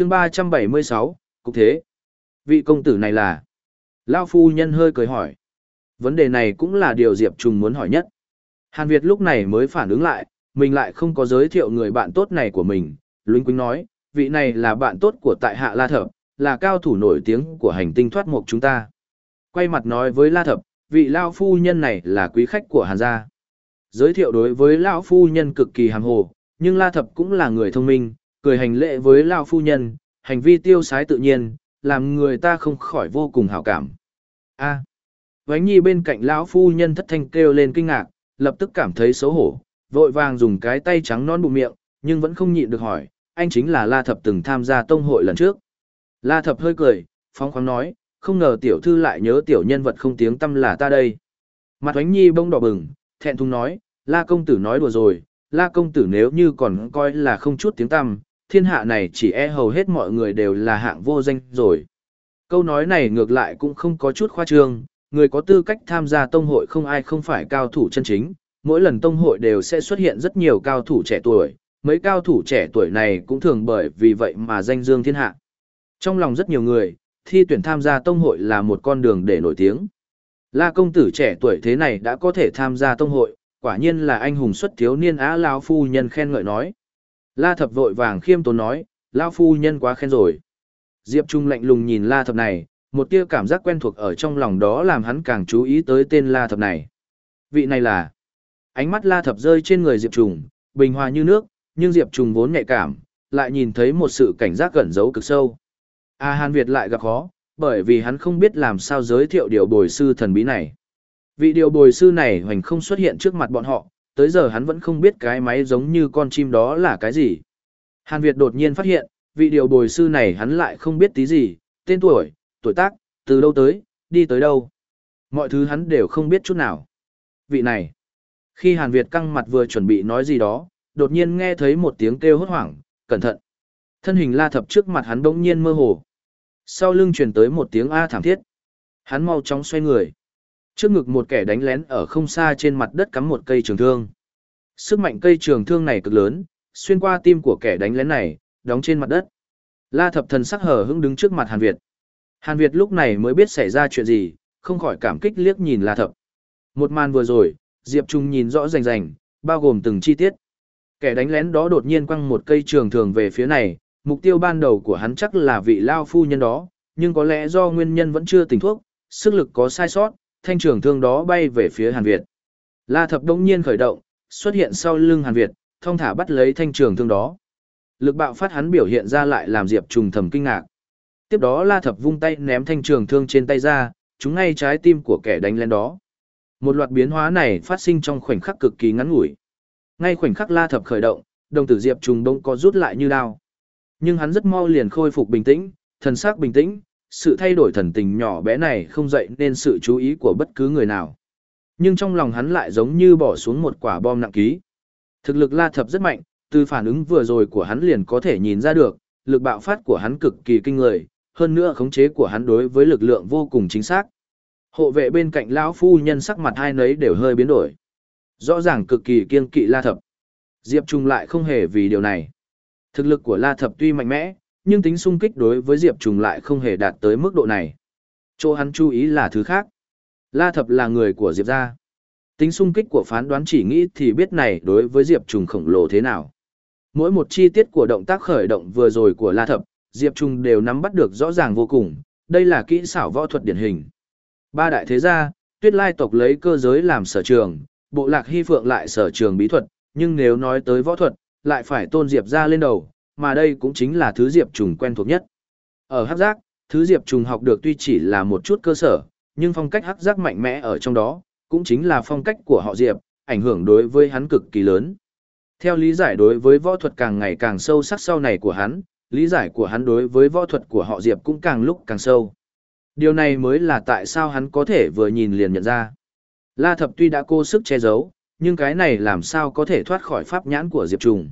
chương 376, Cục Thế. Vị công tử này là... Lao phu nhân hơi cười hỏi. Vấn đề này cũng là điều Diệp Trùng muốn hỏi nhất. Hàn Việt lúc này mới phản ứng lại, mình lại không có giới thiệu người bạn tốt này của mình. Luynh Quỳnh nói, vị này là bạn tốt của tại hạ La Thập, là cao thủ nổi tiếng của hành tinh thoát mục chúng ta. Quay mặt nói với La Thập, vị Lao phu nhân này là quý khách của Hàn gia. Giới thiệu đối với Lão phu nhân cực kỳ hàm hồ, nhưng La Thập cũng là người thông minh, cười hành lễ với lao phu nhân, hành vi tiêu sái tự nhiên, làm người ta không khỏi vô cùng hảo cảm. A. Vánh Nhi bên cạnh lão phu nhân thất thanh kêu lên kinh ngạc, lập tức cảm thấy xấu hổ, vội vàng dùng cái tay trắng non bụng miệng, nhưng vẫn không nhịn được hỏi, anh chính là La Thập từng tham gia tông hội lần trước. La Thập hơi cười, phóng khoáng nói, không ngờ tiểu thư lại nhớ tiểu nhân vật không tiếng tâm là ta đây. Mặt Vánh Nhi bông đỏ bừng, thẹn thùng nói, La công tử nói đùa rồi, La công tử nếu như còn coi là không chút tiếng tâm, thiên hạ này chỉ e hầu hết mọi người đều là hạng vô danh rồi. Câu nói này ngược lại cũng không có chút khoa trương, người có tư cách tham gia tông hội không ai không phải cao thủ chân chính, mỗi lần tông hội đều sẽ xuất hiện rất nhiều cao thủ trẻ tuổi, mấy cao thủ trẻ tuổi này cũng thường bởi vì vậy mà danh dương thiên hạ. Trong lòng rất nhiều người, thi tuyển tham gia tông hội là một con đường để nổi tiếng. La công tử trẻ tuổi thế này đã có thể tham gia tông hội, quả nhiên là anh hùng xuất thiếu niên á Lão phu nhân khen ngợi nói. La thập vội vàng khiêm tốn nói, lao phu nhân quá khen rồi. Diệp Trung lạnh lùng nhìn la thập này, một tia cảm giác quen thuộc ở trong lòng đó làm hắn càng chú ý tới tên la thập này. Vị này là... Ánh mắt la thập rơi trên người Diệp Trung, bình hòa như nước, nhưng Diệp Trung vốn nhạy cảm, lại nhìn thấy một sự cảnh giác gần giấu cực sâu. A Hàn Việt lại gặp khó, bởi vì hắn không biết làm sao giới thiệu điều bồi sư thần bí này. Vị điều bồi sư này hoành không xuất hiện trước mặt bọn họ, tới giờ hắn vẫn không biết cái máy giống như con chim đó là cái gì. Hàn Việt đột nhiên phát hiện, vị điều bồi sư này hắn lại không biết tí gì, tên tuổi, tuổi tác, từ đâu tới, đi tới đâu. Mọi thứ hắn đều không biết chút nào. Vị này, khi Hàn Việt căng mặt vừa chuẩn bị nói gì đó, đột nhiên nghe thấy một tiếng kêu hốt hoảng, cẩn thận. Thân hình la thập trước mặt hắn bỗng nhiên mơ hồ. Sau lưng truyền tới một tiếng A thảm thiết. Hắn mau chóng xoay người. Trước ngực một kẻ đánh lén ở không xa trên mặt đất cắm một cây trường thương. Sức mạnh cây trường thương này cực lớn, xuyên qua tim của kẻ đánh lén này, đóng trên mặt đất. La thập thần sắc hở hững đứng trước mặt Hàn Việt. Hàn Việt lúc này mới biết xảy ra chuyện gì, không khỏi cảm kích liếc nhìn La thập. Một màn vừa rồi, Diệp Trung nhìn rõ rành rành, bao gồm từng chi tiết. Kẻ đánh lén đó đột nhiên quăng một cây trường thường về phía này, mục tiêu ban đầu của hắn chắc là vị lao phu nhân đó, nhưng có lẽ do nguyên nhân vẫn chưa tỉnh thuốc, sức lực có sai sót, thanh trường thương đó bay về phía Hàn Việt. La Thập đông nhiên khởi động, xuất hiện sau lưng Hàn Việt, thông thả bắt lấy thanh trường thương đó. Lực bạo phát hắn biểu hiện ra lại làm Diệp Trùng thầm kinh ngạc. Tiếp đó La Thập vung tay ném thanh trường thương trên tay ra, chúng ngay trái tim của kẻ đánh lên đó. Một loạt biến hóa này phát sinh trong khoảnh khắc cực kỳ ngắn ngủi. Ngay khoảnh khắc La Thập khởi động, đồng tử Diệp Trùng bỗng có rút lại như đao. Nhưng hắn rất mau liền khôi phục bình tĩnh, thần sắc bình tĩnh, sự thay đổi thần tình nhỏ bé này không dậy nên sự chú ý của bất cứ người nào. Nhưng trong lòng hắn lại giống như bỏ xuống một quả bom nặng ký. Thực lực la thập rất mạnh, từ phản ứng vừa rồi của hắn liền có thể nhìn ra được, lực bạo phát của hắn cực kỳ kinh người, hơn nữa khống chế của hắn đối với lực lượng vô cùng chính xác. Hộ vệ bên cạnh lão phu nhân sắc mặt hai nấy đều hơi biến đổi. Rõ ràng cực kỳ kiên kỵ la thập. Diệp Trung lại không hề vì điều này. Thực lực của la thập tuy mạnh mẽ, nhưng tính sung kích đối với Diệp Trùng lại không hề đạt tới mức độ này. Chỗ hắn chú ý là thứ khác. La Thập là người của Diệp gia. Tính sung kích của phán đoán chỉ nghĩ thì biết này đối với Diệp Trùng khổng lồ thế nào. Mỗi một chi tiết của động tác khởi động vừa rồi của La Thập, Diệp Trùng đều nắm bắt được rõ ràng vô cùng, đây là kỹ xảo võ thuật điển hình. Ba đại thế gia, Tuyết Lai tộc lấy cơ giới làm sở trường, bộ lạc Hy Phượng lại sở trường bí thuật, nhưng nếu nói tới võ thuật, lại phải tôn Diệp gia lên đầu, mà đây cũng chính là thứ Diệp Trùng quen thuộc nhất. Ở Hắc Giác, thứ Diệp Trùng học được tuy chỉ là một chút cơ sở, nhưng phong cách Hắc Giác mạnh mẽ ở trong đó, cũng chính là phong cách của họ Diệp, ảnh hưởng đối với hắn cực kỳ lớn. Theo lý giải đối với võ thuật càng ngày càng sâu sắc sau này của hắn, lý giải của hắn đối với võ thuật của họ Diệp cũng càng lúc càng sâu. Điều này mới là tại sao hắn có thể vừa nhìn liền nhận ra. La Thập tuy đã cố sức che giấu, nhưng cái này làm sao có thể thoát khỏi pháp nhãn của Diệp Trùng.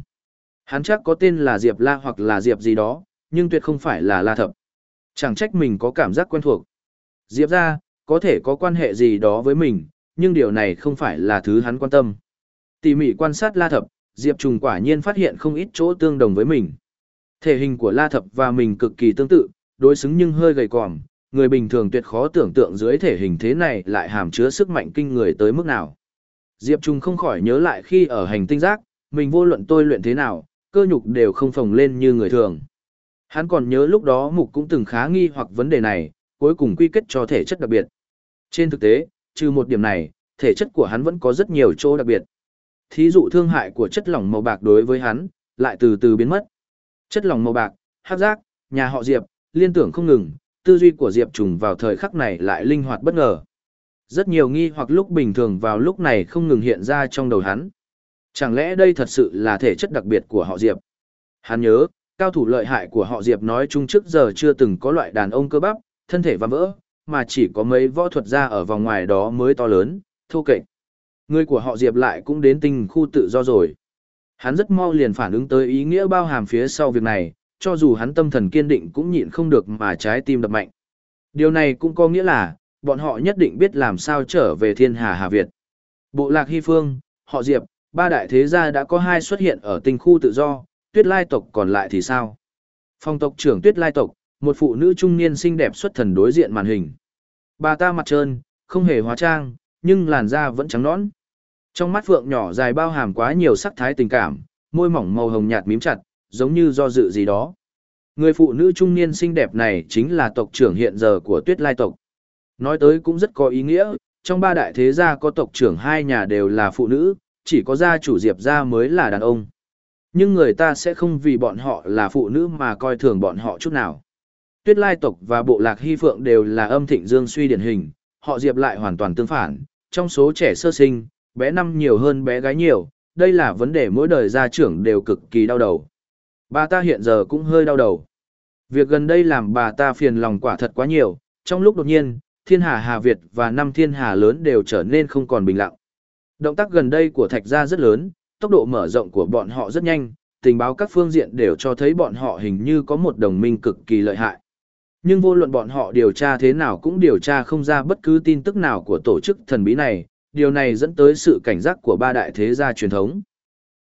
Hắn chắc có tên là Diệp La hoặc là Diệp gì đó, nhưng tuyệt không phải là La Thập. Chẳng trách mình có cảm giác quen thuộc. Diệp ra, có thể có quan hệ gì đó với mình, nhưng điều này không phải là thứ hắn quan tâm. Tỉ mỉ quan sát La Thập, Diệp Trùng quả nhiên phát hiện không ít chỗ tương đồng với mình. Thể hình của La Thập và mình cực kỳ tương tự, đối xứng nhưng hơi gầy còm, người bình thường tuyệt khó tưởng tượng dưới thể hình thế này lại hàm chứa sức mạnh kinh người tới mức nào. Diệp Trung không khỏi nhớ lại khi ở hành tinh giác, mình vô luận tôi luyện thế nào, cơ nhục đều không phồng lên như người thường. Hắn còn nhớ lúc đó mục cũng từng khá nghi hoặc vấn đề này, cuối cùng quy kết cho thể chất đặc biệt. Trên thực tế, trừ một điểm này, thể chất của hắn vẫn có rất nhiều chỗ đặc biệt. Thí dụ thương hại của chất lỏng màu bạc đối với hắn, lại từ từ biến mất. Chất lỏng màu bạc, hắc giác, nhà họ Diệp, liên tưởng không ngừng, tư duy của Diệp trùng vào thời khắc này lại linh hoạt bất ngờ. Rất nhiều nghi hoặc lúc bình thường vào lúc này không ngừng hiện ra trong đầu hắn. Chẳng lẽ đây thật sự là thể chất đặc biệt của họ Diệp? Hắn nhớ, cao thủ lợi hại của họ Diệp nói chung trước giờ chưa từng có loại đàn ông cơ bắp, thân thể và vỡ, mà chỉ có mấy võ thuật gia ở vòng ngoài đó mới to lớn, thô kệch. Người của họ Diệp lại cũng đến tình khu tự do rồi. Hắn rất mau liền phản ứng tới ý nghĩa bao hàm phía sau việc này, cho dù hắn tâm thần kiên định cũng nhịn không được mà trái tim đập mạnh. Điều này cũng có nghĩa là, bọn họ nhất định biết làm sao trở về thiên hà Hà Việt. Bộ lạc Hy Phương, họ Diệp, ba đại thế gia đã có hai xuất hiện ở tinh khu tự do, tuyết lai tộc còn lại thì sao? Phong tộc trưởng tuyết lai tộc, một phụ nữ trung niên xinh đẹp xuất thần đối diện màn hình. Bà ta mặt trơn, không hề hóa trang, nhưng làn da vẫn trắng nõn. Trong mắt phượng nhỏ dài bao hàm quá nhiều sắc thái tình cảm, môi mỏng màu hồng nhạt mím chặt, giống như do dự gì đó. Người phụ nữ trung niên xinh đẹp này chính là tộc trưởng hiện giờ của tuyết lai tộc. Nói tới cũng rất có ý nghĩa, trong ba đại thế gia có tộc trưởng hai nhà đều là phụ nữ, chỉ có gia chủ Diệp gia mới là đàn ông. Nhưng người ta sẽ không vì bọn họ là phụ nữ mà coi thường bọn họ chút nào. Tuyết lai tộc và bộ lạc hy phượng đều là âm thịnh dương suy điển hình, họ Diệp lại hoàn toàn tương phản, trong số trẻ sơ sinh, bé năm nhiều hơn bé gái nhiều, đây là vấn đề mỗi đời gia trưởng đều cực kỳ đau đầu. Bà ta hiện giờ cũng hơi đau đầu. Việc gần đây làm bà ta phiền lòng quả thật quá nhiều, trong lúc đột nhiên, thiên hà Hà Việt và năm thiên hà lớn đều trở nên không còn bình lặng. Động tác gần đây của thạch gia rất lớn, tốc độ mở rộng của bọn họ rất nhanh, tình báo các phương diện đều cho thấy bọn họ hình như có một đồng minh cực kỳ lợi hại. Nhưng vô luận bọn họ điều tra thế nào cũng điều tra không ra bất cứ tin tức nào của tổ chức thần bí này, điều này dẫn tới sự cảnh giác của ba đại thế gia truyền thống.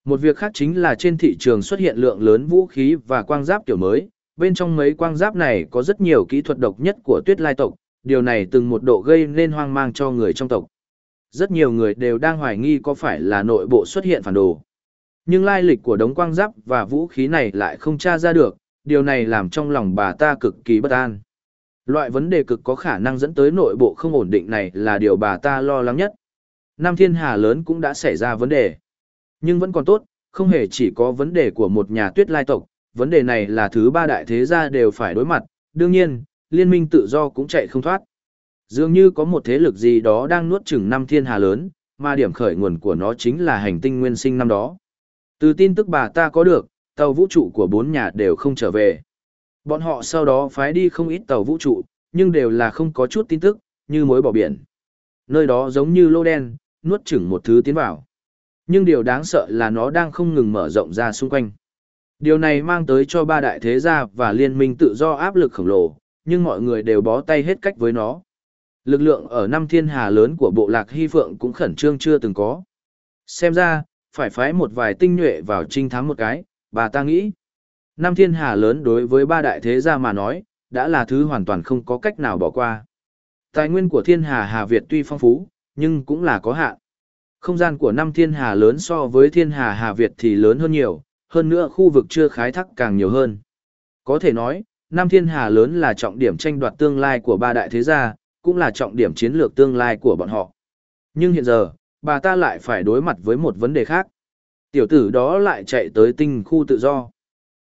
Một việc khác chính là trên thị trường xuất hiện lượng lớn vũ khí và quang giáp kiểu mới, bên trong mấy quang giáp này có rất nhiều kỹ thuật độc nhất của tuyết lai tộc, điều này từng một độ gây nên hoang mang cho người trong tộc. Rất nhiều người đều đang hoài nghi có phải là nội bộ xuất hiện phản đồ. Nhưng lai lịch của đống quang giáp và vũ khí này lại không tra ra được, điều này làm trong lòng bà ta cực kỳ bất an. Loại vấn đề cực có khả năng dẫn tới nội bộ không ổn định này là điều bà ta lo lắng nhất. Nam Thiên Hà lớn cũng đã xảy ra vấn đề. Nhưng vẫn còn tốt, không hề chỉ có vấn đề của một nhà tuyết lai tộc, vấn đề này là thứ ba đại thế gia đều phải đối mặt, đương nhiên, liên minh tự do cũng chạy không thoát. Dường như có một thế lực gì đó đang nuốt chửng năm thiên hà lớn, mà điểm khởi nguồn của nó chính là hành tinh nguyên sinh năm đó. Từ tin tức bà ta có được, tàu vũ trụ của bốn nhà đều không trở về. Bọn họ sau đó phái đi không ít tàu vũ trụ, nhưng đều là không có chút tin tức, như mối bỏ biển. Nơi đó giống như lô đen, nuốt chửng một thứ tiến vào. Nhưng điều đáng sợ là nó đang không ngừng mở rộng ra xung quanh. Điều này mang tới cho ba đại thế gia và liên minh tự do áp lực khổng lồ, nhưng mọi người đều bó tay hết cách với nó. Lực lượng ở năm thiên hà lớn của bộ lạc Hy Phượng cũng khẩn trương chưa từng có. Xem ra, phải phái một vài tinh nhuệ vào trinh thám một cái, bà ta nghĩ. Năm thiên hà lớn đối với ba đại thế gia mà nói, đã là thứ hoàn toàn không có cách nào bỏ qua. Tài nguyên của thiên hà Hà Việt tuy phong phú, nhưng cũng là có hạn. Không gian của năm thiên hà lớn so với thiên hà Hà Việt thì lớn hơn nhiều, hơn nữa khu vực chưa khai thác càng nhiều hơn. Có thể nói, năm thiên hà lớn là trọng điểm tranh đoạt tương lai của ba đại thế gia, cũng là trọng điểm chiến lược tương lai của bọn họ. Nhưng hiện giờ, bà ta lại phải đối mặt với một vấn đề khác. Tiểu tử đó lại chạy tới tinh khu tự do.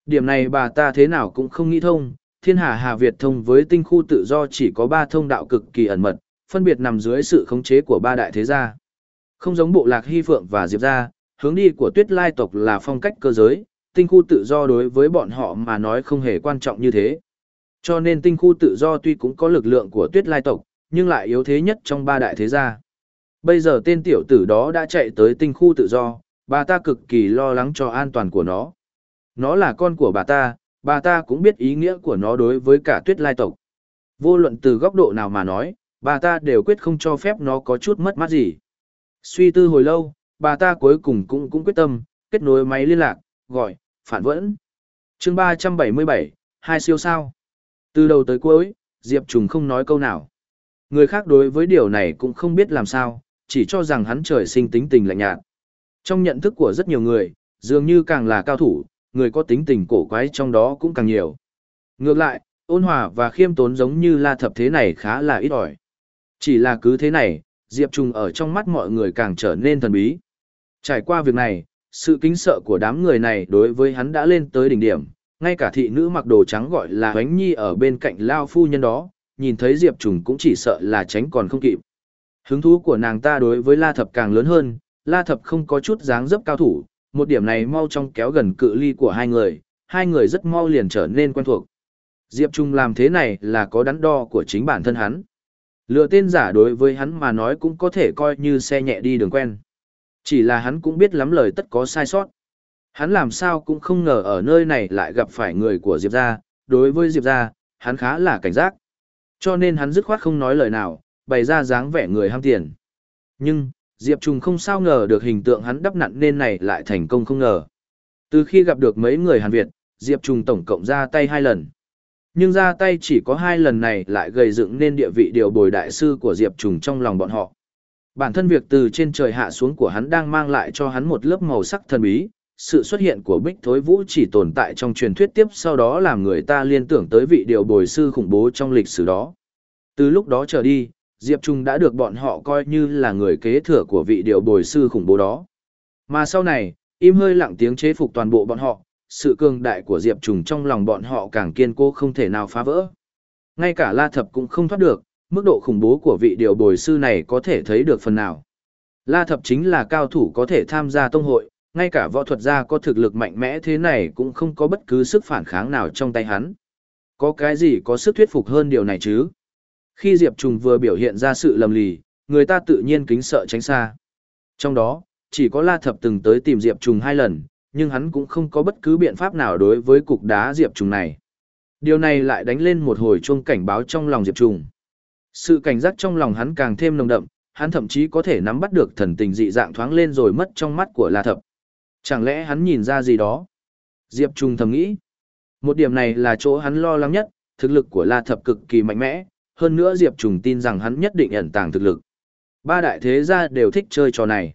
Điểm này bà ta thế nào cũng không nghĩ thông, thiên hà Hà Việt thông với tinh khu tự do chỉ có ba thông đạo cực kỳ ẩn mật, phân biệt nằm dưới sự khống chế của ba đại thế gia. Không giống bộ lạc Hy Phượng và Diệp gia, hướng đi của tuyết lai tộc là phong cách cơ giới, tinh khu tự do đối với bọn họ mà nói không hề quan trọng như thế. Cho nên tinh khu tự do tuy cũng có lực lượng của tuyết lai tộc, nhưng lại yếu thế nhất trong ba đại thế gia. Bây giờ tên tiểu tử đó đã chạy tới tinh khu tự do, bà ta cực kỳ lo lắng cho an toàn của nó. Nó là con của bà ta, bà ta cũng biết ý nghĩa của nó đối với cả tuyết lai tộc. Vô luận từ góc độ nào mà nói, bà ta đều quyết không cho phép nó có chút mất mát gì. Suy tư hồi lâu, bà ta cuối cùng cũng cũng quyết tâm, kết nối máy liên lạc, gọi, phản vẫn. chương 377, hai siêu sao. Từ đầu tới cuối, Diệp Trùng không nói câu nào. Người khác đối với điều này cũng không biết làm sao, chỉ cho rằng hắn trời sinh tính tình lạnh nhạt. Trong nhận thức của rất nhiều người, dường như càng là cao thủ, người có tính tình cổ quái trong đó cũng càng nhiều. Ngược lại, ôn hòa và khiêm tốn giống như la thập thế này khá là ít ỏi. Chỉ là cứ thế này, Diệp Trùng ở trong mắt mọi người càng trở nên thần bí. Trải qua việc này, sự kính sợ của đám người này đối với hắn đã lên tới đỉnh điểm, ngay cả thị nữ mặc đồ trắng gọi là Hoánh Nhi ở bên cạnh Lao Phu Nhân đó, nhìn thấy Diệp Trùng cũng chỉ sợ là tránh còn không kịp. Hứng thú của nàng ta đối với La Thập càng lớn hơn, La Thập không có chút dáng dấp cao thủ, một điểm này mau trong kéo gần cự ly của hai người, hai người rất mau liền trở nên quen thuộc. Diệp Trung làm thế này là có đắn đo của chính bản thân hắn. Lựa tên giả đối với hắn mà nói cũng có thể coi như xe nhẹ đi đường quen. Chỉ là hắn cũng biết lắm lời tất có sai sót. Hắn làm sao cũng không ngờ ở nơi này lại gặp phải người của Diệp gia, đối với Diệp gia, hắn khá là cảnh giác. Cho nên hắn dứt khoát không nói lời nào, bày ra dáng vẻ người ham tiền. Nhưng, Diệp Trung không sao ngờ được hình tượng hắn đắp nặn nên này lại thành công không ngờ. Từ khi gặp được mấy người Hàn Việt, Diệp Trung tổng cộng ra tay hai lần. Nhưng ra tay chỉ có hai lần này lại gây dựng nên địa vị điều bồi đại sư của Diệp Trùng trong lòng bọn họ. Bản thân việc từ trên trời hạ xuống của hắn đang mang lại cho hắn một lớp màu sắc thần bí, sự xuất hiện của Bích Thối Vũ chỉ tồn tại trong truyền thuyết tiếp sau đó làm người ta liên tưởng tới vị điều bồi sư khủng bố trong lịch sử đó. Từ lúc đó trở đi, Diệp Trung đã được bọn họ coi như là người kế thừa của vị điều bồi sư khủng bố đó. Mà sau này, im hơi lặng tiếng chế phục toàn bộ bọn họ, sự cường đại của Diệp Trùng trong lòng bọn họ càng kiên cố không thể nào phá vỡ. Ngay cả La Thập cũng không thoát được, mức độ khủng bố của vị điều bồi sư này có thể thấy được phần nào. La Thập chính là cao thủ có thể tham gia tông hội, ngay cả võ thuật gia có thực lực mạnh mẽ thế này cũng không có bất cứ sức phản kháng nào trong tay hắn. Có cái gì có sức thuyết phục hơn điều này chứ? Khi Diệp Trùng vừa biểu hiện ra sự lầm lì, người ta tự nhiên kính sợ tránh xa. Trong đó, chỉ có La Thập từng tới tìm Diệp Trùng hai lần, nhưng hắn cũng không có bất cứ biện pháp nào đối với cục đá Diệp Trùng này. Điều này lại đánh lên một hồi chuông cảnh báo trong lòng Diệp Trùng. Sự cảnh giác trong lòng hắn càng thêm nồng đậm, hắn thậm chí có thể nắm bắt được thần tình dị dạng thoáng lên rồi mất trong mắt của La Thập. Chẳng lẽ hắn nhìn ra gì đó? Diệp Trung thầm nghĩ. Một điểm này là chỗ hắn lo lắng nhất, thực lực của La Thập cực kỳ mạnh mẽ, hơn nữa Diệp Trùng tin rằng hắn nhất định ẩn tàng thực lực. Ba đại thế gia đều thích chơi trò này.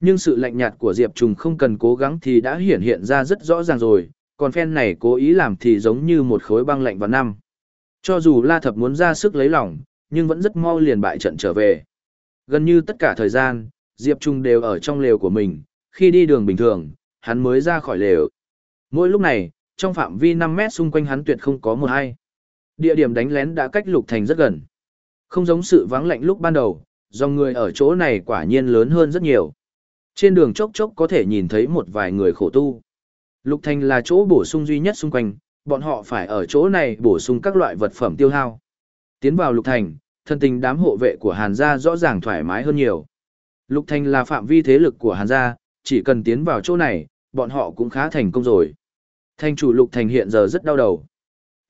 Nhưng sự lạnh nhạt của Diệp Trùng không cần cố gắng thì đã hiển hiện ra rất rõ ràng rồi, còn phen này cố ý làm thì giống như một khối băng lạnh vào năm. Cho dù La Thập muốn ra sức lấy lòng, nhưng vẫn rất mau liền bại trận trở về. Gần như tất cả thời gian, Diệp Trung đều ở trong lều của mình, khi đi đường bình thường, hắn mới ra khỏi lều. Mỗi lúc này, trong phạm vi 5 mét xung quanh hắn tuyệt không có một ai. Địa điểm đánh lén đã cách Lục Thành rất gần. Không giống sự vắng lạnh lúc ban đầu, dòng người ở chỗ này quả nhiên lớn hơn rất nhiều. Trên đường chốc chốc có thể nhìn thấy một vài người khổ tu. Lục Thành là chỗ bổ sung duy nhất xung quanh, bọn họ phải ở chỗ này bổ sung các loại vật phẩm tiêu hao. Tiến vào Lục Thành, thân tình đám hộ vệ của Hàn gia rõ ràng thoải mái hơn nhiều. Lục Thành là phạm vi thế lực của Hàn gia, chỉ cần tiến vào chỗ này, bọn họ cũng khá thành công rồi. Thành chủ Lục Thành hiện giờ rất đau đầu.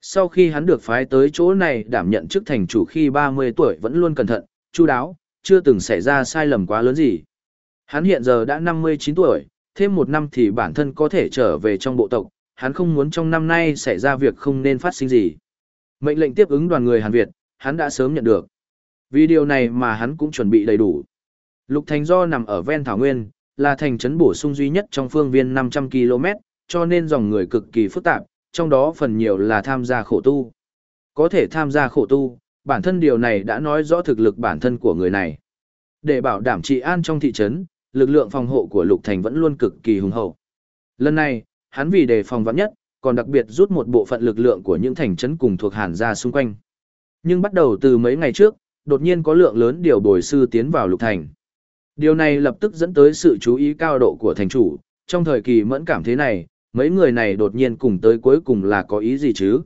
Sau khi hắn được phái tới chỗ này đảm nhận chức thành chủ khi 30 tuổi vẫn luôn cẩn thận, chu đáo, chưa từng xảy ra sai lầm quá lớn gì. Hắn hiện giờ đã 59 tuổi, thêm một năm thì bản thân có thể trở về trong bộ tộc, hắn không muốn trong năm nay xảy ra việc không nên phát sinh gì. Mệnh lệnh tiếp ứng đoàn người Hàn Việt, hắn đã sớm nhận được. Vì điều này mà hắn cũng chuẩn bị đầy đủ. Lục Thành Do nằm ở ven Thảo Nguyên, là thành trấn bổ sung duy nhất trong phương viên 500 km, cho nên dòng người cực kỳ phức tạp, trong đó phần nhiều là tham gia khổ tu. Có thể tham gia khổ tu, bản thân điều này đã nói rõ thực lực bản thân của người này. Để bảo đảm trị an trong thị trấn, lực lượng phòng hộ của Lục Thành vẫn luôn cực kỳ hùng hậu. Lần này, hắn vì đề phòng vắng nhất, còn đặc biệt rút một bộ phận lực lượng của những thành trấn cùng thuộc Hàn gia xung quanh. Nhưng bắt đầu từ mấy ngày trước, đột nhiên có lượng lớn điều bồi sư tiến vào Lục Thành. Điều này lập tức dẫn tới sự chú ý cao độ của thành chủ, trong thời kỳ mẫn cảm thế này, mấy người này đột nhiên cùng tới cuối cùng là có ý gì chứ?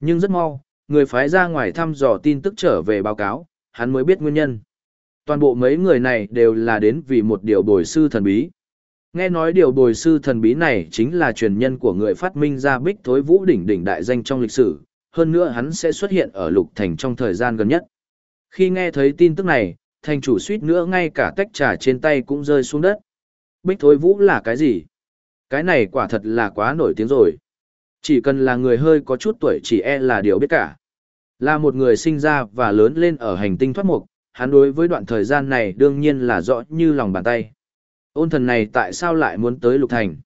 Nhưng rất mau, người phái ra ngoài thăm dò tin tức trở về báo cáo, hắn mới biết nguyên nhân. Toàn bộ mấy người này đều là đến vì một điều bồi sư thần bí. Nghe nói điều bồi sư thần bí này chính là truyền nhân của người phát minh ra bích thối vũ đỉnh đỉnh đại danh trong lịch sử, hơn nữa hắn sẽ xuất hiện ở lục thành trong thời gian gần nhất. Khi nghe thấy tin tức này, thành chủ suýt nữa ngay cả tách trà trên tay cũng rơi xuống đất. Bích thối vũ là cái gì? Cái này quả thật là quá nổi tiếng rồi. Chỉ cần là người hơi có chút tuổi chỉ e là điều biết cả. Là một người sinh ra và lớn lên ở hành tinh thoát mục, hắn đối với đoạn thời gian này đương nhiên là rõ như lòng bàn tay. Ôn thần này tại sao lại muốn tới lục thành?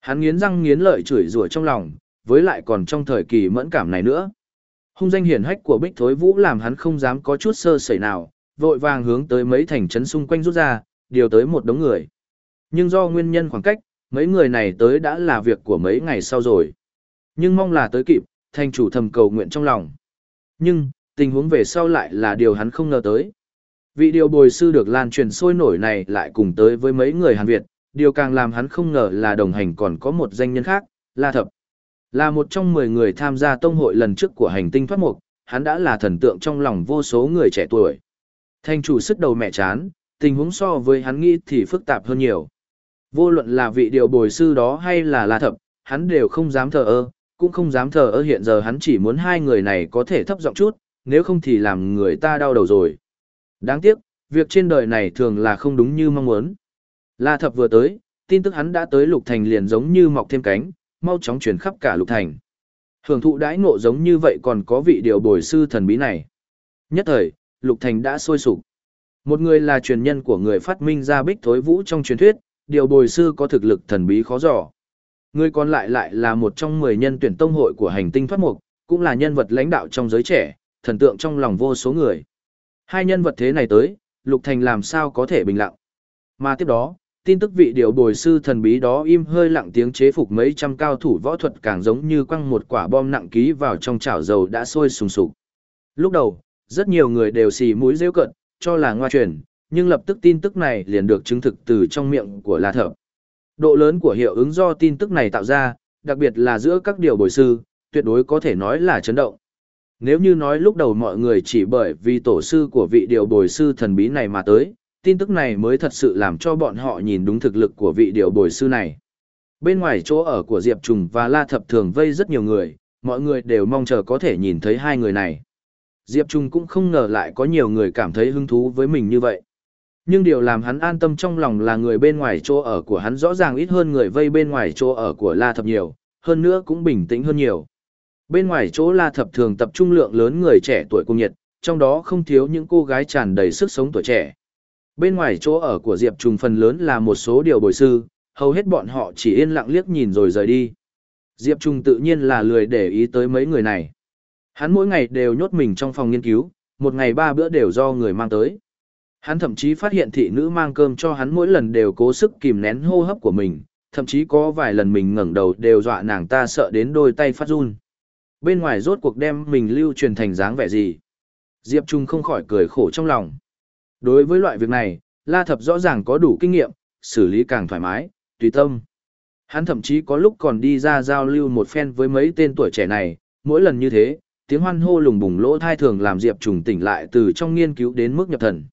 Hắn nghiến răng nghiến lợi chửi rủa trong lòng, với lại còn trong thời kỳ mẫn cảm này nữa. Hung danh hiển hách của Bích Thối Vũ làm hắn không dám có chút sơ sẩy nào, vội vàng hướng tới mấy thành trấn xung quanh rút ra, điều tới một đống người. Nhưng do nguyên nhân khoảng cách, mấy người này tới đã là việc của mấy ngày sau rồi. Nhưng mong là tới kịp, thành chủ thầm cầu nguyện trong lòng. Nhưng, tình huống về sau lại là điều hắn không ngờ tới. Vị điều bồi sư được lan truyền sôi nổi này lại cùng tới với mấy người Hàn Việt, điều càng làm hắn không ngờ là đồng hành còn có một danh nhân khác, La Thập. Là một trong 10 người tham gia tông hội lần trước của hành tinh thoát mục, hắn đã là thần tượng trong lòng vô số người trẻ tuổi. Thành chủ sức đầu mẹ chán, tình huống so với hắn nghĩ thì phức tạp hơn nhiều. Vô luận là vị điều bồi sư đó hay là La Thập, hắn đều không dám thờ ơ, cũng không dám thờ ơ hiện giờ hắn chỉ muốn hai người này có thể thấp giọng chút, nếu không thì làm người ta đau đầu rồi. Đáng tiếc, việc trên đời này thường là không đúng như mong muốn. La Thập vừa tới, tin tức hắn đã tới Lục Thành liền giống như mọc thêm cánh, mau chóng chuyển khắp cả Lục Thành. Hưởng thụ đãi ngộ giống như vậy còn có vị điều bồi sư thần bí này. Nhất thời, Lục Thành đã sôi sục. Một người là truyền nhân của người phát minh ra bích thối vũ trong truyền thuyết, điều bồi sư có thực lực thần bí khó dò. Người còn lại lại là một trong mười nhân tuyển tông hội của hành tinh thoát mục, cũng là nhân vật lãnh đạo trong giới trẻ, thần tượng trong lòng vô số người. Hai nhân vật thế này tới, Lục Thành làm sao có thể bình lặng. Mà tiếp đó, tin tức vị điều bồi sư thần bí đó im hơi lặng tiếng chế phục mấy trăm cao thủ võ thuật càng giống như quăng một quả bom nặng ký vào trong chảo dầu đã sôi sùng sục. Lúc đầu, rất nhiều người đều xì mũi rêu cận, cho là ngoa truyền, nhưng lập tức tin tức này liền được chứng thực từ trong miệng của La Thập. Độ lớn của hiệu ứng do tin tức này tạo ra, đặc biệt là giữa các điều bồi sư, tuyệt đối có thể nói là chấn động. Nếu như nói lúc đầu mọi người chỉ bởi vì tổ sư của vị điều bồi sư thần bí này mà tới, tin tức này mới thật sự làm cho bọn họ nhìn đúng thực lực của vị điều bồi sư này. Bên ngoài chỗ ở của Diệp Trùng và La Thập thường vây rất nhiều người, mọi người đều mong chờ có thể nhìn thấy hai người này. Diệp Trung cũng không ngờ lại có nhiều người cảm thấy hứng thú với mình như vậy. Nhưng điều làm hắn an tâm trong lòng là người bên ngoài chỗ ở của hắn rõ ràng ít hơn người vây bên ngoài chỗ ở của La Thập nhiều, hơn nữa cũng bình tĩnh hơn nhiều. Bên ngoài chỗ La Thập thường tập trung lượng lớn người trẻ tuổi cùng nhiệt, trong đó không thiếu những cô gái tràn đầy sức sống tuổi trẻ. Bên ngoài chỗ ở của Diệp Trùng phần lớn là một số điều bồi sư, hầu hết bọn họ chỉ yên lặng liếc nhìn rồi rời đi. Diệp Trùng tự nhiên là lười để ý tới mấy người này. Hắn mỗi ngày đều nhốt mình trong phòng nghiên cứu, một ngày ba bữa đều do người mang tới. Hắn thậm chí phát hiện thị nữ mang cơm cho hắn mỗi lần đều cố sức kìm nén hô hấp của mình, thậm chí có vài lần mình ngẩng đầu đều dọa nàng ta sợ đến đôi tay phát run. Bên ngoài rốt cuộc đem mình lưu truyền thành dáng vẻ gì. Diệp Trung không khỏi cười khổ trong lòng. Đối với loại việc này, La Thập rõ ràng có đủ kinh nghiệm, xử lý càng thoải mái, tùy tâm. Hắn thậm chí có lúc còn đi ra giao lưu một phen với mấy tên tuổi trẻ này, mỗi lần như thế, tiếng hoan hô lùng bùng lỗ thai thường làm Diệp Trùng tỉnh lại từ trong nghiên cứu đến mức nhập thần.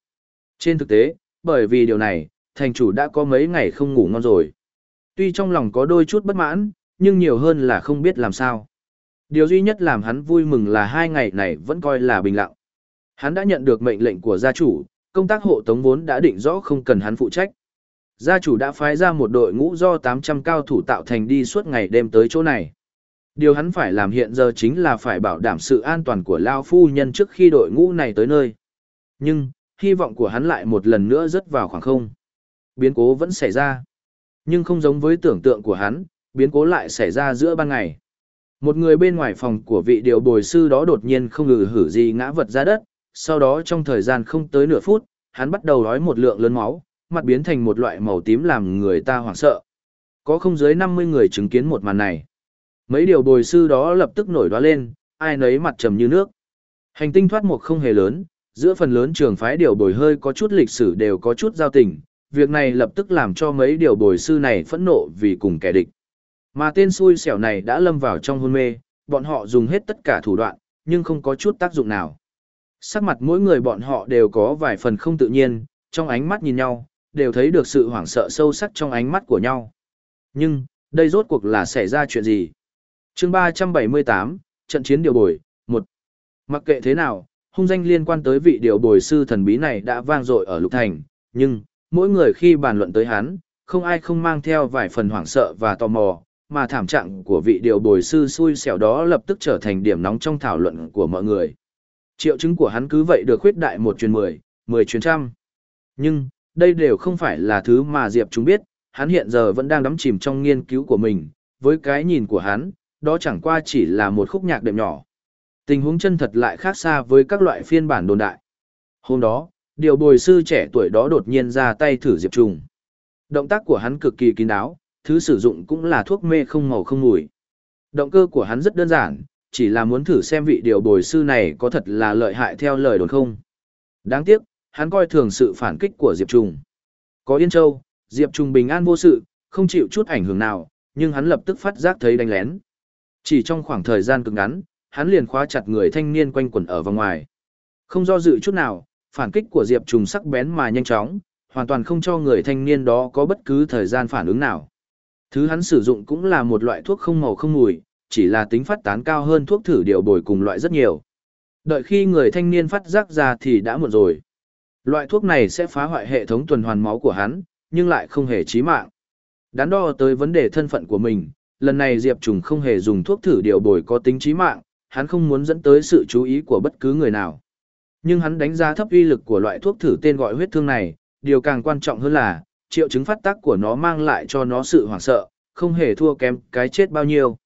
Trên thực tế, bởi vì điều này, thành chủ đã có mấy ngày không ngủ ngon rồi. Tuy trong lòng có đôi chút bất mãn, nhưng nhiều hơn là không biết làm sao. Điều duy nhất làm hắn vui mừng là hai ngày này vẫn coi là bình lặng. Hắn đã nhận được mệnh lệnh của gia chủ, công tác hộ tống vốn đã định rõ không cần hắn phụ trách. Gia chủ đã phái ra một đội ngũ do 800 cao thủ tạo thành đi suốt ngày đêm tới chỗ này. Điều hắn phải làm hiện giờ chính là phải bảo đảm sự an toàn của Lao Phu Nhân trước khi đội ngũ này tới nơi. Nhưng, hy vọng của hắn lại một lần nữa rớt vào khoảng không. Biến cố vẫn xảy ra. Nhưng không giống với tưởng tượng của hắn, biến cố lại xảy ra giữa ban ngày. Một người bên ngoài phòng của vị điều bồi sư đó đột nhiên không ngừ hử gì ngã vật ra đất, sau đó trong thời gian không tới nửa phút, hắn bắt đầu đói một lượng lớn máu, mặt biến thành một loại màu tím làm người ta hoảng sợ. Có không dưới 50 người chứng kiến một màn này. Mấy điều bồi sư đó lập tức nổi đoá lên, ai nấy mặt trầm như nước. Hành tinh thoát một không hề lớn, giữa phần lớn trường phái điều bồi hơi có chút lịch sử đều có chút giao tình, việc này lập tức làm cho mấy điều bồi sư này phẫn nộ vì cùng kẻ địch. Mà tên xui xẻo này đã lâm vào trong hôn mê, bọn họ dùng hết tất cả thủ đoạn, nhưng không có chút tác dụng nào. Sắc mặt mỗi người bọn họ đều có vài phần không tự nhiên, trong ánh mắt nhìn nhau, đều thấy được sự hoảng sợ sâu sắc trong ánh mắt của nhau. Nhưng, đây rốt cuộc là xảy ra chuyện gì? Chương 378, trận chiến điều bồi, 1. Mặc kệ thế nào, hung danh liên quan tới vị điều bồi sư thần bí này đã vang dội ở Lục Thành, nhưng, mỗi người khi bàn luận tới hắn, không ai không mang theo vài phần hoảng sợ và tò mò, mà thảm trạng của vị điều bồi sư xui xẻo đó lập tức trở thành điểm nóng trong thảo luận của mọi người. Triệu chứng của hắn cứ vậy được khuyết đại một chuyến mười, mười chuyến trăm. Nhưng, đây đều không phải là thứ mà Diệp chúng biết, hắn hiện giờ vẫn đang đắm chìm trong nghiên cứu của mình, với cái nhìn của hắn, đó chẳng qua chỉ là một khúc nhạc đệm nhỏ. Tình huống chân thật lại khác xa với các loại phiên bản đồn đại. Hôm đó, điều bồi sư trẻ tuổi đó đột nhiên ra tay thử Diệp Trùng. Động tác của hắn cực kỳ kín đáo, thứ sử dụng cũng là thuốc mê không màu không mùi. Động cơ của hắn rất đơn giản, chỉ là muốn thử xem vị điều bồi sư này có thật là lợi hại theo lời đồn không. Đáng tiếc, hắn coi thường sự phản kích của Diệp Trùng. Có Yên Châu, Diệp Trùng bình an vô sự, không chịu chút ảnh hưởng nào, nhưng hắn lập tức phát giác thấy đánh lén. Chỉ trong khoảng thời gian cực ngắn, hắn liền khóa chặt người thanh niên quanh quẩn ở vòng ngoài. Không do dự chút nào, phản kích của Diệp Trùng sắc bén mà nhanh chóng, hoàn toàn không cho người thanh niên đó có bất cứ thời gian phản ứng nào. Thứ hắn sử dụng cũng là một loại thuốc không màu không mùi, chỉ là tính phát tán cao hơn thuốc thử điều bồi cùng loại rất nhiều. Đợi khi người thanh niên phát giác ra thì đã muộn rồi. Loại thuốc này sẽ phá hoại hệ thống tuần hoàn máu của hắn, nhưng lại không hề chí mạng. Đắn đo tới vấn đề thân phận của mình, lần này Diệp Trùng không hề dùng thuốc thử điều bồi có tính chí mạng, hắn không muốn dẫn tới sự chú ý của bất cứ người nào. Nhưng hắn đánh giá thấp uy lực của loại thuốc thử tên gọi huyết thương này, điều càng quan trọng hơn là, triệu chứng phát tác của nó mang lại cho nó sự hoảng sợ, không hề thua kém cái chết bao nhiêu.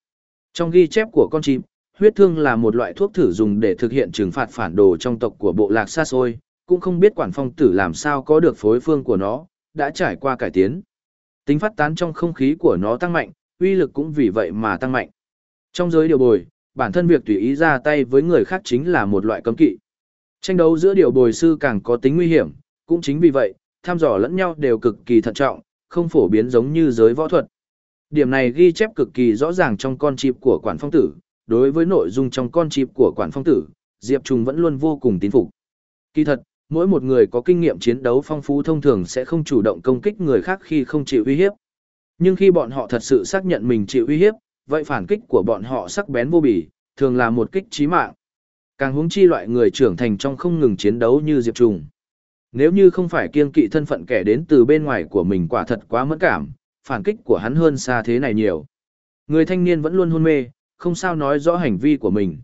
Trong ghi chép của con chim, huyết thương là một loại thuốc thử dùng để thực hiện trừng phạt phản đồ trong tộc của bộ lạc xa xôi, cũng không biết quản phong tử làm sao có được phối phương của nó, đã trải qua cải tiến. Tính phát tán trong không khí của nó tăng mạnh, uy lực cũng vì vậy mà tăng mạnh. Trong giới điều bồi, bản thân việc tùy ý ra tay với người khác chính là một loại cấm kỵ. Tranh đấu giữa điều bồi sư càng có tính nguy hiểm, cũng chính vì vậy, tham dò lẫn nhau đều cực kỳ thận trọng, không phổ biến giống như giới võ thuật. Điểm này ghi chép cực kỳ rõ ràng trong con chip của quản phong tử, đối với nội dung trong con chip của quản phong tử, Diệp Trung vẫn luôn vô cùng tín phục. Kỳ thật, mỗi một người có kinh nghiệm chiến đấu phong phú thông thường sẽ không chủ động công kích người khác khi không chịu uy hiếp. Nhưng khi bọn họ thật sự xác nhận mình chịu uy hiếp, vậy phản kích của bọn họ sắc bén vô bỉ, thường là một kích chí mạng. Càng huống chi loại người trưởng thành trong không ngừng chiến đấu như Diệp Trùng. Nếu như không phải kiên kỵ thân phận kẻ đến từ bên ngoài của mình quả thật quá mẫn cảm, phản kích của hắn hơn xa thế này nhiều. Người thanh niên vẫn luôn hôn mê, không sao nói rõ hành vi của mình.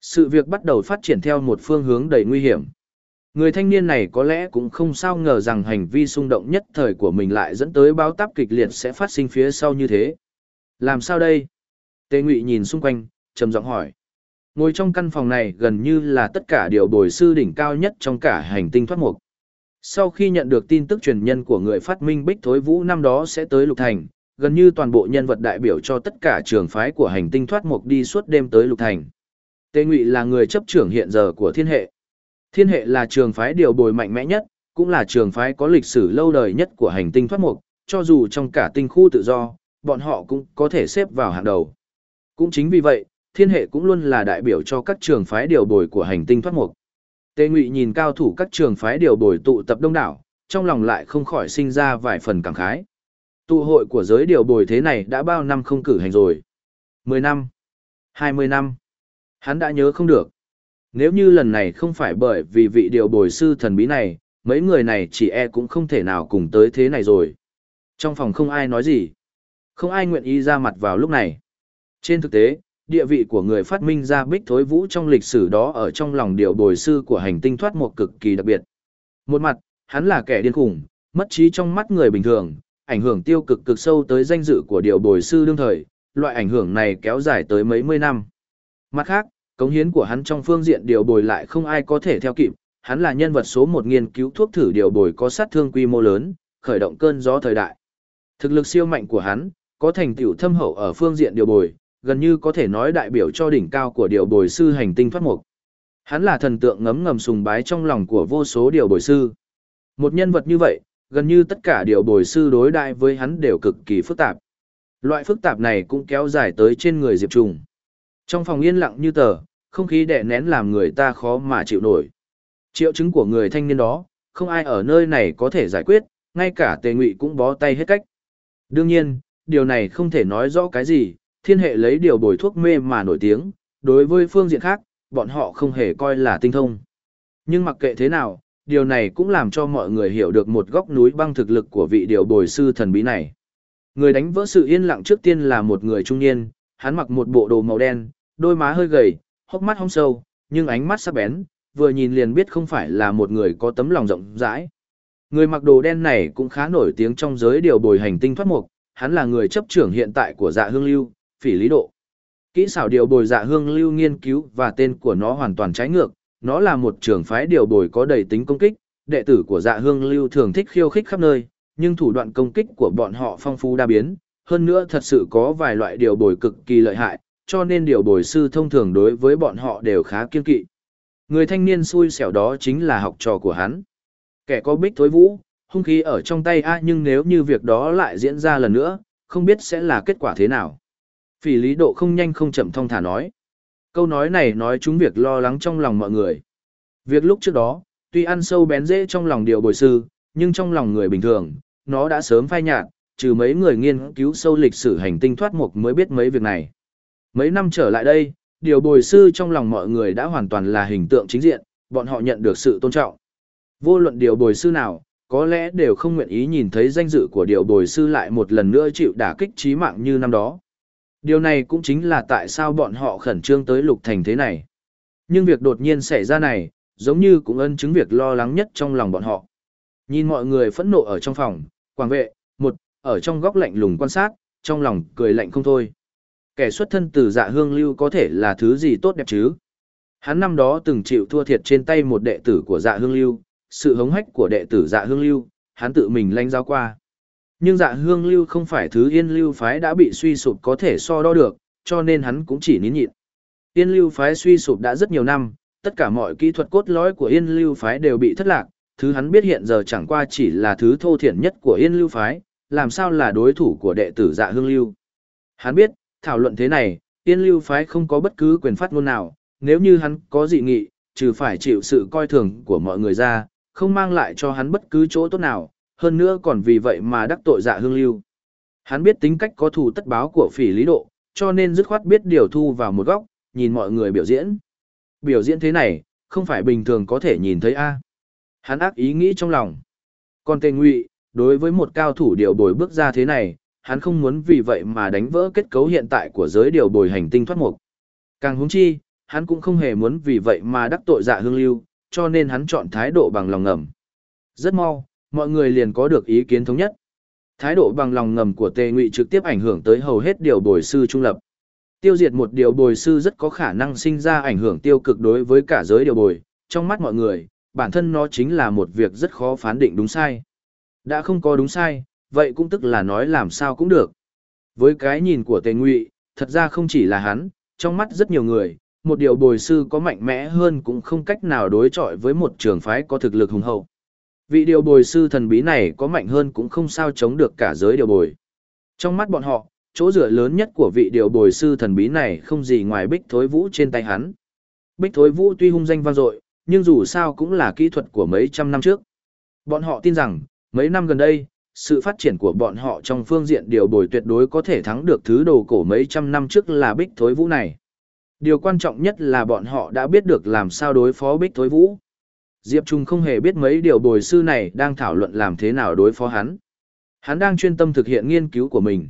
Sự việc bắt đầu phát triển theo một phương hướng đầy nguy hiểm. Người thanh niên này có lẽ cũng không sao ngờ rằng hành vi xung động nhất thời của mình lại dẫn tới báo táp kịch liệt sẽ phát sinh phía sau như thế. Làm sao đây? Tề Ngụy nhìn xung quanh, trầm giọng hỏi. Ngồi trong căn phòng này gần như là tất cả điều bồi sư đỉnh cao nhất trong cả hành tinh thoát mục. Sau khi nhận được tin tức truyền nhân của người phát minh Bích Thối Vũ năm đó sẽ tới Lục Thành, gần như toàn bộ nhân vật đại biểu cho tất cả trường phái của hành tinh thoát mục đi suốt đêm tới Lục Thành. Tề Ngụy là người chấp trưởng hiện giờ của thiên hệ. Thiên hệ là trường phái điều bồi mạnh mẽ nhất, cũng là trường phái có lịch sử lâu đời nhất của hành tinh thoát mục, cho dù trong cả tinh khu tự do, bọn họ cũng có thể xếp vào hàng đầu. Cũng chính vì vậy, thiên hệ cũng luôn là đại biểu cho các trường phái điều bồi của hành tinh thoát mục. Tề Ngụy nhìn cao thủ các trường phái điều bồi tụ tập đông đảo, trong lòng lại không khỏi sinh ra vài phần cảm khái. Tụ hội của giới điều bồi thế này đã bao năm không cử hành rồi? 10 năm? 20 năm? Hắn đã nhớ không được. Nếu như lần này không phải bởi vì vị điều bồi sư thần bí này, mấy người này chỉ e cũng không thể nào cùng tới thế này rồi. Trong phòng không ai nói gì. Không ai nguyện ý ra mặt vào lúc này. Trên thực tế, địa vị của người phát minh ra bích thối vũ trong lịch sử đó ở trong lòng điều bồi sư của hành tinh thoát một cực kỳ đặc biệt. Một mặt, hắn là kẻ điên khủng, mất trí trong mắt người bình thường, ảnh hưởng tiêu cực cực sâu tới danh dự của điều bồi sư đương thời, loại ảnh hưởng này kéo dài tới mấy mươi năm. Mặt khác, cống hiến của hắn trong phương diện điều bồi lại không ai có thể theo kịp, hắn là nhân vật số một nghiên cứu thuốc thử điều bồi có sát thương quy mô lớn, khởi động cơn gió thời đại. Thực lực siêu mạnh của hắn, có thành tựu thâm hậu ở phương diện điều bồi, gần như có thể nói đại biểu cho đỉnh cao của điều bồi sư hành tinh thoát mục. Hắn là thần tượng ngấm ngầm sùng bái trong lòng của vô số điều bồi sư. Một nhân vật như vậy, gần như tất cả điều bồi sư đối đại với hắn đều cực kỳ phức tạp. Loại phức tạp này cũng kéo dài tới trên người Diệp Trùng. Trong phòng yên lặng như tờ, không khí đè nén làm người ta khó mà chịu nổi. Triệu chứng của người thanh niên đó, không ai ở nơi này có thể giải quyết, ngay cả tề ngụy cũng bó tay hết cách. Đương nhiên, điều này không thể nói rõ cái gì, thiên hệ lấy điều bồi thuốc mê mà nổi tiếng, đối với phương diện khác, bọn họ không hề coi là tinh thông. Nhưng mặc kệ thế nào, điều này cũng làm cho mọi người hiểu được một góc núi băng thực lực của vị điều bồi sư thần bí này. Người đánh vỡ sự yên lặng trước tiên là một người trung niên, hắn mặc một bộ đồ màu đen, đôi má hơi gầy, hốc mắt hông sâu, nhưng ánh mắt sắc bén, vừa nhìn liền biết không phải là một người có tấm lòng rộng rãi. Người mặc đồ đen này cũng khá nổi tiếng trong giới điều bồi hành tinh thoát mục, hắn là người chấp trưởng hiện tại của dạ hương lưu, phỉ lý độ. Kỹ xảo điều bồi dạ hương lưu nghiên cứu và tên của nó hoàn toàn trái ngược, nó là một trường phái điều bồi có đầy tính công kích, đệ tử của dạ hương lưu thường thích khiêu khích khắp nơi, nhưng thủ đoạn công kích của bọn họ phong phú đa biến, hơn nữa thật sự có vài loại điều bồi cực kỳ lợi hại, cho nên điều bồi sư thông thường đối với bọn họ đều khá kiên kỵ. Người thanh niên xui xẻo đó chính là học trò của hắn. Kẻ có bích thối vũ, hung khí ở trong tay a nhưng nếu như việc đó lại diễn ra lần nữa, không biết sẽ là kết quả thế nào. Phỉ lý độ không nhanh không chậm thong thả nói. Câu nói này nói chúng việc lo lắng trong lòng mọi người. Việc lúc trước đó, tuy ăn sâu bén dễ trong lòng điều bồi sư, nhưng trong lòng người bình thường, nó đã sớm phai nhạt, trừ mấy người nghiên cứu sâu lịch sử hành tinh thoát mục mới biết mấy việc này. Mấy năm trở lại đây, điều bồi sư trong lòng mọi người đã hoàn toàn là hình tượng chính diện, bọn họ nhận được sự tôn trọng. Vô luận điều bồi sư nào, có lẽ đều không nguyện ý nhìn thấy danh dự của điều bồi sư lại một lần nữa chịu đả kích trí mạng như năm đó. Điều này cũng chính là tại sao bọn họ khẩn trương tới lục thành thế này. Nhưng việc đột nhiên xảy ra này, giống như cũng ân chứng việc lo lắng nhất trong lòng bọn họ. Nhìn mọi người phẫn nộ ở trong phòng, quảng vệ, một, ở trong góc lạnh lùng quan sát, trong lòng cười lạnh không thôi. Kẻ xuất thân từ dạ hương lưu có thể là thứ gì tốt đẹp chứ? Hắn năm đó từng chịu thua thiệt trên tay một đệ tử của dạ hương lưu, sự hống hách của đệ tử dạ hương lưu, hắn tự mình lanh giao qua. Nhưng dạ hương lưu không phải thứ yên lưu phái đã bị suy sụp có thể so đo được, cho nên hắn cũng chỉ nín nhịn. Yên lưu phái suy sụp đã rất nhiều năm, tất cả mọi kỹ thuật cốt lõi của yên lưu phái đều bị thất lạc, thứ hắn biết hiện giờ chẳng qua chỉ là thứ thô thiển nhất của yên lưu phái, làm sao là đối thủ của đệ tử dạ hương lưu. Hắn biết, thảo luận thế này, tiên lưu phái không có bất cứ quyền phát ngôn nào, nếu như hắn có dị nghị, trừ phải chịu sự coi thường của mọi người ra, không mang lại cho hắn bất cứ chỗ tốt nào, hơn nữa còn vì vậy mà đắc tội dạ hương lưu. Hắn biết tính cách có thù tất báo của phỉ lý độ, cho nên dứt khoát biết điều thu vào một góc, nhìn mọi người biểu diễn. Biểu diễn thế này, không phải bình thường có thể nhìn thấy a. Hắn ác ý nghĩ trong lòng. Còn tề ngụy, đối với một cao thủ điều bồi bước ra thế này, hắn không muốn vì vậy mà đánh vỡ kết cấu hiện tại của giới điều bồi hành tinh thoát mục. Càng huống chi, hắn cũng không hề muốn vì vậy mà đắc tội dạ hương lưu, cho nên hắn chọn thái độ bằng lòng ngầm. Rất mau, mọi người liền có được ý kiến thống nhất. Thái độ bằng lòng ngầm của Tề Ngụy trực tiếp ảnh hưởng tới hầu hết điều bồi sư trung lập. Tiêu diệt một điều bồi sư rất có khả năng sinh ra ảnh hưởng tiêu cực đối với cả giới điều bồi, trong mắt mọi người, bản thân nó chính là một việc rất khó phán định đúng sai. Đã không có đúng sai, vậy cũng tức là nói làm sao cũng được. Với cái nhìn của Tề Ngụy, thật ra không chỉ là hắn, trong mắt rất nhiều người, một điều bồi sư có mạnh mẽ hơn cũng không cách nào đối chọi với một trường phái có thực lực hùng hậu. Vị điều bồi sư thần bí này có mạnh hơn cũng không sao chống được cả giới điều bồi. Trong mắt bọn họ, chỗ dựa lớn nhất của vị điều bồi sư thần bí này không gì ngoài bích thối vũ trên tay hắn. Bích thối vũ tuy hung danh vang dội, nhưng dù sao cũng là kỹ thuật của mấy trăm năm trước. Bọn họ tin rằng, mấy năm gần đây, sự phát triển của bọn họ trong phương diện điều bồi tuyệt đối có thể thắng được thứ đồ cổ mấy trăm năm trước là bích thối vũ này. Điều quan trọng nhất là bọn họ đã biết được làm sao đối phó bích thối vũ. Diệp Trung không hề biết mấy điều bồi sư này đang thảo luận làm thế nào đối phó hắn. Hắn đang chuyên tâm thực hiện nghiên cứu của mình.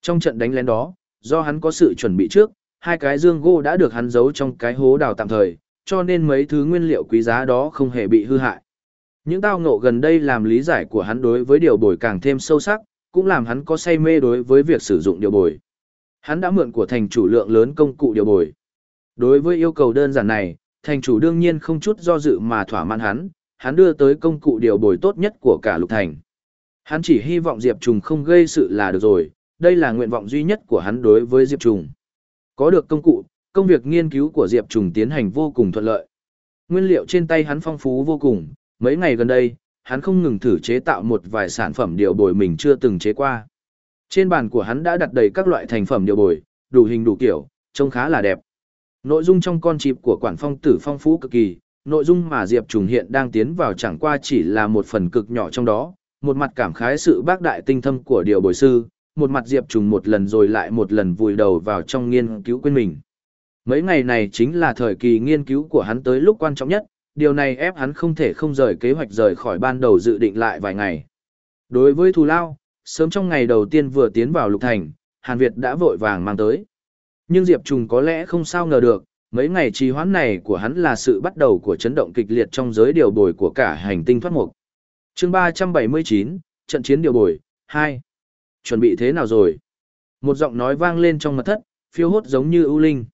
Trong trận đánh lén đó, do hắn có sự chuẩn bị trước, hai cái dương gỗ đã được hắn giấu trong cái hố đào tạm thời, cho nên mấy thứ nguyên liệu quý giá đó không hề bị hư hại. Những tao ngộ gần đây làm lý giải của hắn đối với điều bồi càng thêm sâu sắc, cũng làm hắn có say mê đối với việc sử dụng điều bồi. Hắn đã mượn của thành chủ lượng lớn công cụ điều bồi. Đối với yêu cầu đơn giản này, thành chủ đương nhiên không chút do dự mà thỏa mãn hắn, hắn đưa tới công cụ điều bồi tốt nhất của cả lục thành. Hắn chỉ hy vọng Diệp Trùng không gây sự là được rồi, đây là nguyện vọng duy nhất của hắn đối với Diệp Trùng. Có được công cụ, công việc nghiên cứu của Diệp Trùng tiến hành vô cùng thuận lợi. Nguyên liệu trên tay hắn phong phú vô cùng, mấy ngày gần đây, hắn không ngừng thử chế tạo một vài sản phẩm điều bồi mình chưa từng chế qua. Trên bàn của hắn đã đặt đầy các loại thành phẩm điều bồi, đủ hình đủ kiểu, trông khá là đẹp. Nội dung trong con chip của quản phong tử phong phú cực kỳ, nội dung mà Diệp Trùng hiện đang tiến vào chẳng qua chỉ là một phần cực nhỏ trong đó, một mặt cảm khái sự bác đại tinh thâm của điều bồi sư, một mặt Diệp Trùng một lần rồi lại một lần vùi đầu vào trong nghiên cứu quên mình. Mấy ngày này chính là thời kỳ nghiên cứu của hắn tới lúc quan trọng nhất, điều này ép hắn không thể không rời kế hoạch rời khỏi ban đầu dự định lại vài ngày. Đối với thù lao, sớm trong ngày đầu tiên vừa tiến vào lục thành, Hàn Việt đã vội vàng mang tới. Nhưng Diệp Trùng có lẽ không sao ngờ được, mấy ngày trì hoãn này của hắn là sự bắt đầu của chấn động kịch liệt trong giới điều bồi của cả hành tinh thoát mục. chương 379, trận chiến điều bồi, 2. Chuẩn bị thế nào rồi? Một giọng nói vang lên trong mật thất, phiêu hốt giống như ưu linh.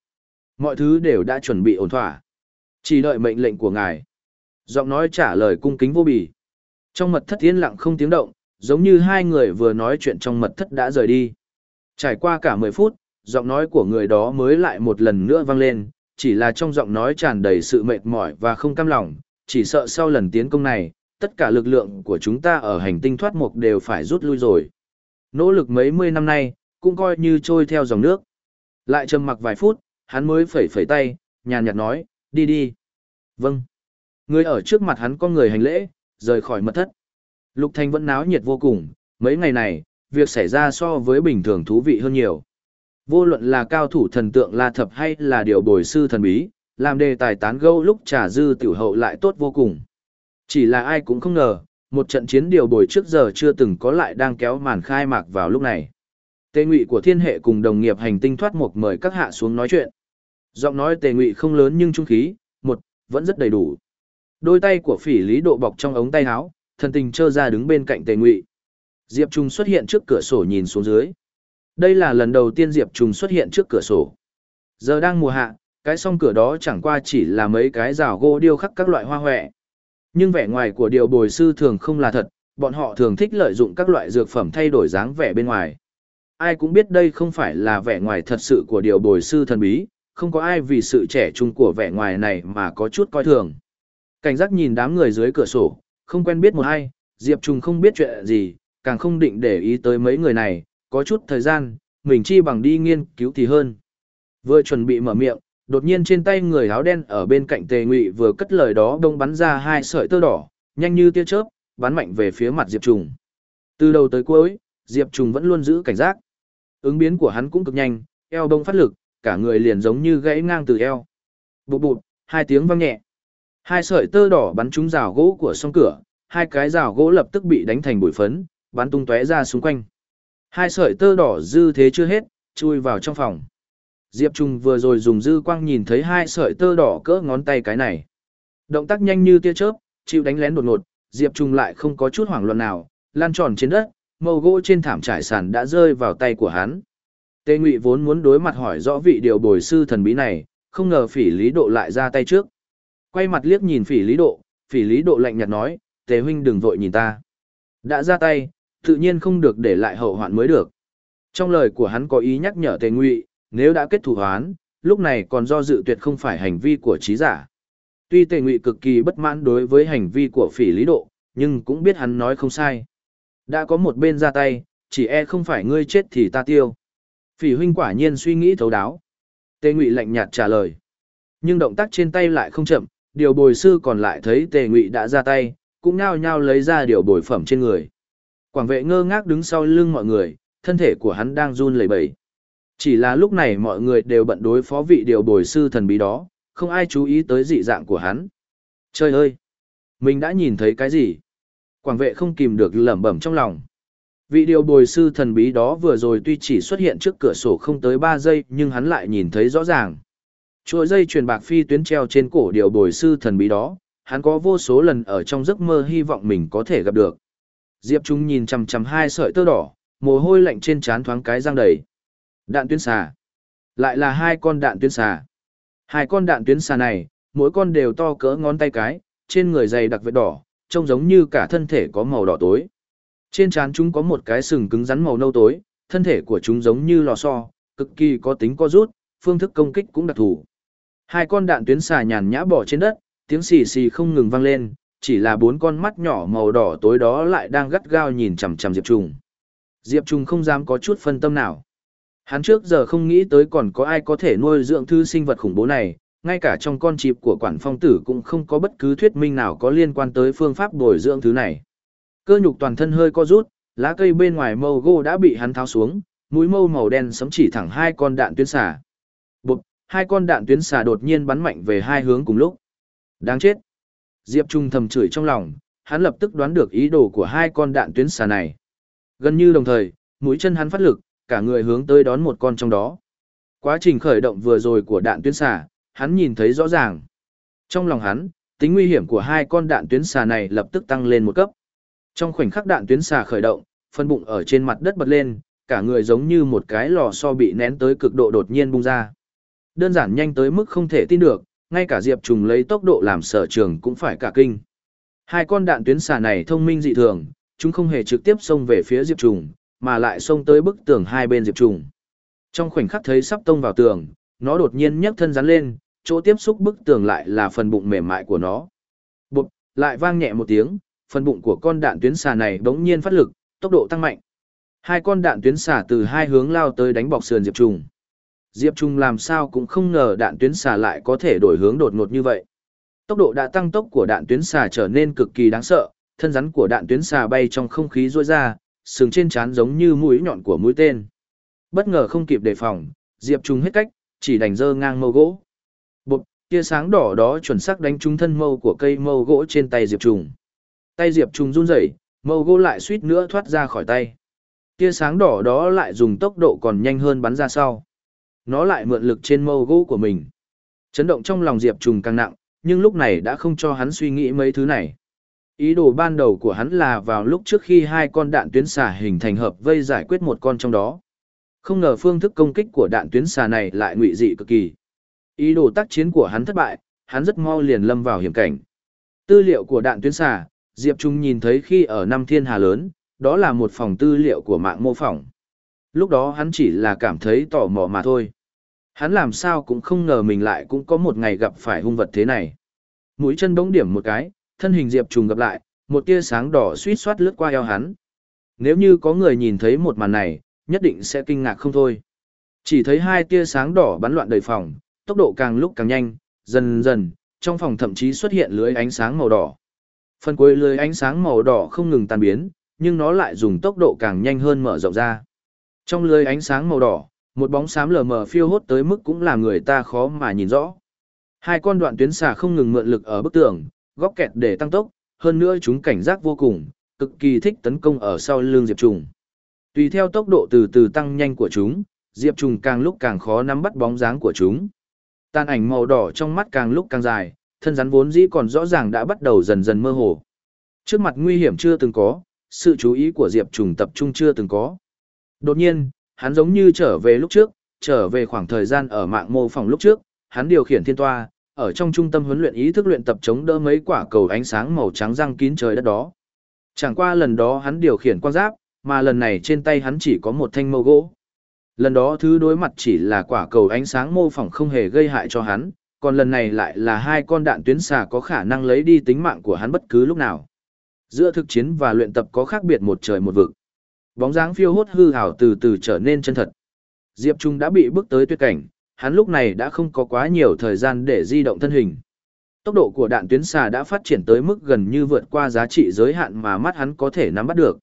Mọi thứ đều đã chuẩn bị ổn thỏa. Chỉ đợi mệnh lệnh của ngài. Giọng nói trả lời cung kính vô bì. Trong mật thất yên lặng không tiếng động, giống như hai người vừa nói chuyện trong mật thất đã rời đi. Trải qua cả 10 phút, giọng nói của người đó mới lại một lần nữa vang lên, chỉ là trong giọng nói tràn đầy sự mệt mỏi và không cam lòng, chỉ sợ sau lần tiến công này, tất cả lực lượng của chúng ta ở hành tinh thoát mục đều phải rút lui rồi. Nỗ lực mấy mươi năm nay, cũng coi như trôi theo dòng nước. Lại trầm mặc vài phút, hắn mới phẩy phẩy tay, nhàn nhạt nói, đi đi. Vâng. Người ở trước mặt hắn có người hành lễ, rời khỏi mật thất. Lục Thanh vẫn náo nhiệt vô cùng, mấy ngày này, việc xảy ra so với bình thường thú vị hơn nhiều. Vô luận là cao thủ thần tượng La Thập hay là điều bồi sư thần bí, làm đề tài tán gẫu lúc trà dư tiểu hậu lại tốt vô cùng. Chỉ là ai cũng không ngờ, một trận chiến điều bồi trước giờ chưa từng có lại đang kéo màn khai mạc vào lúc này. Tề Ngụy của Thiên Hệ cùng đồng nghiệp hành tinh thoát mục mời các hạ xuống nói chuyện. Giọng nói Tề Ngụy không lớn nhưng trung khí, một, vẫn rất đầy đủ. Đôi tay của Phỉ Lý độ bọc trong ống tay áo, thần tình trơ ra đứng bên cạnh Tề Ngụy. Diệp Trung xuất hiện trước cửa sổ nhìn xuống dưới. Đây là lần đầu tiên Diệp Trùng xuất hiện trước cửa sổ. Giờ đang mùa hạ, cái song cửa đó chẳng qua chỉ là mấy cái rào gỗ điêu khắc các loại hoa huệ. Nhưng vẻ ngoài của điều bồi sư thường không là thật, bọn họ thường thích lợi dụng các loại dược phẩm thay đổi dáng vẻ bên ngoài. Ai cũng biết đây không phải là vẻ ngoài thật sự của điều bồi sư thần bí, không có ai vì sự trẻ trung của vẻ ngoài này mà có chút coi thường. Cảnh giác nhìn đám người dưới cửa sổ, không quen biết một ai, Diệp Trung không biết chuyện gì, càng không định để ý tới mấy người này, có chút thời gian, mình chi bằng đi nghiên cứu thì hơn. Vừa chuẩn bị mở miệng, đột nhiên trên tay người áo đen ở bên cạnh tề ngụy vừa cất lời đó đông bắn ra hai sợi tơ đỏ, nhanh như tia chớp, bắn mạnh về phía mặt Diệp Trùng. Từ đầu tới cuối, Diệp Trùng vẫn luôn giữ cảnh giác. Ứng biến của hắn cũng cực nhanh, eo đông phát lực, cả người liền giống như gãy ngang từ eo. Bụt bụt, hai tiếng vang nhẹ. Hai sợi tơ đỏ bắn trúng rào gỗ của song cửa, hai cái rào gỗ lập tức bị đánh thành bụi phấn, bắn tung tóe ra xung quanh. Hai sợi tơ đỏ dư thế chưa hết, chui vào trong phòng. Diệp Trung vừa rồi dùng dư quang nhìn thấy hai sợi tơ đỏ cỡ ngón tay cái này. Động tác nhanh như tia chớp, chịu đánh lén đột ngột, Diệp Trung lại không có chút hoảng loạn nào, lan tròn trên đất, màu gỗ trên thảm trải sàn đã rơi vào tay của hắn. Tề Ngụy vốn muốn đối mặt hỏi rõ vị điều bồi sư thần bí này, không ngờ Phỉ Lý Độ lại ra tay trước. Quay mặt liếc nhìn Phỉ Lý Độ, Phỉ Lý Độ lạnh nhạt nói, "Tề huynh đừng vội nhìn ta." Đã ra tay, tự nhiên không được để lại hậu hoạn mới được. Trong lời của hắn có ý nhắc nhở Tề Ngụy, nếu đã kết thù hoán, lúc này còn do dự tuyệt không phải hành vi của trí giả. Tuy Tề Ngụy cực kỳ bất mãn đối với hành vi của Phỉ Lý Độ, nhưng cũng biết hắn nói không sai. Đã có một bên ra tay, chỉ e không phải ngươi chết thì ta tiêu. Phỉ huynh quả nhiên suy nghĩ thấu đáo. Tề Ngụy lạnh nhạt trả lời. Nhưng động tác trên tay lại không chậm, điều bồi sư còn lại thấy Tề Ngụy đã ra tay, cũng nao nhao lấy ra điều bồi phẩm trên người. Quảng vệ ngơ ngác đứng sau lưng mọi người, thân thể của hắn đang run lẩy bẩy. Chỉ là lúc này mọi người đều bận đối phó vị điều bồi sư thần bí đó, không ai chú ý tới dị dạng của hắn. Trời ơi! Mình đã nhìn thấy cái gì? Quảng vệ không kìm được lẩm bẩm trong lòng. Vị điều bồi sư thần bí đó vừa rồi tuy chỉ xuất hiện trước cửa sổ không tới 3 giây nhưng hắn lại nhìn thấy rõ ràng. Chuỗi dây truyền bạc phi tuyến treo trên cổ điều bồi sư thần bí đó, hắn có vô số lần ở trong giấc mơ hy vọng mình có thể gặp được. Diệp Trung nhìn chằm chằm hai sợi tơ đỏ, mồ hôi lạnh trên trán thoáng cái răng đầy. Đạn tuyến xà. Lại là hai con đạn tuyến xà. Hai con đạn tuyến xà này, mỗi con đều to cỡ ngón tay cái, trên người dày đặc vết đỏ, trông giống như cả thân thể có màu đỏ tối. Trên trán chúng có một cái sừng cứng rắn màu nâu tối, thân thể của chúng giống như lò xo, cực kỳ có tính co rút, phương thức công kích cũng đặc thù. Hai con đạn tuyến xà nhàn nhã bỏ trên đất, tiếng xì xì không ngừng vang lên, chỉ là bốn con mắt nhỏ màu đỏ tối đó lại đang gắt gao nhìn chằm chằm Diệp Trùng. Diệp Trùng không dám có chút phân tâm nào. Hắn trước giờ không nghĩ tới còn có ai có thể nuôi dưỡng thư sinh vật khủng bố này, ngay cả trong con chịp của quản phong tử cũng không có bất cứ thuyết minh nào có liên quan tới phương pháp bồi dưỡng thứ này. Cơ nhục toàn thân hơi co rút, lá cây bên ngoài màu gỗ đã bị hắn tháo xuống, mũi mâu màu đen sấm chỉ thẳng hai con đạn tuyến xả. Bụp, hai con đạn tuyến xả đột nhiên bắn mạnh về hai hướng cùng lúc. Đáng chết. Diệp Trung thầm chửi trong lòng, hắn lập tức đoán được ý đồ của hai con đạn tuyến xà này. Gần như đồng thời, mũi chân hắn phát lực, cả người hướng tới đón một con trong đó. Quá trình khởi động vừa rồi của đạn tuyến xà, hắn nhìn thấy rõ ràng. Trong lòng hắn, tính nguy hiểm của hai con đạn tuyến xà này lập tức tăng lên một cấp. Trong khoảnh khắc đạn tuyến xà khởi động, phân bụng ở trên mặt đất bật lên, cả người giống như một cái lò xo bị nén tới cực độ đột nhiên bung ra. Đơn giản nhanh tới mức không thể tin được, ngay cả Diệp Trùng lấy tốc độ làm sở trường cũng phải cả kinh. Hai con đạn tuyến xà này thông minh dị thường, chúng không hề trực tiếp xông về phía Diệp Trùng, mà lại xông tới bức tường hai bên Diệp Trùng. Trong khoảnh khắc thấy sắp tông vào tường, nó đột nhiên nhấc thân rắn lên, chỗ tiếp xúc bức tường lại là phần bụng mềm mại của nó. Bụp, lại vang nhẹ một tiếng, phần bụng của con đạn tuyến xà này bỗng nhiên phát lực, tốc độ tăng mạnh. Hai con đạn tuyến xà từ hai hướng lao tới đánh bọc sườn Diệp Trùng. Diệp Trung làm sao cũng không ngờ đạn tuyến xà lại có thể đổi hướng đột ngột như vậy. Tốc độ đã tăng tốc của đạn tuyến xà trở nên cực kỳ đáng sợ, thân rắn của đạn tuyến xà bay trong không khí rôi ra, sừng trên trán giống như mũi nhọn của mũi tên. Bất ngờ không kịp đề phòng, Diệp Trung hết cách, chỉ đành dơ ngang mâu gỗ. Bụp, tia sáng đỏ đó chuẩn xác đánh trúng thân mâu của cây mâu gỗ trên tay Diệp Trung. Tay Diệp Trung run rẩy, mâu gỗ lại suýt nữa thoát ra khỏi tay. Tia sáng đỏ đó lại dùng tốc độ còn nhanh hơn bắn ra sau. Nó lại mượn lực trên mâu gỗ của mình. Chấn động trong lòng Diệp Trùng càng nặng, nhưng lúc này đã không cho hắn suy nghĩ mấy thứ này. Ý đồ ban đầu của hắn là vào lúc trước khi hai con đạn tuyến xà hình thành hợp vây giải quyết một con trong đó. Không ngờ phương thức công kích của đạn tuyến xà này lại ngụy dị cực kỳ. Ý đồ tác chiến của hắn thất bại, hắn rất mau liền lâm vào hiểm cảnh. Tư liệu của đạn tuyến xà, Diệp Trung nhìn thấy khi ở năm thiên hà lớn, đó là một phòng tư liệu của mạng mô phỏng. Lúc đó hắn chỉ là cảm thấy tò mò mà thôi. Hắn làm sao cũng không ngờ mình lại cũng có một ngày gặp phải hung vật thế này. Mũi chân bỗng điểm một cái, thân hình Diệp Trung gặp lại, một tia sáng đỏ suýt soát lướt qua eo hắn. Nếu như có người nhìn thấy một màn này, nhất định sẽ kinh ngạc không thôi. Chỉ thấy hai tia sáng đỏ bắn loạn đầy phòng, tốc độ càng lúc càng nhanh, dần dần, trong phòng thậm chí xuất hiện lưới ánh sáng màu đỏ. Phần cuối lưới ánh sáng màu đỏ không ngừng tan biến, nhưng nó lại dùng tốc độ càng nhanh hơn mở rộng ra. Trong lưới ánh sáng màu đỏ, một bóng xám lờ mờ phiêu hốt tới mức cũng làm người ta khó mà nhìn rõ. Hai con đoạn tuyến xà không ngừng mượn lực ở bức tường, góc kẹt để tăng tốc, hơn nữa chúng cảnh giác vô cùng, cực kỳ thích tấn công ở sau lưng Diệp Trùng. Tùy theo tốc độ từ từ tăng nhanh của chúng, Diệp Trùng càng lúc càng khó nắm bắt bóng dáng của chúng. Tàn ảnh màu đỏ trong mắt càng lúc càng dài, thân rắn vốn dĩ còn rõ ràng đã bắt đầu dần dần mơ hồ. Trước mặt nguy hiểm chưa từng có, sự chú ý của Diệp Trùng tập trung chưa từng có. Đột nhiên, hắn giống như trở về lúc trước, trở về khoảng thời gian ở mạng mô phòng lúc trước, hắn điều khiển thiên toa, ở trong trung tâm huấn luyện ý thức luyện tập chống đỡ mấy quả cầu ánh sáng màu trắng răng kín trời đất đó. Chẳng qua lần đó hắn điều khiển quan giáp, mà lần này trên tay hắn chỉ có một thanh mâu gỗ. Lần đó thứ đối mặt chỉ là quả cầu ánh sáng mô phỏng không hề gây hại cho hắn, còn lần này lại là hai con đạn tuyến xà có khả năng lấy đi tính mạng của hắn bất cứ lúc nào. Giữa thực chiến và luyện tập có khác biệt một trời một vực. Bóng dáng phiêu hốt hư hào từ từ trở nên chân thật. Diệp Trung đã bị bước tới tuyệt cảnh, hắn lúc này đã không có quá nhiều thời gian để di động thân hình. Tốc độ của đạn tuyến xà đã phát triển tới mức gần như vượt qua giá trị giới hạn mà mắt hắn có thể nắm bắt được.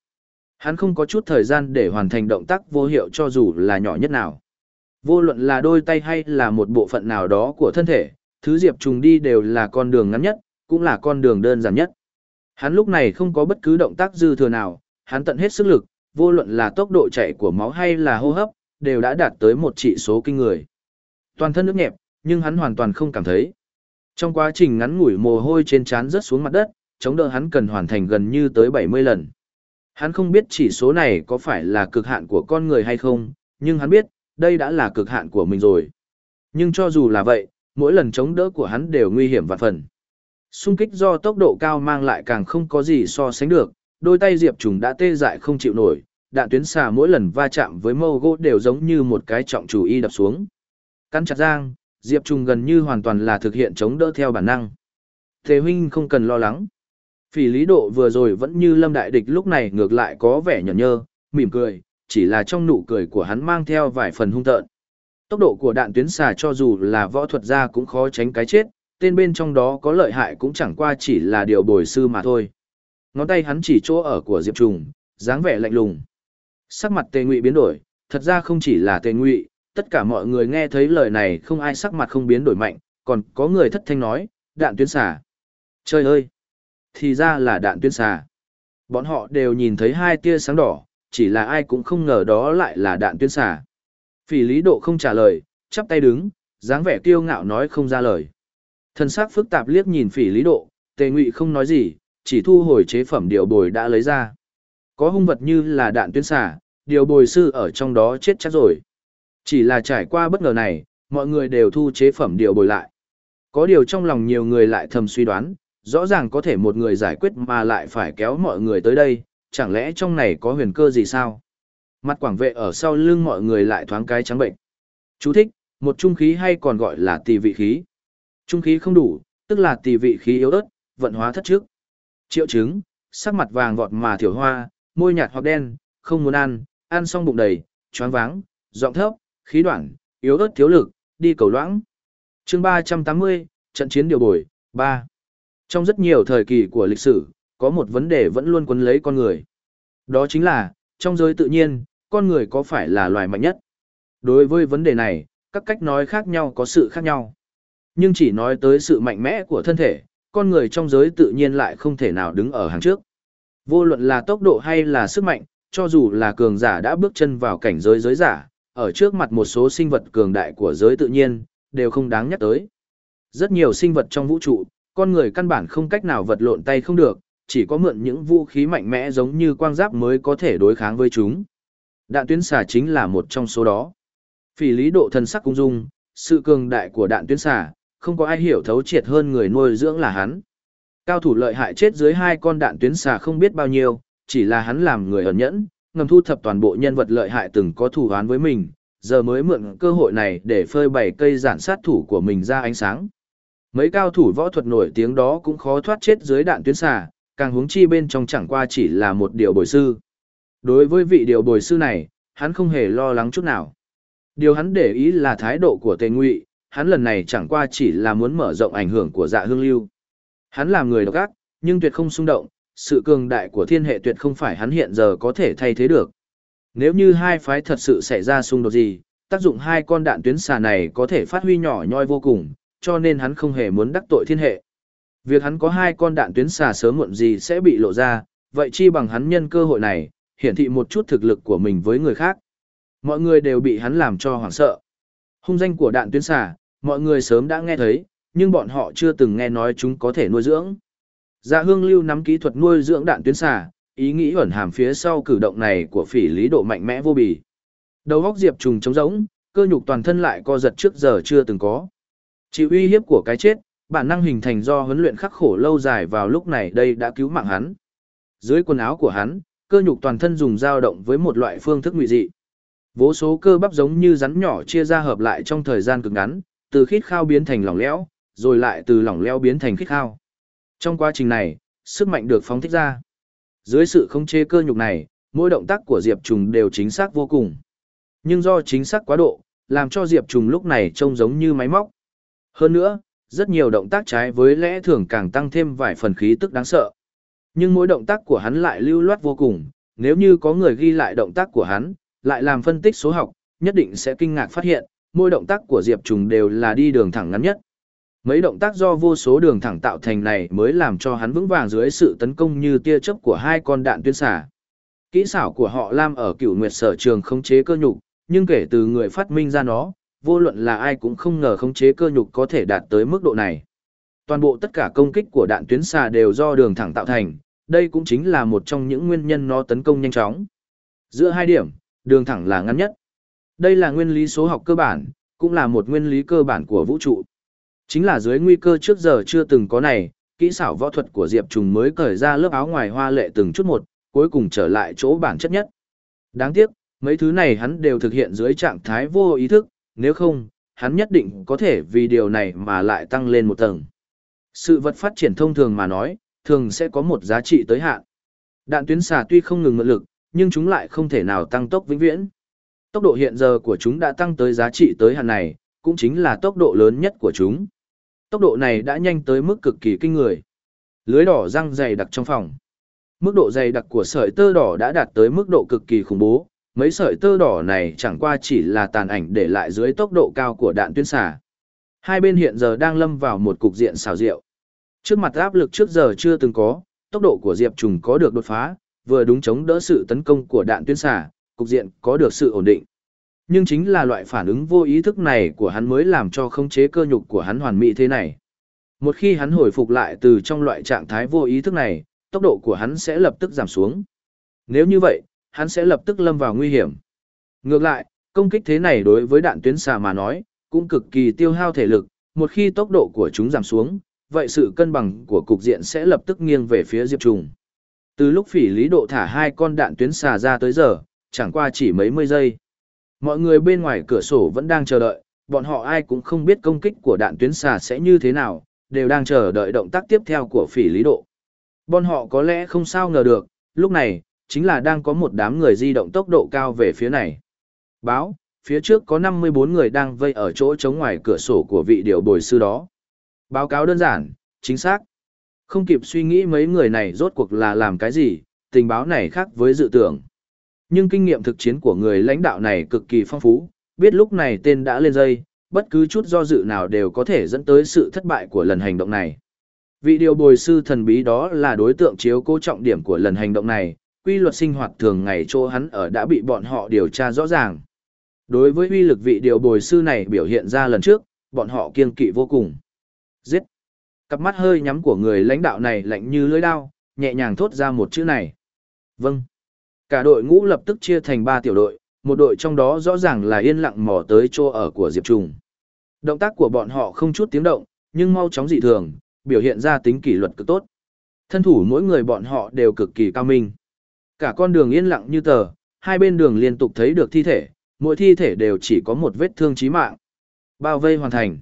Hắn không có chút thời gian để hoàn thành động tác vô hiệu cho dù là nhỏ nhất nào. Vô luận là đôi tay hay là một bộ phận nào đó của thân thể, thứ Diệp Trùng đi đều là con đường ngắn nhất, cũng là con đường đơn giản nhất. Hắn lúc này không có bất cứ động tác dư thừa nào, hắn tận hết sức lực, vô luận là tốc độ chạy của máu hay là hô hấp, đều đã đạt tới một trị số kinh người. Toàn thân nước nhẹp, nhưng hắn hoàn toàn không cảm thấy. Trong quá trình ngắn ngủi mồ hôi trên trán rớt xuống mặt đất, chống đỡ hắn cần hoàn thành gần như tới 70 lần. Hắn không biết chỉ số này có phải là cực hạn của con người hay không, nhưng hắn biết, đây đã là cực hạn của mình rồi. Nhưng cho dù là vậy, mỗi lần chống đỡ của hắn đều nguy hiểm vạn phần. Xung kích do tốc độ cao mang lại càng không có gì so sánh được, đôi tay Diệp Trùng đã tê dại không chịu nổi, đạn tuyến xà mỗi lần va chạm với mâu gỗ đều giống như một cái trọng chủ y đập xuống. Cắn chặt giang, Diệp Trùng gần như hoàn toàn là thực hiện chống đỡ theo bản năng. Thế huynh không cần lo lắng. Phỉ lý độ vừa rồi vẫn như lâm đại địch lúc này ngược lại có vẻ nhợn nhơ, mỉm cười, chỉ là trong nụ cười của hắn mang theo vài phần hung tợn. Tốc độ của đạn tuyến xà cho dù là võ thuật gia cũng khó tránh cái chết, tên bên trong đó có lợi hại cũng chẳng qua chỉ là điều bồi sư mà thôi. Ngón tay hắn chỉ chỗ ở của Diệp Trùng, dáng vẻ lạnh lùng. Sắc mặt Tề Ngụy biến đổi, thật ra không chỉ là Tề Ngụy, tất cả mọi người nghe thấy lời này không ai sắc mặt không biến đổi mạnh, còn có người thất thanh nói, đạn tuyến xà. Trời ơi! Thì ra là đạn tuyến xà. Bọn họ đều nhìn thấy hai tia sáng đỏ, chỉ là ai cũng không ngờ đó lại là đạn tuyên xả. Phỉ lý độ không trả lời, chắp tay đứng, dáng vẻ kiêu ngạo nói không ra lời. Thân xác phức tạp liếc nhìn phỉ lý độ, tề ngụy không nói gì, chỉ thu hồi chế phẩm điều bồi đã lấy ra. Có hung vật như là đạn tuyên xả, điều bồi sư ở trong đó chết chắc rồi. Chỉ là trải qua bất ngờ này, mọi người đều thu chế phẩm điều bồi lại. Có điều trong lòng nhiều người lại thầm suy đoán, rõ ràng có thể một người giải quyết mà lại phải kéo mọi người tới đây, chẳng lẽ trong này có huyền cơ gì sao? Mặt quảng vệ ở sau lưng mọi người lại thoáng cái trắng bệnh. Chú thích, một trung khí hay còn gọi là tỳ vị khí. Trung khí không đủ, tức là tỳ vị khí yếu ớt, vận hóa thất trước. Triệu chứng, sắc mặt vàng vọt mà thiểu hoa, môi nhạt hoặc đen, không muốn ăn, ăn xong bụng đầy, choáng váng, giọng thấp, khí đoạn, yếu ớt thiếu lực, đi cầu loãng. chương 380, trận chiến điều bồi, 3. Trong rất nhiều thời kỳ của lịch sử, có một vấn đề vẫn luôn quấn lấy con người. Đó chính là, trong giới tự nhiên, con người có phải là loài mạnh nhất? Đối với vấn đề này, các cách nói khác nhau có sự khác nhau. Nhưng chỉ nói tới sự mạnh mẽ của thân thể, con người trong giới tự nhiên lại không thể nào đứng ở hàng trước. Vô luận là tốc độ hay là sức mạnh, cho dù là cường giả đã bước chân vào cảnh giới giới giả, ở trước mặt một số sinh vật cường đại của giới tự nhiên, đều không đáng nhắc tới. Rất nhiều sinh vật trong vũ trụ, con người căn bản không cách nào vật lộn tay không được, chỉ có mượn những vũ khí mạnh mẽ giống như quang giáp mới có thể đối kháng với chúng. Đạn tuyến xà chính là một trong số đó. Phỉ lý độ thần sắc cung dung, sự cường đại của đạn tuyến xà, không có ai hiểu thấu triệt hơn người nuôi dưỡng là hắn. Cao thủ lợi hại chết dưới hai con đạn tuyến xà không biết bao nhiêu, chỉ là hắn làm người ẩn nhẫn, ngầm thu thập toàn bộ nhân vật lợi hại từng có thủ án với mình, giờ mới mượn cơ hội này để phơi bày cây giản sát thủ của mình ra ánh sáng. Mấy cao thủ võ thuật nổi tiếng đó cũng khó thoát chết dưới đạn tuyến xà, càng huống chi bên trong chẳng qua chỉ là một điều bồi sư. Đối với vị điều bồi sư này, hắn không hề lo lắng chút nào. Điều hắn để ý là thái độ của Tề Ngụy, hắn lần này chẳng qua chỉ là muốn mở rộng ảnh hưởng của Dạ Hương Lưu. Hắn làm người độc ác, nhưng tuyệt không xung động, sự cường đại của thiên hệ tuyệt không phải hắn hiện giờ có thể thay thế được. Nếu như hai phái thật sự xảy ra xung đột gì, tác dụng hai con đạn tuyến xà này có thể phát huy nhỏ nhoi vô cùng, cho nên hắn không hề muốn đắc tội thiên hệ. Việc hắn có hai con đạn tuyến xà sớm muộn gì sẽ bị lộ ra, vậy chi bằng hắn nhân cơ hội này, hiển thị một chút thực lực của mình với người khác. Mọi người đều bị hắn làm cho hoảng sợ. Hung danh của đạn tuyến xà, mọi người sớm đã nghe thấy, nhưng bọn họ chưa từng nghe nói chúng có thể nuôi dưỡng. Dạ hương lưu nắm kỹ thuật nuôi dưỡng đạn tuyến xà, ý nghĩ ẩn hàm phía sau cử động này của phỉ lý độ mạnh mẽ vô bì. Đầu góc diệp trùng trống rỗng, cơ nhục toàn thân lại co giật trước giờ chưa từng có. Chịu uy hiếp của cái chết, bản năng hình thành do huấn luyện khắc khổ lâu dài vào lúc này đây đã cứu mạng hắn. Dưới quần áo của hắn, cơ nhục toàn thân dùng dao động với một loại phương thức ngụy dị. Vô số cơ bắp giống như rắn nhỏ chia ra hợp lại trong thời gian cực ngắn, từ khít khao biến thành lỏng lẽo, rồi lại từ lỏng lẽo biến thành khít khao. Trong quá trình này, sức mạnh được phóng thích ra. Dưới sự khống chế cơ nhục này, mỗi động tác của Diệp Trùng đều chính xác vô cùng. Nhưng do chính xác quá độ, làm cho Diệp Trùng lúc này trông giống như máy móc. Hơn nữa, rất nhiều động tác trái với lẽ thường càng tăng thêm vài phần khí tức đáng sợ. Nhưng mỗi động tác của hắn lại lưu loát vô cùng, nếu như có người ghi lại động tác của hắn, lại làm phân tích số học, nhất định sẽ kinh ngạc phát hiện, mỗi động tác của Diệp Trùng đều là đi đường thẳng ngắn nhất. Mấy động tác do vô số đường thẳng tạo thành này mới làm cho hắn vững vàng dưới sự tấn công như tia chớp của hai con đạn tuyến xả. Kỹ xảo của họ Lam ở cửu nguyệt sở trường khống chế cơ nhục, nhưng kể từ người phát minh ra nó, vô luận là ai cũng không ngờ khống chế cơ nhục có thể đạt tới mức độ này. Toàn bộ tất cả công kích của đạn tuyến xà đều do đường thẳng tạo thành, đây cũng chính là một trong những nguyên nhân nó tấn công nhanh chóng. Giữa hai điểm, đường thẳng là ngắn nhất. Đây là nguyên lý số học cơ bản, cũng là một nguyên lý cơ bản của vũ trụ. Chính là dưới nguy cơ trước giờ chưa từng có này, kỹ xảo võ thuật của Diệp Trùng mới cởi ra lớp áo ngoài hoa lệ từng chút một, cuối cùng trở lại chỗ bản chất nhất. Đáng tiếc, mấy thứ này hắn đều thực hiện dưới trạng thái vô ý thức, nếu không, hắn nhất định có thể vì điều này mà lại tăng lên một tầng. Sự vật phát triển thông thường mà nói, thường sẽ có một giá trị tới hạn. Đạn tuyến xà tuy không ngừng mượn lực, nhưng chúng lại không thể nào tăng tốc vĩnh viễn. Tốc độ hiện giờ của chúng đã tăng tới giá trị tới hạn này, cũng chính là tốc độ lớn nhất của chúng. Tốc độ này đã nhanh tới mức cực kỳ kinh người. Lưới đỏ răng dày đặc trong phòng. Mức độ dày đặc của sợi tơ đỏ đã đạt tới mức độ cực kỳ khủng bố, mấy sợi tơ đỏ này chẳng qua chỉ là tàn ảnh để lại dưới tốc độ cao của đạn tuyến xả. Hai bên hiện giờ đang lâm vào một cục diện xào rượu. Trước mặt áp lực trước giờ chưa từng có, tốc độ của Diệp Trùng có được đột phá, vừa đúng chống đỡ sự tấn công của đạn tuyến xả, cục diện có được sự ổn định. Nhưng chính là loại phản ứng vô ý thức này của hắn mới làm cho khống chế cơ nhục của hắn hoàn mỹ thế này. Một khi hắn hồi phục lại từ trong loại trạng thái vô ý thức này, tốc độ của hắn sẽ lập tức giảm xuống. Nếu như vậy, hắn sẽ lập tức lâm vào nguy hiểm. Ngược lại, công kích thế này đối với đạn tuyến xà mà nói, cũng cực kỳ tiêu hao thể lực, một khi tốc độ của chúng giảm xuống, vậy sự cân bằng của cục diện sẽ lập tức nghiêng về phía Diệp Trùng. Từ lúc phỉ lý độ thả hai con đạn tuyến xà ra tới giờ, chẳng qua chỉ mấy mươi giây. Mọi người bên ngoài cửa sổ vẫn đang chờ đợi, bọn họ ai cũng không biết công kích của đạn tuyến xà sẽ như thế nào, đều đang chờ đợi động tác tiếp theo của phỉ lý độ. Bọn họ có lẽ không sao ngờ được, lúc này, chính là đang có một đám người di động tốc độ cao về phía này. Báo, phía trước có 54 người đang vây ở chỗ chống ngoài cửa sổ của vị điều bồi sư đó. Báo cáo đơn giản, chính xác. Không kịp suy nghĩ mấy người này rốt cuộc là làm cái gì, tình báo này khác với dự tưởng. Nhưng kinh nghiệm thực chiến của người lãnh đạo này cực kỳ phong phú, biết lúc này tên đã lên dây, bất cứ chút do dự nào đều có thể dẫn tới sự thất bại của lần hành động này. Vị điều bồi sư thần bí đó là đối tượng chiếu cố trọng điểm của lần hành động này, quy luật sinh hoạt thường ngày chỗ hắn ở đã bị bọn họ điều tra rõ ràng. Đối với uy lực vị điều bồi sư này biểu hiện ra lần trước, bọn họ kiêng kỵ vô cùng. Giết! Cặp mắt hơi nhắm của người lãnh đạo này lạnh như lưỡi đao, nhẹ nhàng thốt ra một chữ này. Vâng. Cả đội ngũ lập tức chia thành ba tiểu đội, một đội trong đó rõ ràng là yên lặng mò tới chỗ ở của Diệp Trùng. Động tác của bọn họ không chút tiếng động, nhưng mau chóng dị thường, biểu hiện ra tính kỷ luật cực tốt. Thân thủ mỗi người bọn họ đều cực kỳ cao minh. Cả con đường yên lặng như tờ, hai bên đường liên tục thấy được thi thể, mỗi thi thể đều chỉ có một vết thương chí mạng. Bao vây hoàn thành.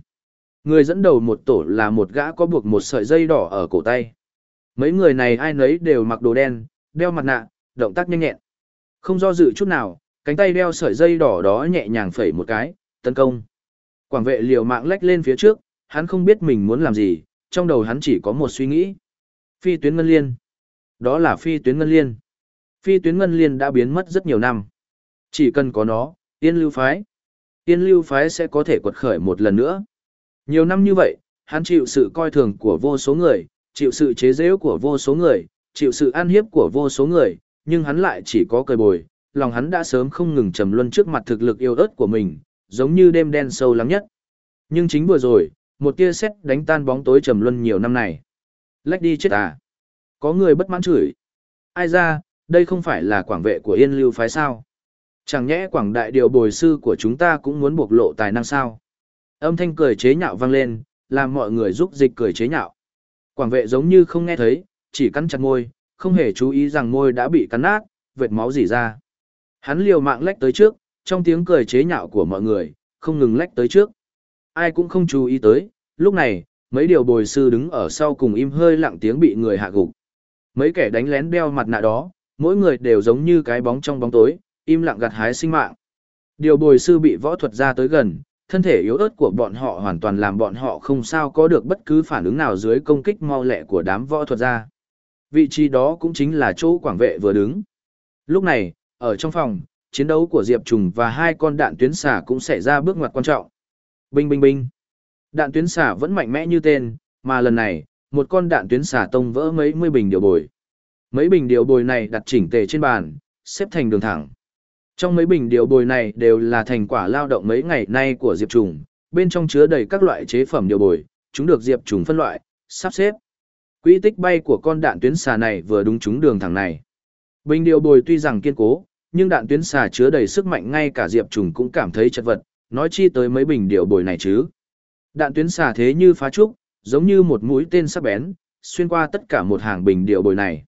Người dẫn đầu một tổ là một gã có buộc một sợi dây đỏ ở cổ tay. Mấy người này ai nấy đều mặc đồ đen, đeo mặt nạ, động tác nhanh nhẹn. Không do dự chút nào, cánh tay đeo sợi dây đỏ đó nhẹ nhàng phẩy một cái, tấn công. Quảng vệ liều mạng lách lên phía trước, hắn không biết mình muốn làm gì, trong đầu hắn chỉ có một suy nghĩ. Phi tuyến ngân liên. Đó là phi tuyến ngân liên. Phi tuyến ngân liên đã biến mất rất nhiều năm. Chỉ cần có nó, tiên lưu phái. Tiên lưu phái sẽ có thể quật khởi một lần nữa. Nhiều năm như vậy, hắn chịu sự coi thường của vô số người, chịu sự chế giễu của vô số người, chịu sự an hiếp của vô số người, nhưng hắn lại chỉ có cười bồi, lòng hắn đã sớm không ngừng trầm luân trước mặt thực lực yêu ớt của mình, giống như đêm đen sâu lắng nhất. Nhưng chính vừa rồi, một tia sét đánh tan bóng tối trầm luân nhiều năm này. Lách đi chết à? Có người bất mãn chửi. Ai ra, đây không phải là quảng vệ của Yên Lưu phái sao? Chẳng nhẽ quảng đại điều bồi sư của chúng ta cũng muốn bộc lộ tài năng sao? Âm thanh cười chế nhạo vang lên, làm mọi người giúp dịch cười chế nhạo. Quảng vệ giống như không nghe thấy, chỉ cắn chặt môi, không hề chú ý rằng môi đã bị cắn nát, vệt máu rỉ ra. Hắn liều mạng lách tới trước, trong tiếng cười chế nhạo của mọi người, không ngừng lách tới trước. Ai cũng không chú ý tới, lúc này, mấy điều bồi sư đứng ở sau cùng im hơi lặng tiếng bị người hạ gục. Mấy kẻ đánh lén đeo mặt nạ đó, mỗi người đều giống như cái bóng trong bóng tối, im lặng gặt hái sinh mạng. Điều bồi sư bị võ thuật ra tới gần, thân thể yếu ớt của bọn họ hoàn toàn làm bọn họ không sao có được bất cứ phản ứng nào dưới công kích mau lẹ của đám võ thuật ra. Vị trí đó cũng chính là chỗ quảng vệ vừa đứng. Lúc này, ở trong phòng, chiến đấu của Diệp Trùng và hai con đạn tuyến xả cũng xảy ra bước ngoặt quan trọng. Binh binh binh. Đạn tuyến xả vẫn mạnh mẽ như tên, mà lần này, một con đạn tuyến xả tông vỡ mấy mươi bình điều bồi. Mấy bình điều bồi này đặt chỉnh tề trên bàn, xếp thành đường thẳng. Trong mấy bình điều bồi này đều là thành quả lao động mấy ngày nay của Diệp Trùng, bên trong chứa đầy các loại chế phẩm điều bồi, chúng được Diệp Trùng phân loại, sắp xếp. Quỹ tích bay của con đạn tuyến xà này vừa đúng trúng đường thẳng này. Bình điều bồi tuy rằng kiên cố, nhưng đạn tuyến xà chứa đầy sức mạnh ngay cả Diệp Trùng cũng cảm thấy chật vật, nói chi tới mấy bình điều bồi này chứ. Đạn tuyến xà thế như phá trúc, giống như một mũi tên sắc bén, xuyên qua tất cả một hàng bình điều bồi này.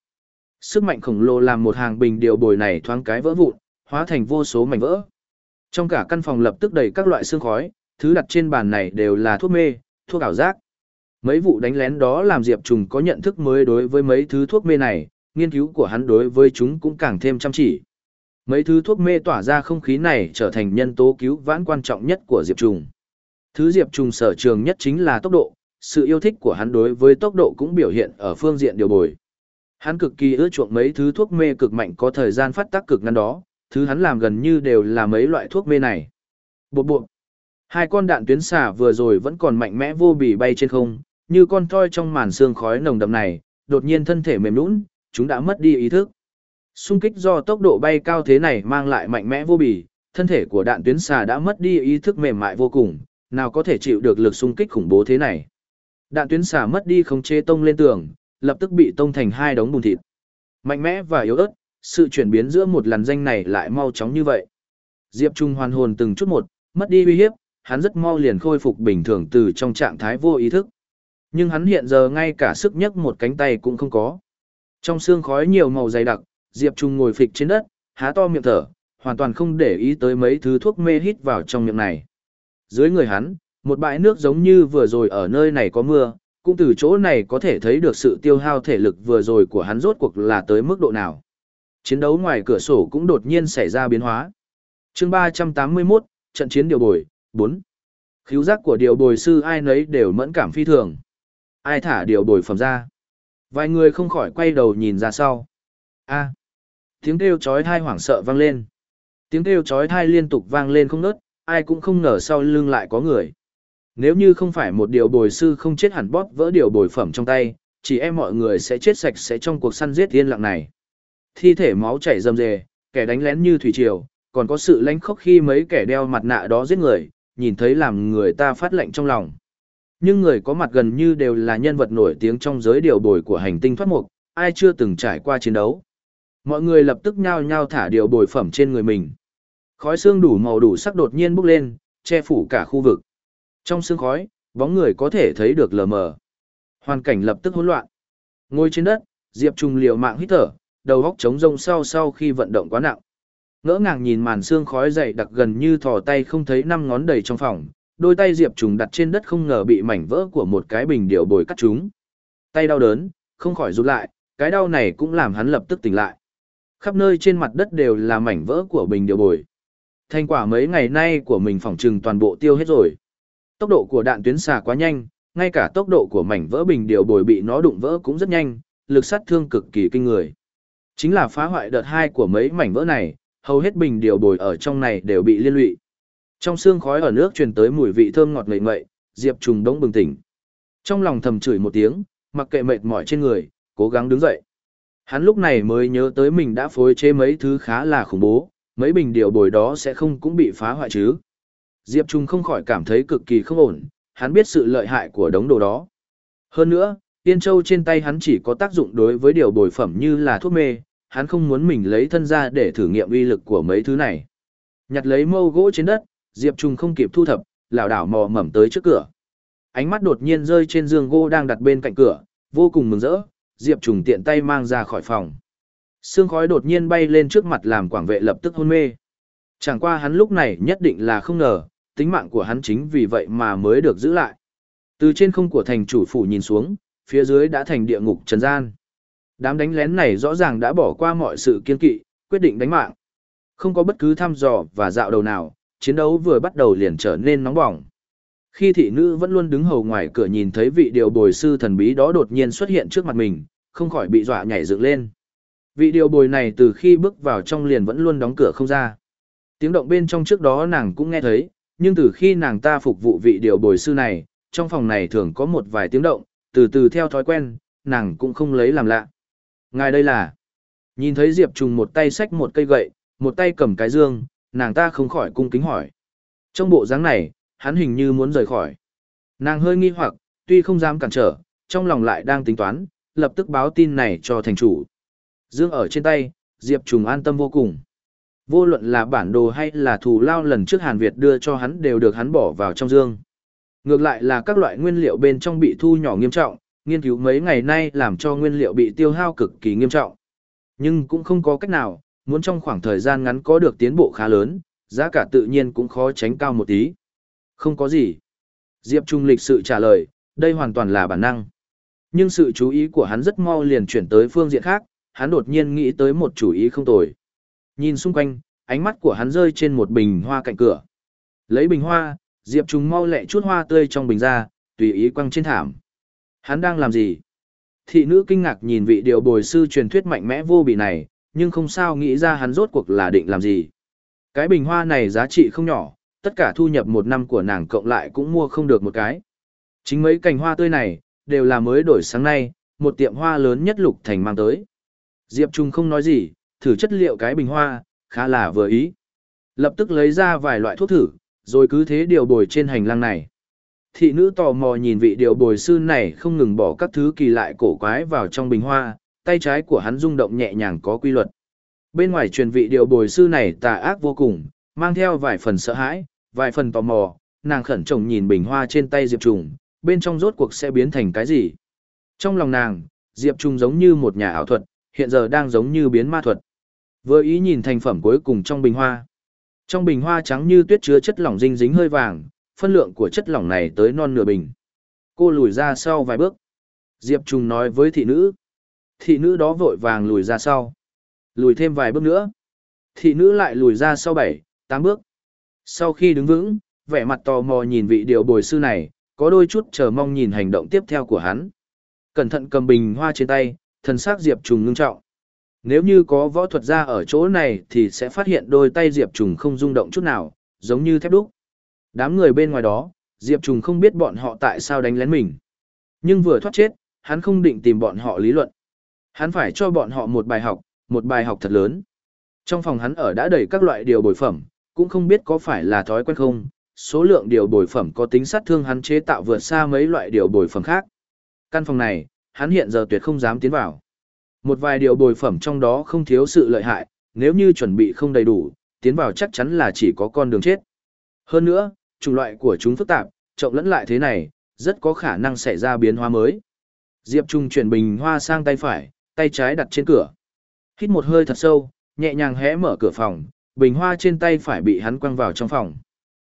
Sức mạnh khổng lồ làm một hàng bình điều bồi này thoáng cái vỡ vụn, hóa thành vô số mảnh vỡ. Trong cả căn phòng lập tức đầy các loại xương khói, thứ đặt trên bàn này đều là thuốc mê, thuốc ảo giác. Mấy vụ đánh lén đó làm Diệp Trùng có nhận thức mới đối với mấy thứ thuốc mê này, nghiên cứu của hắn đối với chúng cũng càng thêm chăm chỉ. Mấy thứ thuốc mê tỏa ra không khí này trở thành nhân tố cứu vãn quan trọng nhất của Diệp Trùng. Thứ Diệp Trùng sở trường nhất chính là tốc độ, sự yêu thích của hắn đối với tốc độ cũng biểu hiện ở phương diện điều bồi. Hắn cực kỳ ưa chuộng mấy thứ thuốc mê cực mạnh có thời gian phát tác cực ngắn đó, thứ hắn làm gần như đều là mấy loại thuốc mê này. Bộ bộ. Hai con đạn tuyến xả vừa rồi vẫn còn mạnh mẽ vô bì bay trên không, như con toi trong màn sương khói nồng đậm này, đột nhiên thân thể mềm nũng, chúng đã mất đi ý thức. Xung kích do tốc độ bay cao thế này mang lại mạnh mẽ vô bì, thân thể của đạn tuyến xà đã mất đi ý thức mềm mại vô cùng, nào có thể chịu được lực xung kích khủng bố thế này. Đạn tuyến xà mất đi khống chế tông lên tường, lập tức bị tông thành hai đống bùn thịt. Mạnh mẽ và yếu ớt, sự chuyển biến giữa một làn danh này lại mau chóng như vậy. Diệp Trung hoàn hồn từng chút một, mất đi uy hiếp, hắn rất mau liền khôi phục bình thường từ trong trạng thái vô ý thức. Nhưng hắn hiện giờ ngay cả sức nhấc một cánh tay cũng không có. Trong xương khói nhiều màu dày đặc, Diệp Trung ngồi phịch trên đất, há to miệng thở, hoàn toàn không để ý tới mấy thứ thuốc mê hít vào trong miệng này. Dưới người hắn, một bãi nước giống như vừa rồi ở nơi này có mưa, cũng từ chỗ này có thể thấy được sự tiêu hao thể lực vừa rồi của hắn rốt cuộc là tới mức độ nào. Chiến đấu ngoài cửa sổ cũng đột nhiên xảy ra biến hóa. chương 381, trận chiến điều bồi, 4. Khíu giác của điều bồi sư ai nấy đều mẫn cảm phi thường. Ai thả điều bồi phẩm ra. Vài người không khỏi quay đầu nhìn ra sau. a tiếng kêu chói thai hoảng sợ vang lên. Tiếng kêu chói thai liên tục vang lên không nớt, ai cũng không ngờ sau lưng lại có người. Nếu như không phải một điều bồi sư không chết hẳn bóp vỡ điều bồi phẩm trong tay, chỉ em mọi người sẽ chết sạch sẽ trong cuộc săn giết yên lặng này. Thi thể máu chảy rầm rề, kẻ đánh lén như thủy triều, còn có sự lánh khốc khi mấy kẻ đeo mặt nạ đó giết người, nhìn thấy làm người ta phát lệnh trong lòng. Nhưng người có mặt gần như đều là nhân vật nổi tiếng trong giới điều bồi của hành tinh thoát mục, ai chưa từng trải qua chiến đấu. Mọi người lập tức nhao nhao thả điều bồi phẩm trên người mình. Khói xương đủ màu đủ sắc đột nhiên bốc lên, che phủ cả khu vực. Trong sương khói, bóng người có thể thấy được lờ mờ. Hoàn cảnh lập tức hỗn loạn. Ngồi trên đất, Diệp Trung liều mạng hít thở, đầu góc trống rông sau sau khi vận động quá nặng. Ngỡ ngàng nhìn màn xương khói dày đặc gần như thò tay không thấy năm ngón đầy trong phòng, đôi tay Diệp Trùng đặt trên đất không ngờ bị mảnh vỡ của một cái bình điệu bồi cắt chúng. Tay đau đớn, không khỏi rút lại, cái đau này cũng làm hắn lập tức tỉnh lại. Khắp nơi trên mặt đất đều là mảnh vỡ của bình điệu bồi. Thành quả mấy ngày nay của mình phỏng trừng toàn bộ tiêu hết rồi. Tốc độ của đạn tuyến xà quá nhanh, ngay cả tốc độ của mảnh vỡ bình điều bồi bị nó đụng vỡ cũng rất nhanh, lực sát thương cực kỳ kinh người. Chính là phá hoại đợt hai của mấy mảnh vỡ này, hầu hết bình điều bồi ở trong này đều bị liên lụy. Trong xương khói ở nước truyền tới mùi vị thơm ngọt ngậy ngậy, Diệp Trùng đống bừng tỉnh. Trong lòng thầm chửi một tiếng, mặc kệ mệt mỏi trên người, cố gắng đứng dậy. Hắn lúc này mới nhớ tới mình đã phối chế mấy thứ khá là khủng bố, mấy bình điều bồi đó sẽ không cũng bị phá hoại chứ. Diệp Trung không khỏi cảm thấy cực kỳ không ổn, hắn biết sự lợi hại của đống đồ đó. Hơn nữa, Tiên Châu trên tay hắn chỉ có tác dụng đối với điều bồi phẩm như là thuốc mê, hắn không muốn mình lấy thân ra để thử nghiệm uy lực của mấy thứ này. Nhặt lấy mâu gỗ trên đất, Diệp Trung không kịp thu thập, lảo đảo mò mẩm tới trước cửa. Ánh mắt đột nhiên rơi trên giường gỗ đang đặt bên cạnh cửa, vô cùng mừng rỡ, Diệp Trung tiện tay mang ra khỏi phòng. Sương khói đột nhiên bay lên trước mặt làm quảng vệ lập tức hôn mê. Chẳng qua hắn lúc này nhất định là không ngờ, tính mạng của hắn chính vì vậy mà mới được giữ lại. Từ trên không của thành chủ phủ nhìn xuống, phía dưới đã thành địa ngục trần gian. Đám đánh lén này rõ ràng đã bỏ qua mọi sự kiên kỵ, quyết định đánh mạng. Không có bất cứ thăm dò và dạo đầu nào, chiến đấu vừa bắt đầu liền trở nên nóng bỏng. Khi thị nữ vẫn luôn đứng hầu ngoài cửa nhìn thấy vị điều bồi sư thần bí đó đột nhiên xuất hiện trước mặt mình, không khỏi bị dọa nhảy dựng lên. Vị điều bồi này từ khi bước vào trong liền vẫn luôn đóng cửa không ra. Tiếng động bên trong trước đó nàng cũng nghe thấy, nhưng từ khi nàng ta phục vụ vị điều bồi sư này, trong phòng này thường có một vài tiếng động, từ từ theo thói quen, nàng cũng không lấy làm lạ. Ngài đây là, nhìn thấy Diệp Trùng một tay xách một cây gậy, một tay cầm cái dương, nàng ta không khỏi cung kính hỏi. Trong bộ dáng này, hắn hình như muốn rời khỏi. Nàng hơi nghi hoặc, tuy không dám cản trở, trong lòng lại đang tính toán, lập tức báo tin này cho thành chủ. Dương ở trên tay, Diệp Trùng an tâm vô cùng. Vô luận là bản đồ hay là thù lao lần trước Hàn Việt đưa cho hắn đều được hắn bỏ vào trong dương. Ngược lại là các loại nguyên liệu bên trong bị thu nhỏ nghiêm trọng, nghiên cứu mấy ngày nay làm cho nguyên liệu bị tiêu hao cực kỳ nghiêm trọng. Nhưng cũng không có cách nào, muốn trong khoảng thời gian ngắn có được tiến bộ khá lớn, giá cả tự nhiên cũng khó tránh cao một tí. Không có gì. Diệp Trung lịch sự trả lời, đây hoàn toàn là bản năng. Nhưng sự chú ý của hắn rất mau liền chuyển tới phương diện khác, hắn đột nhiên nghĩ tới một chủ ý không tồi. Nhìn xung quanh, ánh mắt của hắn rơi trên một bình hoa cạnh cửa. Lấy bình hoa, Diệp Trung mau lẹ chút hoa tươi trong bình ra, tùy ý quăng trên thảm. Hắn đang làm gì? Thị nữ kinh ngạc nhìn vị điều bồi sư truyền thuyết mạnh mẽ vô bị này, nhưng không sao nghĩ ra hắn rốt cuộc là định làm gì. Cái bình hoa này giá trị không nhỏ, tất cả thu nhập một năm của nàng cộng lại cũng mua không được một cái. Chính mấy cành hoa tươi này, đều là mới đổi sáng nay, một tiệm hoa lớn nhất lục thành mang tới. Diệp Trung không nói gì, thử chất liệu cái bình hoa, khá là vừa ý. Lập tức lấy ra vài loại thuốc thử, rồi cứ thế điều bồi trên hành lang này. Thị nữ tò mò nhìn vị điều bồi sư này không ngừng bỏ các thứ kỳ lại cổ quái vào trong bình hoa, tay trái của hắn rung động nhẹ nhàng có quy luật. Bên ngoài truyền vị điều bồi sư này tà ác vô cùng, mang theo vài phần sợ hãi, vài phần tò mò, nàng khẩn trồng nhìn bình hoa trên tay Diệp Trùng, bên trong rốt cuộc sẽ biến thành cái gì. Trong lòng nàng, Diệp Trùng giống như một nhà ảo thuật, hiện giờ đang giống như biến ma thuật. Vừa ý nhìn thành phẩm cuối cùng trong bình hoa. Trong bình hoa trắng như tuyết chứa chất lỏng dinh dính hơi vàng, phân lượng của chất lỏng này tới non nửa bình. Cô lùi ra sau vài bước. Diệp Trùng nói với thị nữ. Thị nữ đó vội vàng lùi ra sau. Lùi thêm vài bước nữa. Thị nữ lại lùi ra sau bảy, tám bước. Sau khi đứng vững, vẻ mặt tò mò nhìn vị điều bồi sư này, có đôi chút chờ mong nhìn hành động tiếp theo của hắn. Cẩn thận cầm bình hoa trên tay, thần sắc Diệp Trùng ngưng trọng. Nếu như có võ thuật gia ở chỗ này thì sẽ phát hiện đôi tay Diệp Trùng không rung động chút nào, giống như thép đúc. Đám người bên ngoài đó, Diệp Trùng không biết bọn họ tại sao đánh lén mình. Nhưng vừa thoát chết, hắn không định tìm bọn họ lý luận. Hắn phải cho bọn họ một bài học, một bài học thật lớn. Trong phòng hắn ở đã đầy các loại điều bồi phẩm, cũng không biết có phải là thói quen không, số lượng điều bồi phẩm có tính sát thương hắn chế tạo vượt xa mấy loại điều bồi phẩm khác. Căn phòng này, hắn hiện giờ tuyệt không dám tiến vào. Một vài điều bồi phẩm trong đó không thiếu sự lợi hại, nếu như chuẩn bị không đầy đủ, tiến vào chắc chắn là chỉ có con đường chết. Hơn nữa, chủng loại của chúng phức tạp, trộn lẫn lại thế này, rất có khả năng xảy ra biến hóa mới. Diệp Trung chuyển bình hoa sang tay phải, tay trái đặt trên cửa. Hít một hơi thật sâu, nhẹ nhàng hé mở cửa phòng, bình hoa trên tay phải bị hắn quăng vào trong phòng.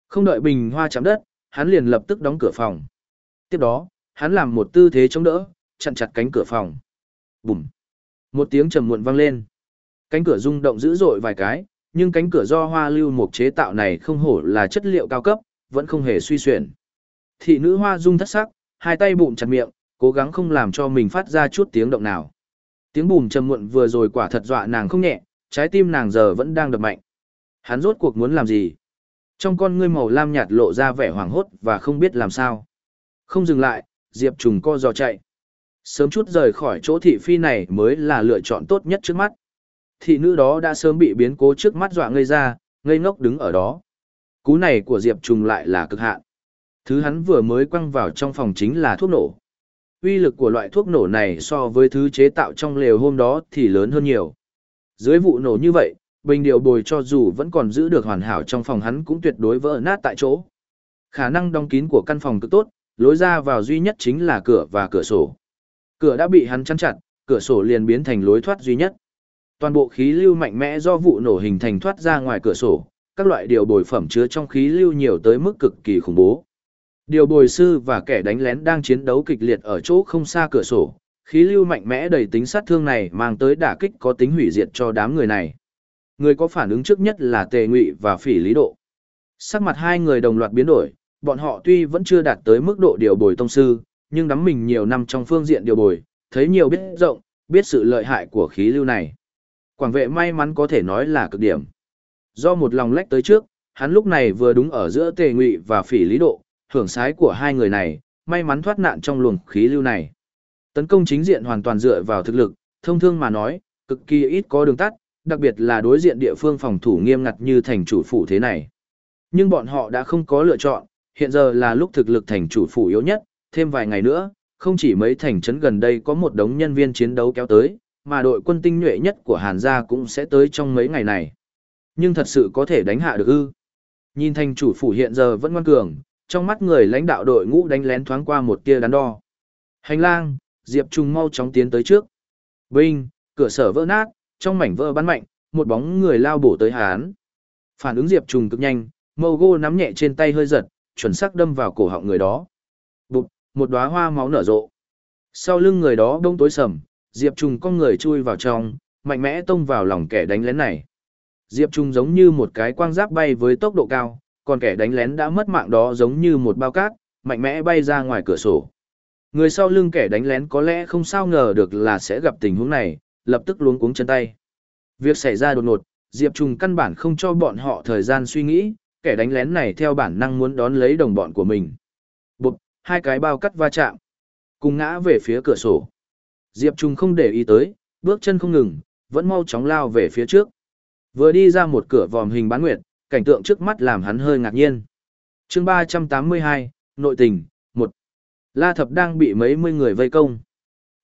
Không đợi bình hoa chạm đất, hắn liền lập tức đóng cửa phòng. Tiếp đó, hắn làm một tư thế chống đỡ, chặn chặt cánh cửa phòng. Bùm! Một tiếng trầm muộn vang lên. Cánh cửa rung động dữ dội vài cái, nhưng cánh cửa do hoa lưu mục chế tạo này không hổ là chất liệu cao cấp, vẫn không hề suy xuyển. Thị nữ hoa rung thất sắc, hai tay bụng chặt miệng, cố gắng không làm cho mình phát ra chút tiếng động nào. Tiếng bùm trầm muộn vừa rồi quả thật dọa nàng không nhẹ, trái tim nàng giờ vẫn đang đập mạnh. Hắn rốt cuộc muốn làm gì? Trong con ngươi màu lam nhạt lộ ra vẻ hoảng hốt và không biết làm sao. Không dừng lại, Diệp Trùng co giò chạy. Sớm chút rời khỏi chỗ thị phi này mới là lựa chọn tốt nhất trước mắt. Thị nữ đó đã sớm bị biến cố trước mắt dọa ngây ra, ngây ngốc đứng ở đó. Cú này của Diệp Trùng lại là cực hạn. Thứ hắn vừa mới quăng vào trong phòng chính là thuốc nổ. Uy lực của loại thuốc nổ này so với thứ chế tạo trong lều hôm đó thì lớn hơn nhiều. Dưới vụ nổ như vậy, bình điều bồi cho dù vẫn còn giữ được hoàn hảo trong phòng hắn cũng tuyệt đối vỡ nát tại chỗ. Khả năng đóng kín của căn phòng cực tốt, lối ra vào duy nhất chính là cửa và cửa sổ. Cửa đã bị hắn chắn chặt, cửa sổ liền biến thành lối thoát duy nhất. Toàn bộ khí lưu mạnh mẽ do vụ nổ hình thành thoát ra ngoài cửa sổ, các loại điều bồi phẩm chứa trong khí lưu nhiều tới mức cực kỳ khủng bố. Điều bồi sư và kẻ đánh lén đang chiến đấu kịch liệt ở chỗ không xa cửa sổ, khí lưu mạnh mẽ đầy tính sát thương này mang tới đả kích có tính hủy diệt cho đám người này. Người có phản ứng trước nhất là Tề Ngụy và Phỉ Lý Độ. Sắc mặt hai người đồng loạt biến đổi, bọn họ tuy vẫn chưa đạt tới mức độ điều bồi tông sư, nhưng đắm mình nhiều năm trong phương diện điều bồi, thấy nhiều biết rộng, biết sự lợi hại của khí lưu này. Quảng vệ may mắn có thể nói là cực điểm. Do một lòng lách tới trước, hắn lúc này vừa đúng ở giữa tề ngụy và phỉ lý độ, hưởng sái của hai người này, may mắn thoát nạn trong luồng khí lưu này. Tấn công chính diện hoàn toàn dựa vào thực lực, thông thương mà nói, cực kỳ ít có đường tắt, đặc biệt là đối diện địa phương phòng thủ nghiêm ngặt như thành chủ phủ thế này. Nhưng bọn họ đã không có lựa chọn, hiện giờ là lúc thực lực thành chủ phủ yếu nhất, thêm vài ngày nữa, không chỉ mấy thành trấn gần đây có một đống nhân viên chiến đấu kéo tới, mà đội quân tinh nhuệ nhất của Hàn gia cũng sẽ tới trong mấy ngày này. Nhưng thật sự có thể đánh hạ được ư? Nhìn thành chủ phủ hiện giờ vẫn ngoan cường, trong mắt người lãnh đạo đội ngũ đánh lén thoáng qua một tia đắn đo. Hành lang, Diệp Trung mau chóng tiến tới trước. Binh, cửa sở vỡ nát, trong mảnh vỡ bắn mạnh, một bóng người lao bổ tới hán. Phản ứng Diệp Trung cực nhanh, mâu gô nắm nhẹ trên tay hơi giật, chuẩn xác đâm vào cổ họng người đó. Bụt một đóa hoa máu nở rộ. Sau lưng người đó đông tối sầm, Diệp Trung con người chui vào trong, mạnh mẽ tông vào lòng kẻ đánh lén này. Diệp Trung giống như một cái quang giáp bay với tốc độ cao, còn kẻ đánh lén đã mất mạng đó giống như một bao cát, mạnh mẽ bay ra ngoài cửa sổ. Người sau lưng kẻ đánh lén có lẽ không sao ngờ được là sẽ gặp tình huống này, lập tức luống cuống chân tay. Việc xảy ra đột ngột, Diệp Trung căn bản không cho bọn họ thời gian suy nghĩ, kẻ đánh lén này theo bản năng muốn đón lấy đồng bọn của mình. Hai cái bao cắt va chạm, cùng ngã về phía cửa sổ. Diệp Trung không để ý tới, bước chân không ngừng, vẫn mau chóng lao về phía trước. Vừa đi ra một cửa vòm hình bán nguyệt, cảnh tượng trước mắt làm hắn hơi ngạc nhiên. chương 382, Nội tình, 1. La Thập đang bị mấy mươi người vây công.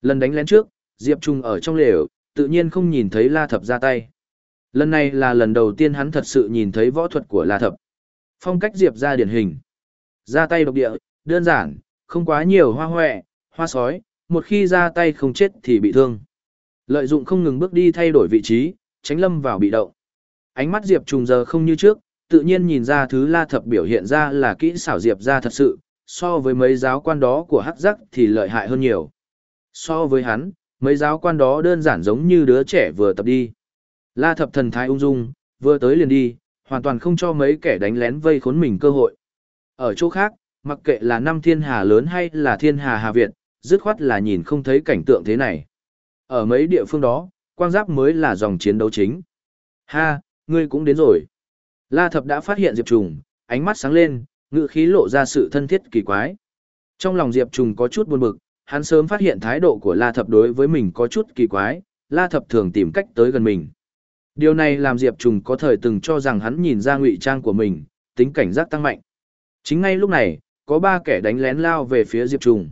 Lần đánh lén trước, Diệp Trung ở trong lều, tự nhiên không nhìn thấy La Thập ra tay. Lần này là lần đầu tiên hắn thật sự nhìn thấy võ thuật của La Thập. Phong cách Diệp ra điển hình. Ra tay độc địa, đơn giản, không quá nhiều hoa hoẹ, hoa sói, một khi ra tay không chết thì bị thương. Lợi dụng không ngừng bước đi thay đổi vị trí, tránh lâm vào bị động. Ánh mắt Diệp trùng giờ không như trước, tự nhiên nhìn ra thứ La Thập biểu hiện ra là kỹ xảo Diệp ra thật sự, so với mấy giáo quan đó của hắc giác thì lợi hại hơn nhiều. So với hắn, mấy giáo quan đó đơn giản giống như đứa trẻ vừa tập đi. La Thập thần thái ung dung, vừa tới liền đi, hoàn toàn không cho mấy kẻ đánh lén vây khốn mình cơ hội. Ở chỗ khác, mặc kệ là năm thiên hà lớn hay là thiên hà Hà Việt, dứt khoát là nhìn không thấy cảnh tượng thế này. Ở mấy địa phương đó, quang giáp mới là dòng chiến đấu chính. Ha, ngươi cũng đến rồi. La Thập đã phát hiện Diệp Trùng, ánh mắt sáng lên, ngự khí lộ ra sự thân thiết kỳ quái. Trong lòng Diệp Trùng có chút buồn bực, hắn sớm phát hiện thái độ của La Thập đối với mình có chút kỳ quái, La Thập thường tìm cách tới gần mình. Điều này làm Diệp Trùng có thời từng cho rằng hắn nhìn ra ngụy trang của mình, tính cảnh giác tăng mạnh. Chính ngay lúc này, có ba kẻ đánh lén lao về phía Diệp Trùng.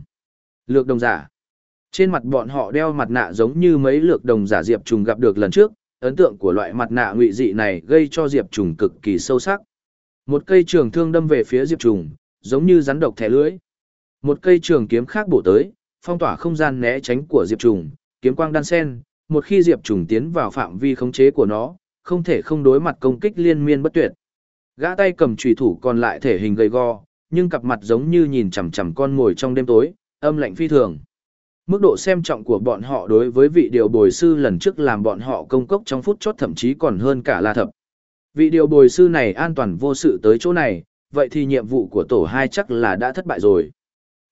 Lược đồng giả. Trên mặt bọn họ đeo mặt nạ giống như mấy lược đồng giả Diệp Trùng gặp được lần trước, ấn tượng của loại mặt nạ ngụy dị này gây cho Diệp Trùng cực kỳ sâu sắc. Một cây trường thương đâm về phía Diệp Trùng, giống như rắn độc thẻ lưỡi. Một cây trường kiếm khác bổ tới, phong tỏa không gian né tránh của Diệp Trùng, kiếm quang đan sen, một khi Diệp Trùng tiến vào phạm vi khống chế của nó, không thể không đối mặt công kích liên miên bất tuyệt. Gã tay cầm chùy thủ còn lại thể hình gầy go, nhưng cặp mặt giống như nhìn chằm chằm con ngồi trong đêm tối, âm lạnh phi thường. Mức độ xem trọng của bọn họ đối với vị điều bồi sư lần trước làm bọn họ công cốc trong phút chót thậm chí còn hơn cả La Thập. Vị điều bồi sư này an toàn vô sự tới chỗ này, vậy thì nhiệm vụ của tổ 2 chắc là đã thất bại rồi.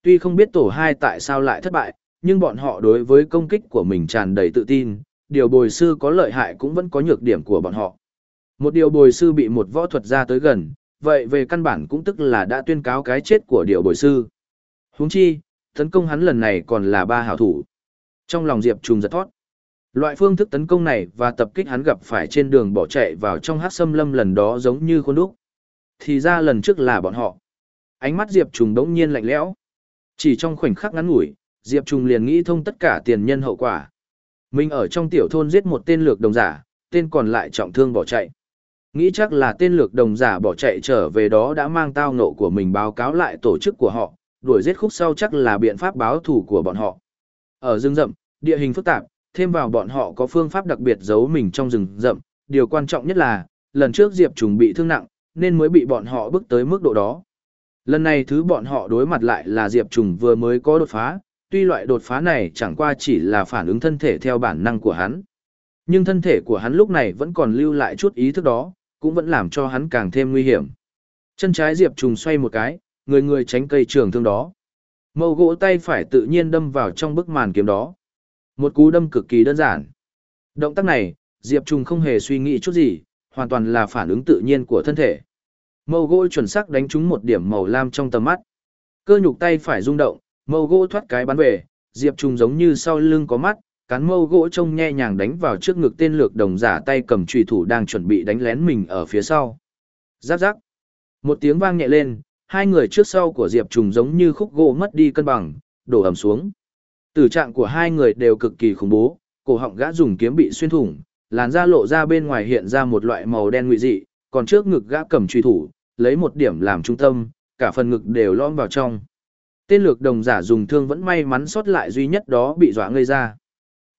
Tuy không biết tổ 2 tại sao lại thất bại, nhưng bọn họ đối với công kích của mình tràn đầy tự tin, điều bồi sư có lợi hại cũng vẫn có nhược điểm của bọn họ. Một điều bồi sư bị một võ thuật ra tới gần, vậy về căn bản cũng tức là đã tuyên cáo cái chết của điệu bồi sư. Huống chi, tấn công hắn lần này còn là ba hảo thủ. Trong lòng Diệp Trùng giật thót. Loại phương thức tấn công này và tập kích hắn gặp phải trên đường bỏ chạy vào trong hát xâm lâm lần đó giống như khuôn đúc. Thì ra lần trước là bọn họ. Ánh mắt Diệp Trùng đống nhiên lạnh lẽo. Chỉ trong khoảnh khắc ngắn ngủi, Diệp Trùng liền nghĩ thông tất cả tiền nhân hậu quả. Mình ở trong tiểu thôn giết một tên lược đồng giả, tên còn lại trọng thương bỏ chạy. Nghĩ chắc là tên lược đồng giả bỏ chạy trở về đó đã mang tao nộ của mình báo cáo lại tổ chức của họ, đuổi giết khúc sau chắc là biện pháp báo thủ của bọn họ. Ở rừng rậm, địa hình phức tạp, thêm vào bọn họ có phương pháp đặc biệt giấu mình trong rừng rậm, điều quan trọng nhất là, lần trước Diệp Trùng bị thương nặng, nên mới bị bọn họ bước tới mức độ đó. Lần này thứ bọn họ đối mặt lại là Diệp Trùng vừa mới có đột phá, tuy loại đột phá này chẳng qua chỉ là phản ứng thân thể theo bản năng của hắn. Nhưng thân thể của hắn lúc này vẫn còn lưu lại chút ý thức đó, cũng vẫn làm cho hắn càng thêm nguy hiểm. Chân trái Diệp Trùng xoay một cái, người người tránh cây trường thương đó. Mâu gỗ tay phải tự nhiên đâm vào trong bức màn kiếm đó. Một cú đâm cực kỳ đơn giản. Động tác này, Diệp Trùng không hề suy nghĩ chút gì, hoàn toàn là phản ứng tự nhiên của thân thể. Mâu gỗ chuẩn xác đánh trúng một điểm màu lam trong tầm mắt. Cơ nhục tay phải rung động, mâu gỗ thoát cái bắn về, Diệp Trùng giống như sau lưng có mắt, cán mâu gỗ trông nhẹ nhàng đánh vào trước ngực tên lược đồng giả tay cầm trùy thủ đang chuẩn bị đánh lén mình ở phía sau. Giáp giáp. Một tiếng vang nhẹ lên, hai người trước sau của Diệp Trùng giống như khúc gỗ mất đi cân bằng, đổ ầm xuống. Tử trạng của hai người đều cực kỳ khủng bố, cổ họng gã dùng kiếm bị xuyên thủng, làn da lộ ra bên ngoài hiện ra một loại màu đen nguy dị, còn trước ngực gã cầm truy thủ, lấy một điểm làm trung tâm, cả phần ngực đều lõm vào trong. Tên lược đồng giả dùng thương vẫn may mắn sót lại duy nhất đó bị dọa ngây ra.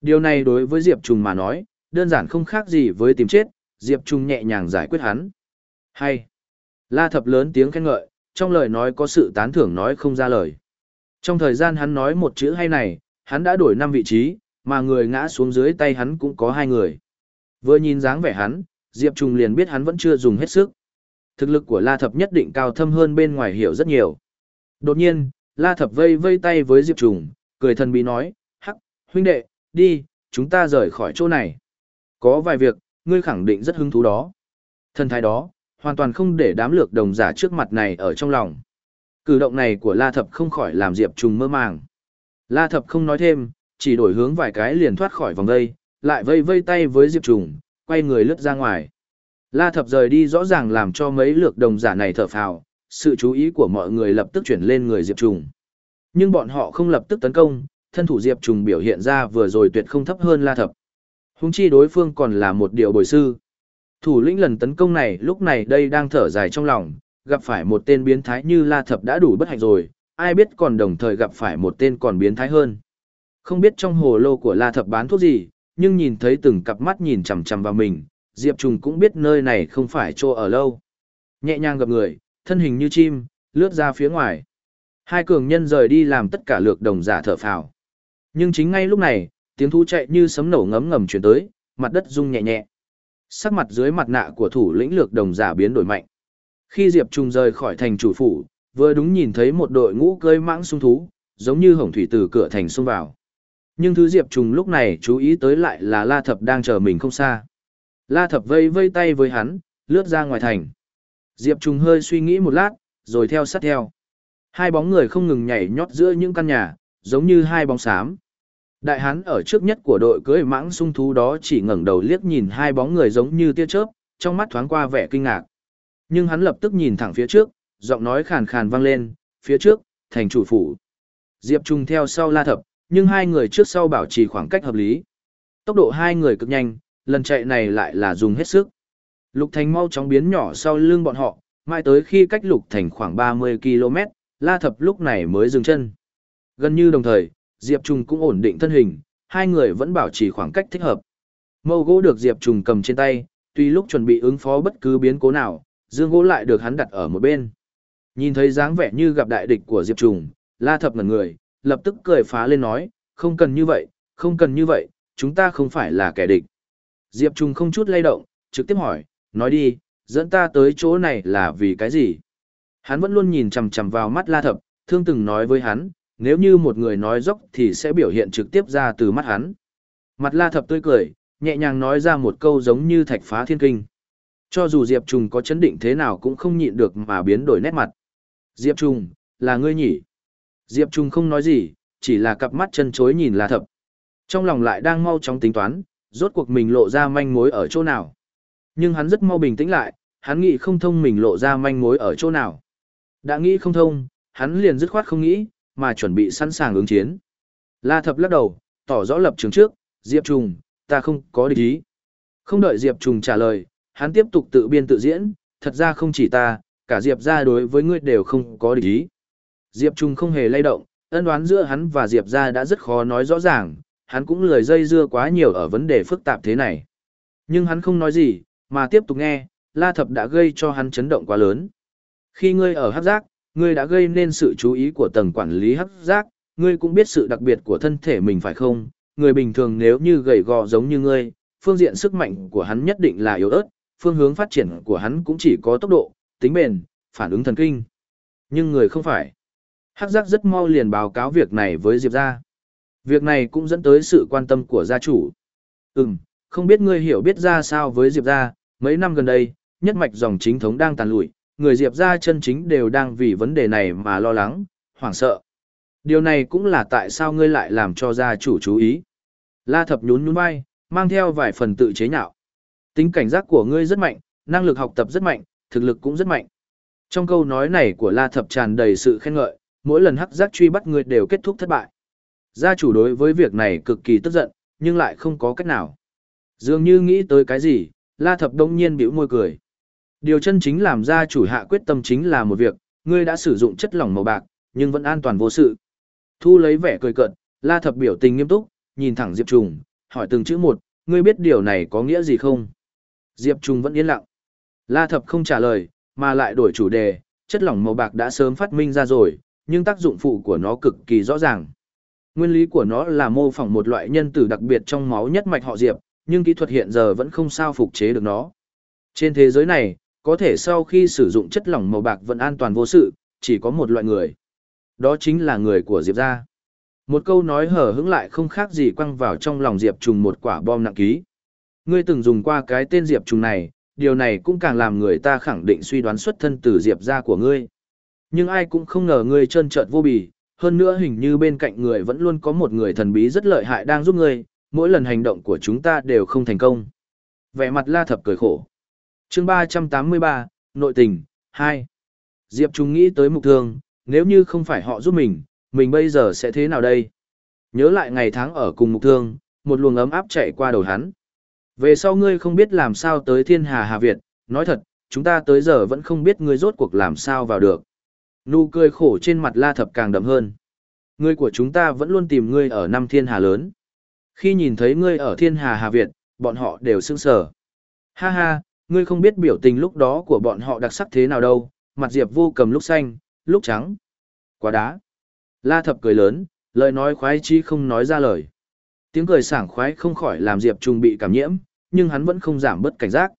Điều này đối với Diệp Trùng mà nói, đơn giản không khác gì với tìm chết, Diệp Trùng nhẹ nhàng giải quyết hắn. Hay! La thập lớn tiếng khen ngợi, trong lời nói có sự tán thưởng nói không ra lời. Trong thời gian hắn nói một chữ hay này, hắn đã đổi năm vị trí, mà người ngã xuống dưới tay hắn cũng có hai người. Vừa nhìn dáng vẻ hắn, Diệp Trùng liền biết hắn vẫn chưa dùng hết sức. Thực lực của La Thập nhất định cao thâm hơn bên ngoài hiểu rất nhiều. Đột nhiên, La Thập vây vây tay với Diệp Trùng, cười thần bí nói, hắc, huynh đệ, đi, chúng ta rời khỏi chỗ này. Có vài việc, ngươi khẳng định rất hứng thú đó. Thần thái đó, hoàn toàn không để đám lược đồng giả trước mặt này ở trong lòng. Cử động này của La Thập không khỏi làm Diệp Trùng mơ màng. La Thập không nói thêm, chỉ đổi hướng vài cái liền thoát khỏi vòng dây, lại vây vây tay với Diệp Trùng, quay người lướt ra ngoài. La Thập rời đi rõ ràng làm cho mấy lược đồng giả này thở phào, sự chú ý của mọi người lập tức chuyển lên người Diệp Trùng. Nhưng bọn họ không lập tức tấn công, thân thủ Diệp Trùng biểu hiện ra vừa rồi tuyệt không thấp hơn La Thập. Húng chi đối phương còn là một điều bồi sư. Thủ lĩnh lần tấn công này lúc này đây đang thở dài trong lòng, gặp phải một tên biến thái như La Thập đã đủ bất hạnh rồi, ai biết còn đồng thời gặp phải một tên còn biến thái hơn. Không biết trong hồ lô của La Thập bán thuốc gì, nhưng nhìn thấy từng cặp mắt nhìn chằm chằm vào mình, Diệp Trùng cũng biết nơi này không phải chỗ ở lâu. Nhẹ nhàng gặp người, thân hình như chim, lướt ra phía ngoài. Hai cường nhân rời đi làm tất cả lược đồng giả thở phào. Nhưng chính ngay lúc này, tiếng thú chạy như sấm nổ ngấm ngầm chuyển tới, mặt đất rung nhẹ nhẹ. Sắc mặt dưới mặt nạ của thủ lĩnh lược đồng giả biến đổi mạnh. Khi Diệp Trung rời khỏi thành chủ phủ, vừa đúng nhìn thấy một đội ngũ cơi mãng sung thú, giống như hồng thủy từ cửa thành xông vào. Nhưng thứ Diệp Trung lúc này chú ý tới lại là La Thập đang chờ mình không xa. La Thập vây vây tay với hắn, lướt ra ngoài thành. Diệp Trung hơi suy nghĩ một lát, rồi theo sát theo. Hai bóng người không ngừng nhảy nhót giữa những căn nhà, giống như hai bóng xám. Đại hán ở trước nhất của đội cưỡi mãng sung thú đó chỉ ngẩng đầu liếc nhìn hai bóng người giống như tia chớp, trong mắt thoáng qua vẻ kinh ngạc. Nhưng hắn lập tức nhìn thẳng phía trước, giọng nói khàn khàn vang lên, phía trước, thành chủ phủ. Diệp Trung theo sau la thập, nhưng hai người trước sau bảo trì khoảng cách hợp lý. Tốc độ hai người cực nhanh, lần chạy này lại là dùng hết sức. Lục Thành mau chóng biến nhỏ sau lưng bọn họ, mãi tới khi cách Lục Thành khoảng 30 km, La Thập lúc này mới dừng chân. Gần như đồng thời, Diệp Trung cũng ổn định thân hình, hai người vẫn bảo trì khoảng cách thích hợp. Mâu gỗ được Diệp Trung cầm trên tay, tuy lúc chuẩn bị ứng phó bất cứ biến cố nào, dương gỗ lại được hắn đặt ở một bên. Nhìn thấy dáng vẻ như gặp đại địch của Diệp Trung, La Thập ngẩn người, lập tức cười phá lên nói, không cần như vậy, không cần như vậy, chúng ta không phải là kẻ địch. Diệp Trung không chút lay động, trực tiếp hỏi, nói đi, dẫn ta tới chỗ này là vì cái gì? Hắn vẫn luôn nhìn chằm chằm vào mắt La Thập, thương từng nói với hắn, nếu như một người nói dốc thì sẽ biểu hiện trực tiếp ra từ mắt hắn. Mặt La Thập tươi cười, nhẹ nhàng nói ra một câu giống như thạch phá thiên kinh. Cho dù Diệp Trùng có chấn định thế nào cũng không nhịn được mà biến đổi nét mặt. Diệp Trùng, là ngươi nhỉ? Diệp Trùng không nói gì, chỉ là cặp mắt chân chối nhìn La Thập. Trong lòng lại đang mau chóng tính toán, rốt cuộc mình lộ ra manh mối ở chỗ nào. Nhưng hắn rất mau bình tĩnh lại, hắn nghĩ không thông mình lộ ra manh mối ở chỗ nào. Đã nghĩ không thông, hắn liền dứt khoát không nghĩ, mà chuẩn bị sẵn sàng ứng chiến. La Thập lắc đầu, tỏ rõ lập trường trước, Diệp Trùng, ta không có địch ý. Không đợi Diệp Trùng trả lời, hắn tiếp tục tự biên tự diễn, thật ra không chỉ ta, cả Diệp gia đối với ngươi đều không có địch ý. Diệp Trùng không hề lay động, ân đoán giữa hắn và Diệp gia đã rất khó nói rõ ràng, hắn cũng lười dây dưa quá nhiều ở vấn đề phức tạp thế này. Nhưng hắn không nói gì, mà tiếp tục nghe, La Thập đã gây cho hắn chấn động quá lớn. Khi ngươi ở hắc giác, ngươi đã gây nên sự chú ý của tầng quản lý hắc giác, ngươi cũng biết sự đặc biệt của thân thể mình phải không? Người bình thường nếu như gầy gò giống như ngươi, phương diện sức mạnh của hắn nhất định là yếu ớt, phương hướng phát triển của hắn cũng chỉ có tốc độ, tính bền, phản ứng thần kinh. Nhưng người không phải. Hắc giác rất mau liền báo cáo việc này với Diệp gia. Việc này cũng dẫn tới sự quan tâm của gia chủ. Ừm, không biết ngươi hiểu biết ra sao với Diệp gia, mấy năm gần đây, nhất mạch dòng chính thống đang tàn lụi, người Diệp gia chân chính đều đang vì vấn đề này mà lo lắng, hoảng sợ. Điều này cũng là tại sao ngươi lại làm cho gia chủ chú ý. La thập nhún nhún vai, mang theo vài phần tự chế nhạo. Tính cảnh giác của ngươi rất mạnh, năng lực học tập rất mạnh, thực lực cũng rất mạnh. Trong câu nói này của La thập tràn đầy sự khen ngợi, mỗi lần hắc giác truy bắt ngươi đều kết thúc thất bại. Gia chủ đối với việc này cực kỳ tức giận, nhưng lại không có cách nào. Dường như nghĩ tới cái gì, La thập đông nhiên bĩu môi cười. Điều chân chính làm ra chủ hạ quyết tâm chính là một việc, ngươi đã sử dụng chất lỏng màu bạc, nhưng vẫn an toàn vô sự. Thu lấy vẻ cười cợt, La Thập biểu tình nghiêm túc, nhìn thẳng Diệp Trùng, hỏi từng chữ một, ngươi biết điều này có nghĩa gì không? Diệp Trùng vẫn yên lặng. La Thập không trả lời, mà lại đổi chủ đề, chất lỏng màu bạc đã sớm phát minh ra rồi, nhưng tác dụng phụ của nó cực kỳ rõ ràng. Nguyên lý của nó là mô phỏng một loại nhân tử đặc biệt trong máu nhất mạch họ Diệp, nhưng kỹ thuật hiện giờ vẫn không sao phục chế được nó. Trên thế giới này, có thể sau khi sử dụng chất lỏng màu bạc vẫn an toàn vô sự, chỉ có một loại người. Đó chính là người của Diệp gia. Một câu nói hở hững lại không khác gì quăng vào trong lòng Diệp trùng một quả bom nặng ký. Ngươi từng dùng qua cái tên Diệp trùng này, điều này cũng càng làm người ta khẳng định suy đoán xuất thân từ Diệp gia của ngươi. Nhưng ai cũng không ngờ ngươi trơn trợt vô bì, hơn nữa hình như bên cạnh người vẫn luôn có một người thần bí rất lợi hại đang giúp ngươi, mỗi lần hành động của chúng ta đều không thành công. Vẻ mặt La Thập cười khổ chương 383, Nội tình, 2. Diệp Trung nghĩ tới mục thương, nếu như không phải họ giúp mình, mình bây giờ sẽ thế nào đây? Nhớ lại ngày tháng ở cùng mục thương, một luồng ấm áp chạy qua đầu hắn. Về sau ngươi không biết làm sao tới thiên hà Hà Việt, nói thật, chúng ta tới giờ vẫn không biết ngươi rốt cuộc làm sao vào được. Nụ cười khổ trên mặt la thập càng đậm hơn. Ngươi của chúng ta vẫn luôn tìm ngươi ở năm thiên hà lớn. Khi nhìn thấy ngươi ở thiên hà Hà Việt, bọn họ đều sững sờ. Ha ha, ngươi không biết biểu tình lúc đó của bọn họ đặc sắc thế nào đâu, mặt Diệp vô cầm lúc xanh, lúc trắng. Quá đá. La thập cười lớn, lời nói khoái chi không nói ra lời. Tiếng cười sảng khoái không khỏi làm Diệp Trung bị cảm nhiễm, nhưng hắn vẫn không giảm bất cảnh giác.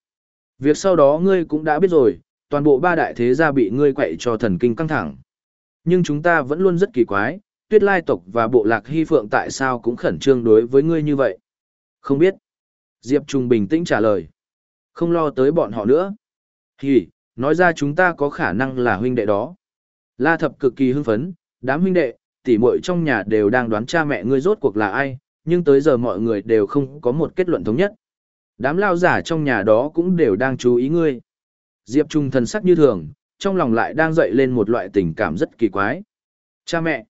Việc sau đó ngươi cũng đã biết rồi, toàn bộ ba đại thế gia bị ngươi quậy cho thần kinh căng thẳng. Nhưng chúng ta vẫn luôn rất kỳ quái, tuyết lai tộc và bộ lạc hy phượng tại sao cũng khẩn trương đối với ngươi như vậy? Không biết. Diệp Trung bình tĩnh trả lời. Không lo tới bọn họ nữa. Hì, nói ra chúng ta có khả năng là huynh đệ đó. La thập cực kỳ hưng phấn, đám huynh đệ, tỷ muội trong nhà đều đang đoán cha mẹ ngươi rốt cuộc là ai, nhưng tới giờ mọi người đều không có một kết luận thống nhất. Đám lao giả trong nhà đó cũng đều đang chú ý ngươi. Diệp Trung thần sắc như thường, trong lòng lại đang dậy lên một loại tình cảm rất kỳ quái. Cha mẹ,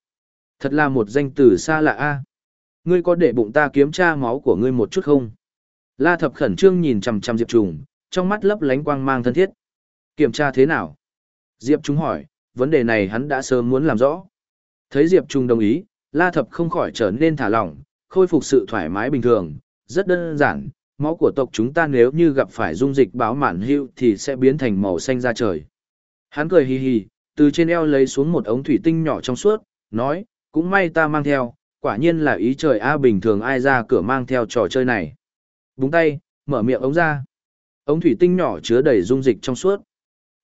thật là một danh từ xa lạ a. Ngươi có để bụng ta kiếm tra máu của ngươi một chút không? La Thập khẩn trương nhìn chằm chằm Diệp Trung, trong mắt lấp lánh quang mang thân thiết. Kiểm tra thế nào? Diệp Trung hỏi, vấn đề này hắn đã sớm muốn làm rõ. Thấy Diệp Trung đồng ý, La Thập không khỏi trở nên thả lỏng, khôi phục sự thoải mái bình thường, rất đơn giản, máu của tộc chúng ta nếu như gặp phải dung dịch báo mạn hưu thì sẽ biến thành màu xanh ra trời. Hắn cười hì hì, từ trên eo lấy xuống một ống thủy tinh nhỏ trong suốt, nói, cũng may ta mang theo, quả nhiên là ý trời A bình thường ai ra cửa mang theo trò chơi này. Búng tay, mở miệng ống ra. Ống thủy tinh nhỏ chứa đầy dung dịch trong suốt.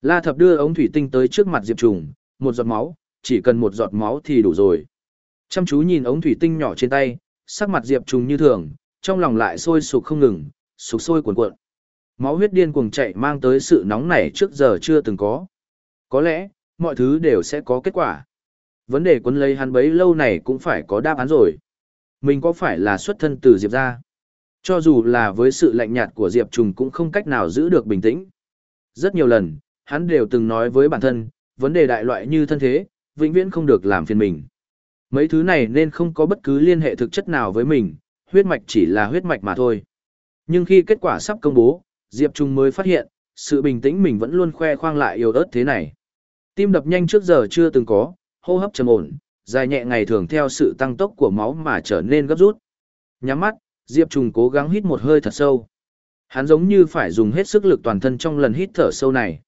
La thập đưa ống thủy tinh tới trước mặt Diệp Trùng, một giọt máu, chỉ cần một giọt máu thì đủ rồi. Chăm chú nhìn ống thủy tinh nhỏ trên tay, sắc mặt Diệp Trùng như thường, trong lòng lại sôi sục không ngừng, sục sôi cuồn cuộn. Máu huyết điên cuồng chạy mang tới sự nóng nảy trước giờ chưa từng có. Có lẽ, mọi thứ đều sẽ có kết quả. Vấn đề quân lấy hắn bấy lâu này cũng phải có đáp án rồi. Mình có phải là xuất thân từ Diệp gia? Cho dù là với sự lạnh nhạt của Diệp Trùng cũng không cách nào giữ được bình tĩnh. Rất nhiều lần, hắn đều từng nói với bản thân, vấn đề đại loại như thân thế, vĩnh viễn không được làm phiền mình. Mấy thứ này nên không có bất cứ liên hệ thực chất nào với mình, huyết mạch chỉ là huyết mạch mà thôi. Nhưng khi kết quả sắp công bố, Diệp Trung mới phát hiện, sự bình tĩnh mình vẫn luôn khoe khoang lại yếu ớt thế này. Tim đập nhanh trước giờ chưa từng có, hô hấp trầm ổn, dài nhẹ ngày thường theo sự tăng tốc của máu mà trở nên gấp rút. Nhắm mắt, Diệp Trùng cố gắng hít một hơi thật sâu. Hắn giống như phải dùng hết sức lực toàn thân trong lần hít thở sâu này.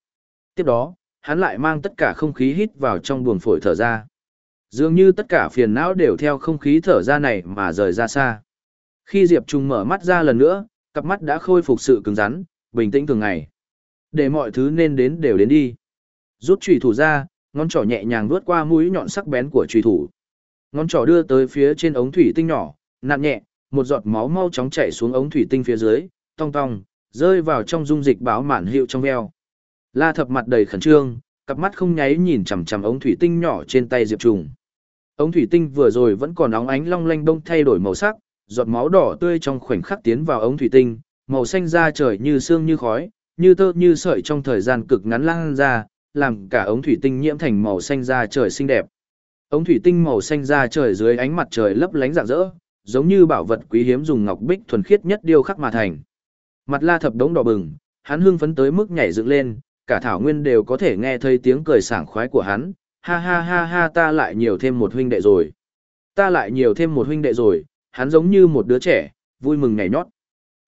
Tiếp đó, hắn lại mang tất cả không khí hít vào trong buồng phổi thở ra. Dường như tất cả phiền não đều theo không khí thở ra này mà rời ra xa. Khi Diệp Trùng mở mắt ra lần nữa, cặp mắt đã khôi phục sự cứng rắn, bình tĩnh thường ngày. Để mọi thứ nên đến đều đến đi. Rút chủy thủ ra, ngón trỏ nhẹ nhàng vuốt qua mũi nhọn sắc bén của chủy thủ. Ngón trỏ đưa tới phía trên ống thủy tinh nhỏ, nặng nhẹ, một giọt máu mau chóng chảy xuống ống thủy tinh phía dưới, tong tong, rơi vào trong dung dịch báo mạn hiệu trong veo. La thập mặt đầy khẩn trương, cặp mắt không nháy nhìn chằm chằm ống thủy tinh nhỏ trên tay Diệp Trùng. Ống thủy tinh vừa rồi vẫn còn óng ánh long lanh đông thay đổi màu sắc, giọt máu đỏ tươi trong khoảnh khắc tiến vào ống thủy tinh, màu xanh da trời như sương như khói, như tơ như sợi trong thời gian cực ngắn lan ra, làm cả ống thủy tinh nhiễm thành màu xanh da trời xinh đẹp. Ống thủy tinh màu xanh da trời dưới ánh mặt trời lấp lánh rạng rỡ, giống như bảo vật quý hiếm dùng ngọc bích thuần khiết nhất điêu khắc mà thành. Mặt La Thập đống đỏ bừng, hắn hưng phấn tới mức nhảy dựng lên, cả thảo nguyên đều có thể nghe thấy tiếng cười sảng khoái của hắn, ha ha ha ha ta lại nhiều thêm một huynh đệ rồi. Ta lại nhiều thêm một huynh đệ rồi, hắn giống như một đứa trẻ, vui mừng nhảy nhót.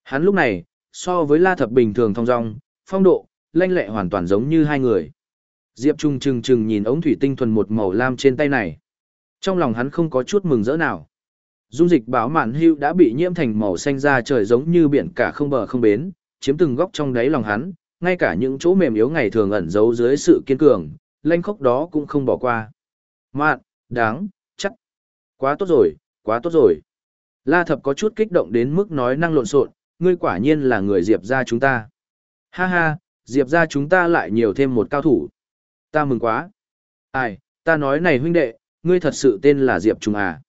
Hắn lúc này, so với La Thập bình thường thong dong, phong độ, lanh lẹ hoàn toàn giống như hai người. Diệp Trung trừng trừng nhìn ống thủy tinh thuần một màu lam trên tay này. Trong lòng hắn không có chút mừng rỡ nào. Dung dịch báo mạn hưu đã bị nhiễm thành màu xanh da trời giống như biển cả không bờ không bến, chiếm từng góc trong đáy lòng hắn, ngay cả những chỗ mềm yếu ngày thường ẩn giấu dưới sự kiên cường, lanh khốc đó cũng không bỏ qua. Mạn, đáng, chắc. Quá tốt rồi, quá tốt rồi. La thập có chút kích động đến mức nói năng lộn xộn, ngươi quả nhiên là người Diệp gia chúng ta. Ha ha, Diệp gia chúng ta lại nhiều thêm một cao thủ. Ta mừng quá. Ai, ta nói này huynh đệ, ngươi thật sự tên là Diệp Trung à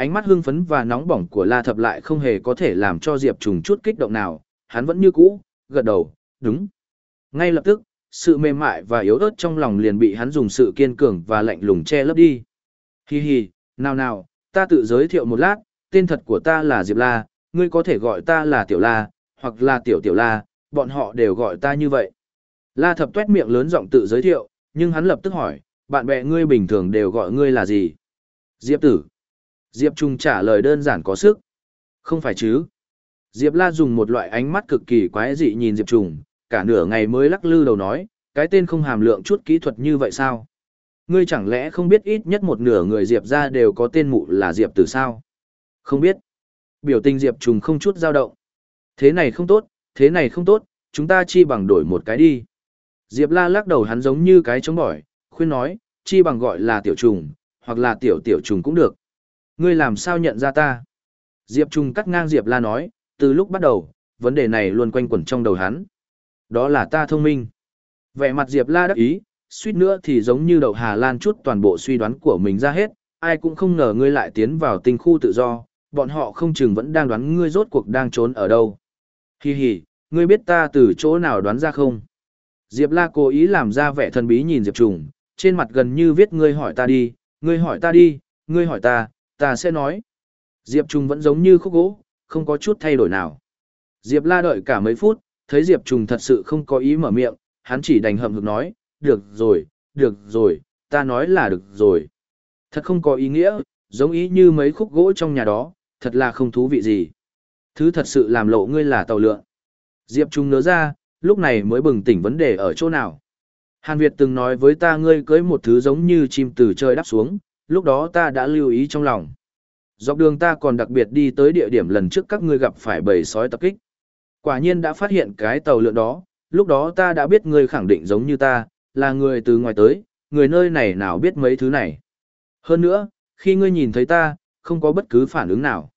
ánh mắt hưng phấn và nóng bỏng của La Thập lại không hề có thể làm cho Diệp Trùng chút kích động nào, hắn vẫn như cũ, gật đầu, đúng. Ngay lập tức, sự mềm mại và yếu ớt trong lòng liền bị hắn dùng sự kiên cường và lạnh lùng che lấp đi. Hi hi, nào nào, ta tự giới thiệu một lát, tên thật của ta là Diệp La, ngươi có thể gọi ta là Tiểu La, hoặc là Tiểu Tiểu La, bọn họ đều gọi ta như vậy. La thập tuét miệng lớn giọng tự giới thiệu, nhưng hắn lập tức hỏi, bạn bè ngươi bình thường đều gọi ngươi là gì? Diệp tử. Diệp Trung trả lời đơn giản có sức. Không phải chứ. Diệp La dùng một loại ánh mắt cực kỳ quái dị nhìn Diệp Trung, cả nửa ngày mới lắc lư đầu nói, cái tên không hàm lượng chút kỹ thuật như vậy sao? Ngươi chẳng lẽ không biết ít nhất một nửa người Diệp ra đều có tên mụ là Diệp tử sao? Không biết. Biểu tình Diệp Trùng không chút dao động. Thế này không tốt, thế này không tốt, chúng ta chi bằng đổi một cái đi. Diệp La lắc đầu hắn giống như cái chống bỏi, khuyên nói, chi bằng gọi là tiểu trùng, hoặc là tiểu tiểu trùng cũng được. Ngươi làm sao nhận ra ta? Diệp Trung cắt ngang Diệp La nói, từ lúc bắt đầu, vấn đề này luôn quanh quẩn trong đầu hắn. Đó là ta thông minh. Vẻ mặt Diệp La đắc ý, suýt nữa thì giống như đậu Hà Lan chút toàn bộ suy đoán của mình ra hết, ai cũng không ngờ ngươi lại tiến vào tinh khu tự do, bọn họ không chừng vẫn đang đoán ngươi rốt cuộc đang trốn ở đâu. Hi hi, ngươi biết ta từ chỗ nào đoán ra không? Diệp La cố ý làm ra vẻ thần bí nhìn Diệp Trùng, trên mặt gần như viết ngươi hỏi ta đi, ngươi hỏi ta đi, ngươi hỏi ta, ta sẽ nói. Diệp Trùng vẫn giống như khúc gỗ, không có chút thay đổi nào. Diệp La đợi cả mấy phút, thấy Diệp Trùng thật sự không có ý mở miệng, hắn chỉ đành hậm hực nói, được rồi, được rồi, ta nói là được rồi. Thật không có ý nghĩa, giống ý như mấy khúc gỗ trong nhà đó, thật là không thú vị gì. Thứ thật sự làm lộ ngươi là tàu lượn. Diệp Trung nỡ ra, lúc này mới bừng tỉnh vấn đề ở chỗ nào. Hàn Việt từng nói với ta ngươi cưới một thứ giống như chim từ trời đáp xuống, lúc đó ta đã lưu ý trong lòng. Dọc đường ta còn đặc biệt đi tới địa điểm lần trước các ngươi gặp phải bầy sói tập kích. Quả nhiên đã phát hiện cái tàu lượn đó, lúc đó ta đã biết ngươi khẳng định giống như ta, là người từ ngoài tới, người nơi này nào biết mấy thứ này. Hơn nữa, khi ngươi nhìn thấy ta, không có bất cứ phản ứng nào.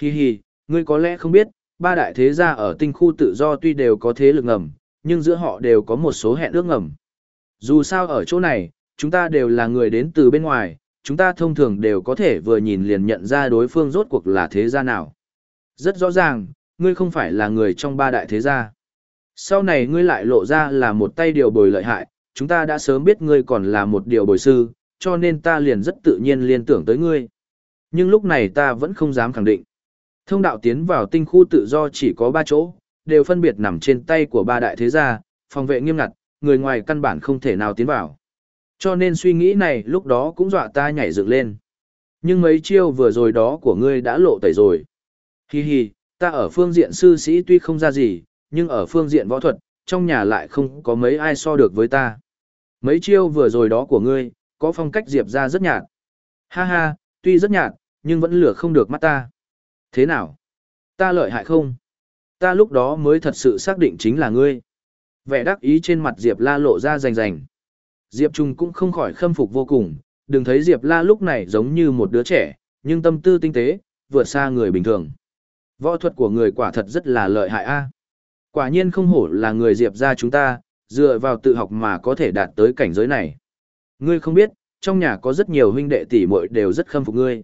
Hi hi, ngươi có lẽ không biết, ba đại thế gia ở tinh khu tự do tuy đều có thế lực ngầm, nhưng giữa họ đều có một số hẹn ước ngầm. Dù sao ở chỗ này, chúng ta đều là người đến từ bên ngoài, chúng ta thông thường đều có thể vừa nhìn liền nhận ra đối phương rốt cuộc là thế gia nào. Rất rõ ràng, ngươi không phải là người trong ba đại thế gia. Sau này ngươi lại lộ ra là một tay điều bồi lợi hại, chúng ta đã sớm biết ngươi còn là một điều bồi sư, cho nên ta liền rất tự nhiên liên tưởng tới ngươi. Nhưng lúc này ta vẫn không dám khẳng định. Thông đạo tiến vào tinh khu tự do chỉ có ba chỗ, đều phân biệt nằm trên tay của ba đại thế gia, phòng vệ nghiêm ngặt, người ngoài căn bản không thể nào tiến vào. Cho nên suy nghĩ này lúc đó cũng dọa ta nhảy dựng lên. Nhưng mấy chiêu vừa rồi đó của ngươi đã lộ tẩy rồi. Hi hi, ta ở phương diện sư sĩ tuy không ra gì, nhưng ở phương diện võ thuật, trong nhà lại không có mấy ai so được với ta. Mấy chiêu vừa rồi đó của ngươi, có phong cách diệp ra rất nhạt. Ha ha, tuy rất nhạt, nhưng vẫn lửa không được mắt ta. Thế nào? Ta lợi hại không? Ta lúc đó mới thật sự xác định chính là ngươi. Vẻ đắc ý trên mặt Diệp La lộ ra rành rành. Diệp Trung cũng không khỏi khâm phục vô cùng, đừng thấy Diệp La lúc này giống như một đứa trẻ, nhưng tâm tư tinh tế, vượt xa người bình thường. Võ thuật của người quả thật rất là lợi hại a. Quả nhiên không hổ là người Diệp gia chúng ta, dựa vào tự học mà có thể đạt tới cảnh giới này. Ngươi không biết, trong nhà có rất nhiều huynh đệ tỷ muội đều rất khâm phục ngươi.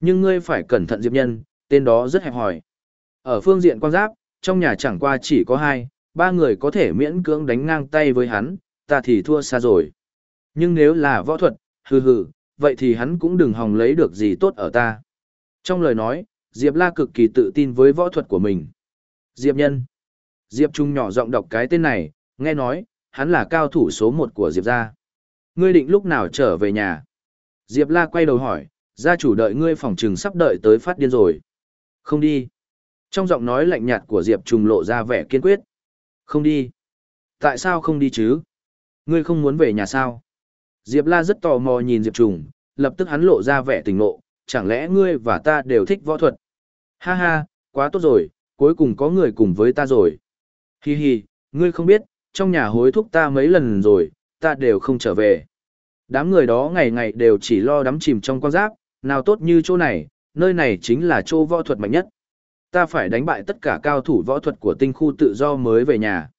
Nhưng ngươi phải cẩn thận Diệp Nhân, tên đó rất hẹp hòi. Ở phương diện quan giáp, trong nhà chẳng qua chỉ có hai, ba người có thể miễn cưỡng đánh ngang tay với hắn, ta thì thua xa rồi. Nhưng nếu là võ thuật, hừ hừ, vậy thì hắn cũng đừng hòng lấy được gì tốt ở ta. Trong lời nói, Diệp La cực kỳ tự tin với võ thuật của mình. Diệp Nhân. Diệp Trung nhỏ giọng đọc cái tên này, nghe nói, hắn là cao thủ số một của Diệp gia. Ngươi định lúc nào trở về nhà? Diệp La quay đầu hỏi, gia chủ đợi ngươi phòng trừng sắp đợi tới phát điên rồi. Không đi. Trong giọng nói lạnh nhạt của Diệp Trung lộ ra vẻ kiên quyết. Không đi. Tại sao không đi chứ? Ngươi không muốn về nhà sao? Diệp La rất tò mò nhìn Diệp Trùng, lập tức hắn lộ ra vẻ tình nộ, chẳng lẽ ngươi và ta đều thích võ thuật? Ha ha, quá tốt rồi, cuối cùng có người cùng với ta rồi. Hi hi, ngươi không biết, trong nhà hối thúc ta mấy lần rồi, ta đều không trở về. Đám người đó ngày ngày đều chỉ lo đắm chìm trong quan giáp, nào tốt như chỗ này, nơi này chính là chỗ võ thuật mạnh nhất. Ta phải đánh bại tất cả cao thủ võ thuật của tinh khu tự do mới về nhà.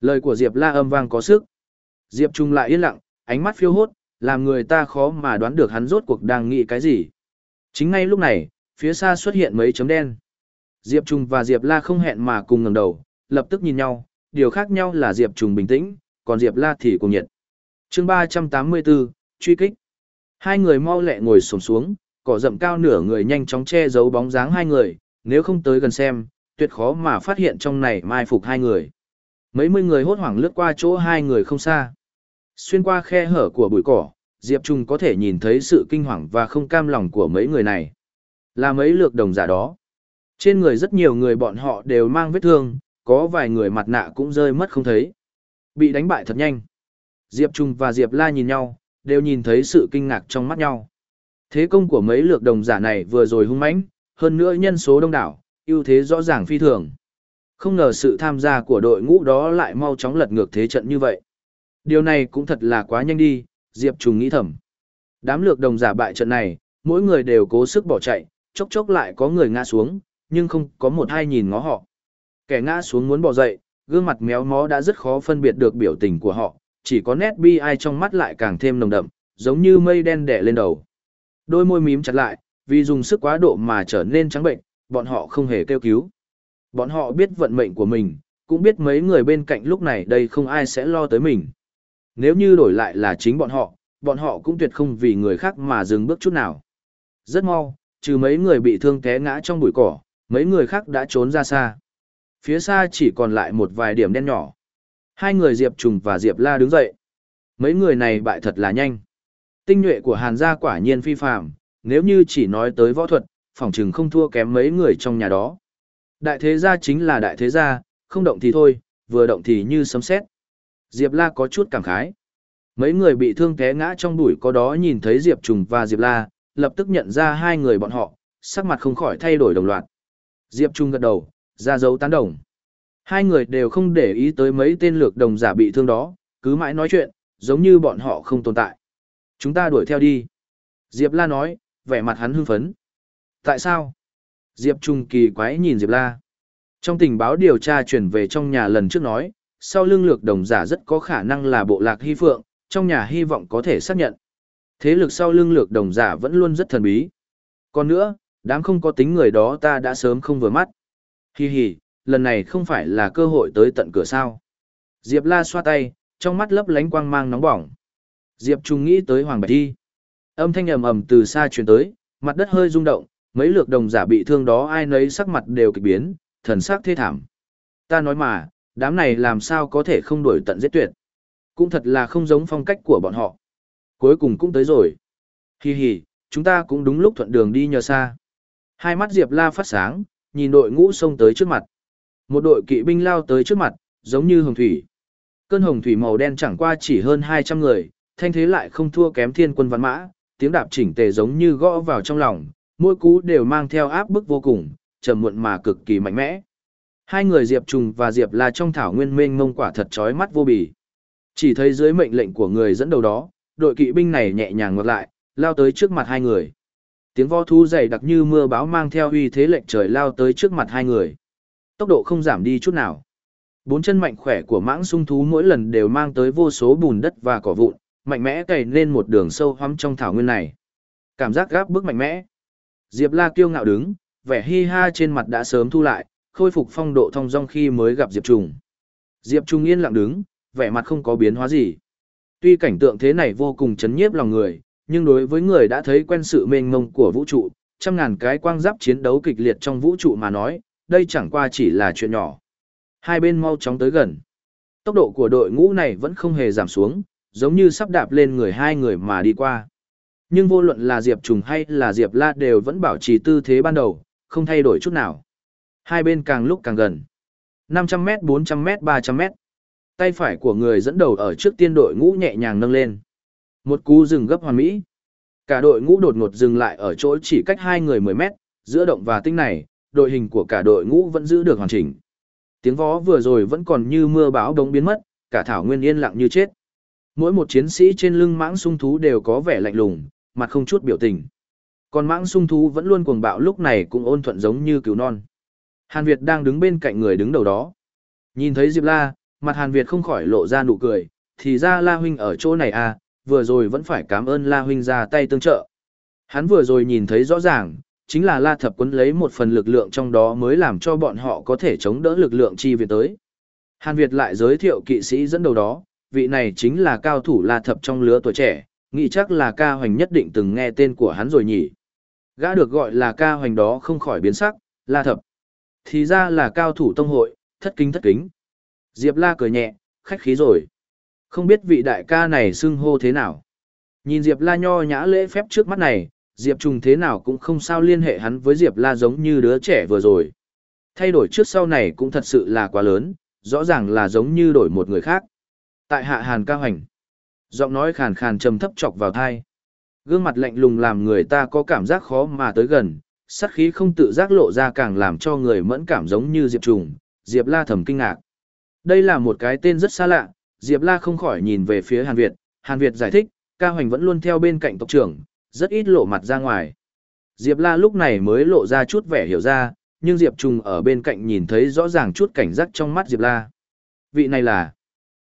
Lời của Diệp La âm vang có sức. Diệp Trung lại yên lặng, ánh mắt phiêu hốt, làm người ta khó mà đoán được hắn rốt cuộc đang nghĩ cái gì. Chính ngay lúc này, phía xa xuất hiện mấy chấm đen. Diệp Trung và Diệp La không hẹn mà cùng ngẩng đầu, lập tức nhìn nhau, điều khác nhau là Diệp Trung bình tĩnh, còn Diệp La thì cuồng nhiệt. Chương 384, truy kích. Hai người mau lẹ ngồi xổm xuống, cỏ rậm cao nửa người nhanh chóng che giấu bóng dáng hai người, nếu không tới gần xem, tuyệt khó mà phát hiện trong này mai phục hai người. Mấy mươi người hốt hoảng lướt qua chỗ hai người không xa. Xuyên qua khe hở của bụi cỏ, Diệp Trung có thể nhìn thấy sự kinh hoàng và không cam lòng của mấy người này. Là mấy lược đồng giả đó. Trên người rất nhiều người bọn họ đều mang vết thương, có vài người mặt nạ cũng rơi mất không thấy. Bị đánh bại thật nhanh. Diệp Trung và Diệp La nhìn nhau, đều nhìn thấy sự kinh ngạc trong mắt nhau. Thế công của mấy lược đồng giả này vừa rồi hung mãnh, hơn nữa nhân số đông đảo, ưu thế rõ ràng phi thường. Không ngờ sự tham gia của đội ngũ đó lại mau chóng lật ngược thế trận như vậy. Điều này cũng thật là quá nhanh đi, Diệp Trùng nghĩ thầm. Đám lược đồng giả bại trận này, mỗi người đều cố sức bỏ chạy, chốc chốc lại có người ngã xuống, nhưng không có một hai nhìn ngó họ. Kẻ ngã xuống muốn bỏ dậy, gương mặt méo mó đã rất khó phân biệt được biểu tình của họ, chỉ có nét bi ai trong mắt lại càng thêm nồng đậm, giống như mây đen đẻ lên đầu. Đôi môi mím chặt lại, vì dùng sức quá độ mà trở nên trắng bệnh, bọn họ không hề kêu cứu. Bọn họ biết vận mệnh của mình, cũng biết mấy người bên cạnh lúc này đây không ai sẽ lo tới mình. Nếu như đổi lại là chính bọn họ, bọn họ cũng tuyệt không vì người khác mà dừng bước chút nào. Rất mau, trừ mấy người bị thương té ngã trong bụi cỏ, mấy người khác đã trốn ra xa. Phía xa chỉ còn lại một vài điểm đen nhỏ. Hai người Diệp Trùng và Diệp La đứng dậy. Mấy người này bại thật là nhanh. Tinh nhuệ của Hàn gia quả nhiên phi phàm, nếu như chỉ nói tới võ thuật, phỏng chừng không thua kém mấy người trong nhà đó. Đại thế gia chính là đại thế gia, không động thì thôi, vừa động thì như sấm sét. Diệp La có chút cảm khái. Mấy người bị thương té ngã trong bụi có đó nhìn thấy Diệp Trùng và Diệp La, lập tức nhận ra hai người bọn họ, sắc mặt không khỏi thay đổi đồng loạt. Diệp Trung gật đầu, ra dấu tán đồng. Hai người đều không để ý tới mấy tên lược đồng giả bị thương đó, cứ mãi nói chuyện, giống như bọn họ không tồn tại. Chúng ta đuổi theo đi. Diệp La nói, vẻ mặt hắn hưng phấn. Tại sao? Diệp Trung kỳ quái nhìn Diệp La. Trong tình báo điều tra chuyển về trong nhà lần trước nói, sau lưng lược đồng giả rất có khả năng là bộ lạc hy phượng, trong nhà hy vọng có thể xác nhận. Thế lực sau lưng lược đồng giả vẫn luôn rất thần bí. Còn nữa, đám không có tính người đó ta đã sớm không vừa mắt. Hi hi, lần này không phải là cơ hội tới tận cửa sao. Diệp la xoa tay, trong mắt lấp lánh quang mang nóng bỏng. Diệp Trung nghĩ tới Hoàng Bạch Thi. Âm thanh ầm ầm từ xa truyền tới, mặt đất hơi rung động, mấy lược đồng giả bị thương đó ai nấy sắc mặt đều kịch biến, thần sắc thê thảm. Ta nói mà, đám này làm sao có thể không đuổi tận giết tuyệt. Cũng thật là không giống phong cách của bọn họ. Cuối cùng cũng tới rồi. Hi hi, chúng ta cũng đúng lúc thuận đường đi nhờ xa. Hai mắt Diệp La phát sáng, nhìn đội ngũ xông tới trước mặt. Một đội kỵ binh lao tới trước mặt, giống như hồng thủy. Cơn hồng thủy màu đen chẳng qua chỉ hơn 200 người, thanh thế lại không thua kém thiên quân văn mã, tiếng đạp chỉnh tề giống như gõ vào trong lòng, mỗi cú đều mang theo áp bức vô cùng, trầm muộn mà cực kỳ mạnh mẽ. Hai người Diệp Trùng và Diệp La trong thảo nguyên mênh mông quả thật chói mắt vô bì. Chỉ thấy dưới mệnh lệnh của người dẫn đầu đó, đội kỵ binh này nhẹ nhàng ngược lại, lao tới trước mặt hai người. Tiếng vó thú dày đặc như mưa báo mang theo uy thế lệnh trời lao tới trước mặt hai người. Tốc độ không giảm đi chút nào. Bốn chân mạnh khỏe của mãng sung thú mỗi lần đều mang tới vô số bùn đất và cỏ vụn, mạnh mẽ cày lên một đường sâu hoắm trong thảo nguyên này. Cảm giác gáp bức mạnh mẽ. Diệp La kiêu ngạo đứng, vẻ hi ha trên mặt đã sớm thu lại, khôi phục phong độ thong dong khi mới gặp Diệp Trùng. Diệp Trùng yên lặng đứng, vẻ mặt không có biến hóa gì. Tuy cảnh tượng thế này vô cùng chấn nhiếp lòng người, nhưng đối với người đã thấy quen sự mênh mông của vũ trụ, trăm ngàn cái quang giáp chiến đấu kịch liệt trong vũ trụ mà nói, đây chẳng qua chỉ là chuyện nhỏ. Hai bên mau chóng tới gần. Tốc độ của đội ngũ này vẫn không hề giảm xuống, giống như sắp đạp lên người hai người mà đi qua. Nhưng vô luận là Diệp Trùng hay là Diệp La đều vẫn bảo trì tư thế ban đầu, không thay đổi chút nào. Hai bên càng lúc càng gần. 500m, 400m, 300m. Tay phải của người dẫn đầu ở trước tiên đội ngũ nhẹ nhàng nâng lên. Một cú dừng gấp hoàn mỹ. Cả đội ngũ đột ngột dừng lại ở chỗ chỉ cách hai người 10 mét, giữa động và tinh này, đội hình của cả đội ngũ vẫn giữ được hoàn chỉnh. Tiếng vó vừa rồi vẫn còn như mưa bão đống biến mất, cả thảo nguyên yên lặng như chết. Mỗi một chiến sĩ trên lưng mãng sung thú đều có vẻ lạnh lùng, mặt không chút biểu tình. Còn mãng sung thú vẫn luôn cuồng bạo lúc này cũng ôn thuận giống như cứu non. Hàn Việt đang đứng bên cạnh người đứng đầu đó. Nhìn thấy Diệp La, mặt Hàn Việt không khỏi lộ ra nụ cười, thì ra La Huynh ở chỗ này à, vừa rồi vẫn phải cảm ơn La Huynh ra tay tương trợ. Hắn vừa rồi nhìn thấy rõ ràng, chính là La Thập Quấn lấy một phần lực lượng trong đó mới làm cho bọn họ có thể chống đỡ lực lượng chi viện tới. Hàn Việt lại giới thiệu kỵ sĩ dẫn đầu đó, vị này chính là cao thủ La Thập trong lứa tuổi trẻ, nghĩ chắc là ca hoành nhất định từng nghe tên của hắn rồi nhỉ. Gã được gọi là ca hoành đó không khỏi biến sắc, La Thập. Thì ra là cao thủ tông hội, thất kính thất kính. Diệp La cười nhẹ, khách khí rồi. Không biết vị đại ca này xưng hô thế nào. Nhìn Diệp La nho nhã lễ phép trước mắt này, Diệp Trùng thế nào cũng không sao liên hệ hắn với Diệp La giống như đứa trẻ vừa rồi. Thay đổi trước sau này cũng thật sự là quá lớn, rõ ràng là giống như đổi một người khác. Tại hạ Hàn ca hoành, giọng nói khàn khàn trầm thấp chọc vào thai. Gương mặt lạnh lùng làm người ta có cảm giác khó mà tới gần, sát khí không tự giác lộ ra càng làm cho người mẫn cảm giống như Diệp Trùng, Diệp La thầm kinh ngạc. Đây là một cái tên rất xa lạ, Diệp La không khỏi nhìn về phía Hàn Việt, Hàn Việt giải thích, ca hoành vẫn luôn theo bên cạnh tộc trưởng, rất ít lộ mặt ra ngoài. Diệp La lúc này mới lộ ra chút vẻ hiểu ra, nhưng Diệp Trùng ở bên cạnh nhìn thấy rõ ràng chút cảnh giác trong mắt Diệp La. Vị này là...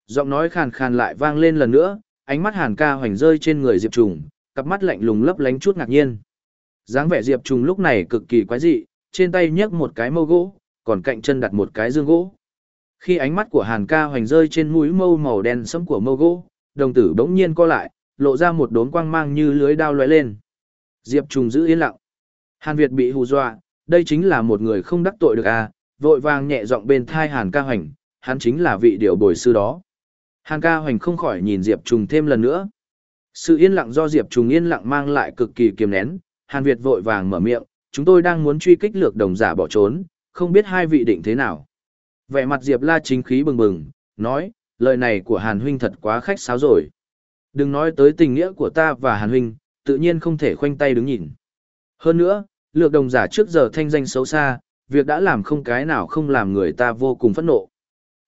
Giọng nói khàn khàn lại vang lên lần nữa, ánh mắt Hàn ca hoành rơi trên người Diệp Trùng, cặp mắt lạnh lùng lấp lánh chút ngạc nhiên. dáng vẻ Diệp Trùng lúc này cực kỳ quái dị, trên tay nhấc một cái mâu gỗ, còn cạnh chân đặt một cái dương gỗ. Khi ánh mắt của Hàn ca hoành rơi trên mũi mâu màu đen sẫm của mâu gỗ, đồng tử bỗng nhiên co lại, lộ ra một đốm quang mang như lưới đao lóe lên. Diệp Trùng giữ yên lặng. Hàn Việt bị hù dọa, đây chính là một người không đắc tội được à, vội vàng nhẹ giọng bên thai Hàn ca hoành, hắn chính là vị điều bồi sư đó. Hàn ca hoành không khỏi nhìn Diệp Trùng thêm lần nữa. Sự yên lặng do Diệp Trùng yên lặng mang lại cực kỳ kiềm nén, Hàn Việt vội vàng mở miệng, chúng tôi đang muốn truy kích lược đồng giả bỏ trốn, không biết hai vị định thế nào. Vẻ mặt Diệp La chính khí bừng bừng, nói, lời này của Hàn huynh thật quá khách sáo rồi. Đừng nói tới tình nghĩa của ta và Hàn huynh, tự nhiên không thể khoanh tay đứng nhìn. Hơn nữa, lược đồng giả trước giờ thanh danh xấu xa, việc đã làm không cái nào không làm người ta vô cùng phẫn nộ.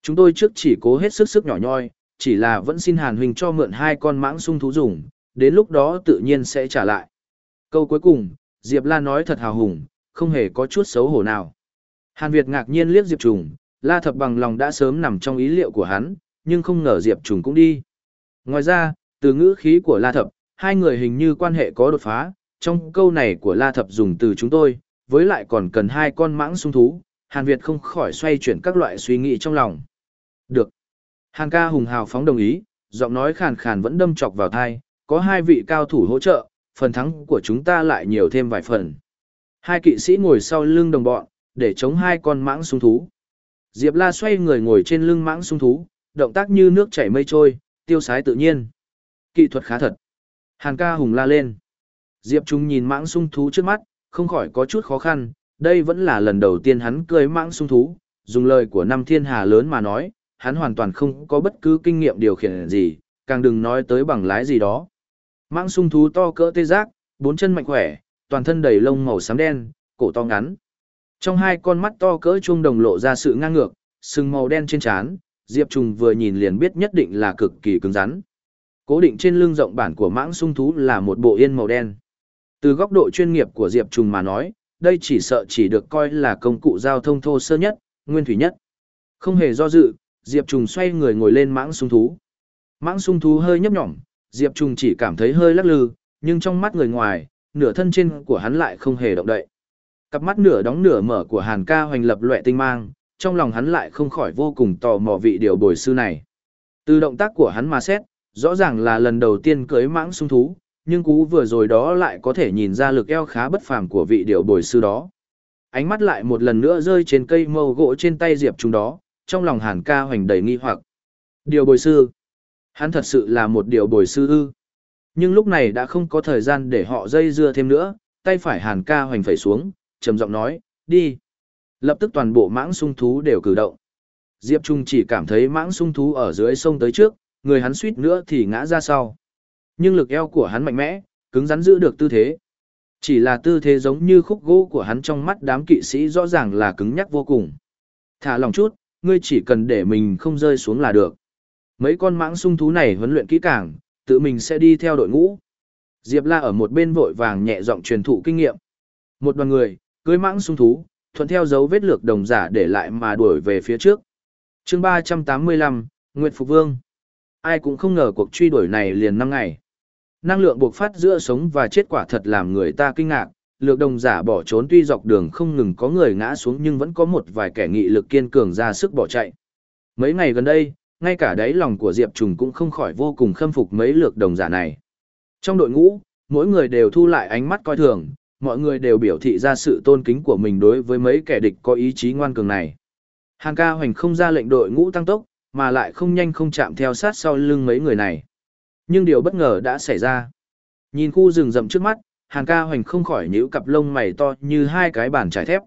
Chúng tôi trước chỉ cố hết sức sức nhỏ nhoi, chỉ là vẫn xin Hàn huynh cho mượn hai con mãng sung thú dùng, đến lúc đó tự nhiên sẽ trả lại. Câu cuối cùng, Diệp La nói thật hào hùng, không hề có chút xấu hổ nào. Hàn Việt ngạc nhiên liếc Diệp Trùng, La Thập bằng lòng đã sớm nằm trong ý liệu của hắn, nhưng không ngờ Diệp Trùng cũng đi. Ngoài ra, từ ngữ khí của La Thập, hai người hình như quan hệ có đột phá, trong câu này của La Thập dùng từ chúng tôi, với lại còn cần hai con mãng sung thú, Hàn Việt không khỏi xoay chuyển các loại suy nghĩ trong lòng. Được. Hàn ca hùng hào phóng đồng ý, giọng nói khàn khàn vẫn đâm chọc vào thai, có hai vị cao thủ hỗ trợ, phần thắng của chúng ta lại nhiều thêm vài phần. Hai kỵ sĩ ngồi sau lưng đồng bọn, để chống hai con mãng sung thú. Diệp La xoay người ngồi trên lưng mãng sung thú, động tác như nước chảy mây trôi, tiêu sái tự nhiên. Kỹ thuật khá thật. Hàn ca hùng la lên. Diệp Trung nhìn mãng sung thú trước mắt, không khỏi có chút khó khăn, đây vẫn là lần đầu tiên hắn cười mãng sung thú, dùng lời của năm thiên hà lớn mà nói, hắn hoàn toàn không có bất cứ kinh nghiệm điều khiển gì, càng đừng nói tới bằng lái gì đó. Mãng sung thú to cỡ tê giác, bốn chân mạnh khỏe, toàn thân đầy lông màu xám đen, cổ to ngắn. Trong hai con mắt to cỡ chuông đồng lộ ra sự ngang ngược, sừng màu đen trên trán, Diệp Trùng vừa nhìn liền biết nhất định là cực kỳ cứng rắn. Cố định trên lưng rộng bản của mãng sung thú là một bộ yên màu đen. Từ góc độ chuyên nghiệp của Diệp Trùng mà nói, đây chỉ sợ chỉ được coi là công cụ giao thông thô sơ nhất, nguyên thủy nhất. Không hề do dự, Diệp Trùng xoay người ngồi lên mãng sung thú. Mãng sung thú hơi nhấp nhỏm, Diệp Trùng chỉ cảm thấy hơi lắc lư, nhưng trong mắt người ngoài, nửa thân trên của hắn lại không hề động đậy. Cặp mắt nửa đóng nửa mở của Hàn ca hoành lập loại tinh mang, trong lòng hắn lại không khỏi vô cùng tò mò vị điều bồi sư này. Từ động tác của hắn mà xét, rõ ràng là lần đầu tiên cưới mãng sung thú, nhưng cú vừa rồi đó lại có thể nhìn ra lực eo khá bất phàm của vị điều bồi sư đó. Ánh mắt lại một lần nữa rơi trên cây mâu gỗ trên tay Diệp Trùng đó, trong lòng Hàn ca hoành đầy nghi hoặc. Điều bồi sư. Hắn thật sự là một điều bồi sư ư. Nhưng lúc này đã không có thời gian để họ dây dưa thêm nữa, tay phải Hàn ca hoành phẩy xuống, trầm giọng nói, đi. Lập tức toàn bộ mãng sung thú đều cử động. Diệp Trung chỉ cảm thấy mãng sung thú ở dưới sông tới trước, người hắn suýt nữa thì ngã ra sau. Nhưng lực eo của hắn mạnh mẽ, cứng rắn giữ được tư thế. Chỉ là tư thế giống như khúc gỗ của hắn trong mắt đám kỵ sĩ rõ ràng là cứng nhắc vô cùng. Thả lòng chút, ngươi chỉ cần để mình không rơi xuống là được. Mấy con mãng sung thú này huấn luyện kỹ càng, tự mình sẽ đi theo đội ngũ. Diệp La ở một bên vội vàng nhẹ giọng truyền thụ kinh nghiệm. Một đoàn người, cưới mãng sung thú, thuận theo dấu vết lược đồng giả để lại mà đuổi về phía trước. chương 385, Nguyệt Phục Vương. Ai cũng không ngờ cuộc truy đuổi này liền 5 ngày. Năng lượng buộc phát giữa sống và chết quả thật làm người ta kinh ngạc, lược đồng giả bỏ trốn tuy dọc đường không ngừng có người ngã xuống nhưng vẫn có một vài kẻ nghị lực kiên cường ra sức bỏ chạy. Mấy ngày gần đây, ngay cả đáy lòng của Diệp Trùng cũng không khỏi vô cùng khâm phục mấy lược đồng giả này. Trong đội ngũ, mỗi người đều thu lại ánh mắt coi thường, mọi người đều biểu thị ra sự tôn kính của mình đối với mấy kẻ địch có ý chí ngoan cường này. Hàng ca hoành không ra lệnh đội ngũ tăng tốc, mà lại không nhanh không chạm theo sát sau lưng mấy người này. Nhưng điều bất ngờ đã xảy ra. Nhìn khu rừng rậm trước mắt, hàng ca hoành không khỏi nhíu cặp lông mày to như hai cái bàn trải thép.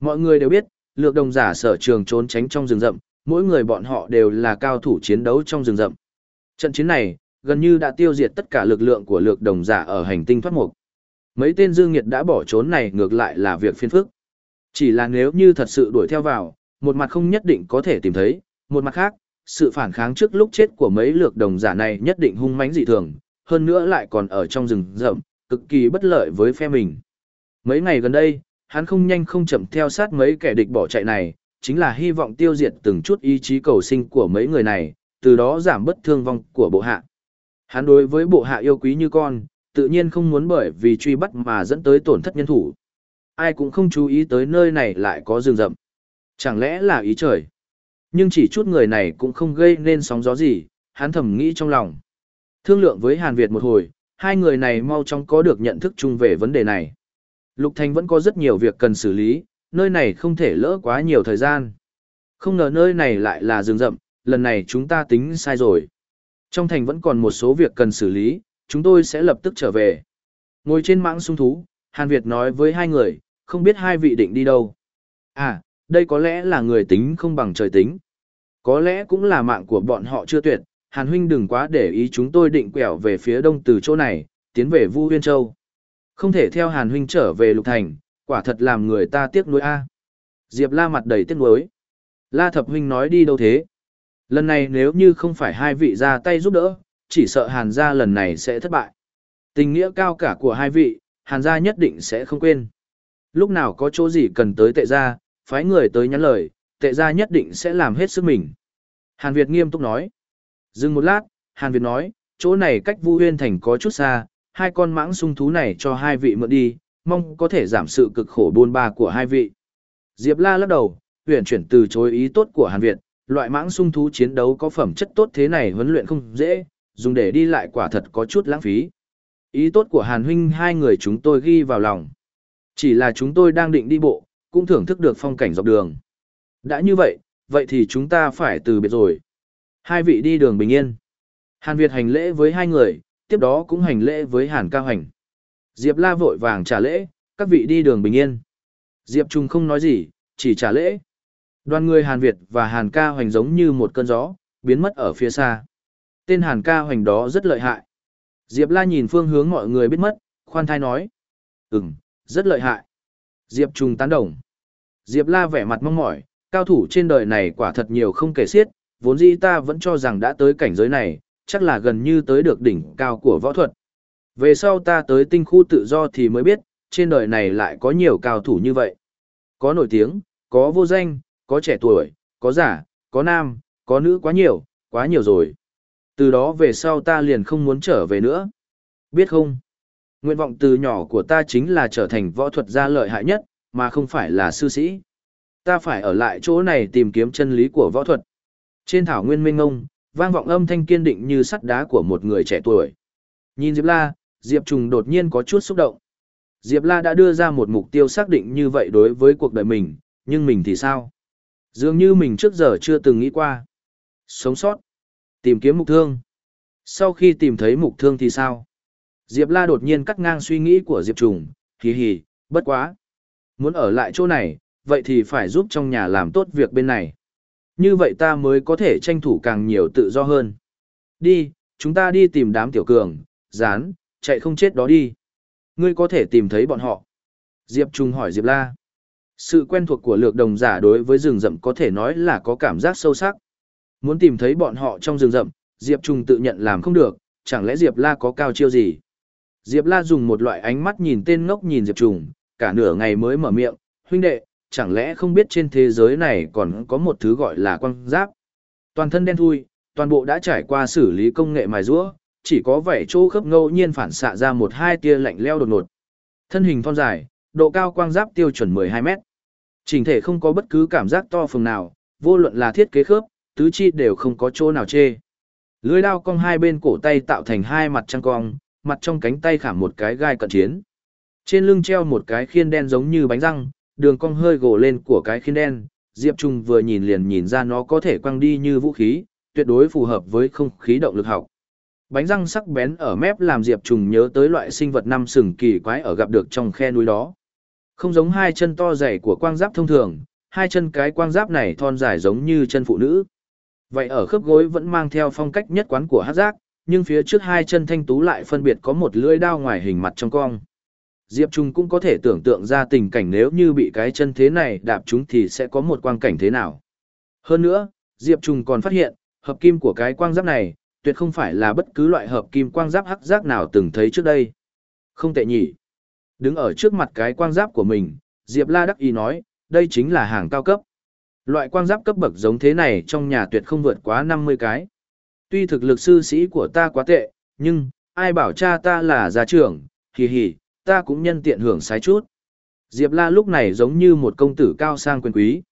Mọi người đều biết, lược đồng giả sở trường trốn tránh trong rừng rậm, mỗi người bọn họ đều là cao thủ chiến đấu trong rừng rậm. Trận chiến này, gần như đã tiêu diệt tất cả lực lượng của lược đồng giả ở hành tinh thoát mục. Mấy tên dương nghiệt đã bỏ trốn này ngược lại là việc phiền phức. Chỉ là nếu như thật sự đuổi theo vào, một mặt không nhất định có thể tìm thấy, một mặt khác, sự phản kháng trước lúc chết của mấy lược đồng giả này nhất định hung mãnh dị thường, hơn nữa lại còn ở trong rừng rậm, cực kỳ bất lợi với phe mình. Mấy ngày gần đây, hắn không nhanh không chậm theo sát mấy kẻ địch bỏ chạy này, chính là hy vọng tiêu diệt từng chút ý chí cầu sinh của mấy người này, từ đó giảm bất thương vong của bộ hạ. Hắn đối với bộ hạ yêu quý như con, tự nhiên không muốn bởi vì truy bắt mà dẫn tới tổn thất nhân thủ. Ai cũng không chú ý tới nơi này lại có rừng rậm. Chẳng lẽ là ý trời? Nhưng chỉ chút người này cũng không gây nên sóng gió gì, hắn thầm nghĩ trong lòng. Thương lượng với Hàn Việt một hồi, hai người này mau chóng có được nhận thức chung về vấn đề này. Lục Thành vẫn có rất nhiều việc cần xử lý, nơi này không thể lỡ quá nhiều thời gian. Không ngờ nơi này lại là rừng rậm, lần này chúng ta tính sai rồi. Trong thành vẫn còn một số việc cần xử lý, chúng tôi sẽ lập tức trở về. Ngồi trên mãng sung thú, Hàn Việt nói với hai người, không biết hai vị định đi đâu. À, đây có lẽ là người tính không bằng trời tính. Có lẽ cũng là mạng của bọn họ chưa tuyệt, Hàn huynh đừng quá để ý chúng tôi định quẹo về phía đông từ chỗ này, tiến về Vu Huyên Châu. Không thể theo Hàn huynh trở về Lục Thành, quả thật làm người ta tiếc nuối a. Diệp La mặt đầy tiếc nuối. La Thập huynh nói đi đâu thế? Lần này nếu như không phải hai vị ra tay giúp đỡ, chỉ sợ Hàn gia lần này sẽ thất bại. Tình nghĩa cao cả của hai vị, Hàn gia nhất định sẽ không quên. Lúc nào có chỗ gì cần tới tệ gia, phái người tới nhắn lời, tệ gia nhất định sẽ làm hết sức mình. Hàn Việt nghiêm túc nói. Dừng một lát, Hàn Việt nói, chỗ này cách Vu Huyên Thành có chút xa, hai con mãng sung thú này cho hai vị mượn đi, mong có thể giảm sự cực khổ buôn ba của hai vị. Diệp La lắc đầu, huyền chuyển từ chối ý tốt của Hàn Việt, loại mãng sung thú chiến đấu có phẩm chất tốt thế này huấn luyện không dễ, dùng để đi lại quả thật có chút lãng phí. Ý tốt của Hàn huynh hai người chúng tôi ghi vào lòng. Chỉ là chúng tôi đang định đi bộ, cũng thưởng thức được phong cảnh dọc đường. Đã như vậy, vậy thì chúng ta phải từ biệt rồi. Hai vị đi đường bình yên. Hàn Việt hành lễ với hai người, tiếp đó cũng hành lễ với Hàn Cao Hành. Diệp La vội vàng trả lễ, các vị đi đường bình yên. Diệp Trung không nói gì, chỉ trả lễ. Đoàn người Hàn Việt và Hàn Ca Hoành giống như một cơn gió, biến mất ở phía xa. Tên Hàn Ca Hoành đó rất lợi hại. Diệp La nhìn phương hướng mọi người biết mất, khoan thai nói. Ừm, rất lợi hại. Diệp Trung tán đồng. Diệp La vẻ mặt mong mỏi, cao thủ trên đời này quả thật nhiều không kể xiết, vốn dĩ ta vẫn cho rằng đã tới cảnh giới này, chắc là gần như tới được đỉnh cao của võ thuật. Về sau ta tới tinh khu tự do thì mới biết, trên đời này lại có nhiều cao thủ như vậy. Có nổi tiếng, có vô danh, có trẻ tuổi, có giả, có nam, có nữ quá nhiều, quá nhiều rồi. Từ đó về sau ta liền không muốn trở về nữa. Biết không? Nguyện vọng từ nhỏ của ta chính là trở thành võ thuật gia lợi hại nhất, mà không phải là sư sĩ. Ta phải ở lại chỗ này tìm kiếm chân lý của võ thuật. Trên thảo nguyên minh ngông, vang vọng âm thanh kiên định như sắt đá của một người trẻ tuổi. Nhìn Diệp La, Diệp Trùng đột nhiên có chút xúc động. Diệp La đã đưa ra một mục tiêu xác định như vậy đối với cuộc đời mình, nhưng mình thì sao? Dường như mình trước giờ chưa từng nghĩ qua. Sống sót. Tìm kiếm mục thương. Sau khi tìm thấy mục thương thì sao? Diệp La đột nhiên cắt ngang suy nghĩ của Diệp Trùng, hì hì, bất quá. Muốn ở lại chỗ này, vậy thì phải giúp trong nhà làm tốt việc bên này. Như vậy ta mới có thể tranh thủ càng nhiều tự do hơn. Đi, chúng ta đi tìm đám tiểu cường, dán, chạy không chết đó đi. Ngươi có thể tìm thấy bọn họ. Diệp Trung hỏi Diệp La. Sự quen thuộc của lược đồng giả đối với rừng rậm có thể nói là có cảm giác sâu sắc. Muốn tìm thấy bọn họ trong rừng rậm, Diệp Trung tự nhận làm không được, chẳng lẽ Diệp La có cao chiêu gì? Diệp La dùng một loại ánh mắt nhìn tên ngốc nhìn Diệp Trung, cả nửa ngày mới mở miệng, huynh đệ, chẳng lẽ không biết trên thế giới này còn có một thứ gọi là quang giáp. Toàn thân đen thui, toàn bộ đã trải qua xử lý công nghệ mài rũa, chỉ có vảy chỗ khớp ngẫu nhiên phản xạ ra một hai tia lạnh leo đột ngột. Thân hình thon dài, độ cao quang giáp tiêu chuẩn 12 mét. Trình thể không có bất cứ cảm giác to phường nào, vô luận là thiết kế khớp, tứ chi đều không có chỗ nào chê. Lưới đao cong hai bên cổ tay tạo thành hai mặt trăng cong, mặt trong cánh tay khảm một cái gai cận chiến. Trên lưng treo một cái khiên đen giống như bánh răng, đường cong hơi gồ lên của cái khiên đen, Diệp Trung vừa nhìn liền nhìn ra nó có thể quăng đi như vũ khí, tuyệt đối phù hợp với không khí động lực học. Bánh răng sắc bén ở mép làm Diệp Trùng nhớ tới loại sinh vật năm sừng kỳ quái ở gặp được trong khe núi đó. Không giống hai chân to dày của quang giáp thông thường, hai chân cái quang giáp này thon dài giống như chân phụ nữ. Vậy ở khớp gối vẫn mang theo phong cách nhất quán của hát giác, nhưng phía trước hai chân thanh tú lại phân biệt có một lưỡi đao ngoài hình mặt trong cong. Diệp Trung cũng có thể tưởng tượng ra tình cảnh nếu như bị cái chân thế này đạp chúng thì sẽ có một quang cảnh thế nào. Hơn nữa, Diệp Trung còn phát hiện, hợp kim của cái quang giáp này, tuyệt không phải là bất cứ loại hợp kim quang giáp hắc giác nào từng thấy trước đây. Không tệ nhỉ. Đứng ở trước mặt cái quang giáp của mình, Diệp La đắc ý nói, đây chính là hàng cao cấp. Loại quang giáp cấp bậc giống thế này trong nhà tuyệt không vượt quá 50 cái. Tuy thực lực sư sĩ của ta quá tệ, nhưng, ai bảo cha ta là gia trưởng, hì hì, ta cũng nhân tiện hưởng sái chút. Diệp La lúc này giống như một công tử cao sang quyền quý.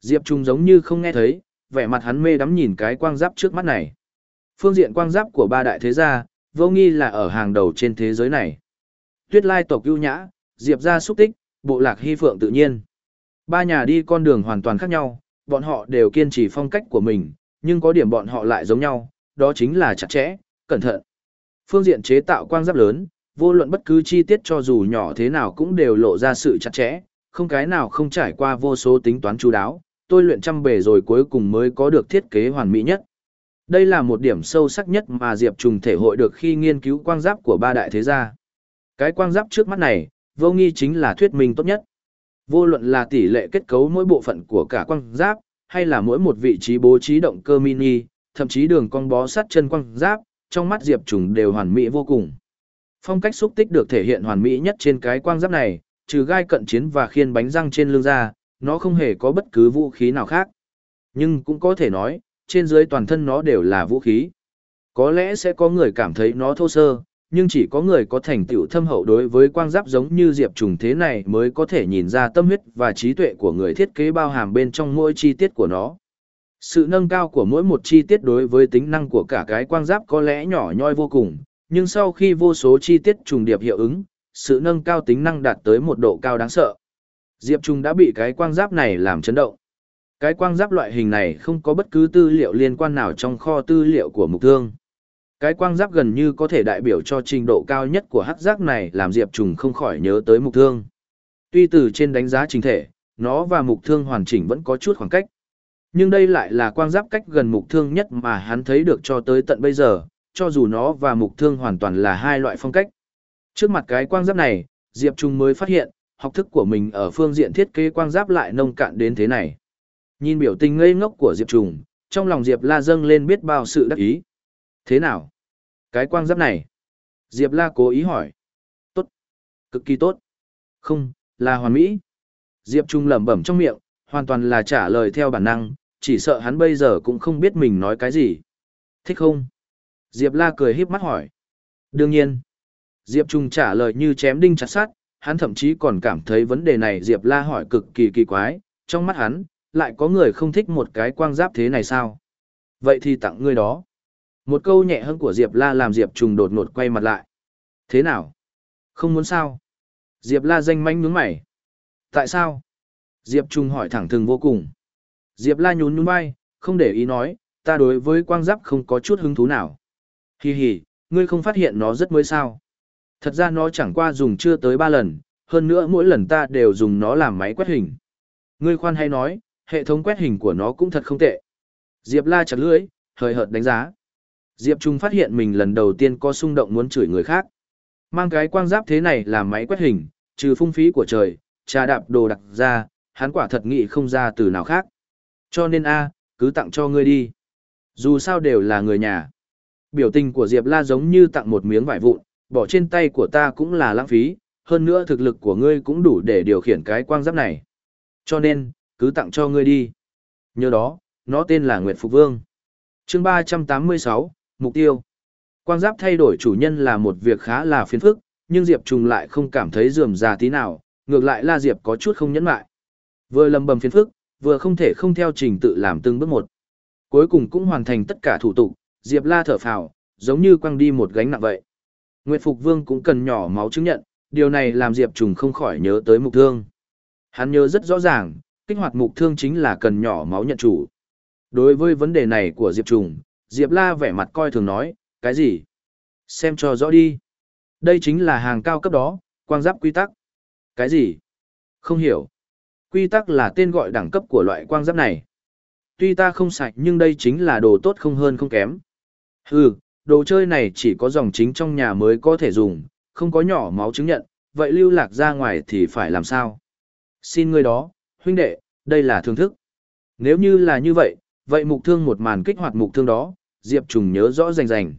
Diệp Trung giống như không nghe thấy, vẻ mặt hắn mê đắm nhìn cái quang giáp trước mắt này. Phương diện quang giáp của ba đại thế gia, vô nghi là ở hàng đầu trên thế giới này. Tuyết lai tộc ưu nhã, Diệp gia xúc tích, bộ lạc hy phượng tự nhiên. Ba nhà đi con đường hoàn toàn khác nhau, bọn họ đều kiên trì phong cách của mình, nhưng có điểm bọn họ lại giống nhau, đó chính là chặt chẽ, cẩn thận. Phương diện chế tạo quang giáp lớn, vô luận bất cứ chi tiết cho dù nhỏ thế nào cũng đều lộ ra sự chặt chẽ, không cái nào không trải qua vô số tính toán chú đáo, tôi luyện trăm bề rồi cuối cùng mới có được thiết kế hoàn mỹ nhất. Đây là một điểm sâu sắc nhất mà Diệp Trùng thể hội được khi nghiên cứu quang giáp của ba đại thế gia. Cái quang giáp trước mắt này, vô nghi chính là thuyết minh tốt nhất. Vô luận là tỷ lệ kết cấu mỗi bộ phận của cả quang giáp, hay là mỗi một vị trí bố trí động cơ mini, thậm chí đường cong bó sắt chân quang giáp, trong mắt Diệp Trùng đều hoàn mỹ vô cùng. Phong cách xúc tích được thể hiện hoàn mỹ nhất trên cái quang giáp này, trừ gai cận chiến và khiên bánh răng trên lưng ra, nó không hề có bất cứ vũ khí nào khác. Nhưng cũng có thể nói, trên dưới toàn thân nó đều là vũ khí. Có lẽ sẽ có người cảm thấy nó thô sơ, nhưng chỉ có người có thành tựu thâm hậu đối với quang giáp giống như diệp trùng thế này mới có thể nhìn ra tâm huyết và trí tuệ của người thiết kế bao hàm bên trong mỗi chi tiết của nó. Sự nâng cao của mỗi một chi tiết đối với tính năng của cả cái quang giáp có lẽ nhỏ nhoi vô cùng, nhưng sau khi vô số chi tiết trùng điệp hiệu ứng, sự nâng cao tính năng đạt tới một độ cao đáng sợ. Diệp Trung đã bị cái quang giáp này làm chấn động. Cái quang giáp loại hình này không có bất cứ tư liệu liên quan nào trong kho tư liệu của mục thương. Cái quang giáp gần như có thể đại biểu cho trình độ cao nhất của hắc giác này làm Diệp Trùng không khỏi nhớ tới mục thương. Tuy từ trên đánh giá trình thể, nó và mục thương hoàn chỉnh vẫn có chút khoảng cách. Nhưng đây lại là quang giáp cách gần mục thương nhất mà hắn thấy được cho tới tận bây giờ, cho dù nó và mục thương hoàn toàn là hai loại phong cách. Trước mặt cái quang giáp này, Diệp Trung mới phát hiện, học thức của mình ở phương diện thiết kế quang giáp lại nông cạn đến thế này. Nhìn biểu tình ngây ngốc của Diệp Trung, trong lòng Diệp La dâng lên biết bao sự đắc ý. Thế nào? Cái quang giáp này? Diệp La cố ý hỏi. Tốt. Cực kỳ tốt. Không, là hoàn mỹ. Diệp Trung lẩm bẩm trong miệng, hoàn toàn là trả lời theo bản năng, chỉ sợ hắn bây giờ cũng không biết mình nói cái gì. Thích không? Diệp La cười híp mắt hỏi. Đương nhiên. Diệp Trung trả lời như chém đinh chặt sắt, hắn thậm chí còn cảm thấy vấn đề này Diệp La hỏi cực kỳ kỳ quái, trong mắt hắn, lại có người không thích một cái quang giáp thế này sao? Vậy thì tặng ngươi đó. Một câu nhẹ hơn của Diệp La làm Diệp Trung đột ngột quay mặt lại. Thế nào? Không muốn sao? Diệp La danh manh nhướng mày. Tại sao? Diệp Trung hỏi thẳng thừng vô cùng. Diệp La nhún nhún vai, không để ý nói, ta đối với quang giáp không có chút hứng thú nào. Hi hi, ngươi không phát hiện nó rất mới sao. Thật ra nó chẳng qua dùng chưa tới ba lần, hơn nữa mỗi lần ta đều dùng nó làm máy quét hình. Ngươi khoan hay nói, hệ thống quét hình của nó cũng thật không tệ. Diệp la chặt lưỡi, hời hợt đánh giá. Diệp Trung phát hiện mình lần đầu tiên có xung động muốn chửi người khác. Mang cái quang giáp thế này làm máy quét hình, trừ phung phí của trời, trà đạp đồ đặc ra, hắn quả thật nghĩ không ra từ nào khác. Cho nên a, cứ tặng cho ngươi đi. Dù sao đều là người nhà. Biểu tình của Diệp La giống như tặng một miếng vải vụn, bỏ trên tay của ta cũng là lãng phí, hơn nữa thực lực của ngươi cũng đủ để điều khiển cái quang giáp này. Cho nên, cứ tặng cho ngươi đi. Nhớ đó, nó tên là Nguyệt Phục Vương. chương 386, Mục tiêu. Quang giáp thay đổi chủ nhân là một việc khá là phiền phức, nhưng Diệp Trùng lại không cảm thấy rườm rà tí nào, ngược lại La Diệp có chút không nhẫn lại. Vừa lầm bầm phiền phức, vừa không thể không theo trình tự làm từng bước một. Cuối cùng cũng hoàn thành tất cả thủ tục, Diệp La thở phào, giống như quăng đi một gánh nặng vậy. Nguyệt Phục Vương cũng cần nhỏ máu chứng nhận, điều này làm Diệp Trùng không khỏi nhớ tới mục thương. Hắn nhớ rất rõ ràng, kích hoạt mục thương chính là cần nhỏ máu nhận chủ. Đối với vấn đề này của Diệp Trùng, Diệp La vẻ mặt coi thường nói, cái gì? Xem cho rõ đi. Đây chính là hàng cao cấp đó, quang giáp quy tắc. Cái gì? Không hiểu. Quy tắc là tên gọi đẳng cấp của loại quang giáp này. Tuy ta không sạch nhưng đây chính là đồ tốt không hơn không kém. Hừ, đồ chơi này chỉ có dòng chính trong nhà mới có thể dùng, không có nhỏ máu chứng nhận, vậy lưu lạc ra ngoài thì phải làm sao? Xin ngươi đó, huynh đệ, đây là thương thức. Nếu như là như vậy, vậy mục thương một màn kích hoạt mục thương đó, Diệp Trùng nhớ rõ rành rành.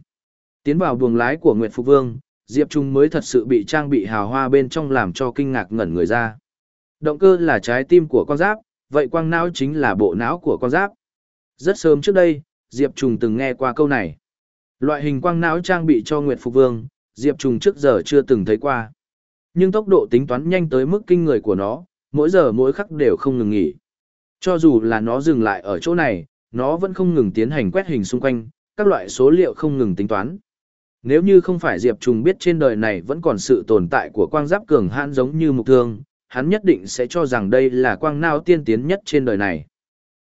Tiến vào buồng lái của Nguyệt Phục Vương, Diệp Trung mới thật sự bị trang bị hào hoa bên trong làm cho kinh ngạc ngẩn người ra. Động cơ là trái tim của con giáp, vậy quang não chính là bộ não của con giáp. Rất sớm trước đây, Diệp Trung từng nghe qua câu này. Loại hình quang não trang bị cho Nguyệt Phục Vương, Diệp Trung trước giờ chưa từng thấy qua. Nhưng tốc độ tính toán nhanh tới mức kinh người của nó, mỗi giờ mỗi khắc đều không ngừng nghỉ. Cho dù là nó dừng lại ở chỗ này, nó vẫn không ngừng tiến hành quét hình xung quanh, các loại số liệu không ngừng tính toán. Nếu như không phải Diệp Trùng biết trên đời này vẫn còn sự tồn tại của quang giáp cường hãn giống như mục thương, hắn nhất định sẽ cho rằng đây là quang não tiên tiến nhất trên đời này.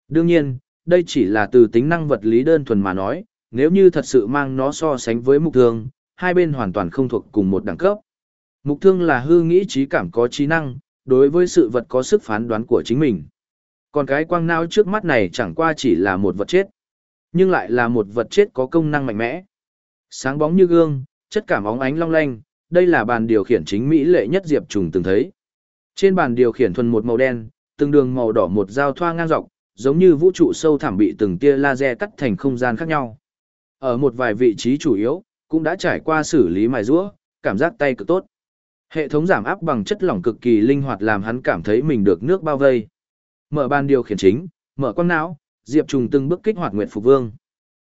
Đương nhiên, đây chỉ là từ tính năng vật lý đơn thuần mà nói, nếu như thật sự mang nó so sánh với mục thương, hai bên hoàn toàn không thuộc cùng một đẳng cấp. Mục thương là hư nghĩ trí cảm có trí năng, đối với sự vật có sức phán đoán của chính mình. Còn cái quang não trước mắt này chẳng qua chỉ là một vật chết, nhưng lại là một vật chết có công năng mạnh mẽ. Sáng bóng như gương, chất cảm óng ánh long lanh, đây là bàn điều khiển chính mỹ lệ nhất Diệp Trùng từng thấy. Trên bàn điều khiển thuần một màu đen, từng đường màu đỏ một giao thoa ngang dọc, giống như vũ trụ sâu thẳm bị từng tia laser cắt thành không gian khác nhau. Ở một vài vị trí chủ yếu, cũng đã trải qua xử lý mài rũa, cảm giác tay cực tốt. Hệ thống giảm áp bằng chất lỏng cực kỳ linh hoạt làm hắn cảm thấy mình được nước bao vây. Mở bàn điều khiển chính, mở quang não, Diệp Trùng từng bước kích hoạt Nguyệt Phục Vương.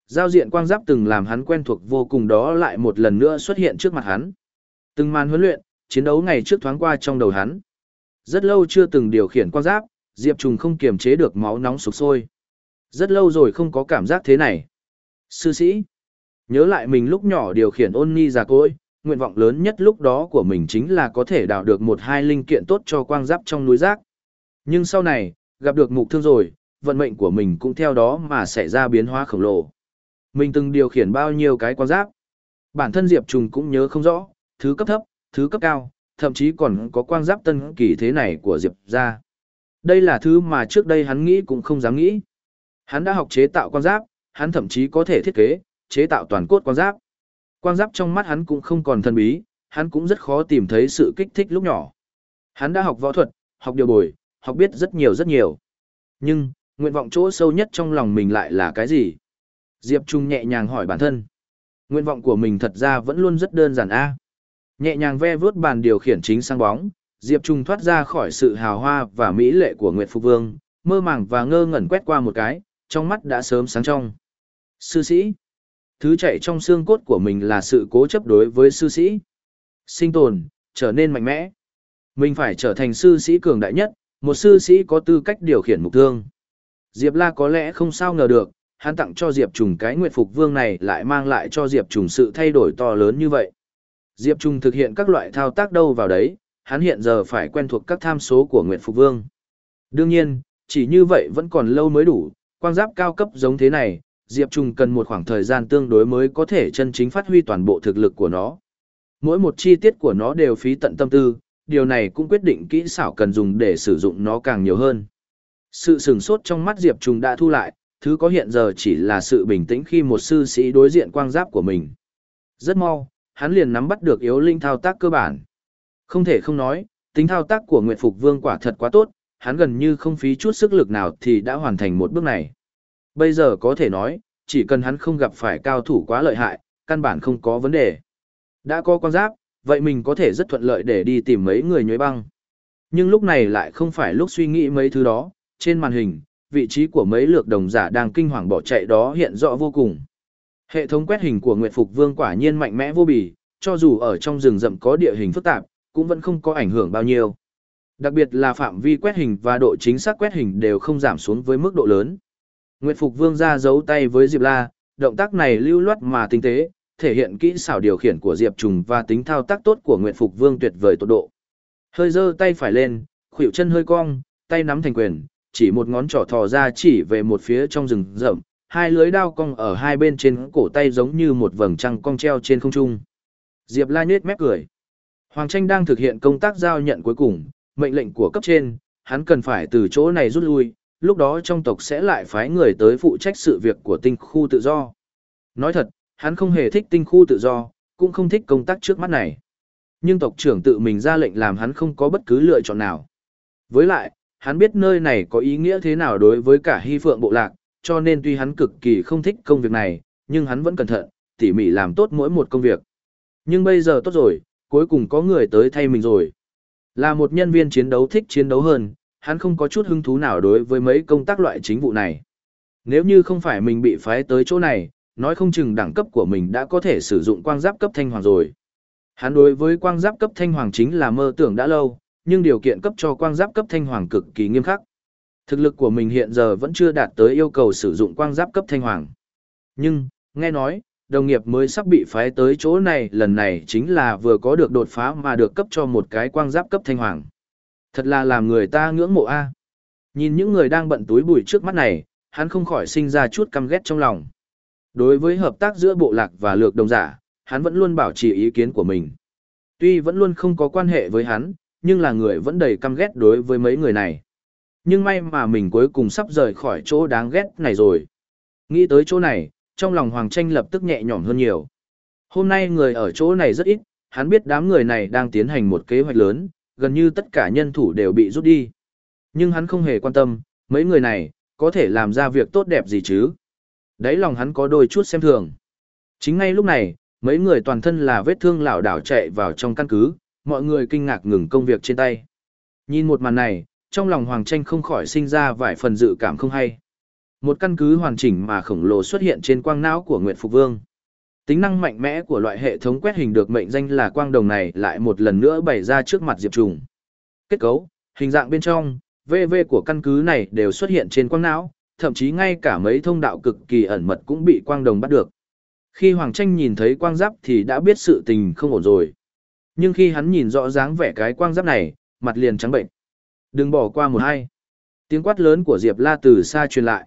Giao diện quang giáp từng làm hắn quen thuộc vô cùng đó lại một lần nữa xuất hiện trước mặt hắn. Từng màn huấn luyện, chiến đấu ngày trước thoáng qua trong đầu hắn. Rất lâu chưa từng điều khiển quang giáp, Diệp Trùng không kiềm chế được máu nóng sục sôi. Rất lâu rồi không có cảm giác thế này. Sư sĩ, nhớ lại mình lúc nhỏ điều khiển ôn ni già cối, nguyện vọng lớn nhất lúc đó của mình chính là có thể đào được một hai linh kiện tốt cho quang giáp trong núi rác. Nhưng sau này, gặp được mục thương rồi, vận mệnh của mình cũng theo đó mà xảy ra biến hóa khổng lồ. Mình từng điều khiển bao nhiêu cái quang giáp. Bản thân Diệp Trùng cũng nhớ không rõ, thứ cấp thấp, thứ cấp cao, thậm chí còn có quang giáp tân kỳ thế này của Diệp ra. Đây là thứ mà trước đây hắn nghĩ cũng không dám nghĩ. Hắn đã học chế tạo quang giáp, hắn thậm chí có thể thiết kế, chế tạo toàn cốt quang giáp. Quang giáp trong mắt hắn cũng không còn thân bí, hắn cũng rất khó tìm thấy sự kích thích lúc nhỏ. Hắn đã học võ thuật, học điều bồi, học biết rất nhiều rất nhiều. Nhưng, nguyện vọng chỗ sâu nhất trong lòng mình lại là cái gì? Diệp Trung nhẹ nhàng hỏi bản thân. Nguyện vọng của mình thật ra vẫn luôn rất đơn giản a. Nhẹ nhàng ve vớt bàn điều khiển chính sang bóng, Diệp Trung thoát ra khỏi sự hào hoa và mỹ lệ của Nguyệt Phục Vương, mơ màng và ngơ ngẩn quét qua một cái, trong mắt đã sớm sáng trong. Sư sĩ. Thứ chạy trong xương cốt của mình là sự cố chấp đối với sư sĩ. Sinh tồn, trở nên mạnh mẽ. Mình phải trở thành sư sĩ cường đại nhất, một sư sĩ có tư cách điều khiển mục thương. Diệp La có lẽ không sao ngờ được, hắn tặng cho Diệp Trùng cái Nguyệt Phục Vương này lại mang lại cho Diệp Trùng sự thay đổi to lớn như vậy. Diệp Trùng thực hiện các loại thao tác đâu vào đấy, hắn hiện giờ phải quen thuộc các tham số của Nguyệt Phục Vương. Đương nhiên, chỉ như vậy vẫn còn lâu mới đủ, quang giáp cao cấp giống thế này, Diệp Trùng cần một khoảng thời gian tương đối mới có thể chân chính phát huy toàn bộ thực lực của nó. Mỗi một chi tiết của nó đều phí tận tâm tư, điều này cũng quyết định kỹ xảo cần dùng để sử dụng nó càng nhiều hơn. Sự sừng sốt trong mắt Diệp Trùng đã thu lại, thứ có hiện giờ chỉ là sự bình tĩnh khi một sư sĩ đối diện quang giáp của mình. Rất mau, hắn liền nắm bắt được yếu linh thao tác cơ bản. Không thể không nói, tính thao tác của Nguyệt Phục Vương quả thật quá tốt, hắn gần như không phí chút sức lực nào thì đã hoàn thành một bước này. Bây giờ có thể nói, chỉ cần hắn không gặp phải cao thủ quá lợi hại, căn bản không có vấn đề. Đã có quan giáp, vậy mình có thể rất thuận lợi để đi tìm mấy người nhuế băng. Nhưng lúc này lại không phải lúc suy nghĩ mấy thứ đó, trên màn hình, vị trí của mấy lược đồng giả đang kinh hoàng bỏ chạy đó hiện rõ vô cùng. Hệ thống quét hình của Nguyệt Phục Vương quả nhiên mạnh mẽ vô bì, cho dù ở trong rừng rậm có địa hình phức tạp, cũng vẫn không có ảnh hưởng bao nhiêu. Đặc biệt là phạm vi quét hình và độ chính xác quét hình đều không giảm xuống với mức độ lớn. Nguyệt Phục Vương ra giấu tay với Diệp La, động tác này lưu loát mà tinh tế, thể hiện kỹ xảo điều khiển của Diệp Trùng và tính thao tác tốt của Nguyệt Phục Vương tuyệt vời tột độ. Hơi giơ tay phải lên, khuỷu chân hơi cong, tay nắm thành quyền, chỉ một ngón trỏ thò ra chỉ về một phía trong rừng rậm, hai lưới đao cong ở hai bên trên cổ tay giống như một vầng trăng cong treo trên không trung. Diệp La nhếch mép cười. Hoàng Tranh đang thực hiện công tác giao nhận cuối cùng, mệnh lệnh của cấp trên, hắn cần phải từ chỗ này rút lui, lúc đó trong tộc sẽ lại phái người tới phụ trách sự việc của tinh khu tự do. Nói thật, hắn không hề thích tinh khu tự do, cũng không thích công tác trước mắt này. Nhưng tộc trưởng tự mình ra lệnh làm hắn không có bất cứ lựa chọn nào. Với lại, hắn biết nơi này có ý nghĩa thế nào đối với cả hy phượng bộ lạc, cho nên tuy hắn cực kỳ không thích công việc này, nhưng hắn vẫn cẩn thận, tỉ mỉ làm tốt mỗi một công việc. Nhưng bây giờ tốt rồi, cuối cùng có người tới thay mình rồi. Là một nhân viên chiến đấu thích chiến đấu hơn, hắn không có chút hứng thú nào đối với mấy công tác loại chính vụ này. Nếu như không phải mình bị phái tới chỗ này, nói không chừng đẳng cấp của mình đã có thể sử dụng quang giáp cấp thanh hoàng rồi. Hắn đối với quang giáp cấp thanh hoàng chính là mơ tưởng đã lâu, nhưng điều kiện cấp cho quang giáp cấp thanh hoàng cực kỳ nghiêm khắc. Thực lực của mình hiện giờ vẫn chưa đạt tới yêu cầu sử dụng quang giáp cấp thanh hoàng. Nhưng, nghe nói, đồng nghiệp mới sắp bị phái tới chỗ này lần này chính là vừa có được đột phá mà được cấp cho một cái quang giáp cấp thanh hoàng. Thật là làm người ta ngưỡng mộ a. Nhìn những người đang bận túi bụi trước mắt này, hắn không khỏi sinh ra chút căm ghét trong lòng. Đối với hợp tác giữa bộ lạc và lược đồng giả, hắn vẫn luôn bảo trì ý kiến của mình. Tuy vẫn luôn không có quan hệ với hắn, nhưng là người vẫn đầy căm ghét đối với mấy người này. Nhưng may mà mình cuối cùng sắp rời khỏi chỗ đáng ghét này rồi. Nghĩ tới chỗ này, trong lòng Hoàng Tranh lập tức nhẹ nhõm hơn nhiều. Hôm nay người ở chỗ này rất ít, hắn biết đám người này đang tiến hành một kế hoạch lớn, gần như tất cả nhân thủ đều bị rút đi. Nhưng hắn không hề quan tâm, mấy người này, có thể làm ra việc tốt đẹp gì chứ. Đấy lòng hắn có đôi chút xem thường. Chính ngay lúc này, mấy người toàn thân là vết thương lảo đảo chạy vào trong căn cứ, mọi người kinh ngạc ngừng công việc trên tay. Nhìn một màn này, trong lòng Hoàng Tranh không khỏi sinh ra vài phần dự cảm không hay. Một căn cứ hoàn chỉnh mà khổng lồ xuất hiện trên quang não của Nguyệt Phục Vương. Tính năng mạnh mẽ của loại hệ thống quét hình được mệnh danh là quang đồng này lại một lần nữa bày ra trước mặt Diệp Trùng. Kết cấu, hình dạng bên trong, VV của căn cứ này đều xuất hiện trên quang não, thậm chí ngay cả mấy thông đạo cực kỳ ẩn mật cũng bị quang đồng bắt được. Khi Hoàng Tranh nhìn thấy quang giáp thì đã biết sự tình không ổn rồi. Nhưng khi hắn nhìn rõ dáng vẻ cái quang giáp này, mặt liền trắng bệnh. Đừng bỏ qua một hai. Tiếng quát lớn của Diệp La từ xa truyền lại.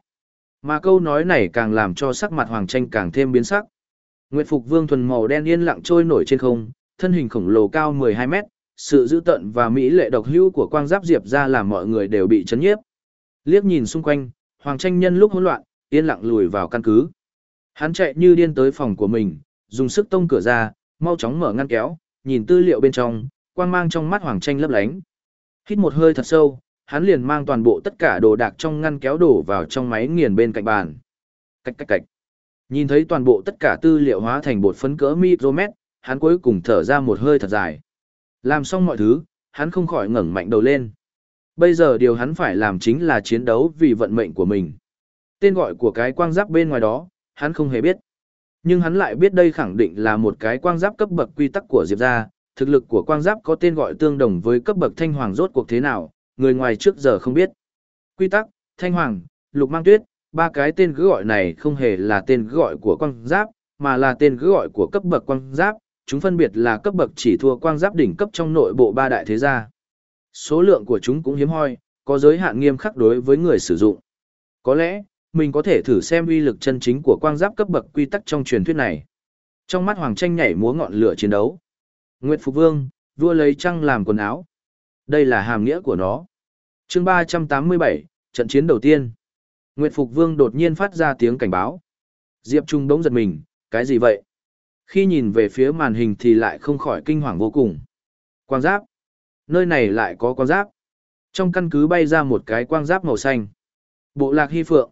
Mà câu nói này càng làm cho sắc mặt Hoàng Tranh càng thêm biến sắc. Nguyệt Phục Vương thuần màu đen yên lặng trôi nổi trên không, thân hình khổng lồ cao 12 mét, sự dữ tợn và mỹ lệ độc hữu của quang giáp Diệp ra làm mọi người đều bị chấn nhiếp. Liếc nhìn xung quanh, Hoàng Tranh nhân lúc hỗn loạn, yên lặng lùi vào căn cứ. Hắn chạy như điên tới phòng của mình, dùng sức tông cửa ra, mau chóng mở ngăn kéo, nhìn tư liệu bên trong, quang mang trong mắt Hoàng Tranh lấp lánh. Hít một hơi thật sâu, hắn liền mang toàn bộ tất cả đồ đạc trong ngăn kéo đổ vào trong máy nghiền bên cạnh bàn. Cách cách cách. Nhìn thấy toàn bộ tất cả tư liệu hóa thành bột phấn cỡ micromet, hắn cuối cùng thở ra một hơi thật dài. Làm xong mọi thứ, hắn không khỏi ngẩng mạnh đầu lên. Bây giờ điều hắn phải làm chính là chiến đấu vì vận mệnh của mình. Tên gọi của cái quang giáp bên ngoài đó, hắn không hề biết. Nhưng hắn lại biết đây khẳng định là một cái quang giáp cấp bậc quy tắc của Diệp gia, thực lực của quang giáp có tên gọi tương đồng với cấp bậc thanh hoàng rốt cuộc thế nào, người ngoài trước giờ không biết. Quy tắc, thanh hoàng, lục mang tuyết, ba cái tên cứ gọi này không hề là tên cứ gọi của quang giáp, mà là tên cứ gọi của cấp bậc quang giáp, chúng phân biệt là cấp bậc chỉ thua quang giáp đỉnh cấp trong nội bộ ba đại thế gia. Số lượng của chúng cũng hiếm hoi, có giới hạn nghiêm khắc đối với người sử dụng. Có lẽ, mình có thể thử xem uy lực chân chính của quang giáp cấp bậc quy tắc trong truyền thuyết này. Trong mắt Hoàng Tranh nhảy múa ngọn lửa chiến đấu. Nguyệt Phục Vương, vua lấy trăng làm quần áo. Đây là hàm nghĩa của nó. chương 387, trận chiến đầu tiên. Nguyệt Phục Vương đột nhiên phát ra tiếng cảnh báo. Diệp Trung đống giật mình, cái gì vậy? Khi nhìn về phía màn hình thì lại không khỏi kinh hoàng vô cùng. Quang giáp. Nơi này lại có quang giáp. Trong căn cứ bay ra một cái quang giáp màu xanh. Bộ lạc hy phượng.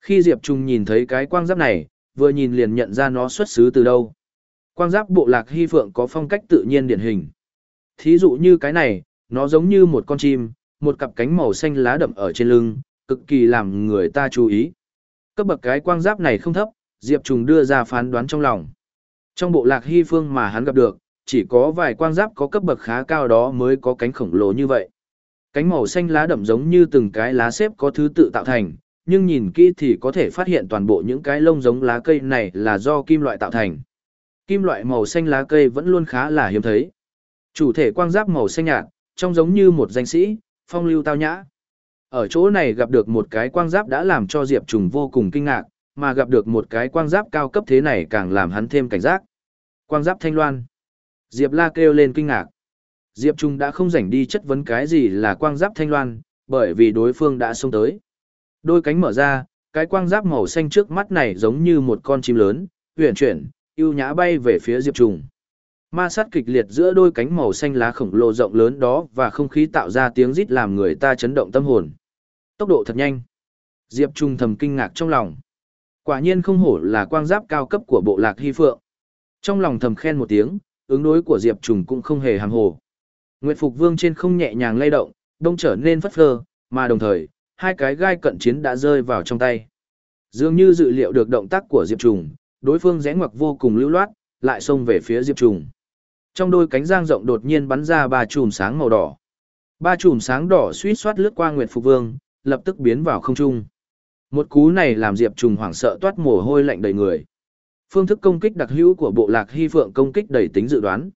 Khi Diệp Trung nhìn thấy cái quang giáp này, vừa nhìn liền nhận ra nó xuất xứ từ đâu. Quang giáp bộ lạc hy phượng có phong cách tự nhiên điển hình. Thí dụ như cái này, nó giống như một con chim, một cặp cánh màu xanh lá đậm ở trên lưng, cực kỳ làm người ta chú ý. Cấp bậc cái quang giáp này không thấp, Diệp Trùng đưa ra phán đoán trong lòng. Trong bộ lạc hy phương mà hắn gặp được, chỉ có vài quang giáp có cấp bậc khá cao đó mới có cánh khổng lồ như vậy. Cánh màu xanh lá đậm giống như từng cái lá xếp có thứ tự tạo thành, nhưng nhìn kỹ thì có thể phát hiện toàn bộ những cái lông giống lá cây này là do kim loại tạo thành. Kim loại màu xanh lá cây vẫn luôn khá là hiếm thấy. Chủ thể quang giáp màu xanh nhạt, trông giống như một danh sĩ, phong lưu tao nhã. Ở chỗ này gặp được một cái quang giáp đã làm cho Diệp Trùng vô cùng kinh ngạc, mà gặp được một cái quang giáp cao cấp thế này càng làm hắn thêm cảnh giác. Quang giáp thanh loan. Diệp La kêu lên kinh ngạc. Diệp Trung đã không rảnh đi chất vấn cái gì là quang giáp thanh loan, bởi vì đối phương đã xông tới. Đôi cánh mở ra, cái quang giáp màu xanh trước mắt này giống như một con chim lớn, huyền chuyển, yêu nhã bay về phía Diệp Trung. Ma sát kịch liệt giữa đôi cánh màu xanh lá khổng lồ rộng lớn đó và không khí tạo ra tiếng rít làm người ta chấn động tâm hồn. Tốc độ thật nhanh. Diệp Trung thầm kinh ngạc trong lòng. Quả nhiên không hổ là quang giáp cao cấp của bộ lạc Hy Phượng. Trong lòng thầm khen một tiếng, ứng đối của Diệp Trùng cũng không hề hàm hồ. Nguyệt Phục Vương trên không nhẹ nhàng lay động, đông trở nên phất phơ, mà đồng thời, hai cái gai cận chiến đã rơi vào trong tay. Dường như dự liệu được động tác của Diệp Trùng, đối phương rẽ ngoặc vô cùng lưu loát, lại xông về phía Diệp Trùng. Trong đôi cánh giang rộng đột nhiên bắn ra ba chùm sáng màu đỏ. Ba chùm sáng đỏ suýt soát lướt qua Nguyệt Phục Vương, lập tức biến vào không trung. Một cú này làm Diệp Trùng hoảng sợ toát mồ hôi lạnh đầy người. Phương thức công kích đặc hữu của bộ lạc Hy Phượng công kích đầy tính dự đoán.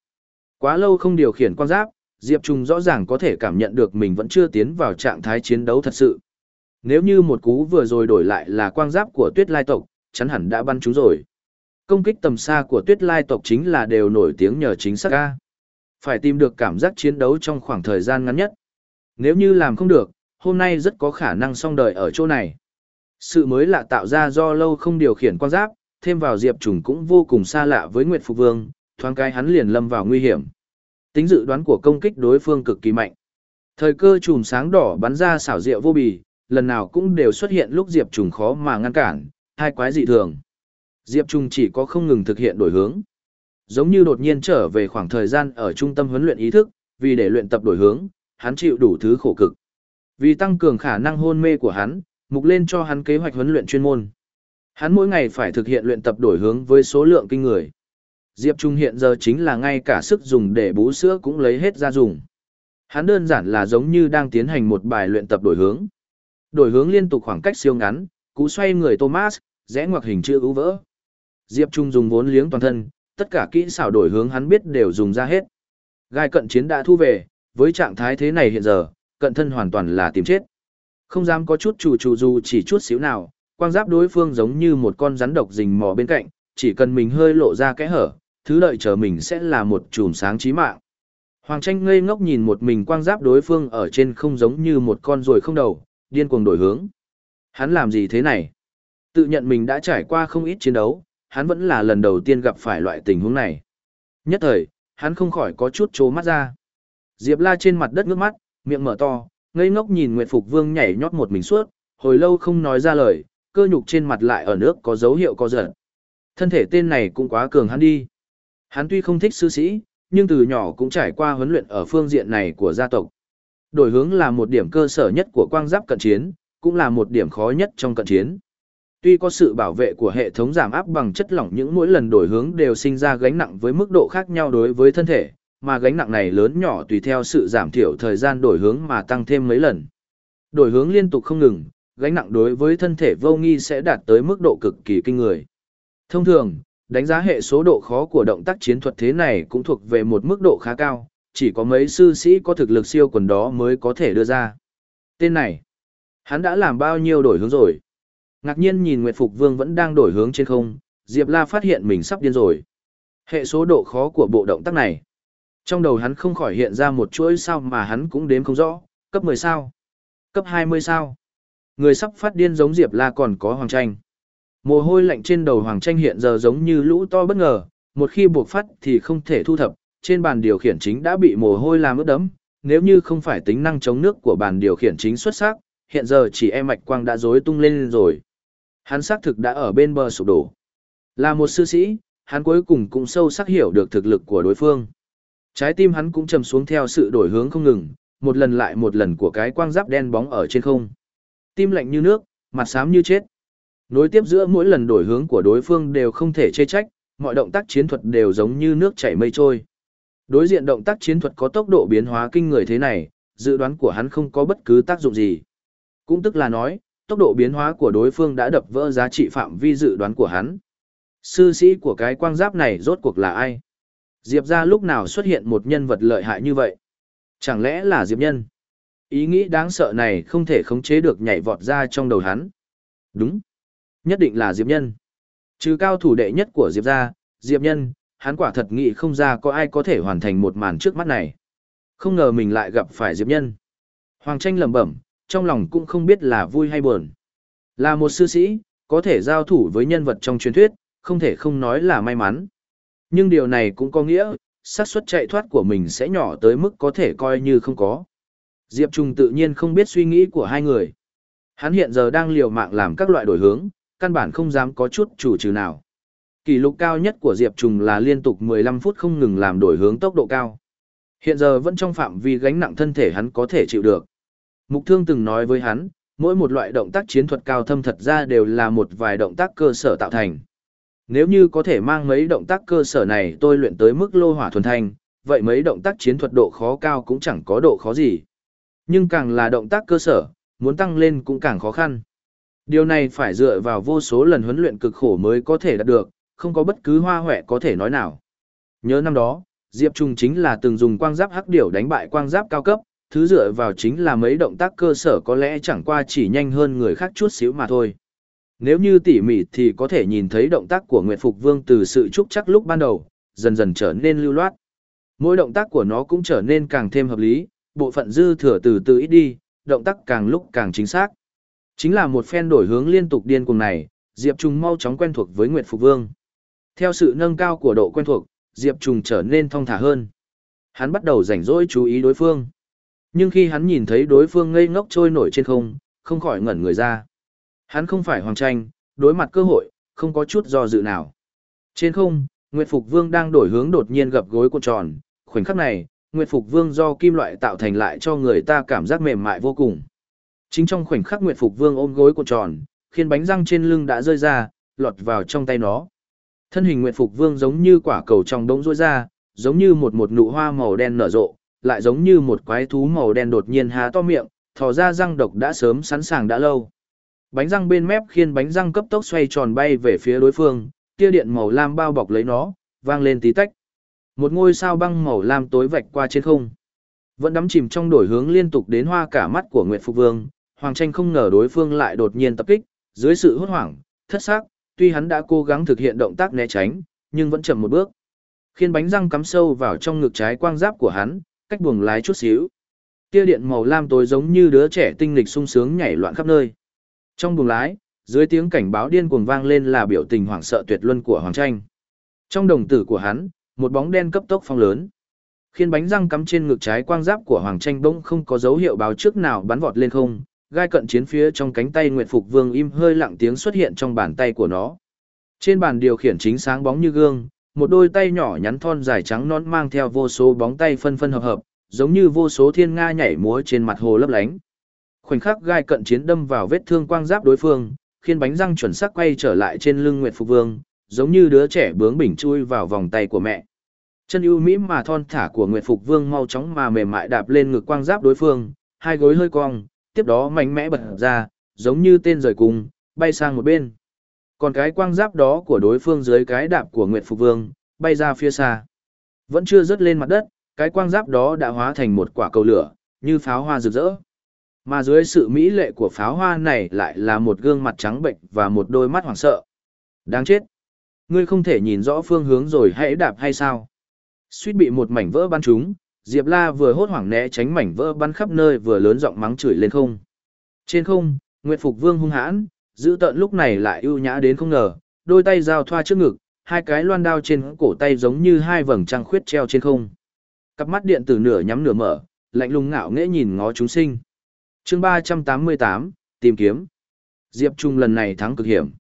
Quá lâu không điều khiển quan giáp, Diệp Trùng rõ ràng có thể cảm nhận được mình vẫn chưa tiến vào trạng thái chiến đấu thật sự. Nếu như một cú vừa rồi đổi lại là quang giáp của tuyết lai tộc, chắn hẳn đã bắn chúng rồi. Công kích tầm xa của tuyết lai tộc chính là đều nổi tiếng nhờ chính xác ca. Phải tìm được cảm giác chiến đấu trong khoảng thời gian ngắn nhất. Nếu như làm không được, hôm nay rất có khả năng xong đời ở chỗ này. Sự mới lạ tạo ra do lâu không điều khiển quan giáp, thêm vào Diệp Trùng cũng vô cùng xa lạ với Nguyệt Phục Vương, thoáng cái hắn liền lâm vào nguy hiểm. Tính dự đoán của công kích đối phương cực kỳ mạnh. Thời cơ chùm sáng đỏ bắn ra xảo diệu vô bì, lần nào cũng đều xuất hiện lúc Diệp Trùng khó mà ngăn cản, hai quái dị thường. Diệp Trùng chỉ có không ngừng thực hiện đổi hướng. Giống như đột nhiên trở về khoảng thời gian ở trung tâm huấn luyện ý thức, vì để luyện tập đổi hướng, hắn chịu đủ thứ khổ cực. Vì tăng cường khả năng hôn mê của hắn, mục lên cho hắn kế hoạch huấn luyện chuyên môn. Hắn mỗi ngày phải thực hiện luyện tập đổi hướng với số lượng kinh người. Diệp Trung hiện giờ chính là ngay cả sức dùng để bú sữa cũng lấy hết ra dùng. Hắn đơn giản là giống như đang tiến hành một bài luyện tập đổi hướng. Đổi hướng liên tục khoảng cách siêu ngắn, cú xoay người Thomas, rẽ ngoặc hình chữ ưu vỡ. Diệp Trung dùng vốn liếng toàn thân, tất cả kỹ xảo đổi hướng hắn biết đều dùng ra hết. Gai cận chiến đã thu về, với trạng thái thế này hiện giờ, cận thân hoàn toàn là tìm chết. Không dám có chút chủ chủ dù chỉ chút xíu nào, quang giáp đối phương giống như một con rắn độc rình mò bên cạnh, chỉ cần mình hơi lộ ra cái hở, thứ lợi chờ mình sẽ là một chùm sáng chí mạng. Hoàng tranh ngây ngốc nhìn một mình quang giáp đối phương ở trên không giống như một con ruồi không đầu, điên cuồng đổi hướng. Hắn làm gì thế này? Tự nhận mình đã trải qua không ít chiến đấu, hắn vẫn là lần đầu tiên gặp phải loại tình huống này. Nhất thời, hắn không khỏi có chút trố mắt ra. Diệp la trên mặt đất ngước mắt, miệng mở to, ngây ngốc nhìn Nguyệt Phục Vương nhảy nhót một mình suốt, hồi lâu không nói ra lời, cơ nhục trên mặt lại ở nước có dấu hiệu co giật. Thân thể tên này cũng quá cường hắn đi. Hắn tuy không thích sư sĩ, nhưng từ nhỏ cũng trải qua huấn luyện ở phương diện này của gia tộc. Đổi hướng là một điểm cơ sở nhất của quang giáp cận chiến, cũng là một điểm khó nhất trong cận chiến. Tuy có sự bảo vệ của hệ thống giảm áp bằng chất lỏng những mỗi lần đổi hướng đều sinh ra gánh nặng với mức độ khác nhau đối với thân thể, mà gánh nặng này lớn nhỏ tùy theo sự giảm thiểu thời gian đổi hướng mà tăng thêm mấy lần. Đổi hướng liên tục không ngừng, gánh nặng đối với thân thể vô nghi sẽ đạt tới mức độ cực kỳ kinh người. Thông thường, đánh giá hệ số độ khó của động tác chiến thuật thế này cũng thuộc về một mức độ khá cao, chỉ có mấy sư sĩ có thực lực siêu quần đó mới có thể đưa ra. Tên này, hắn đã làm bao nhiêu đổi hướng rồi? Ngạc nhiên nhìn Nguyệt Phục Vương vẫn đang đổi hướng trên không, Diệp La phát hiện mình sắp điên rồi. Hệ số độ khó của bộ động tác này. Trong đầu hắn không khỏi hiện ra một chuỗi sao mà hắn cũng đếm không rõ, cấp 10 sao, cấp 20 sao. Người sắp phát điên giống Diệp La còn có Hoàng Tranh. Mồ hôi lạnh trên đầu Hoàng Tranh hiện giờ giống như lũ to bất ngờ, một khi buộc phát thì không thể thu thập, trên bàn điều khiển chính đã bị mồ hôi làm ướt đẫm, nếu như không phải tính năng chống nước của bàn điều khiển chính xuất sắc, hiện giờ chỉ e mạch quang đã rối tung lên rồi. Hắn xác thực đã ở bên bờ sụp đổ. Là một sư sĩ, hắn cuối cùng cũng sâu sắc hiểu được thực lực của đối phương. Trái tim hắn cũng trầm xuống theo sự đổi hướng không ngừng, một lần lại một lần của cái quang giáp đen bóng ở trên không. Tim lạnh như nước, mặt xám như chết. Nối tiếp giữa mỗi lần đổi hướng của đối phương đều không thể chê trách, mọi động tác chiến thuật đều giống như nước chảy mây trôi. Đối diện động tác chiến thuật có tốc độ biến hóa kinh người thế này, dự đoán của hắn không có bất cứ tác dụng gì. Cũng tức là nói, tốc độ biến hóa của đối phương đã đập vỡ giá trị phạm vi dự đoán của hắn. Sư sĩ của cái quang giáp này rốt cuộc là ai? Diệp ra lúc nào xuất hiện một nhân vật lợi hại như vậy? Chẳng lẽ là Diệp Nhân? Ý nghĩ đáng sợ này không thể khống chế được nhảy vọt ra trong đầu hắn. Đúng. Nhất định là Diệp Nhân. Trừ cao thủ đệ nhất của Diệp ra, Diệp Nhân, hắn quả thật nghĩ không ra có ai có thể hoàn thành một màn trước mắt này. Không ngờ mình lại gặp phải Diệp Nhân. Hoàng tranh lẩm bẩm, trong lòng cũng không biết là vui hay buồn. Là một sư sĩ, có thể giao thủ với nhân vật trong truyền thuyết, không thể không nói là may mắn. Nhưng điều này cũng có nghĩa, xác suất chạy thoát của mình sẽ nhỏ tới mức có thể coi như không có. Diệp Trung tự nhiên không biết suy nghĩ của hai người. Hắn hiện giờ đang liều mạng làm các loại đổi hướng, căn bản không dám có chút chủ trừ nào. Kỷ lục cao nhất của Diệp Trùng là liên tục 15 phút không ngừng làm đổi hướng tốc độ cao. Hiện giờ vẫn trong phạm vi gánh nặng thân thể hắn có thể chịu được. Mục Thương từng nói với hắn, mỗi một loại động tác chiến thuật cao thâm thật ra đều là một vài động tác cơ sở tạo thành. Nếu như có thể mang mấy động tác cơ sở này tôi luyện tới mức lô hỏa thuần thanh, vậy mấy động tác chiến thuật độ khó cao cũng chẳng có độ khó gì. Nhưng càng là động tác cơ sở, muốn tăng lên cũng càng khó khăn. Điều này phải dựa vào vô số lần huấn luyện cực khổ mới có thể đạt được, không có bất cứ hoa hoẹ có thể nói nào. Nhớ năm đó, Diệp Trung chính là từng dùng quang giáp hắc điểu đánh bại quang giáp cao cấp, thứ dựa vào chính là mấy động tác cơ sở có lẽ chẳng qua chỉ nhanh hơn người khác chút xíu mà thôi. Nếu như tỉ mỉ thì có thể nhìn thấy động tác của Nguyệt Phục Vương từ sự trúc chắc lúc ban đầu, dần dần trở nên lưu loát. Mỗi động tác của nó cũng trở nên càng thêm hợp lý, bộ phận dư thừa từ từ ít đi, động tác càng lúc càng chính xác. Chính là một phen đổi hướng liên tục điên cuồng này, Diệp Trung mau chóng quen thuộc với Nguyệt Phục Vương. Theo sự nâng cao của độ quen thuộc, Diệp Trung trở nên thong thả hơn. Hắn bắt đầu rảnh rỗi chú ý đối phương. Nhưng khi hắn nhìn thấy đối phương ngây ngốc trôi nổi trên không, không khỏi ngẩn người ra. Hắn không phải hoàng tranh, đối mặt cơ hội, không có chút do dự nào. Trên không, Nguyệt Phục Vương đang đổi hướng đột nhiên gập gối cuộn tròn, khoảnh khắc này, Nguyệt Phục Vương do kim loại tạo thành lại cho người ta cảm giác mềm mại vô cùng. Chính trong khoảnh khắc Nguyệt Phục Vương ôm gối cuộn tròn, khiến bánh răng trên lưng đã rơi ra, lọt vào trong tay nó. Thân hình Nguyệt Phục Vương giống như quả cầu trong đống rối ra, giống như một một nụ hoa màu đen nở rộ, lại giống như một quái thú màu đen đột nhiên há to miệng, thò ra răng độc đã sớm sẵn sàng đã lâu. Bánh răng bên mép khiến bánh răng cấp tốc xoay tròn bay về phía đối phương, tia điện màu lam bao bọc lấy nó, vang lên tí tách. Một ngôi sao băng màu lam tối vạch qua trên không. Vẫn đắm chìm trong đổi hướng liên tục đến hoa cả mắt của Nguyệt Phục Vương, Hoàng Tranh không ngờ đối phương lại đột nhiên tập kích, dưới sự hốt hoảng, thất xác, tuy hắn đã cố gắng thực hiện động tác né tránh, nhưng vẫn chậm một bước. khiến bánh răng cắm sâu vào trong ngực trái quang giáp của hắn, cách buồng lái chút xíu. Tia điện màu lam tối giống như đứa trẻ tinh nghịch sung sướng nhảy loạn khắp nơi. Trong buồng lái, dưới tiếng cảnh báo điên cuồng vang lên là biểu tình hoảng sợ tuyệt luân của Hoàng Tranh. Trong đồng tử của hắn, một bóng đen cấp tốc phong lớn. khiến bánh răng cắm trên ngực trái quang giáp của Hoàng Tranh bỗng không có dấu hiệu báo trước nào bắn vọt lên không, gai cận chiến phía trong cánh tay Nguyệt Phục Vương im hơi lặng tiếng xuất hiện trong bàn tay của nó. Trên bàn điều khiển chính sáng bóng như gương, một đôi tay nhỏ nhắn thon dài trắng non mang theo vô số bóng tay phân phân hợp hợp, giống như vô số thiên nga nhảy múa trên mặt hồ lấp lánh. Khoảnh khắc gai cận chiến đâm vào vết thương quang giáp đối phương, khiến bánh răng chuẩn xác quay trở lại trên lưng Nguyệt Phục Vương, giống như đứa trẻ bướng bỉnh chui vào vòng tay của mẹ. Chân ưu mỹ mà thon thả của Nguyệt Phục Vương mau chóng mà mềm mại đạp lên ngực quang giáp đối phương, hai gối hơi cong, tiếp đó mạnh mẽ bật ra, giống như tên rời cung, bay sang một bên. Còn cái quang giáp đó của đối phương dưới cái đạp của Nguyệt Phục Vương, bay ra phía xa. Vẫn chưa rớt lên mặt đất, cái quang giáp đó đã hóa thành một quả cầu lửa, như pháo hoa rực rỡ. Mà dưới sự mỹ lệ của pháo hoa này lại là một gương mặt trắng bệnh và một đôi mắt hoảng sợ. Đáng chết! Ngươi không thể nhìn rõ phương hướng rồi hãy đạp hay sao? Suýt bị một mảnh vỡ bắn trúng, Diệp La vừa hốt hoảng né tránh mảnh vỡ bắn khắp nơi vừa lớn giọng mắng chửi lên không. Trên không, Nguyệt Phục Vương hung hãn, giữ tận lúc này lại ưu nhã đến không ngờ, đôi tay giao thoa trước ngực, hai cái loan đao trên cổ tay giống như hai vầng trăng khuyết treo trên không. Cặp mắt điện tử nửa nhắm nửa mở, lạnh lùng ngạo nghễ nhìn ngó chúng sinh. Chương 388, tìm kiếm. Diệp Trung lần này thắng cực hiểm.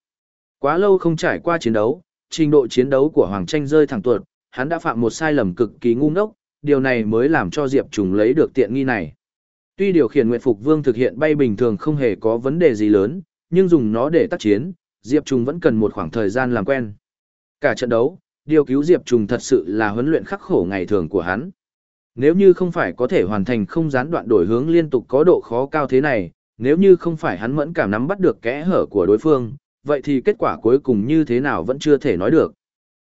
Quá lâu không trải qua chiến đấu, trình độ chiến đấu của Hoàng Tranh rơi thẳng tuột, hắn đã phạm một sai lầm cực kỳ ngu ngốc, điều này mới làm cho Diệp Trùng lấy được tiện nghi này. Tuy điều khiển Nguyệt Phục Vương thực hiện bay bình thường không hề có vấn đề gì lớn, nhưng dùng nó để tác chiến, Diệp Trùng vẫn cần một khoảng thời gian làm quen. Cả trận đấu, điều cứu Diệp Trùng thật sự là huấn luyện khắc khổ ngày thường của hắn. Nếu như không phải có thể hoàn thành không gián đoạn đổi hướng liên tục có độ khó cao thế này, nếu như không phải hắn mẫn cảm nắm bắt được kẽ hở của đối phương, vậy thì kết quả cuối cùng như thế nào vẫn chưa thể nói được.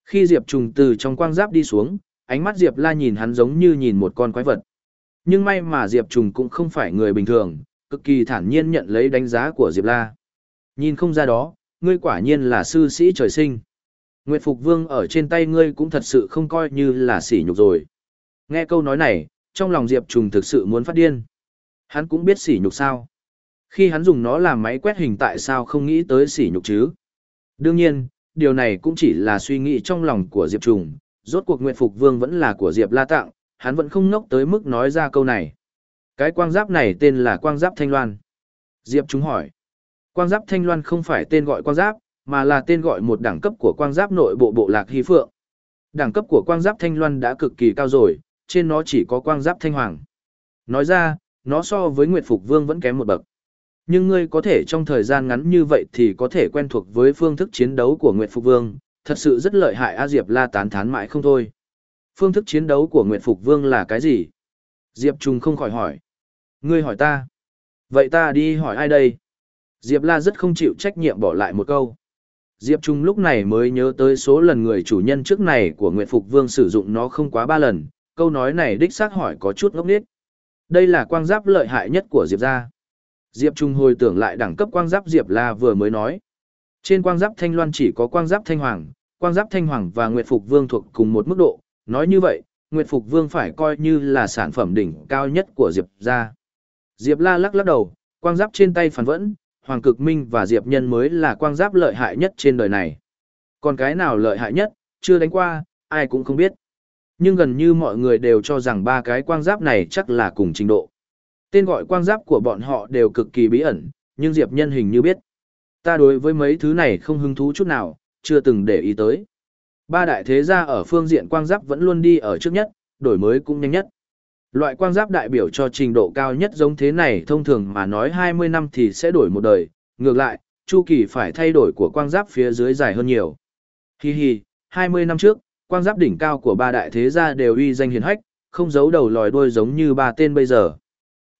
Khi Diệp Trùng từ trong quang giáp đi xuống, ánh mắt Diệp La nhìn hắn giống như nhìn một con quái vật. Nhưng may mà Diệp Trùng cũng không phải người bình thường, cực kỳ thản nhiên nhận lấy đánh giá của Diệp La. Nhìn không ra đó, ngươi quả nhiên là sư sĩ trời sinh. Nguyệt Phục Vương ở trên tay ngươi cũng thật sự không coi như là sỉ nhục rồi. Nghe câu nói này, trong lòng Diệp Trùng thực sự muốn phát điên. Hắn cũng biết sỉ nhục sao. Khi hắn dùng nó làm máy quét hình tại sao không nghĩ tới sỉ nhục chứ. Đương nhiên, điều này cũng chỉ là suy nghĩ trong lòng của Diệp Trùng. Rốt cuộc Nguyệt Phục Vương vẫn là của Diệp La Tặng, hắn vẫn không ngốc tới mức nói ra câu này. Cái quang giáp này tên là quang giáp Thanh Loan. Diệp Trùng hỏi. Quang giáp Thanh Loan không phải tên gọi quang giáp, mà là tên gọi một đẳng cấp của quang giáp nội bộ bộ lạc Hy Phượng. Đẳng cấp của quang giáp Thanh Loan đã cực kỳ cao rồi, trên nó chỉ có quang giáp Thanh Hoàng. Nói ra, nó so với Nguyệt Phục Vương vẫn kém một bậc. Nhưng ngươi có thể trong thời gian ngắn như vậy thì có thể quen thuộc với phương thức chiến đấu của Nguyệt Phục Vương, thật sự rất lợi hại A Diệp La tán thán mãi không thôi. Phương thức chiến đấu của Nguyệt Phục Vương là cái gì? Diệp Trung không khỏi hỏi. Ngươi hỏi ta. Vậy ta đi hỏi ai đây? Diệp La rất không chịu trách nhiệm bỏ lại một câu. Diệp Trung lúc này mới nhớ tới số lần người chủ nhân trước này của Nguyệt Phục Vương sử dụng nó không quá ba lần, câu nói này đích xác hỏi có chút ngốc nghếch. Đây là quang giáp lợi hại nhất của Diệp gia. Diệp Trung hồi tưởng lại đẳng cấp quang giáp Diệp La vừa mới nói. Trên quang giáp Thanh Loan chỉ có quang giáp Thanh Hoàng, quang giáp Thanh Hoàng và Nguyệt Phục Vương thuộc cùng một mức độ, nói như vậy, Nguyệt Phục Vương phải coi như là sản phẩm đỉnh cao nhất của Diệp gia. Diệp La lắc lắc đầu, quang giáp trên tay phản vẫn, Hoàng Cực Minh và Diệp Nhân mới là quang giáp lợi hại nhất trên đời này. Còn cái nào lợi hại nhất, chưa đánh qua, ai cũng không biết. Nhưng gần như mọi người đều cho rằng ba cái quang giáp này chắc là cùng trình độ. Tên gọi quang giáp của bọn họ đều cực kỳ bí ẩn, nhưng Diệp Nhân hình như biết. Ta đối với mấy thứ này không hứng thú chút nào, chưa từng để ý tới. Ba đại thế gia ở phương diện quang giáp vẫn luôn đi ở trước nhất, đổi mới cũng nhanh nhất. Loại quang giáp đại biểu cho trình độ cao nhất giống thế này thông thường mà nói 20 năm thì sẽ đổi một đời, ngược lại, chu kỳ phải thay đổi của quang giáp phía dưới dài hơn nhiều. Hi hi, 20 năm trước, quang giáp đỉnh cao của ba đại thế gia đều uy danh hiền hách, không giấu đầu lòi đuôi giống như ba tên bây giờ.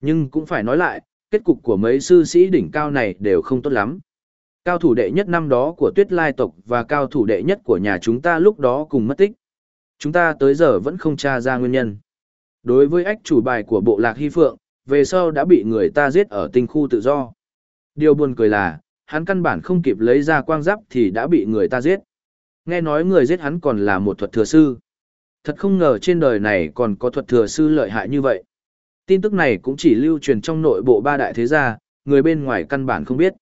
Nhưng cũng phải nói lại, kết cục của mấy sư sĩ đỉnh cao này đều không tốt lắm. Cao thủ đệ nhất năm đó của tuyết lai tộc và cao thủ đệ nhất của nhà chúng ta lúc đó cùng mất tích. Chúng ta tới giờ vẫn không tra ra nguyên nhân. Đối với ách chủ bài của bộ lạc Hy Phượng, về sau đã bị người ta giết ở tinh khu tự do. Điều buồn cười là, hắn căn bản không kịp lấy ra quang giáp thì đã bị người ta giết. Nghe nói người giết hắn còn là một thuật thừa sư. Thật không ngờ trên đời này còn có thuật thừa sư lợi hại như vậy. Tin tức này cũng chỉ lưu truyền trong nội bộ ba đại thế gia, người bên ngoài căn bản không biết.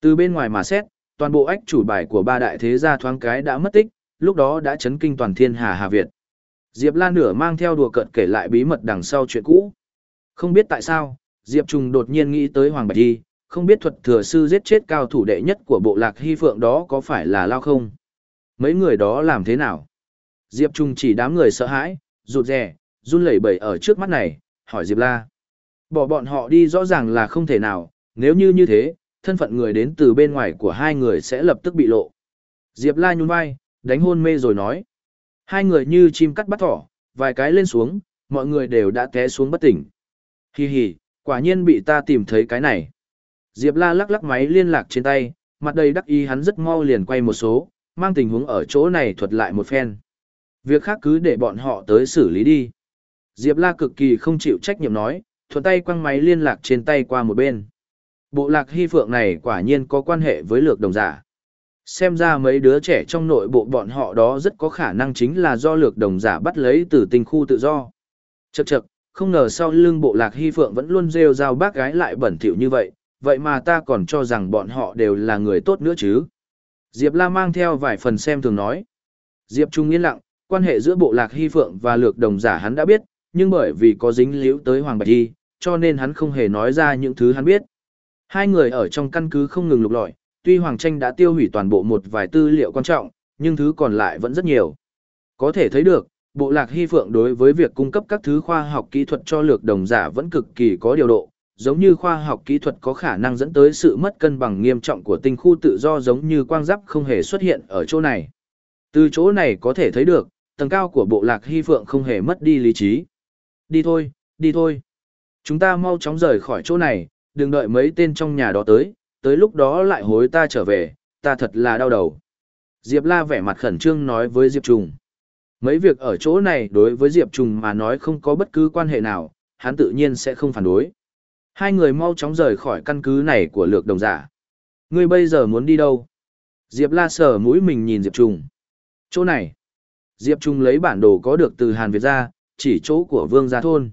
Từ bên ngoài mà xét, toàn bộ ách chủ bài của ba đại thế gia thoáng cái đã mất tích, lúc đó đã chấn kinh toàn thiên hà Hà Việt. Diệp Lan nửa mang theo đùa cợt kể lại bí mật đằng sau chuyện cũ. Không biết tại sao, Diệp Trùng đột nhiên nghĩ tới Hoàng Bạch Di, không biết thuật thừa sư giết chết cao thủ đệ nhất của bộ lạc hy phượng đó có phải là lao không? Mấy người đó làm thế nào? Diệp Trung chỉ đám người sợ hãi, rụt rè, run lẩy bẩy ở trước mắt này, hỏi Diệp La. Bỏ bọn họ đi rõ ràng là không thể nào, nếu như như thế, thân phận người đến từ bên ngoài của hai người sẽ lập tức bị lộ. Diệp La nhún vai, đánh hôn mê rồi nói. Hai người như chim cắt bắt thỏ, vài cái lên xuống, mọi người đều đã té xuống bất tỉnh. Hi hi, quả nhiên bị ta tìm thấy cái này. Diệp La lắc lắc máy liên lạc trên tay, mặt đầy đắc ý hắn rất mau liền quay một số, mang tình huống ở chỗ này thuật lại một phen. Việc khác cứ để bọn họ tới xử lý đi. Diệp La cực kỳ không chịu trách nhiệm nói, thuận tay quăng máy liên lạc trên tay qua một bên. Bộ lạc hy phượng này quả nhiên có quan hệ với lược đồng giả. Xem ra mấy đứa trẻ trong nội bộ bọn họ đó rất có khả năng chính là do lược đồng giả bắt lấy từ tình khu tự do. Chậc chậc, không ngờ sau lưng bộ lạc hy phượng vẫn luôn rêu rao bác gái lại bẩn thỉu như vậy, vậy mà ta còn cho rằng bọn họ đều là người tốt nữa chứ. Diệp La mang theo vài phần xem thường nói. Diệp Trung yên lặng, quan hệ giữa bộ lạc hy phượng và lược đồng giả hắn đã biết, nhưng bởi vì có dính liễu tới Hoàng Bạch Hy, cho nên hắn không hề nói ra những thứ hắn biết. Hai người ở trong căn cứ không ngừng lục lọi, tuy Hoàng Tranh đã tiêu hủy toàn bộ một vài tư liệu quan trọng, nhưng thứ còn lại vẫn rất nhiều. Có thể thấy được, bộ lạc hy phượng đối với việc cung cấp các thứ khoa học kỹ thuật cho lược đồng giả vẫn cực kỳ có điều độ, giống như khoa học kỹ thuật có khả năng dẫn tới sự mất cân bằng nghiêm trọng của tinh khu tự do giống như quang giáp không hề xuất hiện ở chỗ này. Từ chỗ này có thể thấy được, tầng cao của bộ lạc hy phượng không hề mất đi lý trí. Đi thôi, đi thôi. Chúng ta mau chóng rời khỏi chỗ này, đừng đợi mấy tên trong nhà đó tới, tới lúc đó lại hối ta trở về, ta thật là đau đầu. Diệp La vẻ mặt khẩn trương nói với Diệp Trùng. Mấy việc ở chỗ này đối với Diệp Trùng mà nói không có bất cứ quan hệ nào, hắn tự nhiên sẽ không phản đối. Hai người mau chóng rời khỏi căn cứ này của lược đồng giả. Ngươi bây giờ muốn đi đâu? Diệp La sờ mũi mình nhìn Diệp Trung. Chỗ này. Diệp Trung lấy bản đồ có được từ Hàn Việt ra, chỉ chỗ của Vương Gia Thôn.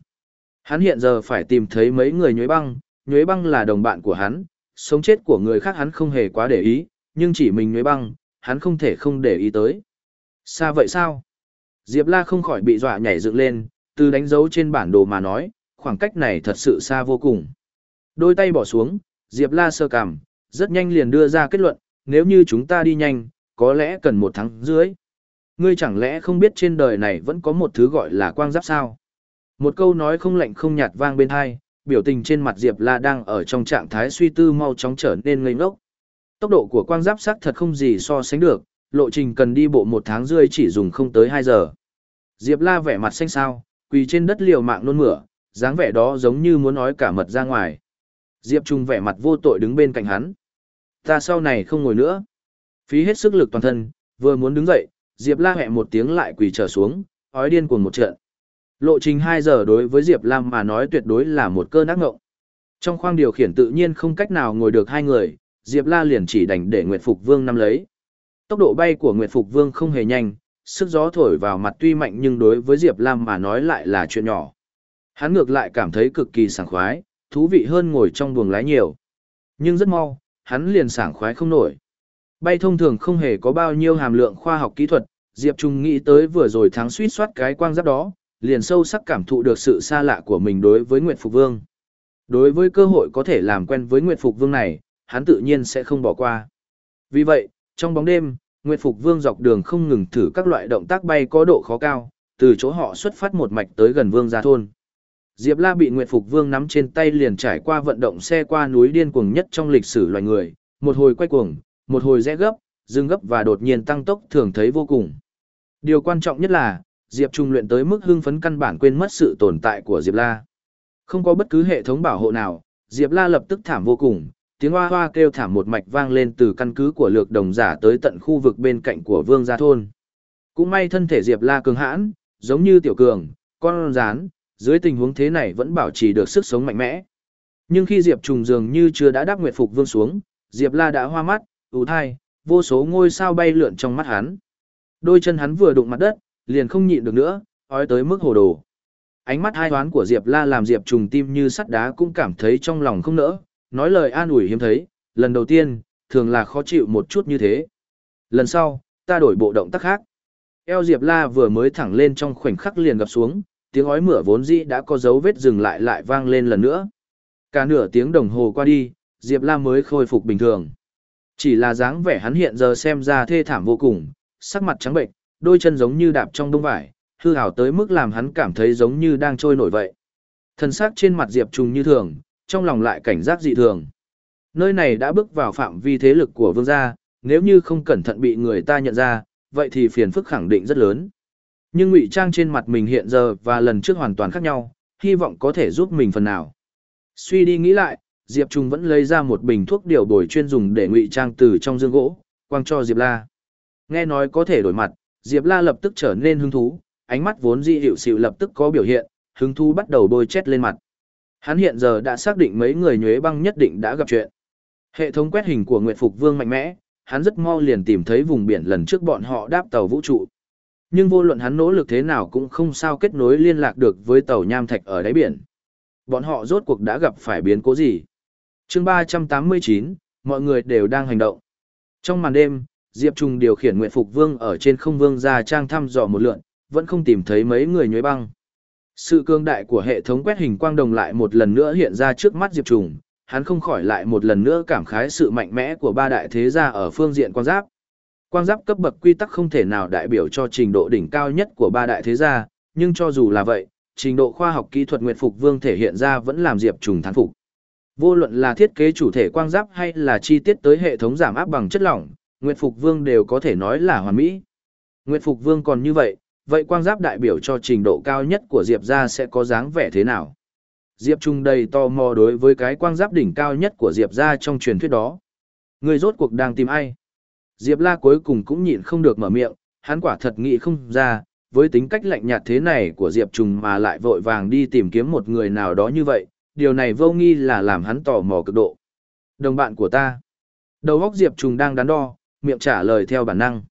Hắn hiện giờ phải tìm thấy mấy người nhuế băng, nhuế băng là đồng bạn của hắn, sống chết của người khác hắn không hề quá để ý, nhưng chỉ mình nhuế băng, hắn không thể không để ý tới. Xa vậy sao? Diệp La không khỏi bị dọa nhảy dựng lên, từ đánh dấu trên bản đồ mà nói, khoảng cách này thật sự xa vô cùng. Đôi tay bỏ xuống, Diệp La sơ cằm, rất nhanh liền đưa ra kết luận, nếu như chúng ta đi nhanh, có lẽ cần một tháng dưới. Ngươi chẳng lẽ không biết trên đời này vẫn có một thứ gọi là quang giáp sao? Một câu nói không lạnh không nhạt vang bên hai, biểu tình trên mặt Diệp La đang ở trong trạng thái suy tư mau chóng trở nên ngây ngốc. Tốc độ của quang giáp sắc thật không gì so sánh được, lộ trình cần đi bộ một tháng rưỡi chỉ dùng không tới 2 giờ. Diệp La vẻ mặt xanh xao, quỳ trên đất liều mạng nôn mửa, dáng vẻ đó giống như muốn nói cả mật ra ngoài. Diệp Trung vẻ mặt vô tội đứng bên cạnh hắn. Ta sau này không ngồi nữa. Phí hết sức lực toàn thân, vừa muốn đứng dậy, Diệp La hẹ một tiếng lại quỳ trở xuống, ói điên cuồng một trận. Lộ trình 2 giờ đối với Diệp Lam mà nói tuyệt đối là một cơn ác ngộng. Trong khoang điều khiển tự nhiên không cách nào ngồi được hai người, Diệp La liền chỉ đành để Nguyệt Phục Vương nắm lấy. Tốc độ bay của Nguyệt Phục Vương không hề nhanh, sức gió thổi vào mặt tuy mạnh nhưng đối với Diệp Lam mà nói lại là chuyện nhỏ. Hắn ngược lại cảm thấy cực kỳ sảng khoái, thú vị hơn ngồi trong buồng lái nhiều. Nhưng rất mau, hắn liền sảng khoái không nổi. Bay thông thường không hề có bao nhiêu hàm lượng khoa học kỹ thuật, Diệp Trung nghĩ tới vừa rồi thắng suýt soát cái quang giáp đó, liền sâu sắc cảm thụ được sự xa lạ của mình đối với Nguyệt Phục Vương. Đối với cơ hội có thể làm quen với Nguyệt Phục Vương này, hắn tự nhiên sẽ không bỏ qua. Vì vậy, trong bóng đêm, Nguyệt Phục Vương dọc đường không ngừng thử các loại động tác bay có độ khó cao, từ chỗ họ xuất phát một mạch tới gần Vương gia thôn. Diệp La bị Nguyệt Phục Vương nắm trên tay liền trải qua vận động xe qua núi điên cuồng nhất trong lịch sử loài người, một hồi quay cuồng, một hồi rẽ gấp, dừng gấp và đột nhiên tăng tốc thường thấy vô cùng. Điều quan trọng nhất là, Diệp Trung luyện tới mức hưng phấn căn bản quên mất sự tồn tại của Diệp La. Không có bất cứ hệ thống bảo hộ nào, Diệp La lập tức thảm vô cùng, tiếng hoa hoa kêu thảm một mạch vang lên từ căn cứ của lược đồng giả tới tận khu vực bên cạnh của vương gia thôn. Cũng may thân thể Diệp La cường hãn, giống như tiểu cường, con rán, dưới tình huống thế này vẫn bảo trì được sức sống mạnh mẽ. Nhưng khi Diệp Trùng dường như chưa đã đáp nguyệt phục vương xuống, Diệp La đã hoa mắt, ủ thai, vô số ngôi sao bay lượn trong mắt hắn. Đôi chân hắn vừa đụng mặt đất, liền không nhịn được nữa, ói tới mức hồ đồ. Ánh mắt hai toán của Diệp La làm Diệp trùng tim như sắt đá cũng cảm thấy trong lòng không nỡ, nói lời an ủi hiếm thấy, lần đầu tiên, thường là khó chịu một chút như thế. Lần sau, ta đổi bộ động tác khác. Eo Diệp La vừa mới thẳng lên trong khoảnh khắc liền gặp xuống, tiếng ói mửa vốn dĩ đã có dấu vết dừng lại lại vang lên lần nữa. Cả nửa tiếng đồng hồ qua đi, Diệp Lam mới khôi phục bình thường. Chỉ là dáng vẻ hắn hiện giờ xem ra thê thảm vô cùng, sắc mặt trắng bệnh, đôi chân giống như đạp trong đông vải, hư hào tới mức làm hắn cảm thấy giống như đang trôi nổi vậy. Thân xác trên mặt Diệp Trùng như thường, trong lòng lại cảnh giác dị thường. Nơi này đã bước vào phạm vi thế lực của vương gia, nếu như không cẩn thận bị người ta nhận ra, vậy thì phiền phức khẳng định rất lớn. Nhưng ngụy trang trên mặt mình hiện giờ và lần trước hoàn toàn khác nhau, hy vọng có thể giúp mình phần nào. Suy đi nghĩ lại, Diệp Trung vẫn lấy ra một bình thuốc điều bồi chuyên dùng để ngụy trang từ trong dương gỗ, quang cho Diệp La. Nghe nói có thể đổi mặt, Diệp La lập tức trở nên hứng thú, ánh mắt vốn dị hiệu xịu lập tức có biểu hiện, hứng thú bắt đầu bôi chét lên mặt. Hắn hiện giờ đã xác định mấy người nhuế băng nhất định đã gặp chuyện. Hệ thống quét hình của Nguyệt Phục Vương mạnh mẽ, hắn rất mau liền tìm thấy vùng biển lần trước bọn họ đáp tàu vũ trụ. Nhưng vô luận hắn nỗ lực thế nào cũng không sao kết nối liên lạc được với tàu nham thạch ở đáy biển. Bọn họ rốt cuộc đã gặp phải biến cố gì? chương 389, mọi người đều đang hành động. Trong màn đêm, Diệp Trung điều khiển Nguyệt Phục Vương ở trên không vương ra trang thăm dò một lượn, vẫn không tìm thấy mấy người nhuế băng. Sự cương đại của hệ thống quét hình quang đồng lại một lần nữa hiện ra trước mắt Diệp Trùng, hắn không khỏi lại một lần nữa cảm khái sự mạnh mẽ của ba đại thế gia ở phương diện quan giáp. Quang giáp cấp bậc quy tắc không thể nào đại biểu cho trình độ đỉnh cao nhất của ba đại thế gia, nhưng cho dù là vậy, trình độ khoa học kỹ thuật Nguyệt Phục Vương thể hiện ra vẫn làm Diệp Trùng thán phục. Vô luận là thiết kế chủ thể quang giáp hay là chi tiết tới hệ thống giảm áp bằng chất lỏng, Nguyệt Phục Vương đều có thể nói là hoàn mỹ. Nguyệt Phục Vương còn như vậy, vậy quang giáp đại biểu cho trình độ cao nhất của Diệp gia sẽ có dáng vẻ thế nào? Diệp Trung đầy tò mò đối với cái quang giáp đỉnh cao nhất của Diệp gia trong truyền thuyết đó. Người rốt cuộc đang tìm ai? Diệp La cuối cùng cũng nhịn không được mở miệng, hắn quả thật nghĩ không ra, với tính cách lạnh nhạt thế này của Diệp Trung mà lại vội vàng đi tìm kiếm một người nào đó như vậy, điều này vô nghi là làm hắn tò mò cực độ. Đồng bạn của ta. Đầu óc Diệp Trung đang đắn đo, miệng trả lời theo bản năng.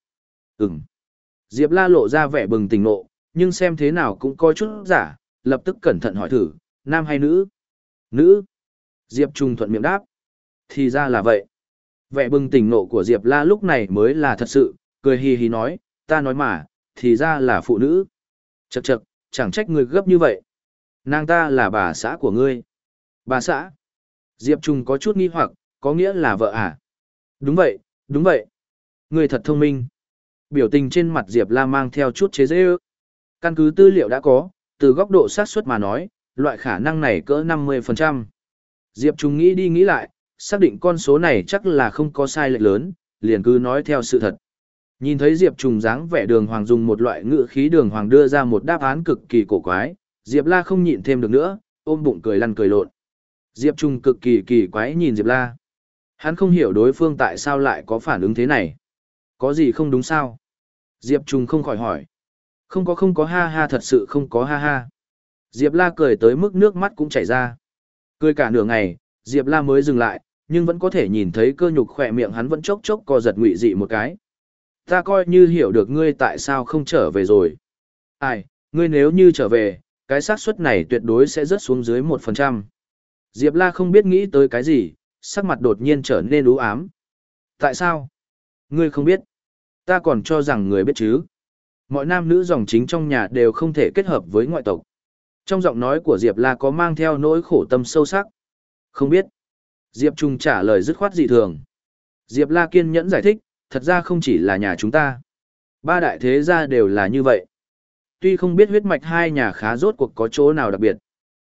Ừm. Diệp La lộ ra vẻ bừng tỉnh nộ, nhưng xem thế nào cũng có chút giả, lập tức cẩn thận hỏi thử, nam hay nữ? Nữ. Diệp Trung thuận miệng đáp. Thì ra là vậy. Vẻ bừng tỉnh nộ của Diệp La lúc này mới là thật sự, cười hì hì nói, ta nói mà, thì ra là phụ nữ. Chậc chậc, chẳng trách người gấp như vậy. Nàng ta là bà xã của ngươi. Bà xã. Diệp Trung có chút nghi hoặc, có nghĩa là vợ à? Đúng vậy, đúng vậy. Ngươi thật thông minh. Biểu tình trên mặt Diệp La mang theo chút chế dễ ước. Căn cứ tư liệu đã có, từ góc độ xác suất mà nói, loại khả năng này cỡ 50%. Diệp Trung nghĩ đi nghĩ lại, xác định con số này chắc là không có sai lệch lớn, liền cứ nói theo sự thật. Nhìn thấy Diệp Trùng dáng vẻ đường hoàng dùng một loại ngữ khí đường hoàng đưa ra một đáp án cực kỳ cổ quái, Diệp La không nhịn thêm được nữa, ôm bụng cười lăn cười lộn. Diệp Trùng cực kỳ kỳ quái nhìn Diệp La. Hắn không hiểu đối phương tại sao lại có phản ứng thế này. Có gì không đúng sao? Diệp Trùng không khỏi hỏi. Không có không có ha ha thật sự không có ha ha. Diệp La cười tới mức nước mắt cũng chảy ra. Cười cả nửa ngày, Diệp La mới dừng lại, nhưng vẫn có thể nhìn thấy cơ nhục khỏe miệng hắn vẫn chốc chốc co giật ngụy dị một cái. Ta coi như hiểu được ngươi tại sao không trở về rồi. Ai, ngươi nếu như trở về, cái xác suất này tuyệt đối sẽ rớt xuống dưới 1%. Diệp La không biết nghĩ tới cái gì, sắc mặt đột nhiên trở nên u ám. Tại sao? Ngươi không biết. Ta còn cho rằng người biết chứ. Mọi nam nữ dòng chính trong nhà đều không thể kết hợp với ngoại tộc. Trong giọng nói của Diệp La có mang theo nỗi khổ tâm sâu sắc. Không biết. Diệp Trung trả lời dứt khoát dị thường. Diệp La kiên nhẫn giải thích, thật ra không chỉ là nhà chúng ta. Ba đại thế gia đều là như vậy. Tuy không biết huyết mạch hai nhà khá rốt cuộc có chỗ nào đặc biệt.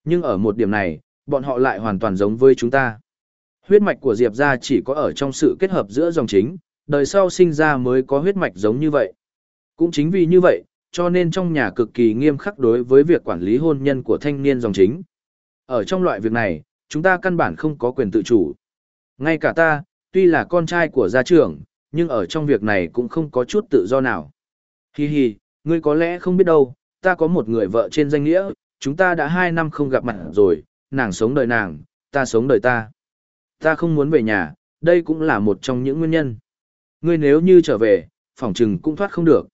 Nhưng ở một điểm này, bọn họ lại hoàn toàn giống với chúng ta. Huyết mạch của Diệp gia chỉ có ở trong sự kết hợp giữa dòng chính, đời sau sinh ra mới có huyết mạch giống như vậy. Cũng chính vì như vậy, cho nên trong nhà cực kỳ nghiêm khắc đối với việc quản lý hôn nhân của thanh niên dòng chính. Ở trong loại việc này, chúng ta căn bản không có quyền tự chủ. Ngay cả ta, tuy là con trai của gia trưởng, nhưng ở trong việc này cũng không có chút tự do nào. Hi hi, ngươi có lẽ không biết đâu, ta có một người vợ trên danh nghĩa, chúng ta đã hai năm không gặp mặt rồi, nàng sống đời nàng, ta sống đời ta. Ta không muốn về nhà, đây cũng là một trong những nguyên nhân. Ngươi nếu như trở về, phỏng trừng cũng thoát không được.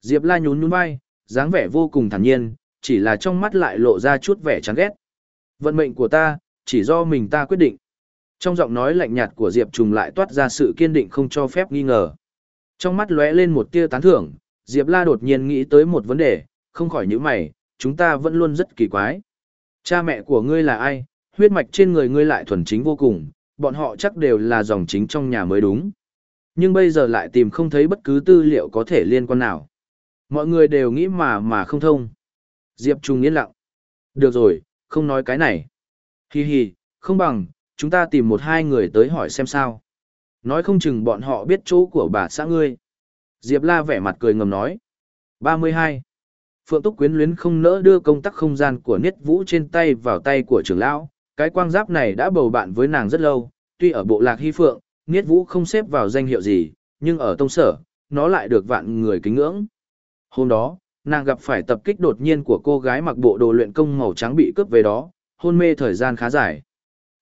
Diệp La nhún nhún vai, dáng vẻ vô cùng thản nhiên, chỉ là trong mắt lại lộ ra chút vẻ chán ghét. Vận mệnh của ta, chỉ do mình ta quyết định. Trong giọng nói lạnh nhạt của Diệp Trùng lại toát ra sự kiên định không cho phép nghi ngờ. Trong mắt lóe lên một tia tán thưởng, Diệp La đột nhiên nghĩ tới một vấn đề, không khỏi nhíu mày, chúng ta vẫn luôn rất kỳ quái. Cha mẹ của ngươi là ai, huyết mạch trên người ngươi lại thuần chính vô cùng, bọn họ chắc đều là dòng chính trong nhà mới đúng. Nhưng bây giờ lại tìm không thấy bất cứ tư liệu có thể liên quan nào. Mọi người đều nghĩ mà mà không thông. Diệp Trung yên lặng. Được rồi, không nói cái này. Hi hi, không bằng, chúng ta tìm một hai người tới hỏi xem sao. Nói không chừng bọn họ biết chỗ của bà xã ngươi. Diệp La vẻ mặt cười ngầm nói. 32. Phượng Túc quyến luyến không nỡ đưa công tắc không gian của Niết Vũ trên tay vào tay của trưởng lão. Cái quang giáp này đã bầu bạn với nàng rất lâu, tuy ở bộ lạc Hy Phượng, Niết Vũ không xếp vào danh hiệu gì, nhưng ở tông sở, nó lại được vạn người kính ngưỡng. Hôm đó, nàng gặp phải tập kích đột nhiên của cô gái mặc bộ đồ luyện công màu trắng bị cướp về đó, hôn mê thời gian khá dài.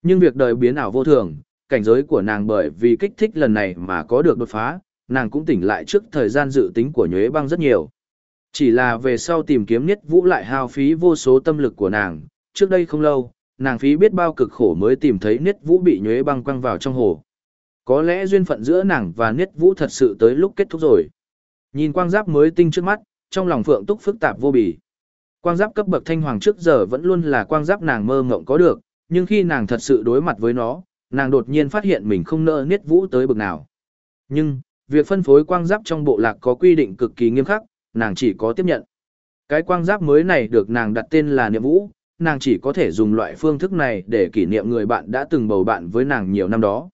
Nhưng việc đời biến ảo vô thường, cảnh giới của nàng bởi vì kích thích lần này mà có được đột phá, nàng cũng tỉnh lại trước thời gian dự tính của nhuế băng rất nhiều. Chỉ là về sau tìm kiếm niết vũ lại hao phí vô số tâm lực của nàng, trước đây không lâu, nàng phí biết bao cực khổ mới tìm thấy niết vũ bị nhuế băng quăng vào trong hồ. Có lẽ duyên phận giữa nàng và niết vũ thật sự tới lúc kết thúc rồi. Nhìn quang giáp mới tinh trước mắt, trong lòng phượng túc phức tạp vô bì. Quang giáp cấp bậc thanh hoàng trước giờ vẫn luôn là quang giáp nàng mơ ngộng có được, nhưng khi nàng thật sự đối mặt với nó, nàng đột nhiên phát hiện mình không nỡ niết vũ tới bậc nào. Nhưng, việc phân phối quang giáp trong bộ lạc có quy định cực kỳ nghiêm khắc, nàng chỉ có tiếp nhận. Cái quang giáp mới này được nàng đặt tên là niệm vũ, nàng chỉ có thể dùng loại phương thức này để kỷ niệm người bạn đã từng bầu bạn với nàng nhiều năm đó.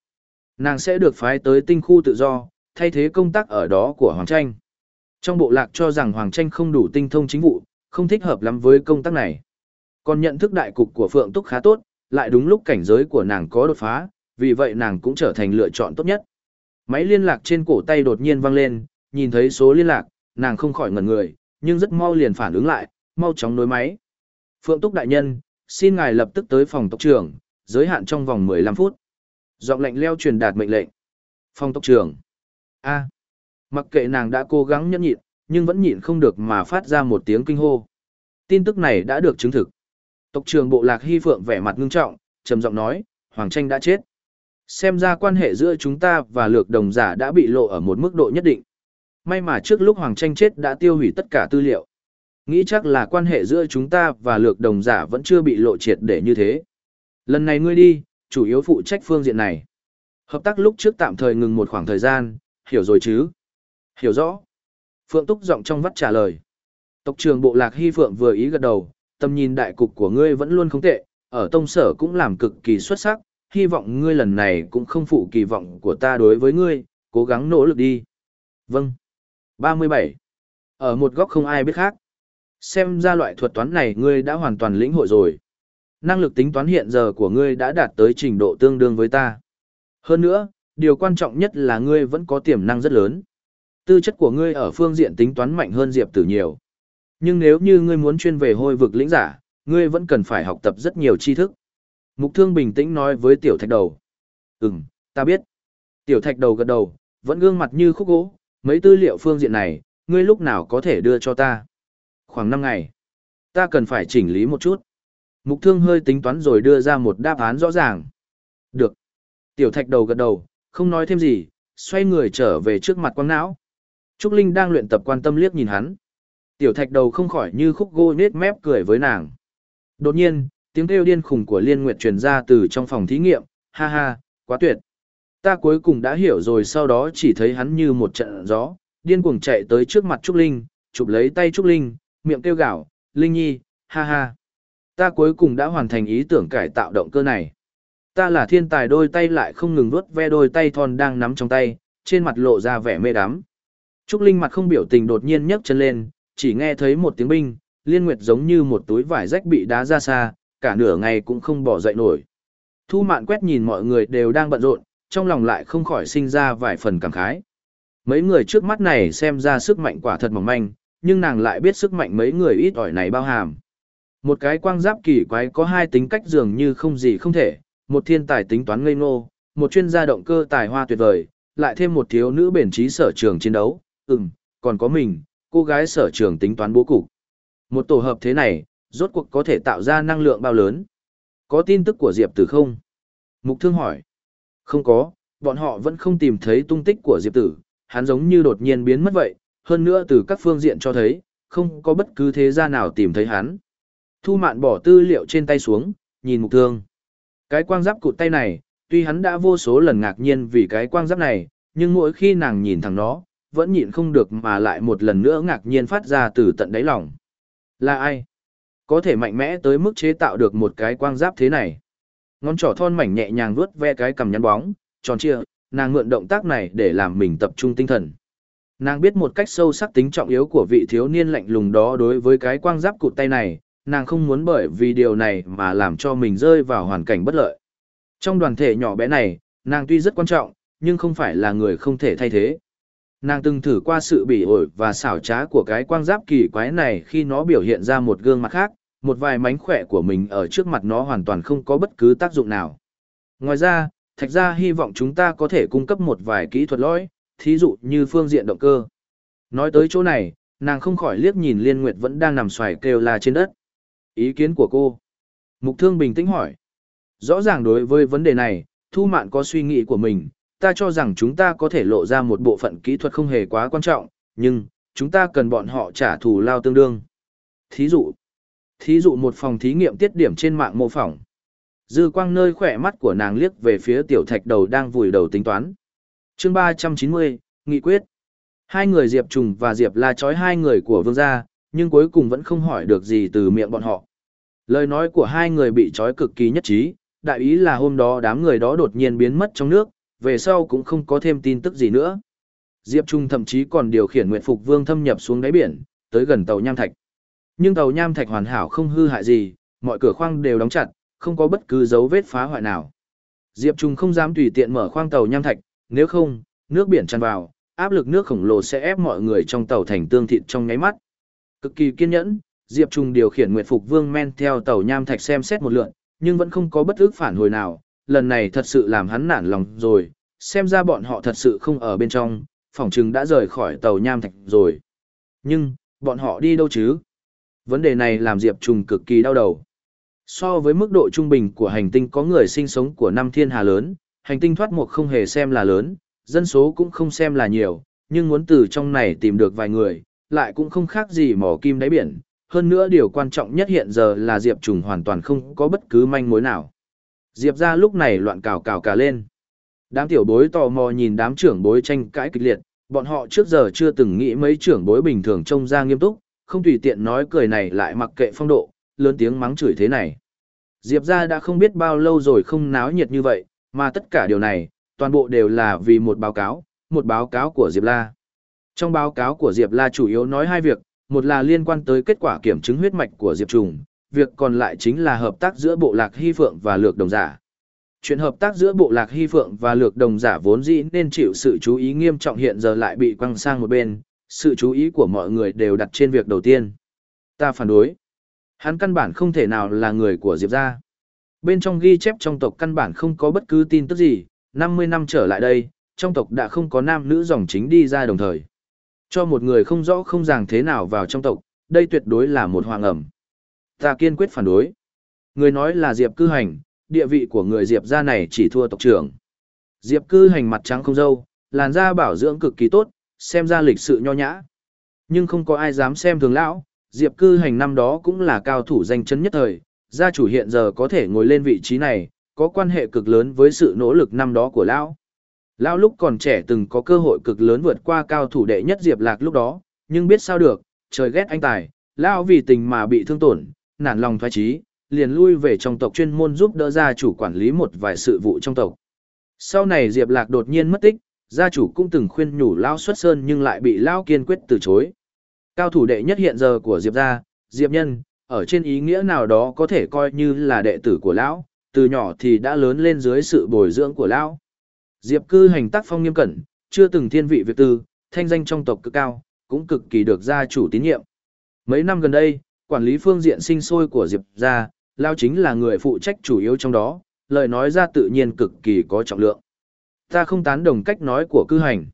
Nàng sẽ được phái tới tinh khu tự do, thay thế công tác ở đó của Hoàng Tranh. Trong bộ lạc cho rằng Hoàng Tranh không đủ tinh thông chính vụ, không thích hợp lắm với công tác này. Còn nhận thức đại cục của Phượng Túc khá tốt, lại đúng lúc cảnh giới của nàng có đột phá, vì vậy nàng cũng trở thành lựa chọn tốt nhất. Máy liên lạc trên cổ tay đột nhiên vang lên, nhìn thấy số liên lạc, nàng không khỏi ngẩn người, nhưng rất mau liền phản ứng lại, mau chóng nối máy. Phượng Túc đại nhân, xin ngài lập tức tới phòng tộc trưởng, giới hạn trong vòng 15 phút. Giọng lệnh leo truyền đạt mệnh lệnh. Phòng tộc trưởng. A. Mặc kệ nàng đã cố gắng nhẫn nhịn, nhưng vẫn nhịn không được mà phát ra một tiếng kinh hô. Tin tức này đã được chứng thực. Tộc trưởng bộ lạc Hy Phượng vẻ mặt ngưng trọng, trầm giọng nói, Hoàng Tranh đã chết. Xem ra quan hệ giữa chúng ta và lược đồng giả đã bị lộ ở một mức độ nhất định. May mà trước lúc Hoàng Tranh chết đã tiêu hủy tất cả tư liệu. Nghĩ chắc là quan hệ giữa chúng ta và lược đồng giả vẫn chưa bị lộ triệt để như thế. Lần này ngươi đi, chủ yếu phụ trách phương diện này. Hợp tác lúc trước tạm thời ngừng một khoảng thời gian, hiểu rồi chứ? Hiểu rõ. Phượng Túc giọng trong vắt trả lời. Tộc trưởng bộ lạc Hy Phượng vừa ý gật đầu, tầm nhìn đại cục của ngươi vẫn luôn không tệ, ở tông sở cũng làm cực kỳ xuất sắc, hy vọng ngươi lần này cũng không phụ kỳ vọng của ta đối với ngươi, cố gắng nỗ lực đi. Vâng. 37. Ở một góc không ai biết khác. Xem ra loại thuật toán này ngươi đã hoàn toàn lĩnh hội rồi. Năng lực tính toán hiện giờ của ngươi đã đạt tới trình độ tương đương với ta. Hơn nữa, điều quan trọng nhất là ngươi vẫn có tiềm năng rất lớn. Tư chất của ngươi ở phương diện tính toán mạnh hơn Diệp Tử nhiều. Nhưng nếu như ngươi muốn chuyên về hôi vực lĩnh giả, ngươi vẫn cần phải học tập rất nhiều tri thức. Mục Thương bình tĩnh nói với Tiểu Thạch Đầu. Ừm, ta biết. Tiểu Thạch Đầu gật đầu, vẫn gương mặt như khúc gỗ, mấy tư liệu phương diện này, ngươi lúc nào có thể đưa cho ta. Khoảng 5 ngày. Ta cần phải chỉnh lý một chút. Mục Thương hơi tính toán rồi đưa ra một đáp án rõ ràng. Được. Tiểu Thạch Đầu gật đầu, không nói thêm gì, xoay người trở về trước mặt quang não. Trúc Linh đang luyện tập quan tâm liếc nhìn hắn. Tiểu thạch đầu không khỏi như khúc gô nết mép cười với nàng. Đột nhiên, tiếng kêu điên khủng của Liên Nguyệt truyền ra từ trong phòng thí nghiệm, ha ha, quá tuyệt. Ta cuối cùng đã hiểu rồi sau đó chỉ thấy hắn như một trận gió, điên cuồng chạy tới trước mặt Trúc Linh, chụp lấy tay Trúc Linh, miệng kêu gào, Linh Nhi, ha ha. Ta cuối cùng đã hoàn thành ý tưởng cải tạo động cơ này. Ta là thiên tài đôi tay lại không ngừng vuốt ve đôi tay thon đang nắm trong tay, trên mặt lộ ra vẻ mê đắm. Trúc Linh mặt không biểu tình đột nhiên nhấc chân lên, chỉ nghe thấy một tiếng binh, liên nguyệt giống như một túi vải rách bị đá ra xa, cả nửa ngày cũng không bỏ dậy nổi. Thu mạn quét nhìn mọi người đều đang bận rộn, trong lòng lại không khỏi sinh ra vài phần cảm khái. Mấy người trước mắt này xem ra sức mạnh quả thật mỏng manh, nhưng nàng lại biết sức mạnh mấy người ít ỏi này bao hàm. Một cái quang giáp kỳ quái có hai tính cách dường như không gì không thể, một thiên tài tính toán ngây ngô, một chuyên gia động cơ tài hoa tuyệt vời, lại thêm một thiếu nữ bền trí sở trường chiến đấu, ừm, còn có mình, cô gái sở trường tính toán bố cục. Một tổ hợp thế này, rốt cuộc có thể tạo ra năng lượng bao lớn? Có tin tức của Diệp Tử không? Mục Thương hỏi. Không có, bọn họ vẫn không tìm thấy tung tích của Diệp Tử, hắn giống như đột nhiên biến mất vậy, hơn nữa từ các phương diện cho thấy, không có bất cứ thế gia nào tìm thấy hắn. Thu mạn bỏ tư liệu trên tay xuống, nhìn Mục Thương. Cái quang giáp cụt tay này, tuy hắn đã vô số lần ngạc nhiên vì cái quang giáp này, nhưng mỗi khi nàng nhìn thẳng nó, vẫn nhịn không được mà lại một lần nữa ngạc nhiên phát ra từ tận đáy lòng. Là ai? Có thể mạnh mẽ tới mức chế tạo được một cái quang giáp thế này. Ngón trỏ thon mảnh nhẹ nhàng vuốt ve cái cầm nhắn bóng, tròn trịa, nàng mượn động tác này để làm mình tập trung tinh thần. Nàng biết một cách sâu sắc tính trọng yếu của vị thiếu niên lạnh lùng đó đối với cái quang giáp cụt tay này, nàng không muốn bởi vì điều này mà làm cho mình rơi vào hoàn cảnh bất lợi. Trong đoàn thể nhỏ bé này, nàng tuy rất quan trọng, nhưng không phải là người không thể thay thế. Nàng từng thử qua sự bỉ ổi và xảo trá của cái quang giáp kỳ quái này khi nó biểu hiện ra một gương mặt khác, một vài mánh khỏe của mình ở trước mặt nó hoàn toàn không có bất cứ tác dụng nào. Ngoài ra, thạch ra hy vọng chúng ta có thể cung cấp một vài kỹ thuật lõi, thí dụ như phương diện động cơ. Nói tới chỗ này, nàng không khỏi liếc nhìn Liên Nguyệt vẫn đang nằm xoài kêu la trên đất. Ý kiến của cô? Mục Thương bình tĩnh hỏi. Rõ ràng đối với vấn đề này, Thu Mạn có suy nghĩ của mình, ta cho rằng chúng ta có thể lộ ra một bộ phận kỹ thuật không hề quá quan trọng, nhưng, chúng ta cần bọn họ trả thù lao tương đương. Thí dụ, thí dụ một phòng thí nghiệm tiết điểm trên mạng mô phỏng. Dư quang nơi khỏe mắt của nàng liếc về phía tiểu thạch đầu đang vùi đầu tính toán. chương 390, Nghị quyết. Hai người Diệp Trùng và Diệp La chói hai người của vương gia, nhưng cuối cùng vẫn không hỏi được gì từ miệng bọn họ. Lời nói của hai người bị trói cực kỳ nhất trí, đại ý là hôm đó đám người đó đột nhiên biến mất trong nước, về sau cũng không có thêm tin tức gì nữa. Diệp Trung thậm chí còn điều khiển Nguyệt Phục Vương thâm nhập xuống đáy biển, tới gần tàu Nham Thạch. Nhưng tàu Nham Thạch hoàn hảo không hư hại gì, mọi cửa khoang đều đóng chặt, không có bất cứ dấu vết phá hoại nào. Diệp Trung không dám tùy tiện mở khoang tàu Nham Thạch, nếu không, nước biển tràn vào, áp lực nước khổng lồ sẽ ép mọi người trong tàu thành tương thịt trong nháy mắt. Cực kỳ kiên nhẫn, Diệp Trung điều khiển Nguyệt Phục Vương men theo tàu Nham Thạch xem xét một lượt, nhưng vẫn không có bất ức phản hồi nào, lần này thật sự làm hắn nản lòng rồi, xem ra bọn họ thật sự không ở bên trong, phỏng chừng đã rời khỏi tàu Nham Thạch rồi. Nhưng, bọn họ đi đâu chứ? Vấn đề này làm Diệp Trùng cực kỳ đau đầu. So với mức độ trung bình của hành tinh có người sinh sống của năm thiên hà lớn, hành tinh thoát một không hề xem là lớn, dân số cũng không xem là nhiều, nhưng muốn từ trong này tìm được vài người, lại cũng không khác gì mỏ kim đáy biển. Hơn nữa điều quan trọng nhất hiện giờ là Diệp Trùng hoàn toàn không có bất cứ manh mối nào. Diệp ra lúc này loạn cào cào cả lên. Đám tiểu bối tò mò nhìn đám trưởng bối tranh cãi kịch liệt, bọn họ trước giờ chưa từng nghĩ mấy trưởng bối bình thường trông ra nghiêm túc, không tùy tiện nói cười này lại mặc kệ phong độ, lớn tiếng mắng chửi thế này. Diệp ra đã không biết bao lâu rồi không náo nhiệt như vậy, mà tất cả điều này, toàn bộ đều là vì một báo cáo, một báo cáo của Diệp La. Trong báo cáo của Diệp La chủ yếu nói hai việc, một là liên quan tới kết quả kiểm chứng huyết mạch của Diệp Trùng, việc còn lại chính là hợp tác giữa bộ lạc Hy Phượng và Lược Đồng Giả. Chuyện hợp tác giữa bộ lạc Hy Phượng và Lược Đồng Giả vốn dĩ nên chịu sự chú ý nghiêm trọng hiện giờ lại bị quăng sang một bên, sự chú ý của mọi người đều đặt trên việc đầu tiên. Ta phản đối. Hắn căn bản không thể nào là người của Diệp gia. Bên trong ghi chép trong tộc căn bản không có bất cứ tin tức gì, 50 năm trở lại đây, trong tộc đã không có nam nữ dòng chính đi ra đồng thời. Cho một người không rõ không ràng thế nào vào trong tộc, đây tuyệt đối là một hoàng ẩm. Ta kiên quyết phản đối. Người nói là Diệp cư hành, địa vị của người Diệp gia này chỉ thua tộc trưởng. Diệp cư hành mặt trắng không dâu, làn da bảo dưỡng cực kỳ tốt, xem ra lịch sự nho nhã. Nhưng không có ai dám xem thường lão, Diệp cư hành năm đó cũng là cao thủ danh chấn nhất thời, gia chủ hiện giờ có thể ngồi lên vị trí này, có quan hệ cực lớn với sự nỗ lực năm đó của lão. Lão lúc còn trẻ từng có cơ hội cực lớn vượt qua cao thủ đệ nhất Diệp Lạc lúc đó, nhưng biết sao được, trời ghét anh tài, lão vì tình mà bị thương tổn, nản lòng thoái trí, liền lui về trong tộc chuyên môn giúp đỡ gia chủ quản lý một vài sự vụ trong tộc. Sau này Diệp Lạc đột nhiên mất tích, gia chủ cũng từng khuyên nhủ lão xuất sơn nhưng lại bị lão kiên quyết từ chối. Cao thủ đệ nhất hiện giờ của Diệp gia, Diệp Nhân, ở trên ý nghĩa nào đó có thể coi như là đệ tử của lão, từ nhỏ thì đã lớn lên dưới sự bồi dưỡng của lão. Diệp cư hành tác phong nghiêm cẩn, chưa từng thiên vị việc tư, thanh danh trong tộc cực cao, cũng cực kỳ được gia chủ tín nhiệm. Mấy năm gần đây, quản lý phương diện sinh sôi của Diệp gia, lão chính là người phụ trách chủ yếu trong đó, lời nói ra tự nhiên cực kỳ có trọng lượng. Ta không tán đồng cách nói của cư hành.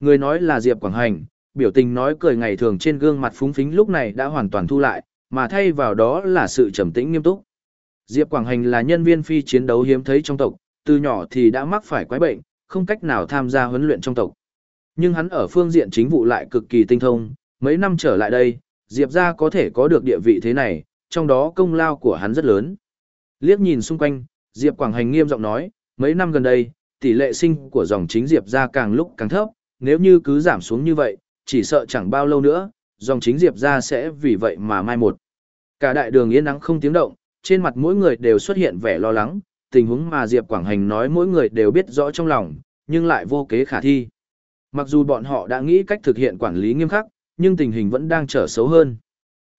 Người nói là Diệp Quảng Hành, biểu tình nói cười ngày thường trên gương mặt phúng phính lúc này đã hoàn toàn thu lại, mà thay vào đó là sự trầm tĩnh nghiêm túc. Diệp Quảng Hành là nhân viên phi chiến đấu hiếm thấy trong tộc, từ nhỏ thì đã mắc phải quái bệnh, không cách nào tham gia huấn luyện trong tộc. Nhưng hắn ở phương diện chính vụ lại cực kỳ tinh thông, mấy năm trở lại đây, Diệp gia có thể có được địa vị thế này, trong đó công lao của hắn rất lớn. Liếc nhìn xung quanh, Diệp Quảng Hành nghiêm giọng nói, mấy năm gần đây, tỷ lệ sinh của dòng chính Diệp gia càng lúc càng thấp, nếu như cứ giảm xuống như vậy, chỉ sợ chẳng bao lâu nữa, dòng chính Diệp gia sẽ vì vậy mà mai một. Cả đại đường yên nắng không tiếng động, trên mặt mỗi người đều xuất hiện vẻ lo lắng, tình huống mà Diệp Quảng Hành nói mỗi người đều biết rõ trong lòng, nhưng lại vô kế khả thi. Mặc dù bọn họ đã nghĩ cách thực hiện quản lý nghiêm khắc, nhưng tình hình vẫn đang trở xấu hơn.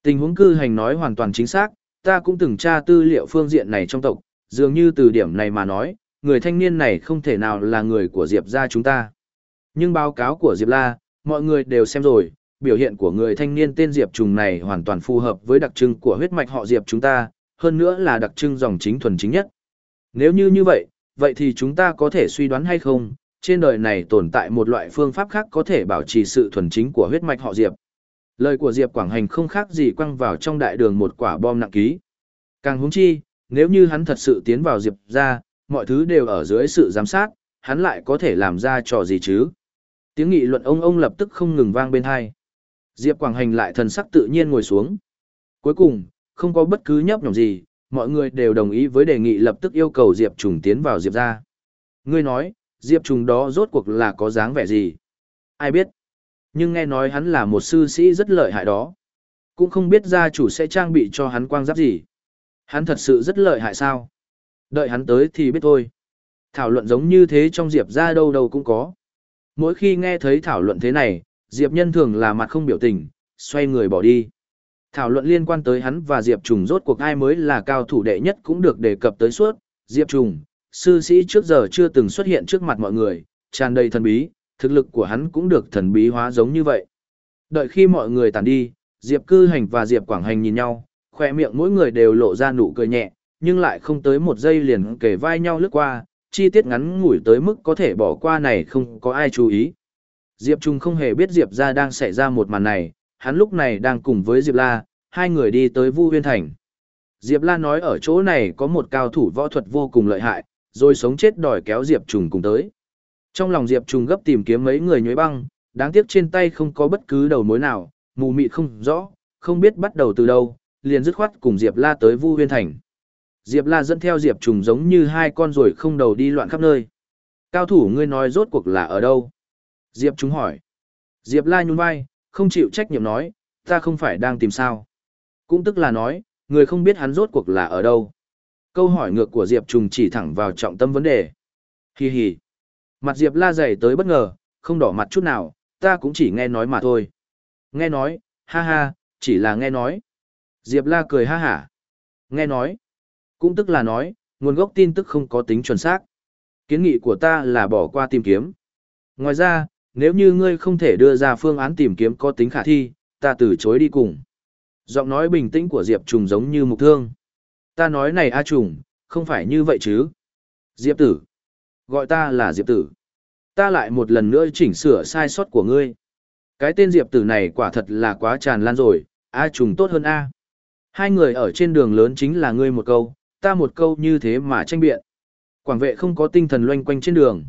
Tình huống cư hành nói hoàn toàn chính xác, ta cũng từng tra tư liệu phương diện này trong tộc, dường như từ điểm này mà nói, người thanh niên này không thể nào là người của Diệp gia chúng ta. Nhưng báo cáo của Diệp La, mọi người đều xem rồi, biểu hiện của người thanh niên tên Diệp Trùng này hoàn toàn phù hợp với đặc trưng của huyết mạch họ Diệp chúng ta, hơn nữa là đặc trưng dòng chính thuần chính nhất. Nếu như như vậy, vậy thì chúng ta có thể suy đoán hay không, trên đời này tồn tại một loại phương pháp khác có thể bảo trì sự thuần chính của huyết mạch họ Diệp. Lời của Diệp Quảng Hành không khác gì quăng vào trong đại đường một quả bom nặng ký. Càng húng chi, nếu như hắn thật sự tiến vào Diệp ra, mọi thứ đều ở dưới sự giám sát, hắn lại có thể làm ra trò gì chứ? Tiếng nghị luận ông ông lập tức không ngừng vang bên hai. Diệp Quảng Hành lại thần sắc tự nhiên ngồi xuống. Cuối cùng, không có bất cứ nhấp nhỏng gì, mọi người đều đồng ý với đề nghị lập tức yêu cầu Diệp Trùng tiến vào Diệp ra. Ngươi nói, Diệp Trùng đó rốt cuộc là có dáng vẻ gì? Ai biết? Nhưng nghe nói hắn là một sư sĩ rất lợi hại đó. Cũng không biết gia chủ sẽ trang bị cho hắn quang giáp gì. Hắn thật sự rất lợi hại sao? Đợi hắn tới thì biết thôi. Thảo luận giống như thế trong Diệp ra đâu đâu cũng có. Mỗi khi nghe thấy thảo luận thế này, Diệp nhân thường là mặt không biểu tình, xoay người bỏ đi. Thảo luận liên quan tới hắn và Diệp Trùng rốt cuộc ai mới là cao thủ đệ nhất cũng được đề cập tới suốt. Diệp Trùng, sư sĩ trước giờ chưa từng xuất hiện trước mặt mọi người, tràn đầy thần bí, thực lực của hắn cũng được thần bí hóa giống như vậy. Đợi khi mọi người tàn đi, Diệp Cư Hành và Diệp Quảng Hành nhìn nhau, khoe miệng mỗi người đều lộ ra nụ cười nhẹ, nhưng lại không tới một giây liền kể vai nhau lướt qua, chi tiết ngắn ngủi tới mức có thể bỏ qua này không có ai chú ý. Diệp Trung không hề biết Diệp ra đang xảy ra một màn này, hắn lúc này đang cùng với Diệp La, hai người đi tới Vu Huyên Thành. Diệp La nói ở chỗ này có một cao thủ võ thuật vô cùng lợi hại, rồi sống chết đòi kéo Diệp Trùng cùng tới. Trong lòng Diệp Trùng gấp tìm kiếm mấy người nhuế băng, đáng tiếc trên tay không có bất cứ đầu mối nào, mù mịt không rõ, không biết bắt đầu từ đâu, liền dứt khoát cùng Diệp La tới Vu Huyên Thành. Diệp La dẫn theo Diệp Trùng giống như hai con ruồi không đầu đi loạn khắp nơi. Cao thủ ngươi nói rốt cuộc là ở đâu? Diệp Trùng hỏi. Diệp La nhún vai, không chịu trách nhiệm nói, ta không phải đang tìm sao. Cũng tức là nói, người không biết hắn rốt cuộc là ở đâu. Câu hỏi ngược của Diệp Trùng chỉ thẳng vào trọng tâm vấn đề. Hi hi. Mặt Diệp La dày tới bất ngờ, không đỏ mặt chút nào, ta cũng chỉ nghe nói mà thôi. Nghe nói, ha ha, chỉ là nghe nói. Diệp La cười ha hả. Nghe nói. Cũng tức là nói, nguồn gốc tin tức không có tính chuẩn xác. Kiến nghị của ta là bỏ qua tìm kiếm. Ngoài ra, nếu như ngươi không thể đưa ra phương án tìm kiếm có tính khả thi, ta từ chối đi cùng. Giọng nói bình tĩnh của Diệp Trùng giống như mục thương. Ta nói này A Trùng, không phải như vậy chứ. Diệp Tử. Gọi ta là Diệp Tử. Ta lại một lần nữa chỉnh sửa sai sót của ngươi. Cái tên Diệp Tử này quả thật là quá tràn lan rồi, A Trùng tốt hơn A. Hai người ở trên đường lớn chính là ngươi một câu, ta một câu như thế mà tranh biện. Quảng vệ không có tinh thần loanh quanh trên đường.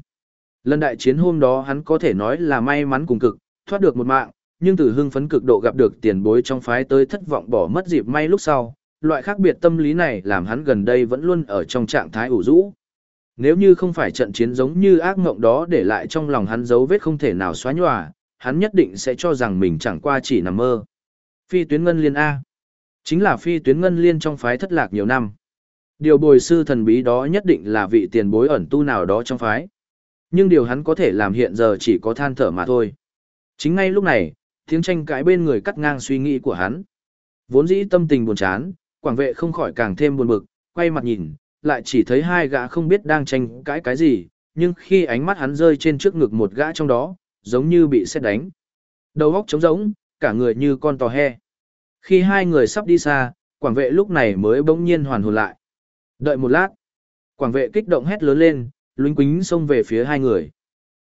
Lần đại chiến hôm đó hắn có thể nói là may mắn cùng cực, thoát được một mạng, nhưng từ hưng phấn cực độ gặp được tiền bối trong phái tới thất vọng bỏ mất dịp may lúc sau, loại khác biệt tâm lý này làm hắn gần đây vẫn luôn ở trong trạng thái ủ rũ. Nếu như không phải trận chiến giống như ác mộng đó để lại trong lòng hắn dấu vết không thể nào xóa nhòa, hắn nhất định sẽ cho rằng mình chẳng qua chỉ nằm mơ. Phi tuyến ngân liên A. Chính là phi tuyến ngân liên trong phái thất lạc nhiều năm. Điều bồi sư thần bí đó nhất định là vị tiền bối ẩn tu nào đó trong phái. Nhưng điều hắn có thể làm hiện giờ chỉ có than thở mà thôi. Chính ngay lúc này, tiếng tranh cãi bên người cắt ngang suy nghĩ của hắn. Vốn dĩ tâm tình buồn chán, quảng vệ không khỏi càng thêm buồn bực, quay mặt nhìn, lại chỉ thấy hai gã không biết đang tranh cãi cái gì, nhưng khi ánh mắt hắn rơi trên trước ngực một gã trong đó, giống như bị xét đánh. Đầu óc trống rỗng, cả người như con tò he. Khi hai người sắp đi xa, quảng vệ lúc này mới bỗng nhiên hoàn hồn lại. Đợi một lát, quảng vệ kích động hét lớn lên, luyến quính xông về phía hai người.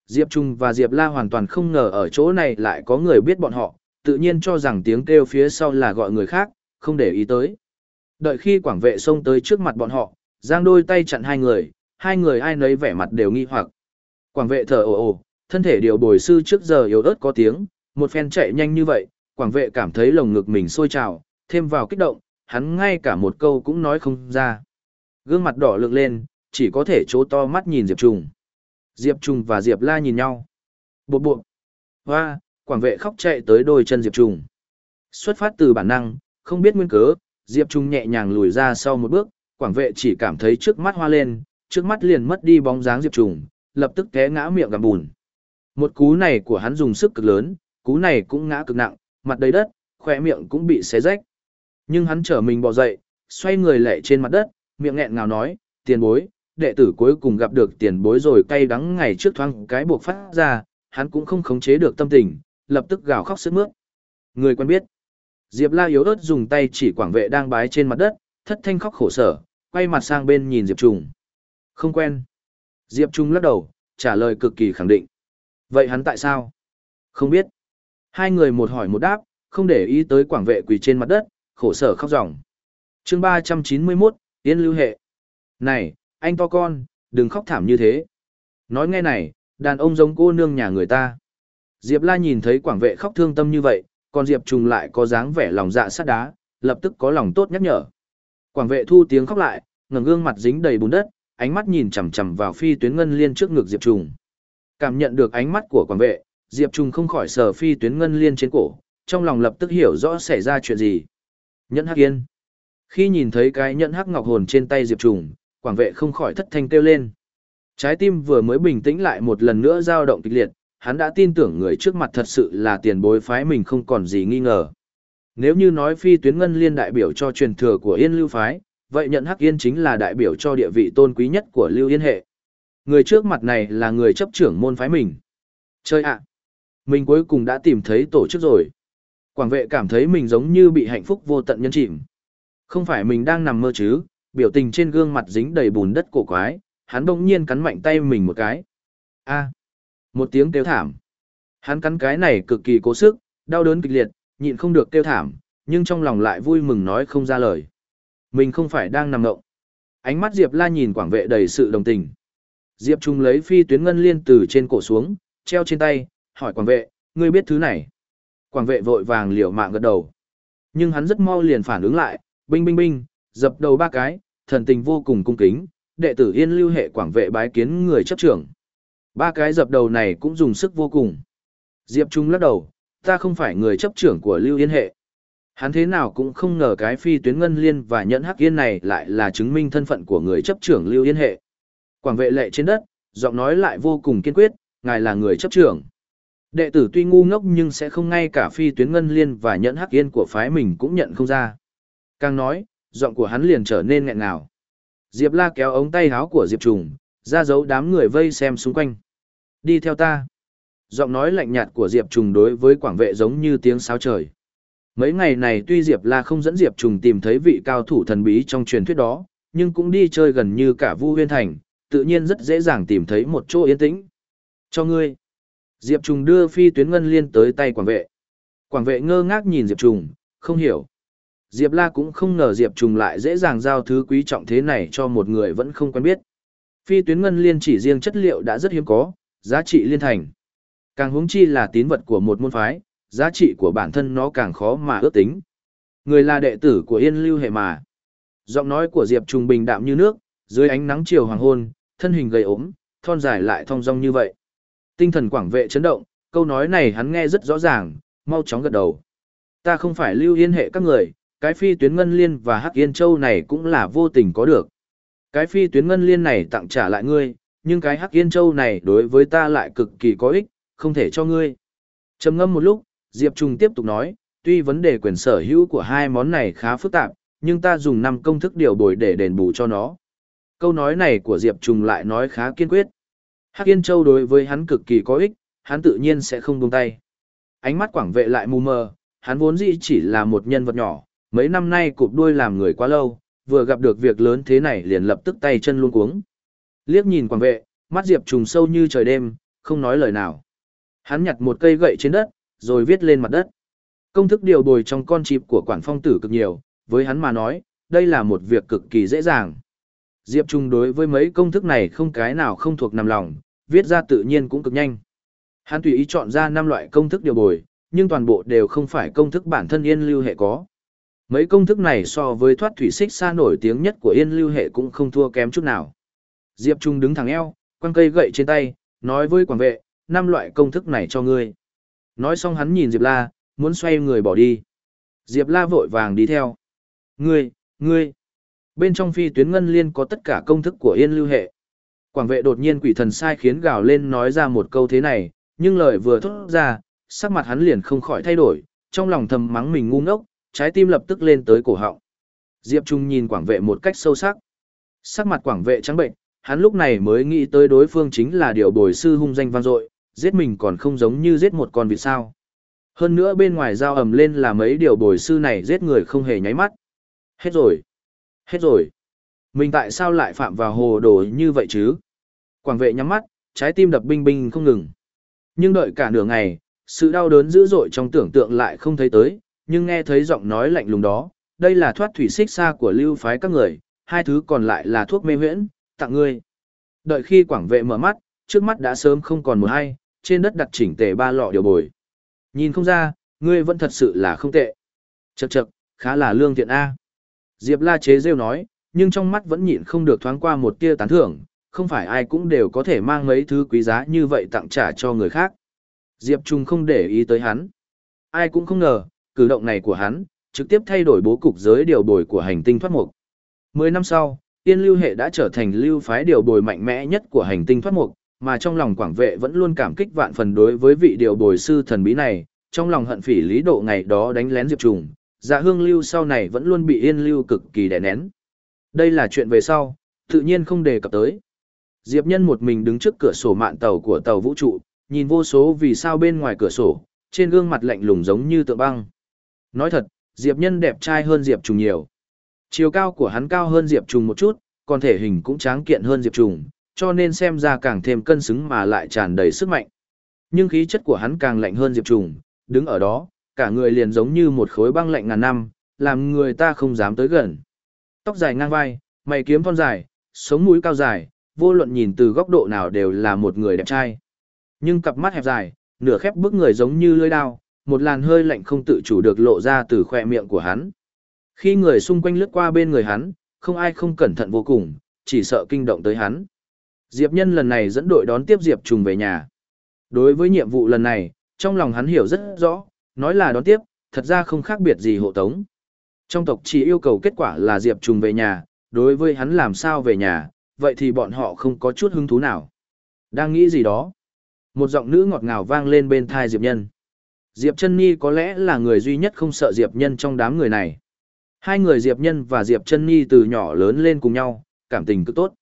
Diệp Trung và Diệp La hoàn toàn không ngờ ở chỗ này lại có người biết bọn họ, tự nhiên cho rằng tiếng kêu phía sau là gọi người khác, không để ý tới. Đợi khi quảng vệ xông tới trước mặt bọn họ, giang đôi tay chặn hai người, hai người ai nấy vẻ mặt đều nghi hoặc. Quảng vệ thở ồ ồ, thân thể điều bồi sư trước giờ yếu ớt có tiếng, một phen chạy nhanh như vậy, quảng vệ cảm thấy lồng ngực mình sôi trào, thêm vào kích động, hắn ngay cả một câu cũng nói không ra. Gương mặt đỏ lực lên, chỉ có thể chố to mắt nhìn Diệp Trùng. Diệp Trùng và Diệp La nhìn nhau. Bộ bộ. Hoa, quảng vệ khóc chạy tới đôi chân Diệp Trùng. Xuất phát từ bản năng, không biết nguyên cớ, Diệp Trung nhẹ nhàng lùi ra sau một bước, quảng vệ chỉ cảm thấy trước mắt hoa lên, trước mắt liền mất đi bóng dáng Diệp Trung, lập tức té ngã miệng gặm bùn. Một cú này của hắn dùng sức cực lớn, cú này cũng ngã cực nặng, mặt đầy đất, khỏe miệng cũng bị xé rách. Nhưng hắn trở mình bò dậy, xoay người lệ trên mặt đất, miệng nghẹn ngào nói, tiền bối, đệ tử cuối cùng gặp được tiền bối rồi cay đắng ngày trước thoáng cái buộc phát ra, hắn cũng không khống chế được tâm tình, lập tức gào khóc sướt mướt. Người quen biết. Diệp La yếu ớt dùng tay chỉ quảng vệ đang bái trên mặt đất, thất thanh khóc khổ sở, quay mặt sang bên nhìn Diệp Trùng. Không quen. Diệp Trung lắc đầu, trả lời cực kỳ khẳng định. Vậy hắn tại sao? Không biết. Hai người một hỏi một đáp, không để ý tới quảng vệ quỳ trên mặt đất, khổ sở khóc ròng. chương 391, Tiên lưu hệ. Này, anh to con, đừng khóc thảm như thế. Nói nghe này, đàn ông giống cô nương nhà người ta. Diệp La nhìn thấy quảng vệ khóc thương tâm như vậy, còn Diệp Trùng lại có dáng vẻ lòng dạ sắt đá, lập tức có lòng tốt nhắc nhở. Quảng vệ thu tiếng khóc lại, ngẩng gương mặt dính đầy bùn đất, ánh mắt nhìn chằm chằm vào phi tuyến ngân liên trước ngực Diệp Trùng. Cảm nhận được ánh mắt của quảng vệ, Diệp Trùng không khỏi sờ phi tuyến ngân liên trên cổ, trong lòng lập tức hiểu rõ xảy ra chuyện gì. Nhẫn Hắc Yên. Khi nhìn thấy cái nhẫn hắc ngọc hồn trên tay Diệp Trùng, quảng vệ không khỏi thất thanh kêu lên. Trái tim vừa mới bình tĩnh lại một lần nữa dao động kịch liệt, hắn đã tin tưởng người trước mặt thật sự là tiền bối phái mình không còn gì nghi ngờ. Nếu như nói phi tuyến ngân liên đại biểu cho truyền thừa của Yên Lưu phái, vậy nhận Hắc Yên chính là đại biểu cho địa vị tôn quý nhất của Lưu Yên hệ. Người trước mặt này là người chấp trưởng môn phái mình. Chơi ạ! mình cuối cùng đã tìm thấy tổ chức rồi. Quảng vệ cảm thấy mình giống như bị hạnh phúc vô tận nhân chìm. Không phải mình đang nằm mơ chứ, biểu tình trên gương mặt dính đầy bùn đất cổ quái, hắn bỗng nhiên cắn mạnh tay mình một cái. A. Một tiếng kêu thảm. Hắn cắn cái này cực kỳ cố sức, đau đớn kịch liệt, nhịn không được kêu thảm, nhưng trong lòng lại vui mừng nói không ra lời. Mình không phải đang nằm ngộng. Ánh mắt Diệp La nhìn quảng vệ đầy sự đồng tình. Diệp Trung lấy phi tuyến ngân liên từ trên cổ xuống, treo trên tay, hỏi quảng vệ, ngươi biết thứ này. Quảng vệ vội vàng liều mạng gật đầu. Nhưng hắn rất mau liền phản ứng lại, binh binh binh, dập đầu ba cái, thần tình vô cùng cung kính, đệ tử yên lưu hệ quảng vệ bái kiến người chấp trưởng. Ba cái dập đầu này cũng dùng sức vô cùng. Diệp Trung lắc đầu, ta không phải người chấp trưởng của lưu yên hệ. Hắn thế nào cũng không ngờ cái phi tuyến ngân liên và nhẫn hắc yên này lại là chứng minh thân phận của người chấp trưởng lưu yên hệ. Quảng vệ lệ trên đất, giọng nói lại vô cùng kiên quyết, ngài là người chấp trưởng. Đệ tử tuy ngu ngốc nhưng sẽ không ngay cả phi tuyến ngân liên và nhẫn hắc yên của phái mình cũng nhận không ra. Càng nói, giọng của hắn liền trở nên nghẹn ngào. Diệp La kéo ống tay áo của Diệp Trùng, ra dấu đám người vây xem xung quanh. Đi theo ta. Giọng nói lạnh nhạt của Diệp Trùng đối với quảng vệ giống như tiếng sáo trời. Mấy ngày này tuy Diệp La không dẫn Diệp Trùng tìm thấy vị cao thủ thần bí trong truyền thuyết đó, nhưng cũng đi chơi gần như cả Vu Huyên Thành, tự nhiên rất dễ dàng tìm thấy một chỗ yên tĩnh. Cho ngươi. Diệp Trùng đưa phi tuyến ngân liên tới tay quảng vệ. Quảng vệ ngơ ngác nhìn Diệp Trùng, không hiểu. Diệp La cũng không ngờ Diệp Trùng lại dễ dàng giao thứ quý trọng thế này cho một người vẫn không quen biết. Phi tuyến ngân liên chỉ riêng chất liệu đã rất hiếm có, giá trị liên thành. Càng huống chi là tín vật của một môn phái, giá trị của bản thân nó càng khó mà ước tính. Người là đệ tử của Yên Lưu hệ mà. Giọng nói của Diệp Trùng bình đạm như nước, dưới ánh nắng chiều hoàng hôn, thân hình gầy ốm, thon dài lại thong dong như vậy. Tinh thần quảng vệ chấn động, câu nói này hắn nghe rất rõ ràng, mau chóng gật đầu. Ta không phải lưu yên hệ các người, cái phi tuyến ngân liên và hắc yên châu này cũng là vô tình có được. Cái phi tuyến ngân liên này tặng trả lại ngươi, nhưng cái hắc yên châu này đối với ta lại cực kỳ có ích, không thể cho ngươi. trầm ngâm một lúc, Diệp Trung tiếp tục nói, tuy vấn đề quyền sở hữu của hai món này khá phức tạp, nhưng ta dùng năm công thức điều bồi để đền bù cho nó. Câu nói này của Diệp Trung lại nói khá kiên quyết. Hắc Yên Châu đối với hắn cực kỳ có ích, hắn tự nhiên sẽ không buông tay. Ánh mắt quảng vệ lại mù mờ, hắn vốn dĩ chỉ là một nhân vật nhỏ, mấy năm nay cụp đuôi làm người quá lâu, vừa gặp được việc lớn thế này liền lập tức tay chân luôn cuống. Liếc nhìn quảng vệ, mắt Diệp trùng sâu như trời đêm, không nói lời nào. Hắn nhặt một cây gậy trên đất, rồi viết lên mặt đất. Công thức điều bồi trong con chip của quản phong tử cực nhiều, với hắn mà nói, đây là một việc cực kỳ dễ dàng. Diệp Trung đối với mấy công thức này không cái nào không thuộc nằm lòng, viết ra tự nhiên cũng cực nhanh. Hắn tùy ý chọn ra 5 loại công thức điều bồi, nhưng toàn bộ đều không phải công thức bản thân yên lưu hệ có. Mấy công thức này so với thoát thủy xích xa nổi tiếng nhất của yên lưu hệ cũng không thua kém chút nào. Diệp Trung đứng thẳng eo, quăng cây gậy trên tay, nói với quảng vệ, năm loại công thức này cho ngươi. Nói xong hắn nhìn Diệp La, muốn xoay người bỏ đi. Diệp La vội vàng đi theo. Ngươi, ngươi. Bên trong phi tuyến ngân liên có tất cả công thức của yên lưu hệ. Quảng vệ đột nhiên quỷ thần sai khiến gào lên nói ra một câu thế này, nhưng lời vừa thốt ra, sắc mặt hắn liền không khỏi thay đổi, trong lòng thầm mắng mình ngu ngốc, trái tim lập tức lên tới cổ họng. Diệp Trung nhìn quảng vệ một cách sâu sắc. Sắc mặt quảng vệ trắng bệnh, hắn lúc này mới nghĩ tới đối phương chính là điều bồi sư hung danh vang dội, giết mình còn không giống như giết một con vịt sao. Hơn nữa bên ngoài giao ầm lên là mấy điều bồi sư này giết người không hề nháy mắt. Hết rồi. Hết rồi. Mình tại sao lại phạm vào hồ đồ như vậy chứ? Quảng vệ nhắm mắt, trái tim đập binh binh không ngừng. Nhưng đợi cả nửa ngày, sự đau đớn dữ dội trong tưởng tượng lại không thấy tới, nhưng nghe thấy giọng nói lạnh lùng đó, đây là thoát thủy xích xa của lưu phái các người, hai thứ còn lại là thuốc mê huyễn, tặng ngươi. Đợi khi quảng vệ mở mắt, trước mắt đã sớm không còn một hay, trên đất đặt chỉnh tề ba lọ điều bồi. Nhìn không ra, ngươi vẫn thật sự là không tệ. Chậc chậc, khá là lương thiện A. Diệp la chế rêu nói, nhưng trong mắt vẫn nhịn không được thoáng qua một tia tán thưởng, không phải ai cũng đều có thể mang mấy thứ quý giá như vậy tặng trả cho người khác. Diệp Trung không để ý tới hắn. Ai cũng không ngờ, cử động này của hắn, trực tiếp thay đổi bố cục giới điều bồi của hành tinh thoát mục. Mười năm sau, tiên lưu hệ đã trở thành lưu phái điều bồi mạnh mẽ nhất của hành tinh thoát mục, mà trong lòng quảng vệ vẫn luôn cảm kích vạn phần đối với vị điều bồi sư thần bí này, trong lòng hận phỉ lý độ ngày đó đánh lén Diệp Trùng, dạ hương lưu sau này vẫn luôn bị yên lưu cực kỳ đè nén. Đây là chuyện về sau, tự nhiên không đề cập tới. Diệp Nhân một mình đứng trước cửa sổ mạn tàu của tàu vũ trụ, nhìn vô số vì sao bên ngoài cửa sổ, trên gương mặt lạnh lùng giống như tượng băng. Nói thật, Diệp Nhân đẹp trai hơn Diệp Trùng nhiều. Chiều cao của hắn cao hơn Diệp Trùng một chút, còn thể hình cũng tráng kiện hơn Diệp Trùng, cho nên xem ra càng thêm cân xứng mà lại tràn đầy sức mạnh. Nhưng khí chất của hắn càng lạnh hơn Diệp Trùng, đứng ở đó, cả người liền giống như một khối băng lạnh ngàn năm, làm người ta không dám tới gần. Tóc dài ngang vai, mày kiếm thon dài, sống mũi cao dài, vô luận nhìn từ góc độ nào đều là một người đẹp trai. Nhưng cặp mắt hẹp dài, nửa khép bức người giống như lưỡi dao, một làn hơi lạnh không tự chủ được lộ ra từ khoe miệng của hắn. Khi người xung quanh lướt qua bên người hắn, không ai không cẩn thận vô cùng, chỉ sợ kinh động tới hắn. Diệp Nhân lần này dẫn đội đón tiếp Diệp Trùng về nhà. Đối với nhiệm vụ lần này, trong lòng hắn hiểu rất rõ, nói là đón tiếp, thật ra không khác biệt gì hộ tống. Trong tộc chỉ yêu cầu kết quả là Diệp Trùng về nhà, đối với hắn làm sao về nhà, vậy thì bọn họ không có chút hứng thú nào. Đang nghĩ gì đó? Một giọng nữ ngọt ngào vang lên bên thai Diệp Nhân. Diệp Chân Nhi có lẽ là người duy nhất không sợ Diệp Nhân trong đám người này. Hai người Diệp Nhân và Diệp Chân Nhi từ nhỏ lớn lên cùng nhau, cảm tình cực tốt.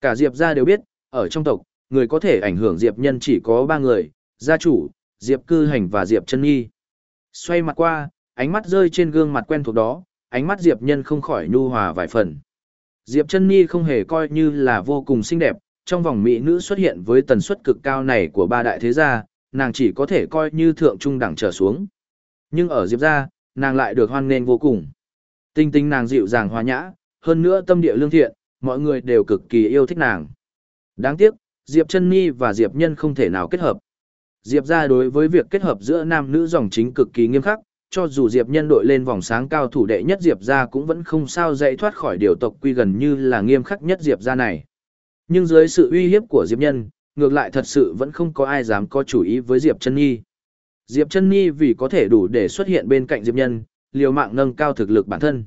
Cả Diệp gia đều biết, ở trong tộc, người có thể ảnh hưởng Diệp Nhân chỉ có ba người, gia chủ, Diệp Cư Hành và Diệp Chân Nhi. Xoay mặt qua, ánh mắt rơi trên gương mặt quen thuộc đó, ánh mắt Diệp Nhân không khỏi nhu hòa vài phần. Diệp Chân Nhi không hề coi như là vô cùng xinh đẹp, trong vòng mỹ nữ xuất hiện với tần suất cực cao này của ba đại thế gia, nàng chỉ có thể coi như thượng trung đẳng trở xuống. Nhưng ở Diệp gia, nàng lại được hoan nghênh vô cùng. Tinh tinh nàng dịu dàng hòa nhã, hơn nữa tâm địa lương thiện, mọi người đều cực kỳ yêu thích nàng. Đáng tiếc, Diệp Chân Nhi và Diệp Nhân không thể nào kết hợp. Diệp gia đối với việc kết hợp giữa nam nữ dòng chính cực kỳ nghiêm khắc, cho dù Diệp Nhân đội lên vòng sáng cao thủ đệ nhất Diệp gia cũng vẫn không sao dậy thoát khỏi điều tộc quy gần như là nghiêm khắc nhất Diệp gia này. Nhưng dưới sự uy hiếp của Diệp Nhân, ngược lại thật sự vẫn không có ai dám có chủ ý với Diệp Chân Nhi. Diệp Chân Nhi vì có thể đủ để xuất hiện bên cạnh Diệp Nhân, liều mạng nâng cao thực lực bản thân.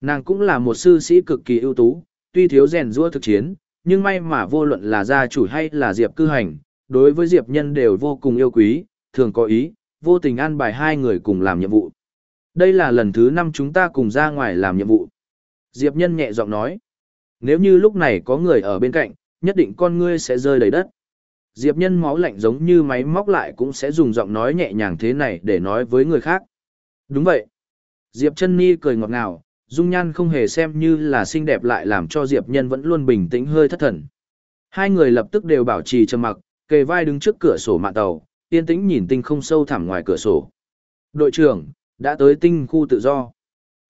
Nàng cũng là một sư sĩ cực kỳ ưu tú, tuy thiếu rèn rũa thực chiến, nhưng may mà vô luận là gia chủ hay là Diệp cư hành, đối với Diệp Nhân đều vô cùng yêu quý, thường có ý, vô tình an bài hai người cùng làm nhiệm vụ. Đây là lần thứ năm chúng ta cùng ra ngoài làm nhiệm vụ. Diệp Nhân nhẹ giọng nói, nếu như lúc này có người ở bên cạnh, nhất định con ngươi sẽ rơi đầy đất. Diệp Nhân máu lạnh giống như máy móc lại cũng sẽ dùng giọng nói nhẹ nhàng thế này để nói với người khác. Đúng vậy. Diệp Chân Ni cười ngọt ngào, dung nhan không hề xem như là xinh đẹp lại làm cho Diệp Nhân vẫn luôn bình tĩnh hơi thất thần. Hai người lập tức đều bảo trì trầm mặc, kề vai đứng trước cửa sổ mạn tàu, yên tĩnh nhìn tinh không sâu thẳm ngoài cửa sổ. Đội trưởng, đã tới tinh khu tự do.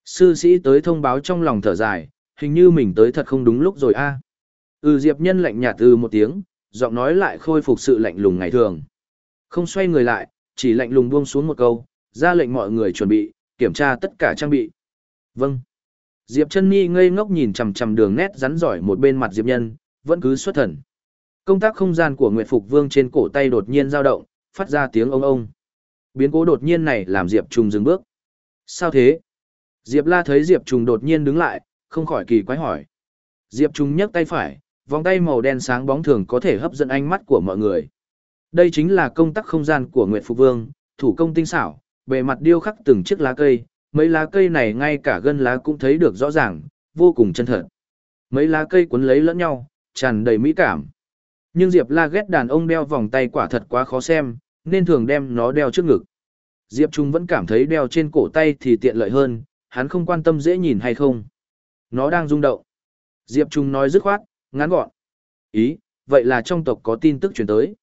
Sư sĩ tới thông báo trong lòng thở dài, hình như mình tới thật không đúng lúc rồi a. Ừ Diệp Nhân lạnh nhạt từ một tiếng, giọng nói lại khôi phục sự lạnh lùng ngày thường. Không xoay người lại, chỉ lạnh lùng buông xuống một câu, ra lệnh mọi người chuẩn bị, kiểm tra tất cả trang bị. Vâng. Diệp chân Nhi ngây ngốc nhìn chằm chằm đường nét rắn giỏi một bên mặt Diệp Nhân, vẫn cứ xuất thần. Công tác không gian của Nguyệt Phục Vương trên cổ tay đột nhiên dao động, phát ra tiếng ông ông. Biến cố đột nhiên này làm Diệp Trùng dừng bước. Sao thế? Diệp La thấy Diệp Trùng đột nhiên đứng lại, không khỏi kỳ quái hỏi. Diệp Trùng nhấc tay phải, vòng tay màu đen sáng bóng thường có thể hấp dẫn ánh mắt của mọi người. Đây chính là công tắc không gian của Nguyệt Phục Vương, thủ công tinh xảo, bề mặt điêu khắc từng chiếc lá cây, mấy lá cây này ngay cả gân lá cũng thấy được rõ ràng, vô cùng chân thật. Mấy lá cây cuốn lấy lẫn nhau, tràn đầy mỹ cảm. Nhưng Diệp La ghét đàn ông đeo vòng tay quả thật quá khó xem, nên thường đem nó đeo trước ngực. Diệp Trung vẫn cảm thấy đeo trên cổ tay thì tiện lợi hơn, hắn không quan tâm dễ nhìn hay không. Nó đang rung động. Diệp Trung nói dứt khoát, ngắn gọn. Ý, vậy là trong tộc có tin tức chuyển tới.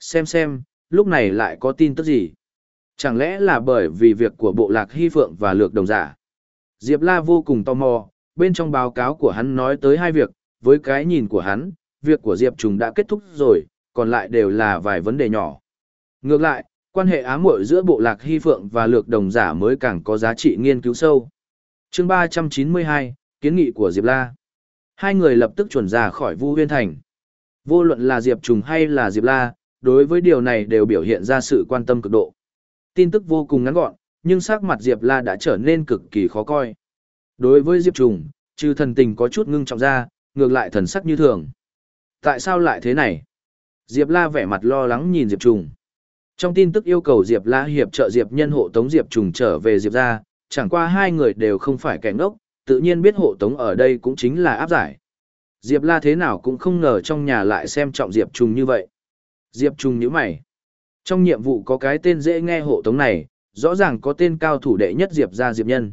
Xem xem, lúc này lại có tin tức gì? Chẳng lẽ là bởi vì việc của bộ lạc hy phượng và lược đồng giả? Diệp La vô cùng tò mò, bên trong báo cáo của hắn nói tới hai việc, với cái nhìn của hắn, việc của Diệp Trùng đã kết thúc rồi, còn lại đều là vài vấn đề nhỏ. Ngược lại, quan hệ ám muội giữa bộ lạc hy phượng và lược đồng giả mới càng có giá trị nghiên cứu sâu. chương 392, kiến nghị của Diệp La. Hai người lập tức chuẩn ra khỏi Vu Huyên Thành. Vô luận là Diệp Trùng hay là Diệp La, đối với điều này đều biểu hiện ra sự quan tâm cực độ. Tin tức vô cùng ngắn gọn, nhưng sắc mặt Diệp La đã trở nên cực kỳ khó coi. Đối với Diệp Trùng, trừ thần tình có chút ngưng trọng ra, ngược lại thần sắc như thường. Tại sao lại thế này? Diệp La vẻ mặt lo lắng nhìn Diệp Trùng. Trong tin tức yêu cầu Diệp La hiệp trợ Diệp Nhân hộ tống Diệp Trùng trở về Diệp gia, chẳng qua hai người đều không phải kẻ ngốc, tự nhiên biết hộ tống ở đây cũng chính là áp giải. Diệp La thế nào cũng không ngờ trong nhà lại xem trọng Diệp Trùng như vậy. Diệp Trùng nhíu mày. Trong nhiệm vụ có cái tên dễ nghe hộ tống này, rõ ràng có tên cao thủ đệ nhất Diệp gia Diệp Nhân.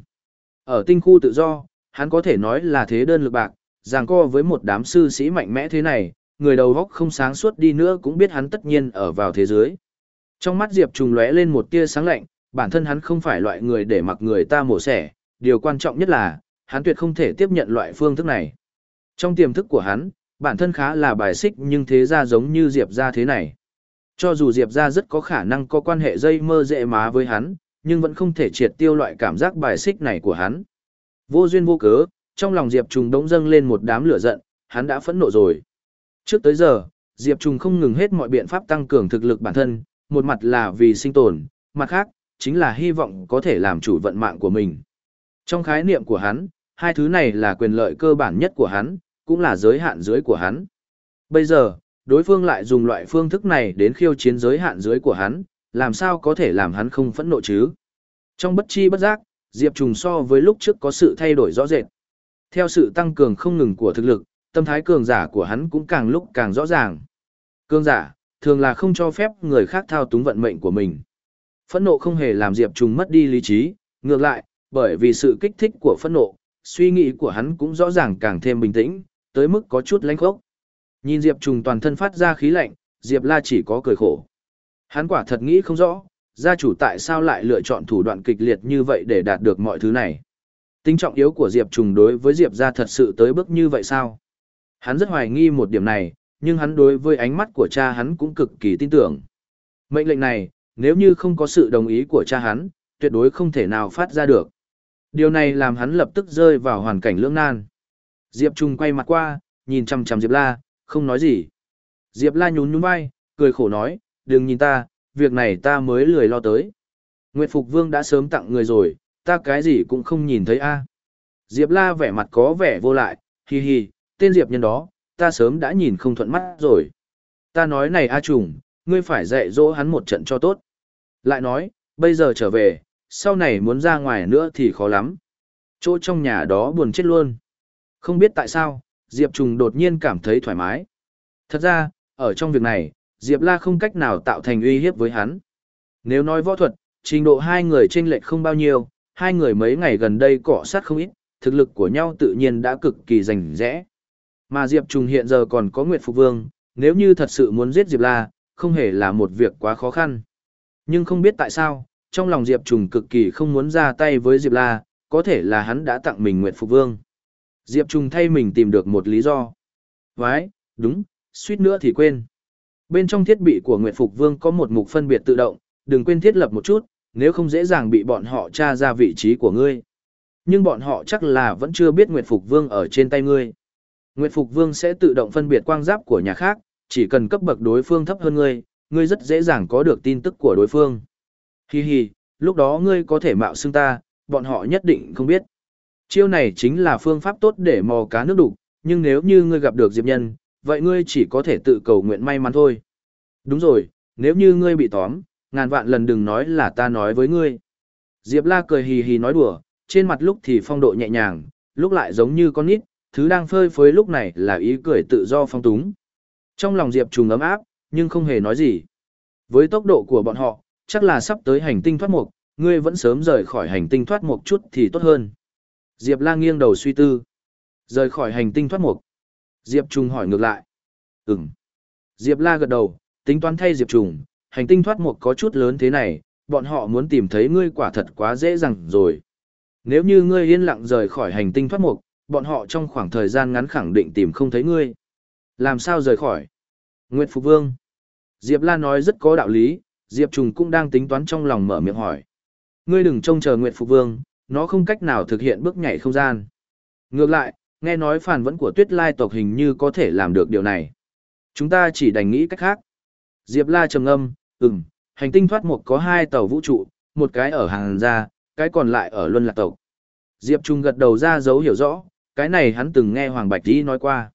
Ở tinh khu tự do, hắn có thể nói là thế đơn lực bạc, rằng co với một đám sư sĩ mạnh mẽ thế này, người đầu góc không sáng suốt đi nữa cũng biết hắn tất nhiên ở vào thế giới. Trong mắt Diệp Trùng lóe lên một tia sáng lạnh, bản thân hắn không phải loại người để mặc người ta mổ xẻ, điều quan trọng nhất là, hắn tuyệt không thể tiếp nhận loại phương thức này. Trong tiềm thức của hắn, bản thân khá là bài xích nhưng thế ra giống như Diệp ra thế này. Cho dù Diệp ra rất có khả năng có quan hệ dây mơ dễ má với hắn, nhưng vẫn không thể triệt tiêu loại cảm giác bài xích này của hắn. Vô duyên vô cớ, trong lòng Diệp Trùng đống dâng lên một đám lửa giận, hắn đã phẫn nộ rồi. Trước tới giờ, Diệp Trùng không ngừng hết mọi biện pháp tăng cường thực lực bản thân, một mặt là vì sinh tồn, mặt khác, chính là hy vọng có thể làm chủ vận mạng của mình. Trong khái niệm của hắn, hai thứ này là quyền lợi cơ bản nhất của hắn, cũng là giới hạn dưới của hắn. Bây giờ, đối phương lại dùng loại phương thức này đến khiêu chiến giới hạn dưới của hắn, làm sao có thể làm hắn không phẫn nộ chứ? Trong bất chi bất giác, Diệp Trùng so với lúc trước có sự thay đổi rõ rệt. Theo sự tăng cường không ngừng của thực lực, tâm thái cường giả của hắn cũng càng lúc càng rõ ràng. Cường giả, thường là không cho phép người khác thao túng vận mệnh của mình. Phẫn nộ không hề làm Diệp Trùng mất đi lý trí, ngược lại, bởi vì sự kích thích của phẫn nộ, suy nghĩ của hắn cũng rõ ràng càng thêm bình tĩnh, tới mức có chút lánh khốc. Nhìn Diệp Trùng toàn thân phát ra khí lạnh, Diệp La chỉ có cười khổ. Hắn quả thật nghĩ không rõ, gia chủ tại sao lại lựa chọn thủ đoạn kịch liệt như vậy để đạt được mọi thứ này. Tính trọng yếu của Diệp Trùng đối với Diệp gia thật sự tới bước như vậy sao? Hắn rất hoài nghi một điểm này, nhưng hắn đối với ánh mắt của cha hắn cũng cực kỳ tin tưởng. Mệnh lệnh này, nếu như không có sự đồng ý của cha hắn, tuyệt đối không thể nào phát ra được. Điều này làm hắn lập tức rơi vào hoàn cảnh lưỡng nan. Diệp Trung quay mặt qua, nhìn chăm chăm Diệp La, không nói gì. Diệp La nhún nhún vai, cười khổ nói, đừng nhìn ta, việc này ta mới lười lo tới. Nguyệt Phục Vương đã sớm tặng người rồi, ta cái gì cũng không nhìn thấy a. Diệp La vẻ mặt có vẻ vô lại, hi hi, tên Diệp nhân đó, ta sớm đã nhìn không thuận mắt rồi. Ta nói này A trùng, ngươi phải dạy dỗ hắn một trận cho tốt. Lại nói, bây giờ trở về, sau này muốn ra ngoài nữa thì khó lắm. Chỗ trong nhà đó buồn chết luôn. Không biết tại sao, Diệp Trùng đột nhiên cảm thấy thoải mái. Thật ra, ở trong việc này, Diệp La không cách nào tạo thành uy hiếp với hắn. Nếu nói võ thuật, trình độ hai người chênh lệch không bao nhiêu, hai người mấy ngày gần đây cọ sát không ít, thực lực của nhau tự nhiên đã cực kỳ rành rẽ. Mà Diệp Trùng hiện giờ còn có Nguyệt Phục Vương, nếu như thật sự muốn giết Diệp La, không hề là một việc quá khó khăn. Nhưng không biết tại sao, trong lòng Diệp Trùng cực kỳ không muốn ra tay với Diệp La, có thể là hắn đã tặng mình Nguyệt Phục Vương. Diệp Trùng thay mình tìm được một lý do. Vái, đúng, suýt nữa thì quên. Bên trong thiết bị của Nguyệt Phục Vương có một mục phân biệt tự động, đừng quên thiết lập một chút, nếu không dễ dàng bị bọn họ tra ra vị trí của ngươi. Nhưng bọn họ chắc là vẫn chưa biết Nguyệt Phục Vương ở trên tay ngươi. Nguyệt Phục Vương sẽ tự động phân biệt quang giáp của nhà khác, chỉ cần cấp bậc đối phương thấp hơn ngươi, ngươi rất dễ dàng có được tin tức của đối phương. Hi hi, lúc đó ngươi có thể mạo xưng ta, bọn họ nhất định không biết. Chiêu này chính là phương pháp tốt để mò cá nước đục, nhưng nếu như ngươi gặp được Diệp Nhân, vậy ngươi chỉ có thể tự cầu nguyện may mắn thôi. Đúng rồi, nếu như ngươi bị tóm, ngàn vạn lần đừng nói là ta nói với ngươi. Diệp La cười hì hì nói đùa, trên mặt lúc thì phong độ nhẹ nhàng, lúc lại giống như con nít, thứ đang phơi phới lúc này là ý cười tự do phong túng. Trong lòng Diệp Trùng ấm áp, nhưng không hề nói gì. Với tốc độ của bọn họ, chắc là sắp tới hành tinh thoát mục, ngươi vẫn sớm rời khỏi hành tinh thoát mục chút thì tốt hơn. Diệp La nghiêng đầu suy tư. Rời khỏi hành tinh thoát mục. Diệp Trùng hỏi ngược lại. Ừm. Diệp La gật đầu, tính toán thay Diệp Trùng, hành tinh thoát mục có chút lớn thế này, bọn họ muốn tìm thấy ngươi quả thật quá dễ dàng rồi. Nếu như ngươi yên lặng rời khỏi hành tinh thoát mục, bọn họ trong khoảng thời gian ngắn khẳng định tìm không thấy ngươi. Làm sao rời khỏi? Nguyệt Phục Vương. Diệp La nói rất có đạo lý, Diệp Trùng cũng đang tính toán trong lòng mở miệng hỏi. Ngươi đừng trông chờ Nguyệt Phục Vương, nó không cách nào thực hiện bước nhảy không gian. Ngược lại, nghe nói phản vẫn của tuyết lai tộc hình như có thể làm được điều này. Chúng ta chỉ đành nghĩ cách khác. Diệp La trầm âm, ừm, hành tinh thoát một có hai tàu vũ trụ, một cái ở hàng gia, cái còn lại ở luân lạc tộc. Diệp Trung gật đầu ra dấu hiểu rõ, cái này hắn từng nghe Hoàng Bạch Di nói qua.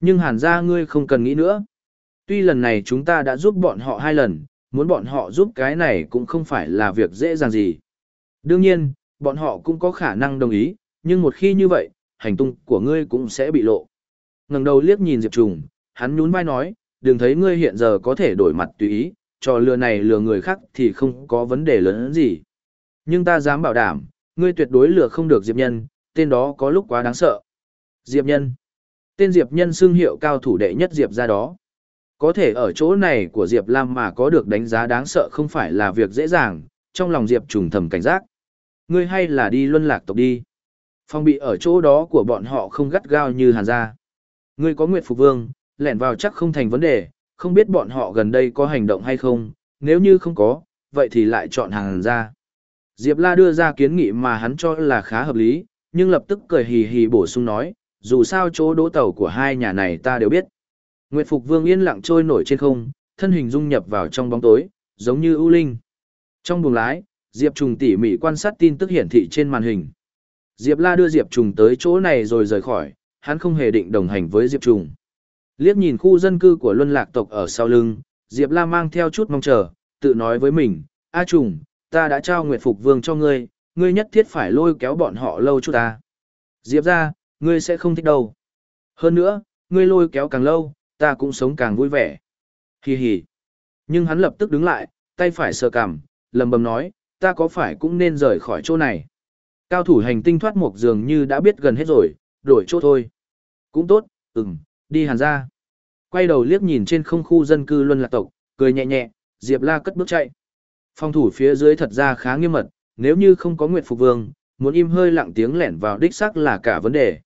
Nhưng hàn gia ngươi không cần nghĩ nữa. Tuy lần này chúng ta đã giúp bọn họ hai lần, muốn bọn họ giúp cái này cũng không phải là việc dễ dàng gì. Đương nhiên, bọn họ cũng có khả năng đồng ý, nhưng một khi như vậy, hành tung của ngươi cũng sẽ bị lộ. ngẩng đầu liếc nhìn Diệp Trùng, hắn nhún vai nói, đừng thấy ngươi hiện giờ có thể đổi mặt tùy ý, trò lừa này lừa người khác thì không có vấn đề lớn gì. Nhưng ta dám bảo đảm, ngươi tuyệt đối lừa không được Diệp Nhân, tên đó có lúc quá đáng sợ. Diệp Nhân. Tên Diệp Nhân xưng hiệu cao thủ đệ nhất Diệp ra đó. Có thể ở chỗ này của Diệp Lam mà có được đánh giá đáng sợ không phải là việc dễ dàng, trong lòng Diệp trùng thầm cảnh giác. Ngươi hay là đi luân lạc tộc đi. Phong bị ở chỗ đó của bọn họ không gắt gao như hàn gia. Ngươi có Nguyệt Phục Vương, lẻn vào chắc không thành vấn đề, không biết bọn họ gần đây có hành động hay không, nếu như không có, vậy thì lại chọn hàn gia. Diệp La đưa ra kiến nghị mà hắn cho là khá hợp lý, nhưng lập tức cười hì hì bổ sung nói, dù sao chỗ đỗ tàu của hai nhà này ta đều biết. Nguyệt Phục Vương yên lặng trôi nổi trên không, thân hình dung nhập vào trong bóng tối, giống như ưu linh. Trong buồng lái, Diệp Trùng tỉ mỉ quan sát tin tức hiển thị trên màn hình. Diệp La đưa Diệp Trùng tới chỗ này rồi rời khỏi, hắn không hề định đồng hành với Diệp Trùng. Liếc nhìn khu dân cư của Luân Lạc tộc ở sau lưng, Diệp La mang theo chút mong chờ, tự nói với mình, A Trùng, ta đã trao Nguyệt Phục Vương cho ngươi, ngươi nhất thiết phải lôi kéo bọn họ lâu chút ta. Diệp ra, ngươi sẽ không thích đâu. Hơn nữa, ngươi lôi kéo càng lâu, ta cũng sống càng vui vẻ. Hi hi. Nhưng hắn lập tức đứng lại, tay phải sờ cằm, lầm bầm nói, ta có phải cũng nên rời khỏi chỗ này. Cao thủ hành tinh thoát mục dường như đã biết gần hết rồi, đổi chỗ thôi. Cũng tốt, ừm, đi hàn ra. Quay đầu liếc nhìn trên không khu dân cư luân lạc tộc, cười nhẹ nhẹ, Diệp La cất bước chạy. Phòng thủ phía dưới thật ra khá nghiêm mật, nếu như không có Nguyệt Phục Vương, muốn im hơi lặng tiếng lẻn vào đích xác là cả vấn đề.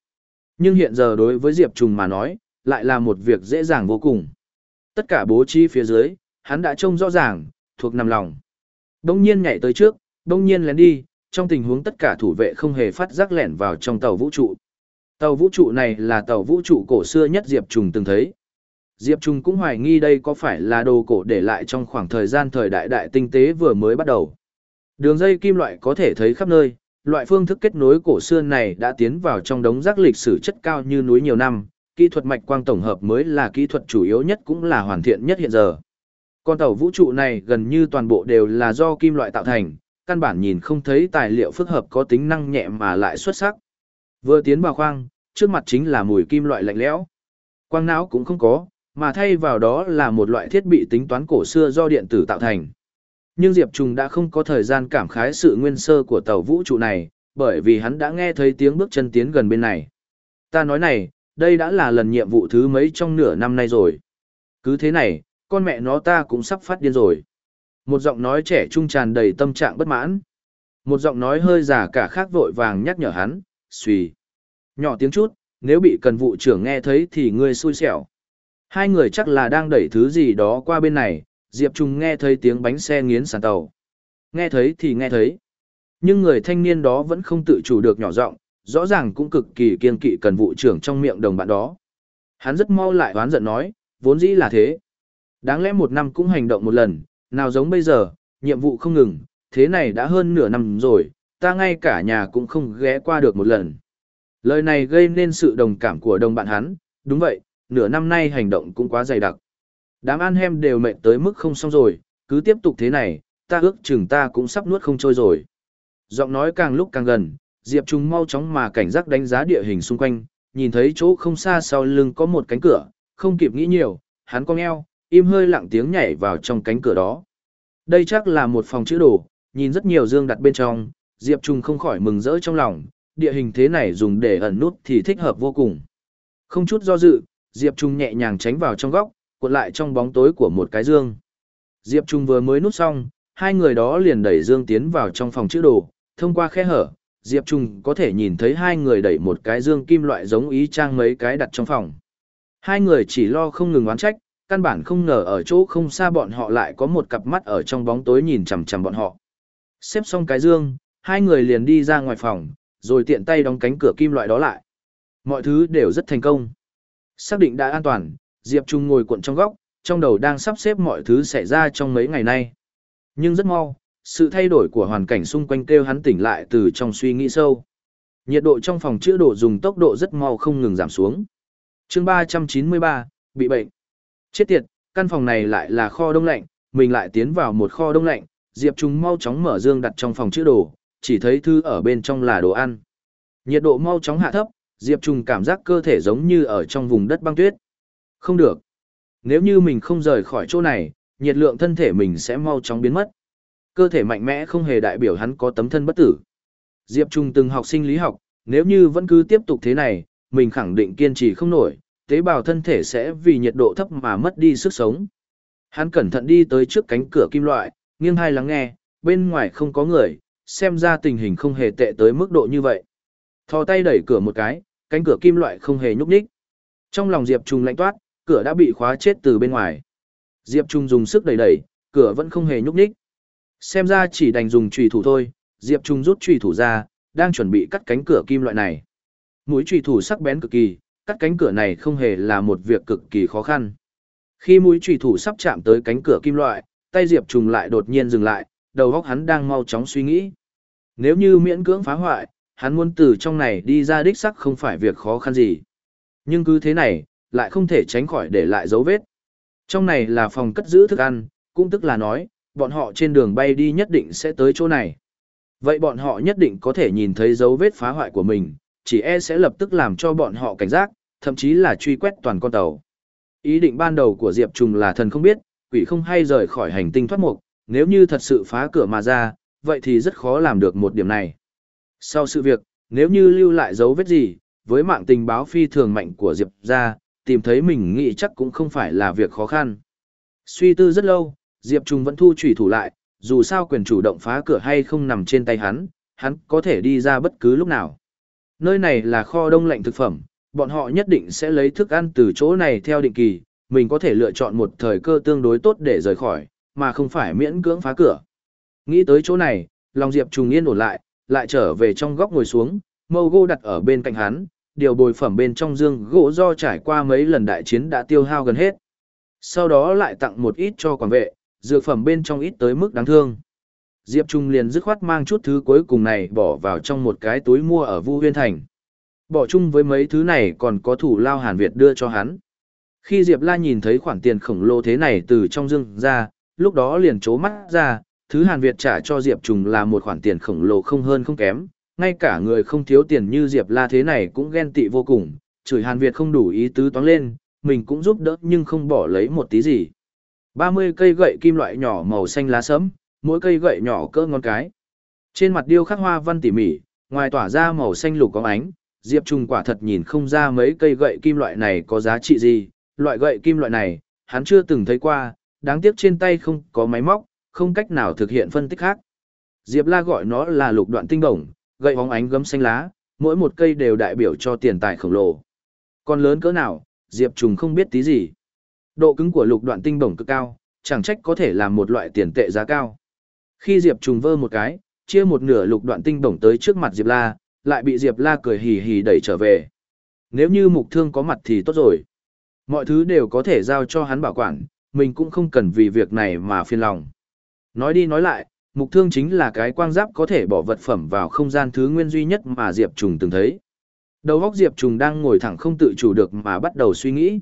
Nhưng hiện giờ đối với Diệp Trùng mà nói, lại là một việc dễ dàng vô cùng. Tất cả bố trí phía dưới, hắn đã trông rõ ràng, thuộc nằm lòng. Đông nhiên nhảy tới trước, đông nhiên lén đi, trong tình huống tất cả thủ vệ không hề phát giác lẻn vào trong tàu vũ trụ. Tàu vũ trụ này là tàu vũ trụ cổ xưa nhất Diệp Trùng từng thấy. Diệp Trùng cũng hoài nghi đây có phải là đồ cổ để lại trong khoảng thời gian thời đại đại tinh tế vừa mới bắt đầu. Đường dây kim loại có thể thấy khắp nơi, loại phương thức kết nối cổ xưa này đã tiến vào trong đống rác lịch sử chất cao như núi nhiều năm, kỹ thuật mạch quang tổng hợp mới là kỹ thuật chủ yếu nhất cũng là hoàn thiện nhất hiện giờ. Con tàu vũ trụ này gần như toàn bộ đều là do kim loại tạo thành, căn bản nhìn không thấy tài liệu phức hợp có tính năng nhẹ mà lại xuất sắc. Vừa tiến vào khoang, trước mặt chính là mùi kim loại lạnh lẽo. Quang não cũng không có, mà thay vào đó là một loại thiết bị tính toán cổ xưa do điện tử tạo thành. Nhưng Diệp Trùng đã không có thời gian cảm khái sự nguyên sơ của tàu vũ trụ này, bởi vì hắn đã nghe thấy tiếng bước chân tiến gần bên này. Ta nói này, đây đã là lần nhiệm vụ thứ mấy trong nửa năm nay rồi. Cứ thế này, con mẹ nó ta cũng sắp phát điên rồi. Một giọng nói trẻ trung tràn đầy tâm trạng bất mãn. Một giọng nói hơi già cả khác vội vàng nhắc nhở hắn, suy. Nhỏ tiếng chút, nếu bị cần vụ trưởng nghe thấy thì ngươi xui xẻo. Hai người chắc là đang đẩy thứ gì đó qua bên này, Diệp Trung nghe thấy tiếng bánh xe nghiến sàn tàu. Nghe thấy thì nghe thấy. Nhưng người thanh niên đó vẫn không tự chủ được nhỏ giọng, rõ ràng cũng cực kỳ kiên kỵ cần vụ trưởng trong miệng đồng bạn đó. Hắn rất mau lại oán giận nói, vốn dĩ là thế. Đáng lẽ một năm cũng hành động một lần, nào giống bây giờ, nhiệm vụ không ngừng, thế này đã hơn nửa năm rồi, ta ngay cả nhà cũng không ghé qua được một lần. Lời này gây nên sự đồng cảm của đồng bạn hắn, đúng vậy, nửa năm nay hành động cũng quá dày đặc. Đám an hem đều mệt tới mức không xong rồi, cứ tiếp tục thế này, ta ước chừng ta cũng sắp nuốt không trôi rồi. Giọng nói càng lúc càng gần, Diệp Trung mau chóng mà cảnh giác đánh giá địa hình xung quanh, nhìn thấy chỗ không xa sau lưng có một cánh cửa, không kịp nghĩ nhiều, hắn cong eo, im hơi lặng tiếng nhảy vào trong cánh cửa đó. Đây chắc là một phòng chữ đồ, nhìn rất nhiều dương đặt bên trong, Diệp Trung không khỏi mừng rỡ trong lòng, địa hình thế này dùng để ẩn nút thì thích hợp vô cùng. Không chút do dự, Diệp Trung nhẹ nhàng tránh vào trong góc, cuộn lại trong bóng tối của một cái dương. Diệp Trung vừa mới nút xong, hai người đó liền đẩy dương tiến vào trong phòng chữ đồ, thông qua khe hở, Diệp Trung có thể nhìn thấy hai người đẩy một cái dương kim loại giống ý trang mấy cái đặt trong phòng. Hai người chỉ lo không ngừng oán trách, căn bản không ngờ ở chỗ không xa bọn họ lại có một cặp mắt ở trong bóng tối nhìn chằm chằm bọn họ. Xếp xong cái dương, hai người liền đi ra ngoài phòng, rồi tiện tay đóng cánh cửa kim loại đó lại. Mọi thứ đều rất thành công. Xác định đã an toàn, Diệp Trung ngồi cuộn trong góc, trong đầu đang sắp xếp mọi thứ xảy ra trong mấy ngày nay. Nhưng rất mau, sự thay đổi của hoàn cảnh xung quanh kêu hắn tỉnh lại từ trong suy nghĩ sâu. Nhiệt độ trong phòng chữa đồ dùng tốc độ rất mau không ngừng giảm xuống. chương 393, bị bệnh. Chết tiệt, căn phòng này lại là kho đông lạnh, mình lại tiến vào một kho đông lạnh, Diệp Trung mau chóng mở dương đặt trong phòng chữ đồ, chỉ thấy thư ở bên trong là đồ ăn. Nhiệt độ mau chóng hạ thấp, Diệp Trung cảm giác cơ thể giống như ở trong vùng đất băng tuyết. Không được. Nếu như mình không rời khỏi chỗ này, nhiệt lượng thân thể mình sẽ mau chóng biến mất. Cơ thể mạnh mẽ không hề đại biểu hắn có tấm thân bất tử. Diệp Trung từng học sinh lý học, nếu như vẫn cứ tiếp tục thế này, mình khẳng định kiên trì không nổi, tế bào thân thể sẽ vì nhiệt độ thấp mà mất đi sức sống. Hắn cẩn thận đi tới trước cánh cửa kim loại, nghiêng hai lắng nghe, bên ngoài không có người, xem ra tình hình không hề tệ tới mức độ như vậy. Thò tay đẩy cửa một cái, cánh cửa kim loại không hề nhúc nhích. Trong lòng Diệp Trung lạnh toát, cửa đã bị khóa chết từ bên ngoài. Diệp Trung dùng sức đẩy đẩy, cửa vẫn không hề nhúc nhích. Xem ra chỉ đành dùng chùy thủ thôi, Diệp Trung rút chùy thủ ra, đang chuẩn bị cắt cánh cửa kim loại này. Mũi chùy thủ sắc bén cực kỳ, cắt cánh cửa này không hề là một việc cực kỳ khó khăn. Khi mũi trùy thủ sắp chạm tới cánh cửa kim loại, tay Diệp trùng lại đột nhiên dừng lại, đầu óc hắn đang mau chóng suy nghĩ. Nếu như miễn cưỡng phá hoại, hắn muốn từ trong này đi ra đích sắc không phải việc khó khăn gì. Nhưng cứ thế này, lại không thể tránh khỏi để lại dấu vết. Trong này là phòng cất giữ thức ăn, cũng tức là nói, bọn họ trên đường bay đi nhất định sẽ tới chỗ này. Vậy bọn họ nhất định có thể nhìn thấy dấu vết phá hoại của mình, chỉ e sẽ lập tức làm cho bọn họ cảnh giác, thậm chí là truy quét toàn con tàu. Ý định ban đầu của Diệp Trùng là thần không biết, quỷ không hay rời khỏi hành tinh thoát mục, nếu như thật sự phá cửa mà ra, vậy thì rất khó làm được một điểm này. Sau sự việc, nếu như lưu lại dấu vết gì, với mạng tình báo phi thường mạnh của Diệp ra, tìm thấy mình nghĩ chắc cũng không phải là việc khó khăn. Suy tư rất lâu, Diệp Trung vẫn thu chủy thủ lại, dù sao quyền chủ động phá cửa hay không nằm trên tay hắn, hắn có thể đi ra bất cứ lúc nào. Nơi này là kho đông lạnh thực phẩm, bọn họ nhất định sẽ lấy thức ăn từ chỗ này theo định kỳ, mình có thể lựa chọn một thời cơ tương đối tốt để rời khỏi, mà không phải miễn cưỡng phá cửa. Nghĩ tới chỗ này, lòng Diệp Trung yên ổn lại, lại trở về trong góc ngồi xuống, mâu gỗ đặt ở bên cạnh hắn, điều bồi phẩm bên trong dương gỗ do trải qua mấy lần đại chiến đã tiêu hao gần hết. Sau đó lại tặng một ít cho quản vệ, dược phẩm bên trong ít tới mức đáng thương. Diệp Trung liền dứt khoát mang chút thứ cuối cùng này bỏ vào trong một cái túi mua ở Vu Huyên Thành. Bỏ chung với mấy thứ này còn có thủ lao Hàn Việt đưa cho hắn. Khi Diệp La nhìn thấy khoản tiền khổng lồ thế này từ trong dương ra, lúc đó liền trố mắt ra, thứ Hàn Việt trả cho Diệp Trùng là một khoản tiền khổng lồ không hơn không kém, ngay cả người không thiếu tiền như Diệp La thế này cũng ghen tị vô cùng, chửi Hàn Việt không đủ ý tứ toán lên, mình cũng giúp đỡ nhưng không bỏ lấy một tí gì. 30 cây gậy kim loại nhỏ màu xanh lá sẫm, mỗi cây gậy nhỏ cỡ ngón cái. Trên mặt điêu khắc hoa văn tỉ mỉ, ngoài tỏa ra màu xanh lục có ánh, Diệp Trung quả thật nhìn không ra mấy cây gậy kim loại này có giá trị gì, loại gậy kim loại này, hắn chưa từng thấy qua, đáng tiếc trên tay không có máy móc, không cách nào thực hiện phân tích khác. Diệp La gọi nó là lục đoạn tinh bổng, gậy bóng ánh gấm xanh lá, mỗi một cây đều đại biểu cho tiền tài khổng lồ. Còn lớn cỡ nào, Diệp Trùng không biết tí gì. Độ cứng của lục đoạn tinh bổng cực cao, chẳng trách có thể làm một loại tiền tệ giá cao. Khi Diệp Trùng vơ một cái, chia một nửa lục đoạn tinh bổng tới trước mặt Diệp La, lại bị Diệp La cười hì hì đẩy trở về. Nếu như mục thương có mặt thì tốt rồi. Mọi thứ đều có thể giao cho hắn bảo quản, mình cũng không cần vì việc này mà phiền lòng. Nói đi nói lại, mục thương chính là cái quang giáp có thể bỏ vật phẩm vào không gian thứ nguyên duy nhất mà Diệp Trùng từng thấy. Đầu óc Diệp Trùng đang ngồi thẳng không tự chủ được mà bắt đầu suy nghĩ.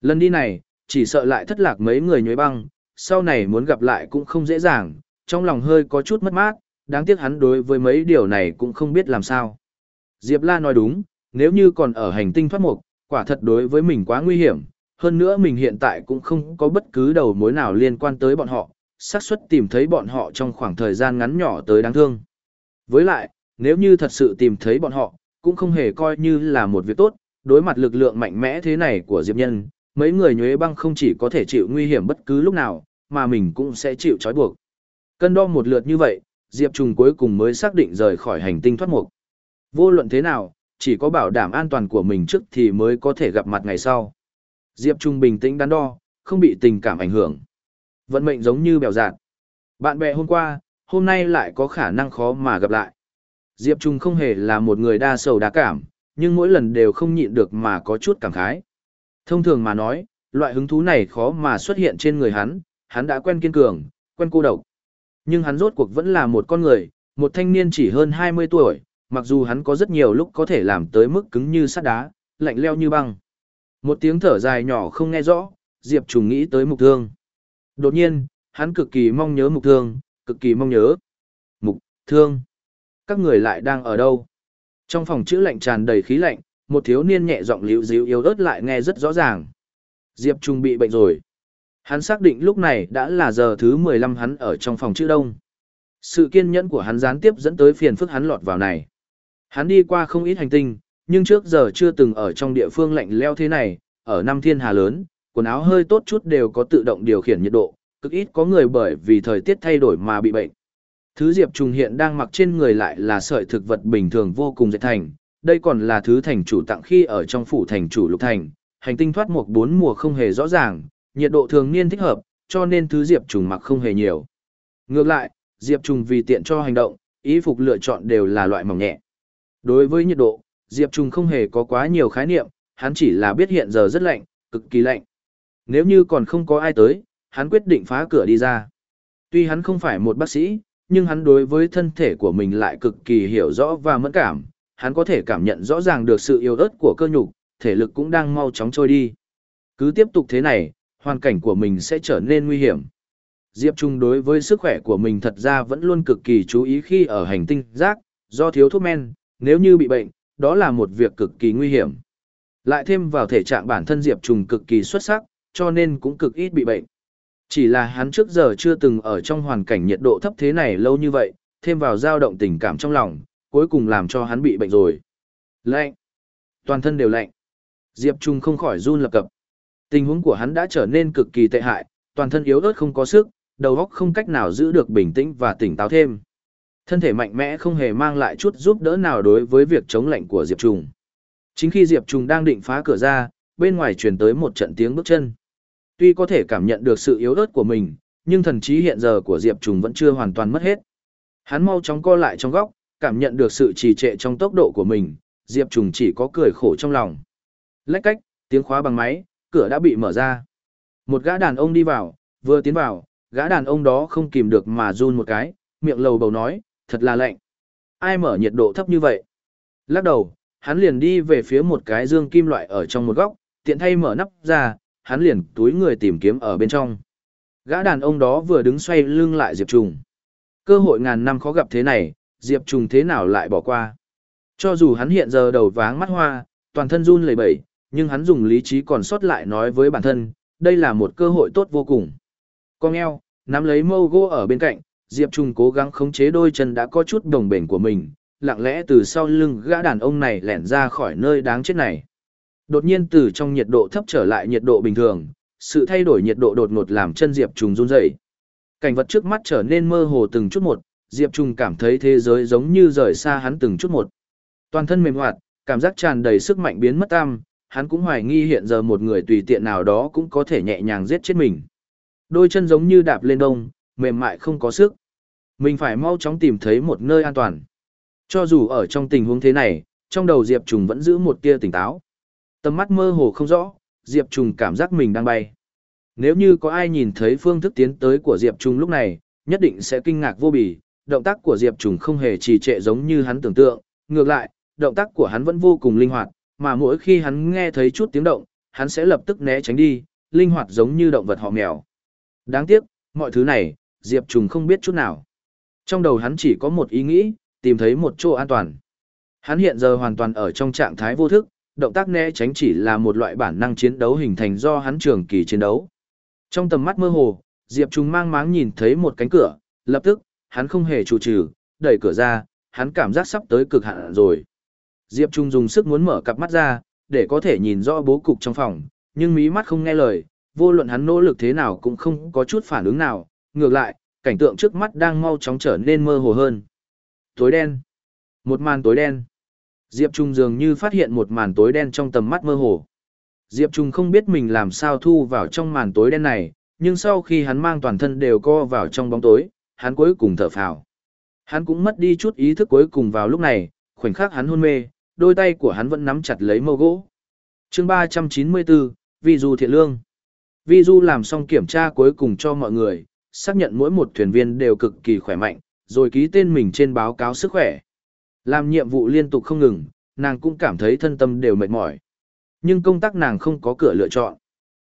Lần đi này, chỉ sợ lại thất lạc mấy người nhuế băng, sau này muốn gặp lại cũng không dễ dàng, trong lòng hơi có chút mất mát, đáng tiếc hắn đối với mấy điều này cũng không biết làm sao. Diệp La nói đúng, nếu như còn ở hành tinh thoát mục, quả thật đối với mình quá nguy hiểm, hơn nữa mình hiện tại cũng không có bất cứ đầu mối nào liên quan tới bọn họ, xác suất tìm thấy bọn họ trong khoảng thời gian ngắn nhỏ tới đáng thương. Với lại, nếu như thật sự tìm thấy bọn họ, cũng không hề coi như là một việc tốt, đối mặt lực lượng mạnh mẽ thế này của Diệp Nhân, mấy người nhuế băng không chỉ có thể chịu nguy hiểm bất cứ lúc nào, mà mình cũng sẽ chịu trói buộc. Cân đo một lượt như vậy, Diệp Trùng cuối cùng mới xác định rời khỏi hành tinh thoát mục. Vô luận thế nào, chỉ có bảo đảm an toàn của mình trước thì mới có thể gặp mặt ngày sau. Diệp Trung bình tĩnh đắn đo, không bị tình cảm ảnh hưởng. Vận mệnh giống như bèo dạn, Bạn bè hôm qua, hôm nay lại có khả năng khó mà gặp lại. Diệp Trung không hề là một người đa sầu đa cảm, nhưng mỗi lần đều không nhịn được mà có chút cảm khái. Thông thường mà nói, loại hứng thú này khó mà xuất hiện trên người hắn, hắn đã quen kiên cường, quen cô độc. Nhưng hắn rốt cuộc vẫn là một con người, một thanh niên chỉ hơn 20 tuổi, mặc dù hắn có rất nhiều lúc có thể làm tới mức cứng như sắt đá, lạnh leo như băng. Một tiếng thở dài nhỏ không nghe rõ, Diệp Trùng nghĩ tới mục thương. Đột nhiên, hắn cực kỳ mong nhớ mục thương, cực kỳ mong nhớ. Mục, thương. Các người lại đang ở đâu? Trong phòng chữ lạnh tràn đầy khí lạnh, một thiếu niên nhẹ giọng liễu díu yếu ớt lại nghe rất rõ ràng. Diệp Trung bị bệnh rồi. Hắn xác định lúc này đã là giờ thứ 15 hắn ở trong phòng chữ đông. Sự kiên nhẫn của hắn gián tiếp dẫn tới phiền phức hắn lọt vào này. Hắn đi qua không ít hành tinh, nhưng trước giờ chưa từng ở trong địa phương lạnh leo thế này, ở năm thiên hà lớn, quần áo hơi tốt chút đều có tự động điều khiển nhiệt độ, cực ít có người bởi vì thời tiết thay đổi mà bị bệnh. Thứ Diệp Trùng hiện đang mặc trên người lại là sợi thực vật bình thường vô cùng dễ thành, đây còn là thứ thành chủ tặng khi ở trong phủ thành chủ lục thành, hành tinh thoát một bốn mùa không hề rõ ràng, nhiệt độ thường niên thích hợp, cho nên thứ Diệp Trùng mặc không hề nhiều. Ngược lại, Diệp Trùng vì tiện cho hành động, ý phục lựa chọn đều là loại mỏng nhẹ. Đối với nhiệt độ, Diệp Trùng không hề có quá nhiều khái niệm, hắn chỉ là biết hiện giờ rất lạnh, cực kỳ lạnh. Nếu như còn không có ai tới, hắn quyết định phá cửa đi ra. Tuy hắn không phải một bác sĩ, nhưng hắn đối với thân thể của mình lại cực kỳ hiểu rõ và mẫn cảm, hắn có thể cảm nhận rõ ràng được sự yếu ớt của cơ nhục, thể lực cũng đang mau chóng trôi đi. Cứ tiếp tục thế này, hoàn cảnh của mình sẽ trở nên nguy hiểm. Diệp Trung đối với sức khỏe của mình thật ra vẫn luôn cực kỳ chú ý khi ở hành tinh rác, do thiếu thuốc men, nếu như bị bệnh, đó là một việc cực kỳ nguy hiểm. Lại thêm vào thể trạng bản thân Diệp Trung cực kỳ xuất sắc, cho nên cũng cực ít bị bệnh. Chỉ là hắn trước giờ chưa từng ở trong hoàn cảnh nhiệt độ thấp thế này lâu như vậy, thêm vào dao động tình cảm trong lòng, cuối cùng làm cho hắn bị bệnh rồi. Lạnh. Toàn thân đều lạnh. Diệp Trung không khỏi run lập cập. Tình huống của hắn đã trở nên cực kỳ tệ hại, toàn thân yếu ớt không có sức, đầu óc không cách nào giữ được bình tĩnh và tỉnh táo thêm. Thân thể mạnh mẽ không hề mang lại chút giúp đỡ nào đối với việc chống lạnh của Diệp Trùng. Chính khi Diệp Trùng đang định phá cửa ra, bên ngoài truyền tới một trận tiếng bước chân. Tuy có thể cảm nhận được sự yếu ớt của mình, nhưng thần trí hiện giờ của Diệp Trùng vẫn chưa hoàn toàn mất hết. Hắn mau chóng co lại trong góc, cảm nhận được sự trì trệ trong tốc độ của mình, Diệp Trùng chỉ có cười khổ trong lòng. Lách cách, tiếng khóa bằng máy, cửa đã bị mở ra. Một gã đàn ông đi vào, vừa tiến vào, gã đàn ông đó không kìm được mà run một cái, miệng lầu bầu nói, thật là lạnh. Ai mở nhiệt độ thấp như vậy? Lắc đầu, hắn liền đi về phía một cái dương kim loại ở trong một góc, tiện thay mở nắp ra, hắn liền túi người tìm kiếm ở bên trong. Gã đàn ông đó vừa đứng xoay lưng lại Diệp Trùng. Cơ hội ngàn năm khó gặp thế này, Diệp Trùng thế nào lại bỏ qua. Cho dù hắn hiện giờ đầu váng mắt hoa, toàn thân run lẩy bẩy, nhưng hắn dùng lý trí còn sót lại nói với bản thân, đây là một cơ hội tốt vô cùng. Con eo, nắm lấy mâu gỗ ở bên cạnh, Diệp Trung cố gắng khống chế đôi chân đã có chút đồng bền của mình, lặng lẽ từ sau lưng gã đàn ông này lẻn ra khỏi nơi đáng chết này. Đột nhiên từ trong nhiệt độ thấp trở lại nhiệt độ bình thường, sự thay đổi nhiệt độ đột ngột làm chân Diệp Trung run rẩy. Cảnh vật trước mắt trở nên mơ hồ từng chút một, Diệp Trung cảm thấy thế giới giống như rời xa hắn từng chút một. Toàn thân mềm hoạt, cảm giác tràn đầy sức mạnh biến mất tam, hắn cũng hoài nghi hiện giờ một người tùy tiện nào đó cũng có thể nhẹ nhàng giết chết mình. Đôi chân giống như đạp lên đông, mềm mại không có sức. Mình phải mau chóng tìm thấy một nơi an toàn. Cho dù ở trong tình huống thế này, trong đầu Diệp Trùng vẫn giữ một tia tỉnh táo. Tầm mắt mơ hồ không rõ, Diệp Trùng cảm giác mình đang bay. Nếu như có ai nhìn thấy phương thức tiến tới của Diệp Trùng lúc này, nhất định sẽ kinh ngạc vô bì, động tác của Diệp Trùng không hề trì trệ giống như hắn tưởng tượng, ngược lại, động tác của hắn vẫn vô cùng linh hoạt, mà mỗi khi hắn nghe thấy chút tiếng động, hắn sẽ lập tức né tránh đi, linh hoạt giống như động vật họ mèo. Đáng tiếc, mọi thứ này, Diệp Trùng không biết chút nào. Trong đầu hắn chỉ có một ý nghĩ, tìm thấy một chỗ an toàn. Hắn hiện giờ hoàn toàn ở trong trạng thái vô thức, động tác né tránh chỉ là một loại bản năng chiến đấu hình thành do hắn trường kỳ chiến đấu. Trong tầm mắt mơ hồ, Diệp Trùng mang máng nhìn thấy một cánh cửa, lập tức, hắn không hề chủ trừ, đẩy cửa ra, hắn cảm giác sắp tới cực hạn rồi. Diệp Trung dùng sức muốn mở cặp mắt ra, để có thể nhìn rõ bố cục trong phòng, nhưng mí mắt không nghe lời, vô luận hắn nỗ lực thế nào cũng không có chút phản ứng nào, ngược lại, cảnh tượng trước mắt đang mau chóng trở nên mơ hồ hơn. Tối đen. Một màn tối đen. Diệp Trung dường như phát hiện một màn tối đen trong tầm mắt mơ hồ. Diệp Trung không biết mình làm sao thu vào trong màn tối đen này, nhưng sau khi hắn mang toàn thân đều co vào trong bóng tối, hắn cuối cùng thở phào. Hắn cũng mất đi chút ý thức cuối cùng vào lúc này, khoảnh khắc hắn hôn mê, đôi tay của hắn vẫn nắm chặt lấy mâu gỗ. chương 394, Vi Du Thiện Lương. Vi Du làm xong kiểm tra cuối cùng cho mọi người, xác nhận mỗi một thuyền viên đều cực kỳ khỏe mạnh, rồi ký tên mình trên báo cáo sức khỏe. Làm nhiệm vụ liên tục không ngừng, nàng cũng cảm thấy thân tâm đều mệt mỏi. Nhưng công tác nàng không có cửa lựa chọn.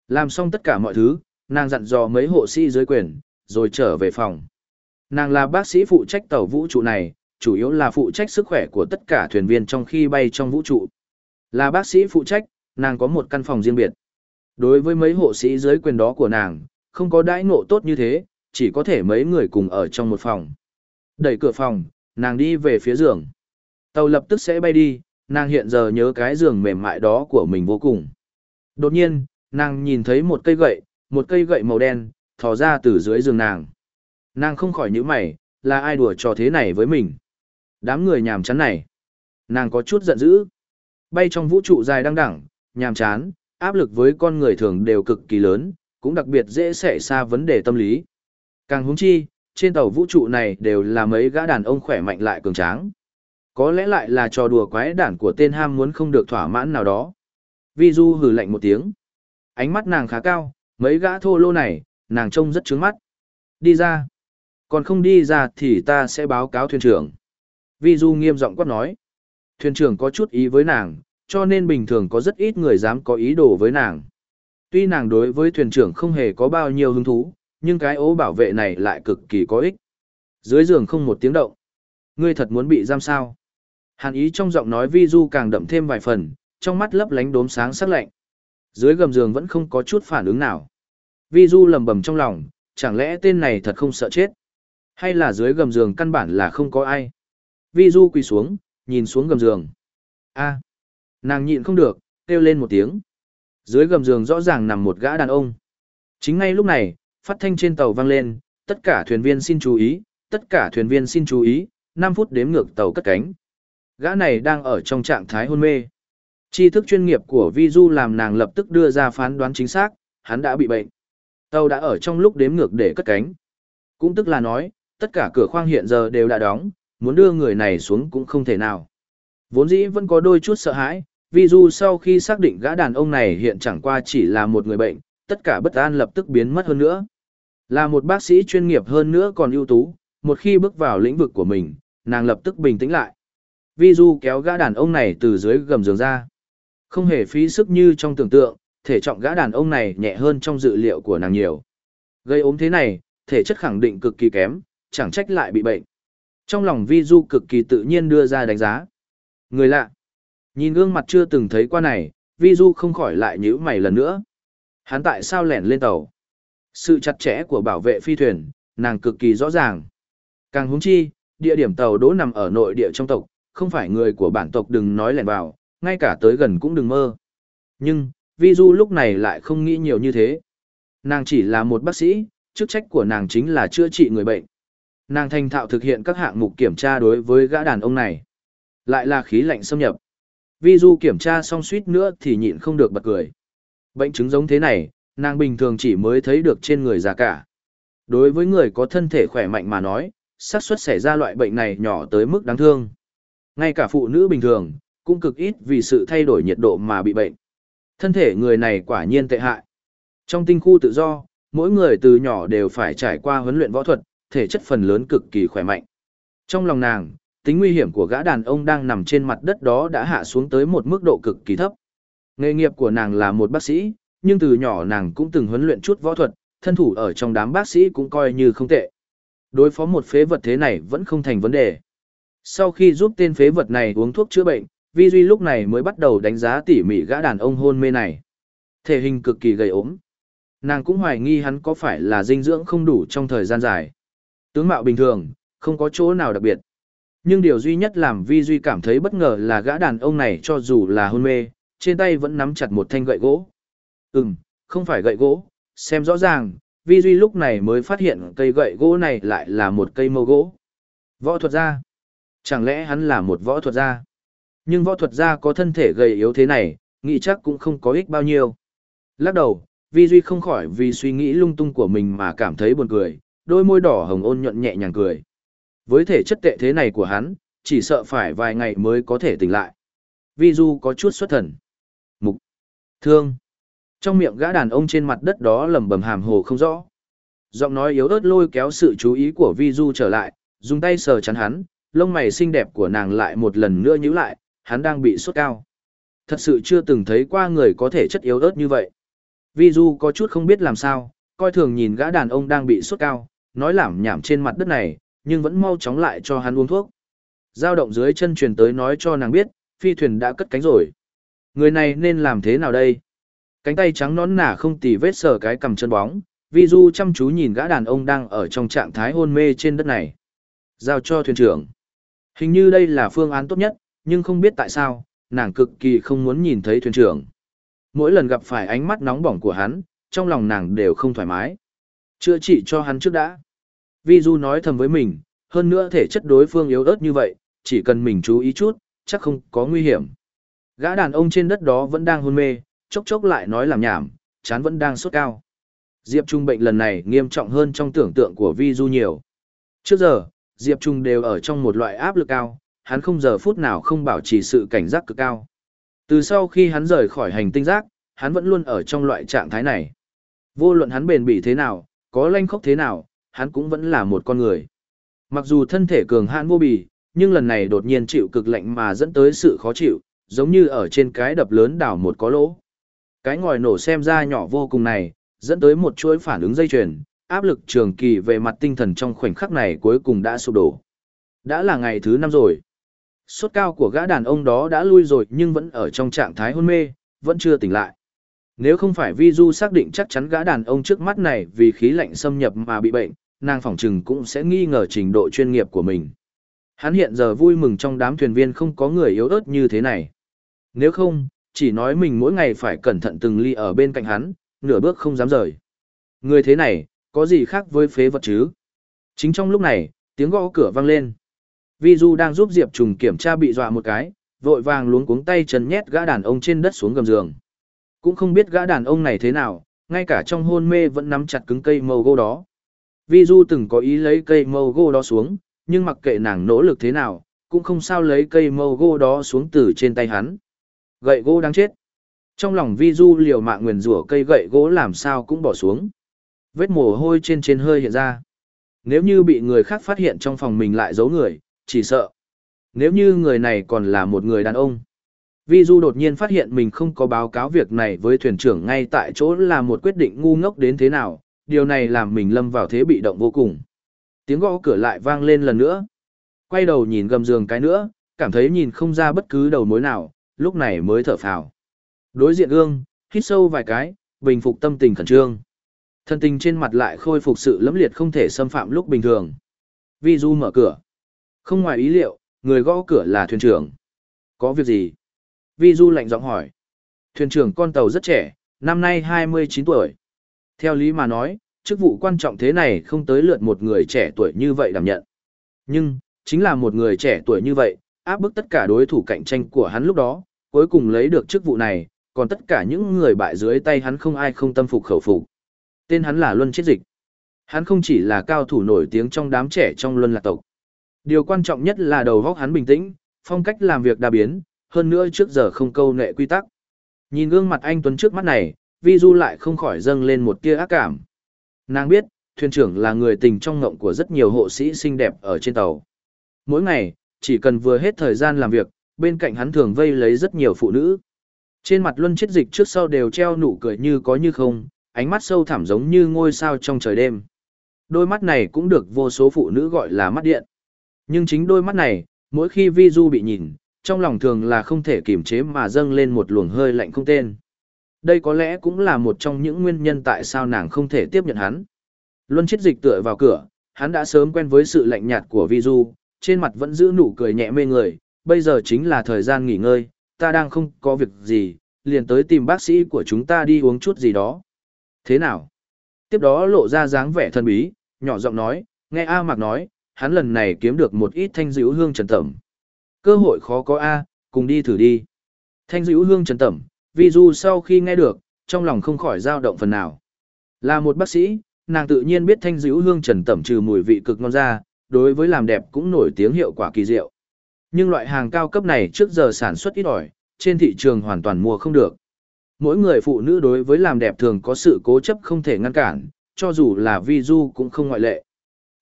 Làm xong tất cả mọi thứ, nàng dặn dò mấy hộ sĩ dưới quyền, rồi trở về phòng. Nàng là bác sĩ phụ trách tàu vũ trụ này, chủ yếu là phụ trách sức khỏe của tất cả thuyền viên trong khi bay trong vũ trụ. Là bác sĩ phụ trách, nàng có một căn phòng riêng biệt. Đối với mấy hộ sĩ dưới quyền đó của nàng, không có đãi ngộ tốt như thế, chỉ có thể mấy người cùng ở trong một phòng. Đẩy cửa phòng, nàng đi về phía giường. Tàu lập tức sẽ bay đi, nàng hiện giờ nhớ cái giường mềm mại đó của mình vô cùng. Đột nhiên, nàng nhìn thấy một cây gậy, một cây gậy màu đen, thò ra từ dưới giường nàng. Nàng không khỏi nhíu mày, là ai đùa trò thế này với mình? Đám người nhàm chán này. Nàng có chút giận dữ. Bay trong vũ trụ dài đăng đẳng, nhàm chán, áp lực với con người thường đều cực kỳ lớn, cũng đặc biệt dễ xảy ra vấn đề tâm lý. Càng húng chi, trên tàu vũ trụ này đều là mấy gã đàn ông khỏe mạnh lại cường tráng. Có lẽ lại là trò đùa quái đản của tên ham muốn không được thỏa mãn nào đó. Vi Du hừ lạnh một tiếng. Ánh mắt nàng khá cao, mấy gã thô lô này, nàng trông rất trướng mắt. Đi ra. Còn không đi ra thì ta sẽ báo cáo thuyền trưởng. Vi Du nghiêm giọng quát nói. Thuyền trưởng có chút ý với nàng, cho nên bình thường có rất ít người dám có ý đồ với nàng. Tuy nàng đối với thuyền trưởng không hề có bao nhiêu hứng thú, nhưng cái ố bảo vệ này lại cực kỳ có ích. Dưới giường không một tiếng động. Ngươi thật muốn bị giam sao? Hàn ý trong giọng nói vi du càng đậm thêm vài phần, trong mắt lấp lánh đốm sáng sắc lạnh. Dưới gầm giường vẫn không có chút phản ứng nào. Vi du lầm bầm trong lòng, chẳng lẽ tên này thật không sợ chết? Hay là dưới gầm giường căn bản là không có ai? Vi du quỳ xuống, nhìn xuống gầm giường. a nàng nhịn không được, kêu lên một tiếng. Dưới gầm giường rõ ràng nằm một gã đàn ông. Chính ngay lúc này, phát thanh trên tàu vang lên, tất cả thuyền viên xin chú ý, tất cả thuyền viên xin chú ý, 5 phút đếm ngược tàu cất cánh. Gã này đang ở trong trạng thái hôn mê. Tri thức chuyên nghiệp của Vi Du làm nàng lập tức đưa ra phán đoán chính xác, hắn đã bị bệnh. Tàu đã ở trong lúc đếm ngược để cất cánh. Cũng tức là nói, tất cả cửa khoang hiện giờ đều đã đóng, muốn đưa người này xuống cũng không thể nào. Vốn dĩ vẫn có đôi chút sợ hãi, vì dù sau khi xác định gã đàn ông này hiện chẳng qua chỉ là một người bệnh, tất cả bất an lập tức biến mất hơn nữa. Là một bác sĩ chuyên nghiệp hơn nữa còn ưu tú, một khi bước vào lĩnh vực của mình, nàng lập tức bình tĩnh lại. Vi Du kéo gã đàn ông này từ dưới gầm giường ra. Không hề phí sức như trong tưởng tượng, thể trọng gã đàn ông này nhẹ hơn trong dự liệu của nàng nhiều. Gây ốm thế này, thể chất khẳng định cực kỳ kém, chẳng trách lại bị bệnh. Trong lòng Vi Du cực kỳ tự nhiên đưa ra đánh giá. Người lạ. Nhìn gương mặt chưa từng thấy qua này, Vi Du không khỏi lại nhíu mày lần nữa. Hắn tại sao lẻn lên tàu? Sự chặt chẽ của bảo vệ phi thuyền, nàng cực kỳ rõ ràng. Càng húng chi, địa điểm tàu đỗ nằm ở nội địa trong tộc, không phải người của bản tộc đừng nói lẻn vào, ngay cả tới gần cũng đừng mơ. Nhưng, Vi Du lúc này lại không nghĩ nhiều như thế. Nàng chỉ là một bác sĩ, chức trách của nàng chính là chữa trị người bệnh. Nàng thành thạo thực hiện các hạng mục kiểm tra đối với gã đàn ông này. Lại là khí lạnh xâm nhập. Vi Du kiểm tra xong suýt nữa thì nhịn không được bật cười. Bệnh chứng giống thế này, nàng bình thường chỉ mới thấy được trên người già cả. Đối với người có thân thể khỏe mạnh mà nói, xác suất xảy ra loại bệnh này nhỏ tới mức đáng thương. Ngay cả phụ nữ bình thường, cũng cực ít vì sự thay đổi nhiệt độ mà bị bệnh. Thân thể người này quả nhiên tệ hại. Trong tinh khu tự do, mỗi người từ nhỏ đều phải trải qua huấn luyện võ thuật, thể chất phần lớn cực kỳ khỏe mạnh. Trong lòng nàng, tính nguy hiểm của gã đàn ông đang nằm trên mặt đất đó đã hạ xuống tới một mức độ cực kỳ thấp. Nghề nghiệp của nàng là một bác sĩ, nhưng từ nhỏ nàng cũng từng huấn luyện chút võ thuật, thân thủ ở trong đám bác sĩ cũng coi như không tệ. Đối phó một phế vật thế này vẫn không thành vấn đề. Sau khi giúp tên phế vật này uống thuốc chữa bệnh, Vi Duy lúc này mới bắt đầu đánh giá tỉ mỉ gã đàn ông hôn mê này. Thể hình cực kỳ gầy ốm. Nàng cũng hoài nghi hắn có phải là dinh dưỡng không đủ trong thời gian dài. Tướng mạo bình thường, không có chỗ nào đặc biệt. Nhưng điều duy nhất làm Vi Duy cảm thấy bất ngờ là gã đàn ông này cho dù là hôn mê, trên tay vẫn nắm chặt một thanh gậy gỗ. Ừm, không phải gậy gỗ, xem rõ ràng, Vi Duy lúc này mới phát hiện cây gậy gỗ này lại là một cây mâu gỗ. Võ thuật gia. Chẳng lẽ hắn là một võ thuật gia? Nhưng võ thuật gia có thân thể gầy yếu thế này, nghĩ chắc cũng không có ích bao nhiêu. Lắc đầu, Vi Duy không khỏi vì suy nghĩ lung tung của mình mà cảm thấy buồn cười, đôi môi đỏ hồng ôn nhuận nhẹ nhàng cười. Với thể chất tệ thế này của hắn, chỉ sợ phải vài ngày mới có thể tỉnh lại. Vi Du có chút xuất thần. Mục. Thương. Trong miệng gã đàn ông trên mặt đất đó lẩm bẩm hàm hồ không rõ. Giọng nói yếu ớt lôi kéo sự chú ý của Vi Du trở lại, dùng tay sờ chắn hắn, lông mày xinh đẹp của nàng lại một lần nữa nhíu lại, hắn đang bị sốt cao. Thật sự chưa từng thấy qua người có thể chất yếu ớt như vậy. Vi Du có chút không biết làm sao, coi thường nhìn gã đàn ông đang bị sốt cao, nói lảm nhảm trên mặt đất này, nhưng vẫn mau chóng lại cho hắn uống thuốc. Giao động dưới chân truyền tới nói cho nàng biết, phi thuyền đã cất cánh rồi. Người này nên làm thế nào đây? Cánh tay trắng nón nả không tì vết sờ cái cầm chân bóng, Vi Du chăm chú nhìn gã đàn ông đang ở trong trạng thái hôn mê trên đất này. Giao cho thuyền trưởng. Hình như đây là phương án tốt nhất, nhưng không biết tại sao, nàng cực kỳ không muốn nhìn thấy thuyền trưởng. Mỗi lần gặp phải ánh mắt nóng bỏng của hắn, trong lòng nàng đều không thoải mái. Chữa trị cho hắn trước đã. Vi Du nói thầm với mình, hơn nữa thể chất đối phương yếu ớt như vậy, chỉ cần mình chú ý chút, chắc không có nguy hiểm. Gã đàn ông trên đất đó vẫn đang hôn mê, chốc chốc lại nói làm nhảm, chán vẫn đang sốt cao. Diệp Trung bệnh lần này nghiêm trọng hơn trong tưởng tượng của Vi Du nhiều. Trước giờ, Diệp Trung đều ở trong một loại áp lực cao, hắn không giờ phút nào không bảo trì sự cảnh giác cực cao. Từ sau khi hắn rời khỏi hành tinh giác, hắn vẫn luôn ở trong loại trạng thái này. Vô luận hắn bền bỉ thế nào, có lanh khốc thế nào, hắn cũng vẫn là một con người. Mặc dù thân thể cường hãn vô bì, nhưng lần này đột nhiên chịu cực lạnh mà dẫn tới sự khó chịu, giống như ở trên cái đập lớn đảo một có lỗ. Cái ngòi nổ xem ra nhỏ vô cùng này, dẫn tới một chuỗi phản ứng dây chuyền, áp lực trường kỳ về mặt tinh thần trong khoảnh khắc này cuối cùng đã sụp đổ. Đã là ngày thứ năm rồi. Sốt cao của gã đàn ông đó đã lui rồi nhưng vẫn ở trong trạng thái hôn mê, vẫn chưa tỉnh lại. Nếu không phải Vi Du xác định chắc chắn gã đàn ông trước mắt này vì khí lạnh xâm nhập mà bị bệnh, nàng phỏng chừng cũng sẽ nghi ngờ trình độ chuyên nghiệp của mình. Hắn hiện giờ vui mừng trong đám thuyền viên không có người yếu ớt như thế này. Nếu không, chỉ nói mình mỗi ngày phải cẩn thận từng ly ở bên cạnh hắn, nửa bước không dám rời. Người thế này, có gì khác với phế vật chứ? Chính trong lúc này, tiếng gõ cửa vang lên. Vi Du đang giúp Diệp Trùng kiểm tra bị dọa một cái, vội vàng luống cuống tay chân nhét gã đàn ông trên đất xuống gầm giường. Cũng không biết gã đàn ông này thế nào, ngay cả trong hôn mê vẫn nắm chặt cứng cây màu gỗ đó. Vi Du từng có ý lấy cây mâu gỗ đó xuống, nhưng mặc kệ nàng nỗ lực thế nào, cũng không sao lấy cây mâu gỗ đó xuống từ trên tay hắn. Gậy gỗ đáng chết. Trong lòng Vi Du liều mạng nguyền rủa cây gậy gỗ làm sao cũng bỏ xuống. Vết mồ hôi trên trên hơi hiện ra. Nếu như bị người khác phát hiện trong phòng mình lại giấu người, chỉ sợ. Nếu như người này còn là một người đàn ông. Vi Du đột nhiên phát hiện mình không có báo cáo việc này với thuyền trưởng ngay tại chỗ là một quyết định ngu ngốc đến thế nào, điều này làm mình lâm vào thế bị động vô cùng. Tiếng gõ cửa lại vang lên lần nữa. Quay đầu nhìn gầm giường cái nữa, cảm thấy nhìn không ra bất cứ đầu mối nào, lúc này mới thở phào. Đối diện gương, hít sâu vài cái, bình phục tâm tình khẩn trương. Thân tình trên mặt lại khôi phục sự lẫm liệt không thể xâm phạm lúc bình thường. Vi Du mở cửa. Không ngoài ý liệu, người gõ cửa là thuyền trưởng. Có việc gì? Vi Du lạnh giọng hỏi. Thuyền trưởng con tàu rất trẻ, năm nay 29 tuổi. Theo lý mà nói, chức vụ quan trọng thế này không tới lượt một người trẻ tuổi như vậy đảm nhận. Nhưng, chính là một người trẻ tuổi như vậy, áp bức tất cả đối thủ cạnh tranh của hắn lúc đó, cuối cùng lấy được chức vụ này, còn tất cả những người bại dưới tay hắn không ai không tâm phục khẩu phục. Tên hắn là Luân Chiết Dịch. Hắn không chỉ là cao thủ nổi tiếng trong đám trẻ trong Luân Lạc tộc. Điều quan trọng nhất là đầu óc hắn bình tĩnh, phong cách làm việc đa biến, hơn nữa trước giờ không câu nệ quy tắc. Nhìn gương mặt anh Tuấn trước mắt này, Vi Du lại không khỏi dâng lên một tia ác cảm. Nàng biết, thuyền trưởng là người tình trong ngộng của rất nhiều hộ sĩ xinh đẹp ở trên tàu. Mỗi ngày, chỉ cần vừa hết thời gian làm việc, bên cạnh hắn thường vây lấy rất nhiều phụ nữ. Trên mặt luân chết dịch trước sau đều treo nụ cười như có như không, ánh mắt sâu thẳm giống như ngôi sao trong trời đêm. Đôi mắt này cũng được vô số phụ nữ gọi là mắt điện. Nhưng chính đôi mắt này, mỗi khi Vi Du bị nhìn, trong lòng thường là không thể kiềm chế mà dâng lên một luồng hơi lạnh không tên. Đây có lẽ cũng là một trong những nguyên nhân tại sao nàng không thể tiếp nhận hắn. Luân chết dịch tựa vào cửa, hắn đã sớm quen với sự lạnh nhạt của Vi Du, trên mặt vẫn giữ nụ cười nhẹ mê người, bây giờ chính là thời gian nghỉ ngơi, ta đang không có việc gì, liền tới tìm bác sĩ của chúng ta đi uống chút gì đó. Thế nào? Tiếp đó lộ ra dáng vẻ thân bí, nhỏ giọng nói, nghe A Mạc nói, hắn lần này kiếm được một ít thanh dữ hương trần tẩm. Cơ hội khó có A, cùng đi thử đi. Thanh dữ hương trần tẩm, vi du sau khi nghe được, trong lòng không khỏi dao động phần nào. Là một bác sĩ, nàng tự nhiên biết thanh dữ hương trần tẩm trừ mùi vị cực ngon ra, đối với làm đẹp cũng nổi tiếng hiệu quả kỳ diệu. Nhưng loại hàng cao cấp này trước giờ sản xuất ít ỏi, trên thị trường hoàn toàn mua không được. Mỗi người phụ nữ đối với làm đẹp thường có sự cố chấp không thể ngăn cản, cho dù là vi du cũng không ngoại lệ.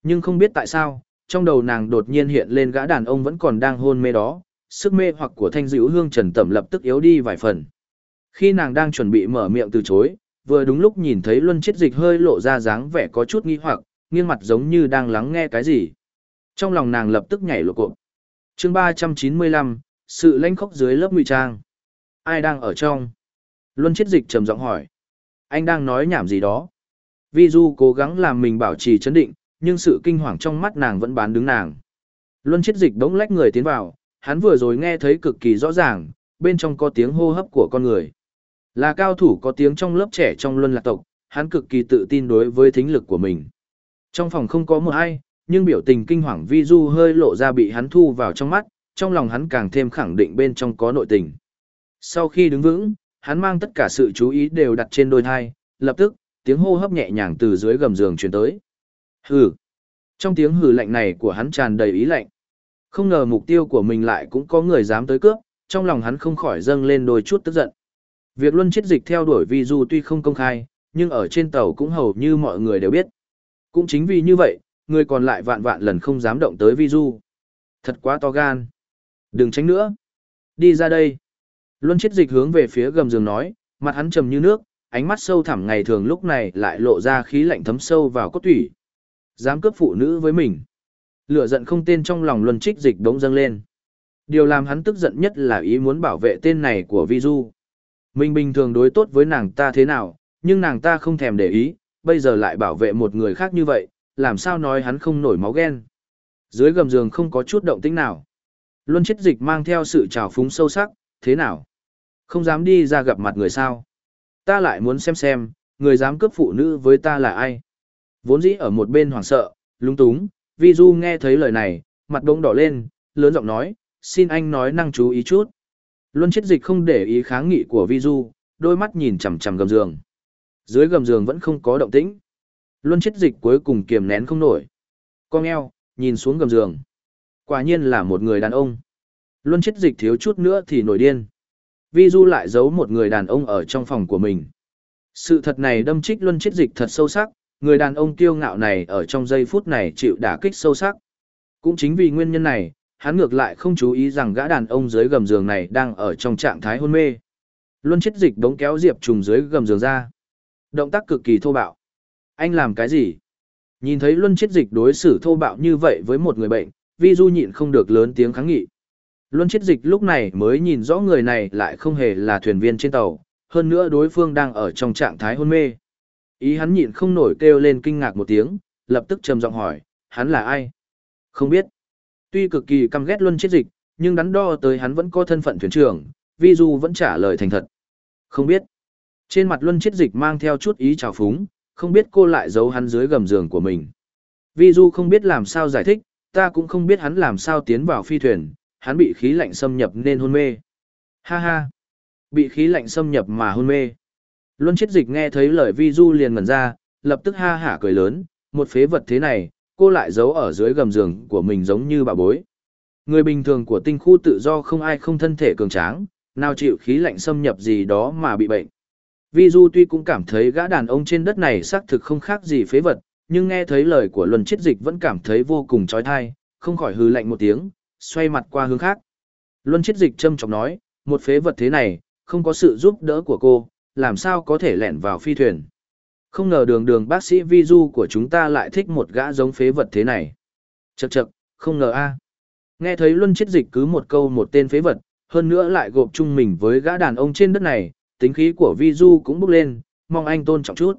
Nhưng không biết tại sao, trong đầu nàng đột nhiên hiện lên gã đàn ông vẫn còn đang hôn mê đó, sức mê hoặc của thanh dữ hương trần tẩm lập tức yếu đi vài phần. Khi nàng đang chuẩn bị mở miệng từ chối, vừa đúng lúc nhìn thấy luân Chiết dịch hơi lộ ra dáng vẻ có chút nghi hoặc, nghiêng mặt giống như đang lắng nghe cái gì. Trong lòng nàng lập tức nhảy lộ cộp. chương 395, sự lãnh khóc dưới lớp ngụy trang. Ai đang ở trong? Luân Chiết dịch trầm giọng hỏi. Anh đang nói nhảm gì đó? Vi Du cố gắng làm mình bảo trì chấn định, nhưng sự kinh hoàng trong mắt nàng vẫn bán đứng nàng. Luân Chiết dịch đống lách người tiến vào, hắn vừa rồi nghe thấy cực kỳ rõ ràng, bên trong có tiếng hô hấp của con người. Là cao thủ có tiếng trong lớp trẻ trong luân lạc tộc, hắn cực kỳ tự tin đối với thính lực của mình. Trong phòng không có một ai, nhưng biểu tình kinh hoàng vi du hơi lộ ra bị hắn thu vào trong mắt, trong lòng hắn càng thêm khẳng định bên trong có nội tình. Sau khi đứng vững, hắn mang tất cả sự chú ý đều đặt trên đôi thai, lập tức, tiếng hô hấp nhẹ nhàng từ dưới gầm giường truyền tới. Hừ. Trong tiếng hừ lạnh này của hắn tràn đầy ý lạnh. Không ngờ mục tiêu của mình lại cũng có người dám tới cướp, trong lòng hắn không khỏi dâng lên đôi chút tức giận. Việc luân chết dịch theo đuổi vi du tuy không công khai, nhưng ở trên tàu cũng hầu như mọi người đều biết. Cũng chính vì như vậy, người còn lại vạn vạn lần không dám động tới vi du. Thật quá to gan. Đừng tránh nữa. Đi ra đây. Luân chết dịch hướng về phía gầm giường nói, mặt hắn trầm như nước, ánh mắt sâu thẳm ngày thường lúc này lại lộ ra khí lạnh thấm sâu vào cốt thủy. Dám cướp phụ nữ với mình. Lửa giận không tên trong lòng Luân trích dịch đống dâng lên. Điều làm hắn tức giận nhất là ý muốn bảo vệ tên này của Vi Du. Mình bình thường đối tốt với nàng ta thế nào, nhưng nàng ta không thèm để ý, bây giờ lại bảo vệ một người khác như vậy, làm sao nói hắn không nổi máu ghen. Dưới gầm giường không có chút động tĩnh nào. Luân chết dịch mang theo sự trào phúng sâu sắc, thế nào? Không dám đi ra gặp mặt người sao? Ta lại muốn xem xem, người dám cướp phụ nữ với ta là ai? Vốn dĩ ở một bên hoảng sợ, lung túng, Vi Du nghe thấy lời này, mặt đống đỏ lên, lớn giọng nói, xin anh nói năng chú ý chút. Luân chết dịch không để ý kháng nghị của Vi Du, đôi mắt nhìn chằm chằm gầm giường. Dưới gầm giường vẫn không có động tĩnh. Luân chết dịch cuối cùng kiềm nén không nổi. Con eo, nhìn xuống gầm giường. Quả nhiên là một người đàn ông. Luân chết dịch thiếu chút nữa thì nổi điên. Vi Du lại giấu một người đàn ông ở trong phòng của mình. Sự thật này đâm trích Luân chết dịch thật sâu sắc, người đàn ông kiêu ngạo này ở trong giây phút này chịu đả kích sâu sắc. Cũng chính vì nguyên nhân này, hắn ngược lại không chú ý rằng gã đàn ông dưới gầm giường này đang ở trong trạng thái hôn mê. Luân chết dịch đống kéo Diệp Trùng dưới gầm giường ra. Động tác cực kỳ thô bạo. Anh làm cái gì? Nhìn thấy Luân chết dịch đối xử thô bạo như vậy với một người bệnh, Vi Du nhịn không được lớn tiếng kháng nghị. Luân chết dịch lúc này mới nhìn rõ người này lại không hề là thuyền viên trên tàu, hơn nữa đối phương đang ở trong trạng thái hôn mê. Ý hắn nhịn không nổi kêu lên kinh ngạc một tiếng, lập tức trầm giọng hỏi, hắn là ai? Không biết. Tuy cực kỳ căm ghét Luân chết dịch, nhưng đắn đo tới hắn vẫn có thân phận thuyền trưởng, Vi Du vẫn trả lời thành thật. Không biết. Trên mặt Luân chết dịch mang theo chút ý trào phúng, không biết cô lại giấu hắn dưới gầm giường của mình. Vi Du không biết làm sao giải thích, ta cũng không biết hắn làm sao tiến vào phi thuyền, hắn bị khí lạnh xâm nhập nên hôn mê. Ha ha! Bị khí lạnh xâm nhập mà hôn mê. Luân chết dịch nghe thấy lời Vi Du liền ngẩn ra, lập tức ha hả cười lớn, một phế vật thế này, cô lại giấu ở dưới gầm giường của mình giống như bà bối. Người bình thường của tinh khu tự do không ai không thân thể cường tráng, nào chịu khí lạnh xâm nhập gì đó mà bị bệnh. Vi Du tuy cũng cảm thấy gã đàn ông trên đất này xác thực không khác gì phế vật, nhưng nghe thấy lời của luân chết dịch vẫn cảm thấy vô cùng trói thai, không khỏi hư lạnh một tiếng, xoay mặt qua hướng khác. Luân chết dịch châm chọc nói, một phế vật thế này, không có sự giúp đỡ của cô, làm sao có thể lẻn vào phi thuyền. Không ngờ đường đường bác sĩ vi du của chúng ta lại thích một gã giống phế vật thế này. Chậc chậc, không ngờ a. À. Nghe thấy Luân chết dịch cứ một câu một tên phế vật, hơn nữa lại gộp chung mình với gã đàn ông trên đất này, tính khí của vi du cũng bốc lên, mong anh tôn trọng chút.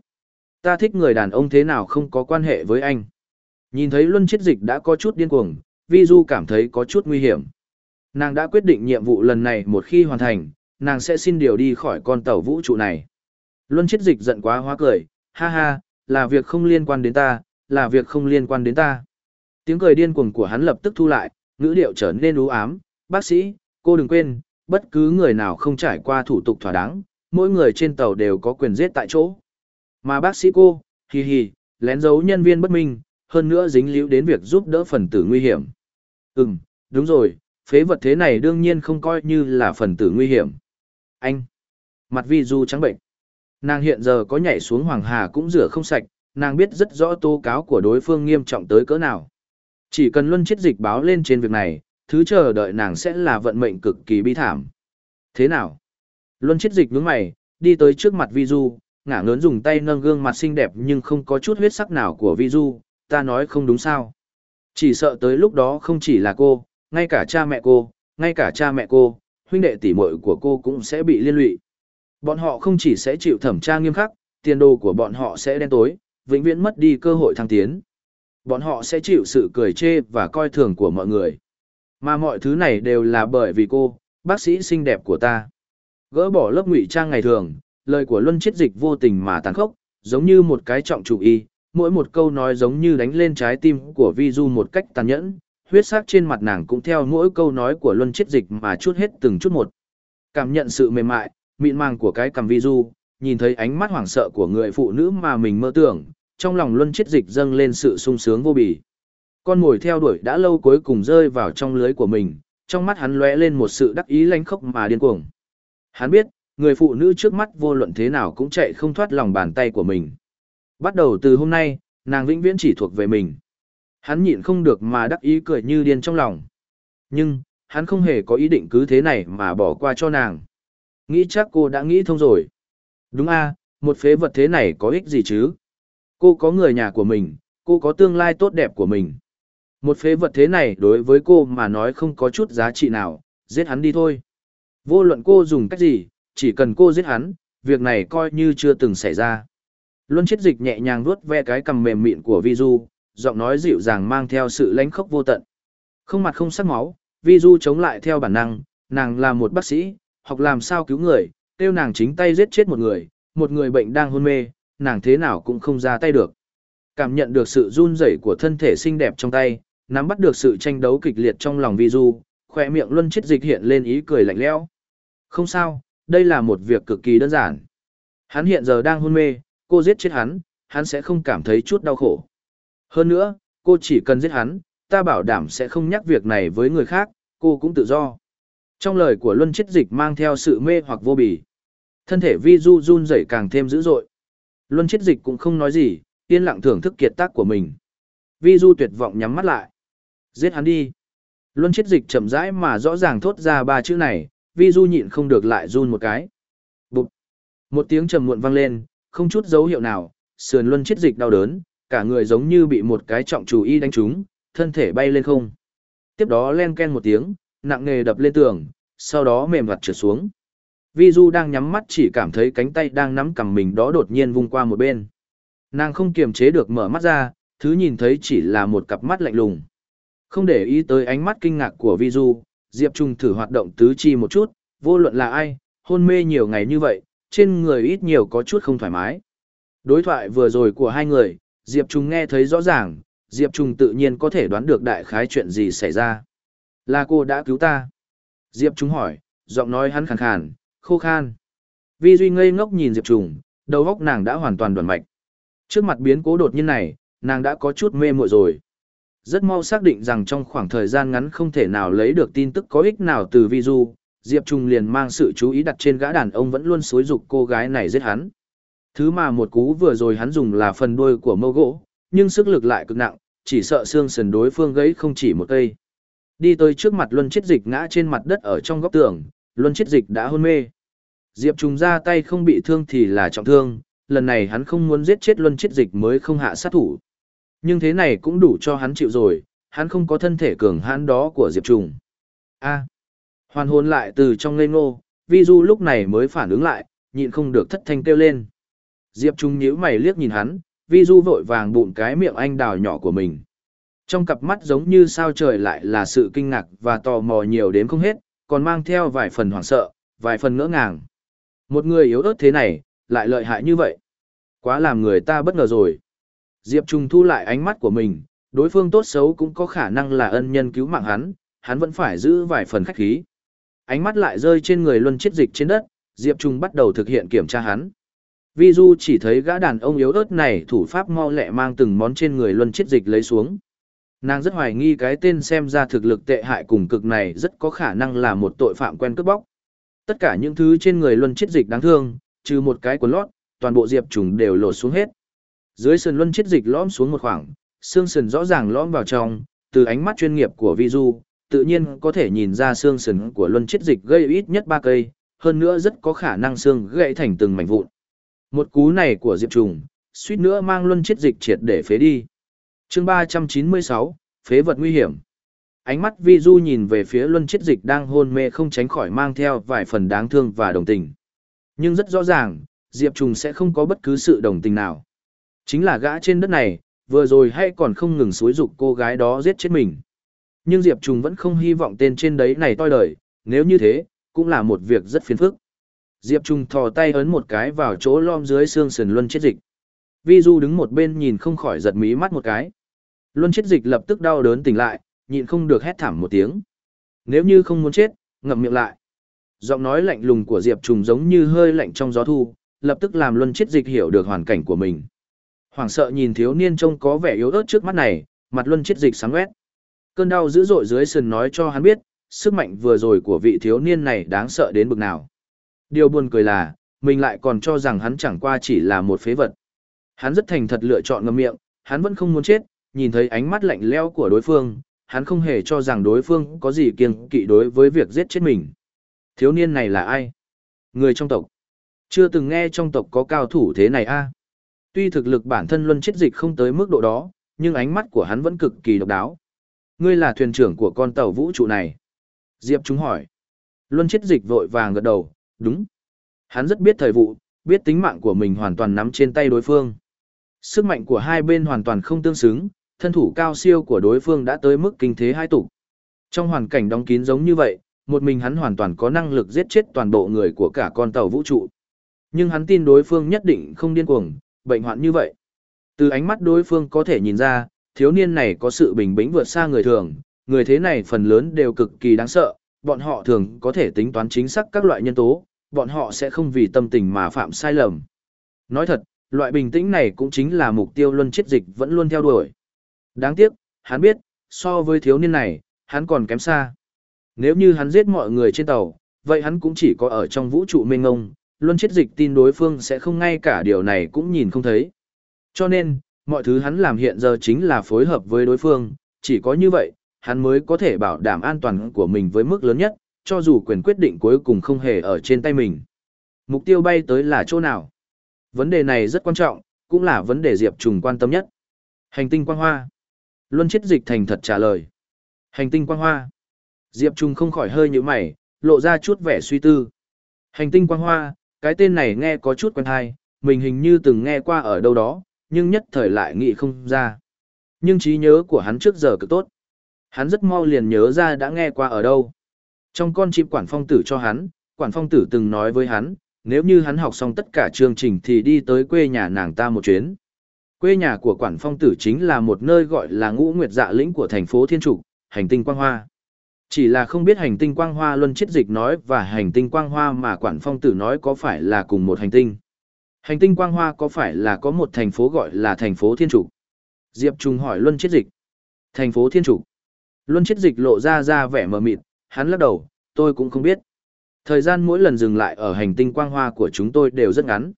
Ta thích người đàn ông thế nào không có quan hệ với anh. Nhìn thấy Luân chết dịch đã có chút điên cuồng, vi du cảm thấy có chút nguy hiểm. Nàng đã quyết định nhiệm vụ lần này một khi hoàn thành, nàng sẽ xin điều đi khỏi con tàu vũ trụ này. Luân chết dịch giận quá hóa cười, ha ha, là việc không liên quan đến ta, là việc không liên quan đến ta. Tiếng cười điên cuồng của hắn lập tức thu lại, ngữ điệu trở nên u ám, bác sĩ, cô đừng quên, bất cứ người nào không trải qua thủ tục thỏa đáng, mỗi người trên tàu đều có quyền giết tại chỗ. Mà bác sĩ cô, hì hì, lén giấu nhân viên bất minh, hơn nữa dính líu đến việc giúp đỡ phần tử nguy hiểm. Ừm, đúng rồi, phế vật thế này đương nhiên không coi như là phần tử nguy hiểm. Anh, mặt vi du trắng bệnh. Nàng hiện giờ có nhảy xuống Hoàng Hà cũng rửa không sạch, nàng biết rất rõ tố cáo của đối phương nghiêm trọng tới cỡ nào. Chỉ cần luân chết dịch báo lên trên việc này, thứ chờ đợi nàng sẽ là vận mệnh cực kỳ bi thảm. Thế nào? Luân chết dịch nhướng mày, đi tới trước mặt Vi Du, ngả ngớn dùng tay nâng gương mặt xinh đẹp nhưng không có chút huyết sắc nào của Vi Du, ta nói không đúng sao. Chỉ sợ tới lúc đó không chỉ là cô, ngay cả cha mẹ cô, ngay cả cha mẹ cô, huynh đệ tỷ muội của cô cũng sẽ bị liên lụy. Bọn họ không chỉ sẽ chịu thẩm tra nghiêm khắc, tiền đồ của bọn họ sẽ đen tối, vĩnh viễn mất đi cơ hội thăng tiến. Bọn họ sẽ chịu sự cười chê và coi thường của mọi người. Mà mọi thứ này đều là bởi vì cô, bác sĩ xinh đẹp của ta. Gỡ bỏ lớp ngụy trang ngày thường, lời của Luân Chiết Dịch vô tình mà tàn khốc, giống như một cái trọng chủ y, mỗi một câu nói giống như đánh lên trái tim của Vi Du một cách tàn nhẫn, huyết sắc trên mặt nàng cũng theo mỗi câu nói của Luân Chiết Dịch mà chút hết từng chút một. Cảm nhận sự mềm mại, mịn màng của cái cằm Vi Du, nhìn thấy ánh mắt hoảng sợ của người phụ nữ mà mình mơ tưởng, trong lòng Luân chết Dịch dâng lên sự sung sướng vô bì. Con ngồi theo đuổi đã lâu cuối cùng rơi vào trong lưới của mình, trong mắt hắn lóe lên một sự đắc ý lánh khốc mà điên cuồng. Hắn biết, người phụ nữ trước mắt vô luận thế nào cũng chạy không thoát lòng bàn tay của mình. Bắt đầu từ hôm nay, nàng vĩnh viễn chỉ thuộc về mình. Hắn nhịn không được mà đắc ý cười như điên trong lòng. Nhưng, hắn không hề có ý định cứ thế này mà bỏ qua cho nàng. Nghĩ chắc cô đã nghĩ thông rồi. Đúng a, một phế vật thế này có ích gì chứ? Cô có người nhà của mình, cô có tương lai tốt đẹp của mình. Một phế vật thế này đối với cô mà nói không có chút giá trị nào, giết hắn đi thôi. Vô luận cô dùng cách gì, chỉ cần cô giết hắn, việc này coi như chưa từng xảy ra. Luân chết dịch nhẹ nhàng vuốt ve cái cằm mềm mịn của Vi Du, giọng nói dịu dàng mang theo sự lãnh khốc vô tận. Không mặt không sắc máu, Vi Du chống lại theo bản năng, nàng là một bác sĩ, học làm sao cứu người, tiêu nàng chính tay giết chết một người, một người bệnh đang hôn mê, nàng thế nào cũng không ra tay được. Cảm nhận được sự run rẩy của thân thể xinh đẹp trong tay, nắm bắt được sự tranh đấu kịch liệt trong lòng Vi Du, khỏe miệng luân chết dịch hiện lên ý cười lạnh lẽo. Không sao, đây là một việc cực kỳ đơn giản. Hắn hiện giờ đang hôn mê, cô giết chết hắn, hắn sẽ không cảm thấy chút đau khổ. Hơn nữa, cô chỉ cần giết hắn, ta bảo đảm sẽ không nhắc việc này với người khác, cô cũng tự do. Trong lời của Luân Chết Dịch mang theo sự mê hoặc vô bì. Thân thể Vi Du run rẩy càng thêm dữ dội. Luân Chết Dịch cũng không nói gì, yên lặng thưởng thức kiệt tác của mình. Vi Du tuyệt vọng nhắm mắt lại. Giết hắn đi. Luân Chết Dịch chậm rãi mà rõ ràng thốt ra ba chữ này, Vi Du nhịn không được lại run một cái. Bụp. Một tiếng trầm muộn vang lên, không chút dấu hiệu nào, sườn Luân Chết Dịch đau đớn, cả người giống như bị một cái trọng chủ y đánh trúng, thân thể bay lên không. Tiếp đó len ken một tiếng, nặng nề đập lên tường, sau đó mềm vặt trượt xuống. Vi Du đang nhắm mắt chỉ cảm thấy cánh tay đang nắm cầm mình đó đột nhiên vung qua một bên. Nàng không kiềm chế được mở mắt ra, thứ nhìn thấy chỉ là một cặp mắt lạnh lùng. Không để ý tới ánh mắt kinh ngạc của Vi Du, Diệp Trung thử hoạt động tứ chi một chút, vô luận là ai, hôn mê nhiều ngày như vậy, trên người ít nhiều có chút không thoải mái. Đối thoại vừa rồi của hai người, Diệp Trung nghe thấy rõ ràng, Diệp Trung tự nhiên có thể đoán được đại khái chuyện gì xảy ra. Là cô đã cứu ta. Diệp Trung hỏi, giọng nói hắn khàn khàn, khô khan. Vi Duy ngây ngốc nhìn Diệp Trung, đầu óc nàng đã hoàn toàn đoàn mạch. Trước mặt biến cố đột nhiên này, nàng đã có chút mê muội rồi. Rất mau xác định rằng trong khoảng thời gian ngắn không thể nào lấy được tin tức có ích nào từ Vi Du, Diệp Trung liền mang sự chú ý đặt trên gã đàn ông vẫn luôn xối dục cô gái này giết hắn. Thứ mà một cú vừa rồi hắn dùng là phần đuôi của mâu gỗ, nhưng sức lực lại cực nặng, chỉ sợ xương sườn đối phương gãy không chỉ một cây. Đi tới trước mặt Luân Chiết Dịch ngã trên mặt đất ở trong góc tường, Luân Chiết Dịch đã hôn mê. Diệp Trùng ra tay không bị thương thì là trọng thương, lần này hắn không muốn giết chết Luân Chiết Dịch mới không hạ sát thủ. Nhưng thế này cũng đủ cho hắn chịu rồi, hắn không có thân thể cường hãn đó của Diệp Trùng. A. hoàn hồn lại từ trong ngây ngô, Vi Du lúc này mới phản ứng lại, nhịn không được thất thanh kêu lên. Diệp Trung nhíu mày liếc nhìn hắn, Vi Du vội vàng bụng cái miệng anh đào nhỏ của mình. Trong cặp mắt giống như sao trời lại là sự kinh ngạc và tò mò nhiều đến không hết, còn mang theo vài phần hoảng sợ, vài phần ngỡ ngàng. Một người yếu ớt thế này, lại lợi hại như vậy. Quá làm người ta bất ngờ rồi. Diệp Trung thu lại ánh mắt của mình, đối phương tốt xấu cũng có khả năng là ân nhân cứu mạng hắn, hắn vẫn phải giữ vài phần khách khí. Ánh mắt lại rơi trên người luân chết dịch trên đất, Diệp Trung bắt đầu thực hiện kiểm tra hắn. Vi Du chỉ thấy gã đàn ông yếu ớt này thủ pháp mau lẹ mang từng món trên người luân chết dịch lấy xuống. Nàng rất hoài nghi cái tên xem ra thực lực tệ hại cùng cực này rất có khả năng là một tội phạm quen cướp bóc. Tất cả những thứ trên người luân chết dịch đáng thương, trừ một cái quần lót, toàn bộ diệp trùng đều lột xuống hết. Dưới sườn luân chết dịch lõm xuống một khoảng, xương sườn rõ ràng lõm vào trong, từ ánh mắt chuyên nghiệp của vi du, tự nhiên có thể nhìn ra xương sườn của luân chết dịch gây ít nhất 3 cây, hơn nữa rất có khả năng xương gãy thành từng mảnh vụn. Một cú này của Diệp Trùng, suýt nữa mang luân chết dịch triệt để phế đi chương 396, phế vật nguy hiểm. Ánh mắt vi du nhìn về phía luân chiết dịch đang hôn mê không tránh khỏi mang theo vài phần đáng thương và đồng tình. Nhưng rất rõ ràng, Diệp Trùng sẽ không có bất cứ sự đồng tình nào. Chính là gã trên đất này, vừa rồi hay còn không ngừng xúi dục cô gái đó giết chết mình. Nhưng Diệp Trùng vẫn không hy vọng tên trên đấy này toi đời, nếu như thế, cũng là một việc rất phiền phức. Diệp Trùng thò tay ấn một cái vào chỗ lom dưới xương sườn luân chết dịch. Vi Du đứng một bên nhìn không khỏi giật mí mắt một cái. Luân chết dịch lập tức đau đớn tỉnh lại, nhịn không được hét thảm một tiếng. Nếu như không muốn chết, ngậm miệng lại. Giọng nói lạnh lùng của Diệp Trùng giống như hơi lạnh trong gió thu, lập tức làm Luân chết dịch hiểu được hoàn cảnh của mình. Hoảng sợ nhìn thiếu niên trông có vẻ yếu ớt trước mắt này, mặt Luân chết dịch sáng quét. Cơn đau dữ dội dưới sườn nói cho hắn biết, sức mạnh vừa rồi của vị thiếu niên này đáng sợ đến bực nào. Điều buồn cười là, mình lại còn cho rằng hắn chẳng qua chỉ là một phế vật. Hắn rất thành thật lựa chọn ngậm miệng, hắn vẫn không muốn chết, nhìn thấy ánh mắt lạnh lẽo của đối phương, hắn không hề cho rằng đối phương có gì kiêng kỵ đối với việc giết chết mình. Thiếu niên này là ai? Người trong tộc. Chưa từng nghe trong tộc có cao thủ thế này a. Tuy thực lực bản thân luân chết dịch không tới mức độ đó, nhưng ánh mắt của hắn vẫn cực kỳ độc đáo. Ngươi là thuyền trưởng của con tàu vũ trụ này. Diệp chúng hỏi. Luân chết dịch vội vàng gật đầu, đúng. Hắn rất biết thời vụ, biết tính mạng của mình hoàn toàn nắm trên tay đối phương. Sức mạnh của hai bên hoàn toàn không tương xứng, thân thủ cao siêu của đối phương đã tới mức kinh thế hai tục. Trong hoàn cảnh đóng kín giống như vậy, một mình hắn hoàn toàn có năng lực giết chết toàn bộ người của cả con tàu vũ trụ. Nhưng hắn tin đối phương nhất định không điên cuồng, bệnh hoạn như vậy. Từ ánh mắt đối phương có thể nhìn ra, thiếu niên này có sự bình bĩnh vượt xa người thường, người thế này phần lớn đều cực kỳ đáng sợ, bọn họ thường có thể tính toán chính xác các loại nhân tố, bọn họ sẽ không vì tâm tình mà phạm sai lầm. Nói thật, loại bình tĩnh này cũng chính là mục tiêu luân chết dịch vẫn luôn theo đuổi. Đáng tiếc, hắn biết, so với thiếu niên này, hắn còn kém xa. Nếu như hắn giết mọi người trên tàu, vậy hắn cũng chỉ có ở trong vũ trụ mênh ngông, luôn chết dịch tin đối phương sẽ không ngay cả điều này cũng nhìn không thấy. Cho nên, mọi thứ hắn làm hiện giờ chính là phối hợp với đối phương, chỉ có như vậy, hắn mới có thể bảo đảm an toàn của mình với mức lớn nhất, cho dù quyền quyết định cuối cùng không hề ở trên tay mình. Mục tiêu bay tới là chỗ nào? Vấn đề này rất quan trọng, cũng là vấn đề Diệp Trùng quan tâm nhất. Hành tinh quang hoa. Luân chết dịch thành thật trả lời. Hành tinh quang hoa. Diệp Trung không khỏi hơi như mày, lộ ra chút vẻ suy tư. Hành tinh quang hoa, cái tên này nghe có chút quen hay, mình hình như từng nghe qua ở đâu đó, nhưng nhất thời lại nghĩ không ra. Nhưng trí nhớ của hắn trước giờ cực tốt. Hắn rất mau liền nhớ ra đã nghe qua ở đâu. Trong con chim quản phong tử cho hắn, quản phong tử từng nói với hắn, nếu như hắn học xong tất cả chương trình thì đi tới quê nhà nàng ta một chuyến. Quê nhà của quản phong tử chính là một nơi gọi là ngũ nguyệt dạ lĩnh của thành phố Thiên Trục, hành tinh quang hoa. Chỉ là không biết hành tinh quang hoa luân chiết dịch nói và hành tinh quang hoa mà quản phong tử nói có phải là cùng một hành tinh. Hành tinh quang hoa có phải là có một thành phố gọi là thành phố Thiên Trục? Diệp Trung hỏi luân chiết dịch. Thành phố Thiên Trục. Luân chiết dịch lộ ra ra vẻ mờ mịt, hắn lắc đầu, tôi cũng không biết. Thời gian mỗi lần dừng lại ở hành tinh quang hoa của chúng tôi đều rất ngắn.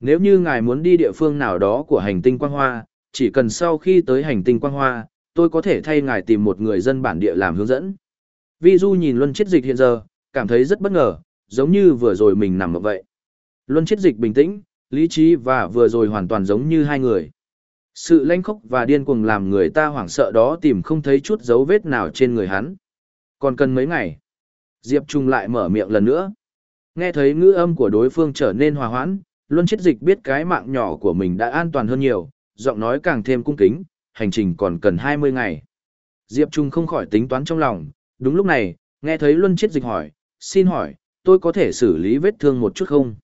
Nếu như ngài muốn đi địa phương nào đó của hành tinh quang hoa, chỉ cần sau khi tới hành tinh quang hoa, tôi có thể thay ngài tìm một người dân bản địa làm hướng dẫn. Vi Du nhìn Luân Chiết Dịch hiện giờ, cảm thấy rất bất ngờ, giống như vừa rồi mình nằm ở vậy. Luân Chiết Dịch bình tĩnh, lý trí và vừa rồi hoàn toàn giống như hai người. Sự lanh khốc và điên cuồng làm người ta hoảng sợ đó tìm không thấy chút dấu vết nào trên người hắn. Còn cần mấy ngày, Diệp Trung lại mở miệng lần nữa. Nghe thấy ngữ âm của đối phương trở nên hòa hoãn, Luân Chiết Dịch biết cái mạng nhỏ của mình đã an toàn hơn nhiều, giọng nói càng thêm cung kính, hành trình còn cần 20 ngày. Diệp Trung không khỏi tính toán trong lòng, đúng lúc này, nghe thấy Luân Chiết Dịch hỏi, xin hỏi, tôi có thể xử lý vết thương một chút không?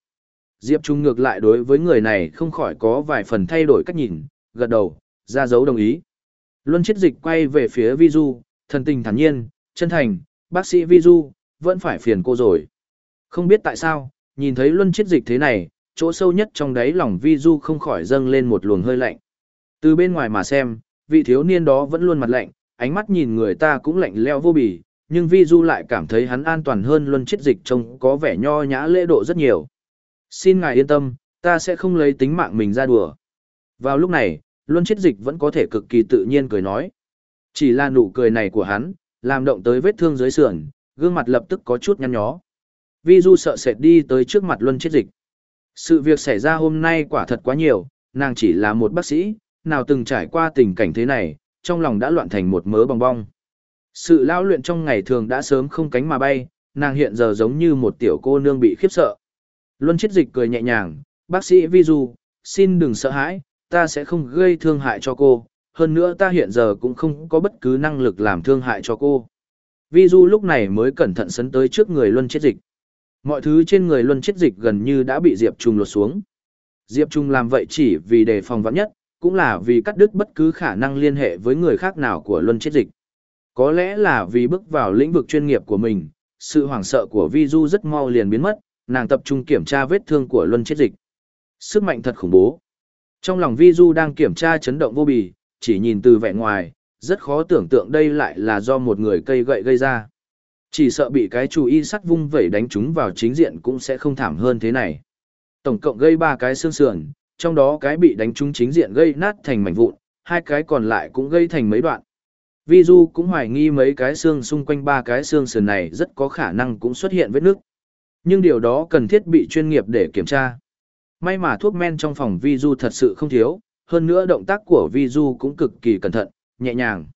Diệp Trung ngược lại đối với người này không khỏi có vài phần thay đổi cách nhìn, gật đầu, ra dấu đồng ý. Luân Chiết Dịch quay về phía Vi Du, thần tình thản nhiên, chân thành, bác sĩ Vi Du, vẫn phải phiền cô rồi. Không biết tại sao, nhìn thấy Luân Chiết Dịch thế này, chỗ sâu nhất trong đáy lòng Vi Du không khỏi dâng lên một luồng hơi lạnh. Từ bên ngoài mà xem, vị thiếu niên đó vẫn luôn mặt lạnh, ánh mắt nhìn người ta cũng lạnh leo vô bì, nhưng Vi Du lại cảm thấy hắn an toàn hơn Luân Chiết Dịch trông có vẻ nho nhã lễ độ rất nhiều. Xin ngài yên tâm, ta sẽ không lấy tính mạng mình ra đùa. Vào lúc này, Luân Chiết Dịch vẫn có thể cực kỳ tự nhiên cười nói. Chỉ là nụ cười này của hắn, làm động tới vết thương dưới sườn, gương mặt lập tức có chút nhăn nhó. Vi Du sợ sệt đi tới trước mặt Luân Chiết Dịch. Sự việc xảy ra hôm nay quả thật quá nhiều, nàng chỉ là một bác sĩ, nào từng trải qua tình cảnh thế này, trong lòng đã loạn thành một mớ bong bong. Sự lao luyện trong ngày thường đã sớm không cánh mà bay, nàng hiện giờ giống như một tiểu cô nương bị khiếp sợ. Luân chết Dịch cười nhẹ nhàng, bác sĩ Vi Du, xin đừng sợ hãi, ta sẽ không gây thương hại cho cô, hơn nữa ta hiện giờ cũng không có bất cứ năng lực làm thương hại cho cô. Vi Du lúc này mới cẩn thận sấn tới trước người Luân chết Dịch. Mọi thứ trên người Luân Chiết Dịch gần như đã bị Diệp Trung lột xuống. Diệp Trung làm vậy chỉ vì đề phòng vắn nhất, cũng là vì cắt đứt bất cứ khả năng liên hệ với người khác nào của Luân Chiết Dịch. Có lẽ là vì bước vào lĩnh vực chuyên nghiệp của mình, sự hoảng sợ của Vi Du rất mau liền biến mất, nàng tập trung kiểm tra vết thương của Luân Chiết Dịch. Sức mạnh thật khủng bố. Trong lòng Vi Du đang kiểm tra chấn động vô bì, chỉ nhìn từ vẻ ngoài, rất khó tưởng tượng đây lại là do một người cây gậy gây ra. Chỉ sợ bị cái chủ y sắt vung vẩy đánh chúng vào chính diện cũng sẽ không thảm hơn thế này. Tổng cộng gây ba cái xương sườn, trong đó cái bị đánh trúng chính diện gây nát thành mảnh vụn, hai cái còn lại cũng gây thành mấy đoạn. Vi Du cũng hoài nghi mấy cái xương xung quanh ba cái xương sườn này rất có khả năng cũng xuất hiện vết nứt. Nhưng điều đó cần thiết bị chuyên nghiệp để kiểm tra. May mà thuốc men trong phòng Vi Du thật sự không thiếu, hơn nữa động tác của Vi Du cũng cực kỳ cẩn thận, nhẹ nhàng.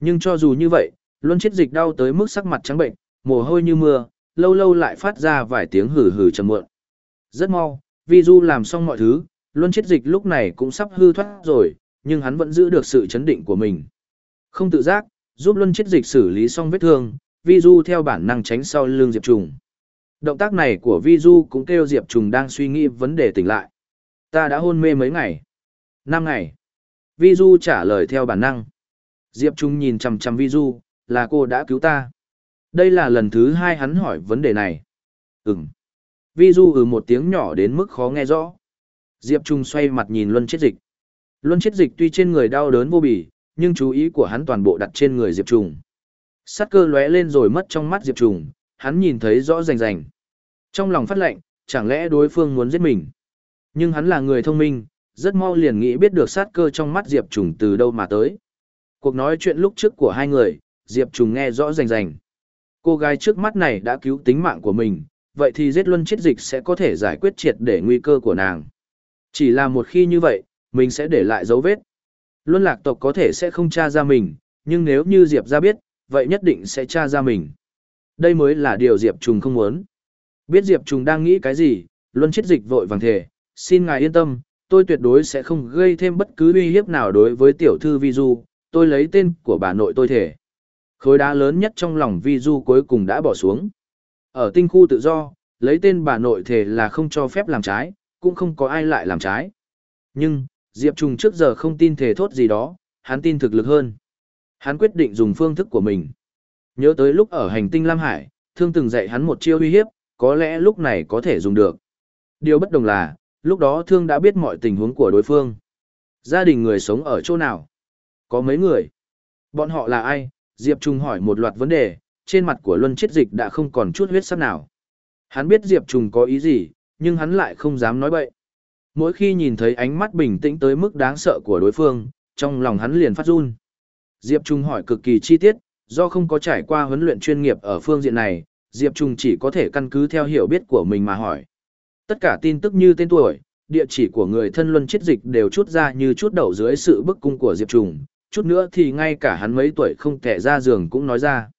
Nhưng cho dù như vậy, Luân chết dịch đau tới mức sắc mặt trắng bệnh, mồ hôi như mưa, lâu lâu lại phát ra vài tiếng hừ hừ trầm muộn. Rất mau, Vi Du làm xong mọi thứ, Luân chết dịch lúc này cũng sắp hư thoát rồi, nhưng hắn vẫn giữ được sự chấn định của mình. Không tự giác, giúp Luân chết dịch xử lý xong vết thương, Vi Du theo bản năng tránh sau lưng Diệp Trùng. Động tác này của Vi Du cũng kêu Diệp Trùng đang suy nghĩ vấn đề tỉnh lại. Ta đã hôn mê mấy ngày? Năm ngày. Vi Du trả lời theo bản năng. Diệp Trung nhìn chằm chằm Vi Du, là cô đã cứu ta. Đây là lần thứ hai hắn hỏi vấn đề này. Ừm. Vi Du ừ một tiếng nhỏ đến mức khó nghe rõ. Diệp Trung xoay mặt nhìn Luân chết dịch. Luân chết dịch tuy trên người đau đớn vô bì, nhưng chú ý của hắn toàn bộ đặt trên người Diệp Trung. Sát cơ lóe lên rồi mất trong mắt Diệp Trung, hắn nhìn thấy rõ rành rành. Trong lòng phát lệnh, chẳng lẽ đối phương muốn giết mình. Nhưng hắn là người thông minh, rất mau liền nghĩ biết được sát cơ trong mắt Diệp Trùng từ đâu mà tới. Cuộc nói chuyện lúc trước của hai người, Diệp Trùng nghe rõ rành rành. Cô gái trước mắt này đã cứu tính mạng của mình, vậy thì giết luân chết dịch sẽ có thể giải quyết triệt để nguy cơ của nàng. Chỉ là một khi như vậy, mình sẽ để lại dấu vết. Luân lạc tộc có thể sẽ không tra ra mình, nhưng nếu như Diệp ra biết, vậy nhất định sẽ tra ra mình. Đây mới là điều Diệp Trùng không muốn. Biết Diệp Trùng đang nghĩ cái gì, Luân chết dịch vội vàng thề, xin ngài yên tâm, tôi tuyệt đối sẽ không gây thêm bất cứ uy hiếp nào đối với tiểu thư Vi Du, tôi lấy tên của bà nội tôi thể. Khối đá lớn nhất trong lòng Vi Du cuối cùng đã bỏ xuống. Ở tinh khu tự do, lấy tên bà nội thể là không cho phép làm trái, cũng không có ai lại làm trái. Nhưng, Diệp Trùng trước giờ không tin thể thốt gì đó, hắn tin thực lực hơn. Hắn quyết định dùng phương thức của mình. Nhớ tới lúc ở hành tinh Lam Hải, thương từng dạy hắn một chiêu uy hiếp, có lẽ lúc này có thể dùng được. Điều bất đồng là, lúc đó thương đã biết mọi tình huống của đối phương. Gia đình người sống ở chỗ nào? Có mấy người? Bọn họ là ai? Diệp Trung hỏi một loạt vấn đề, trên mặt của Luân Chiết Dịch đã không còn chút huyết sắc nào. Hắn biết Diệp Trung có ý gì, nhưng hắn lại không dám nói bậy. Mỗi khi nhìn thấy ánh mắt bình tĩnh tới mức đáng sợ của đối phương, trong lòng hắn liền phát run. Diệp Trung hỏi cực kỳ chi tiết, do không có trải qua huấn luyện chuyên nghiệp ở phương diện này, Diệp Trung chỉ có thể căn cứ theo hiểu biết của mình mà hỏi. Tất cả tin tức như tên tuổi, địa chỉ của người thân luân chết dịch đều chút ra như chút đầu dưới sự bức cung của Diệp Trùng, chút nữa thì ngay cả hắn mấy tuổi không thể ra giường cũng nói ra.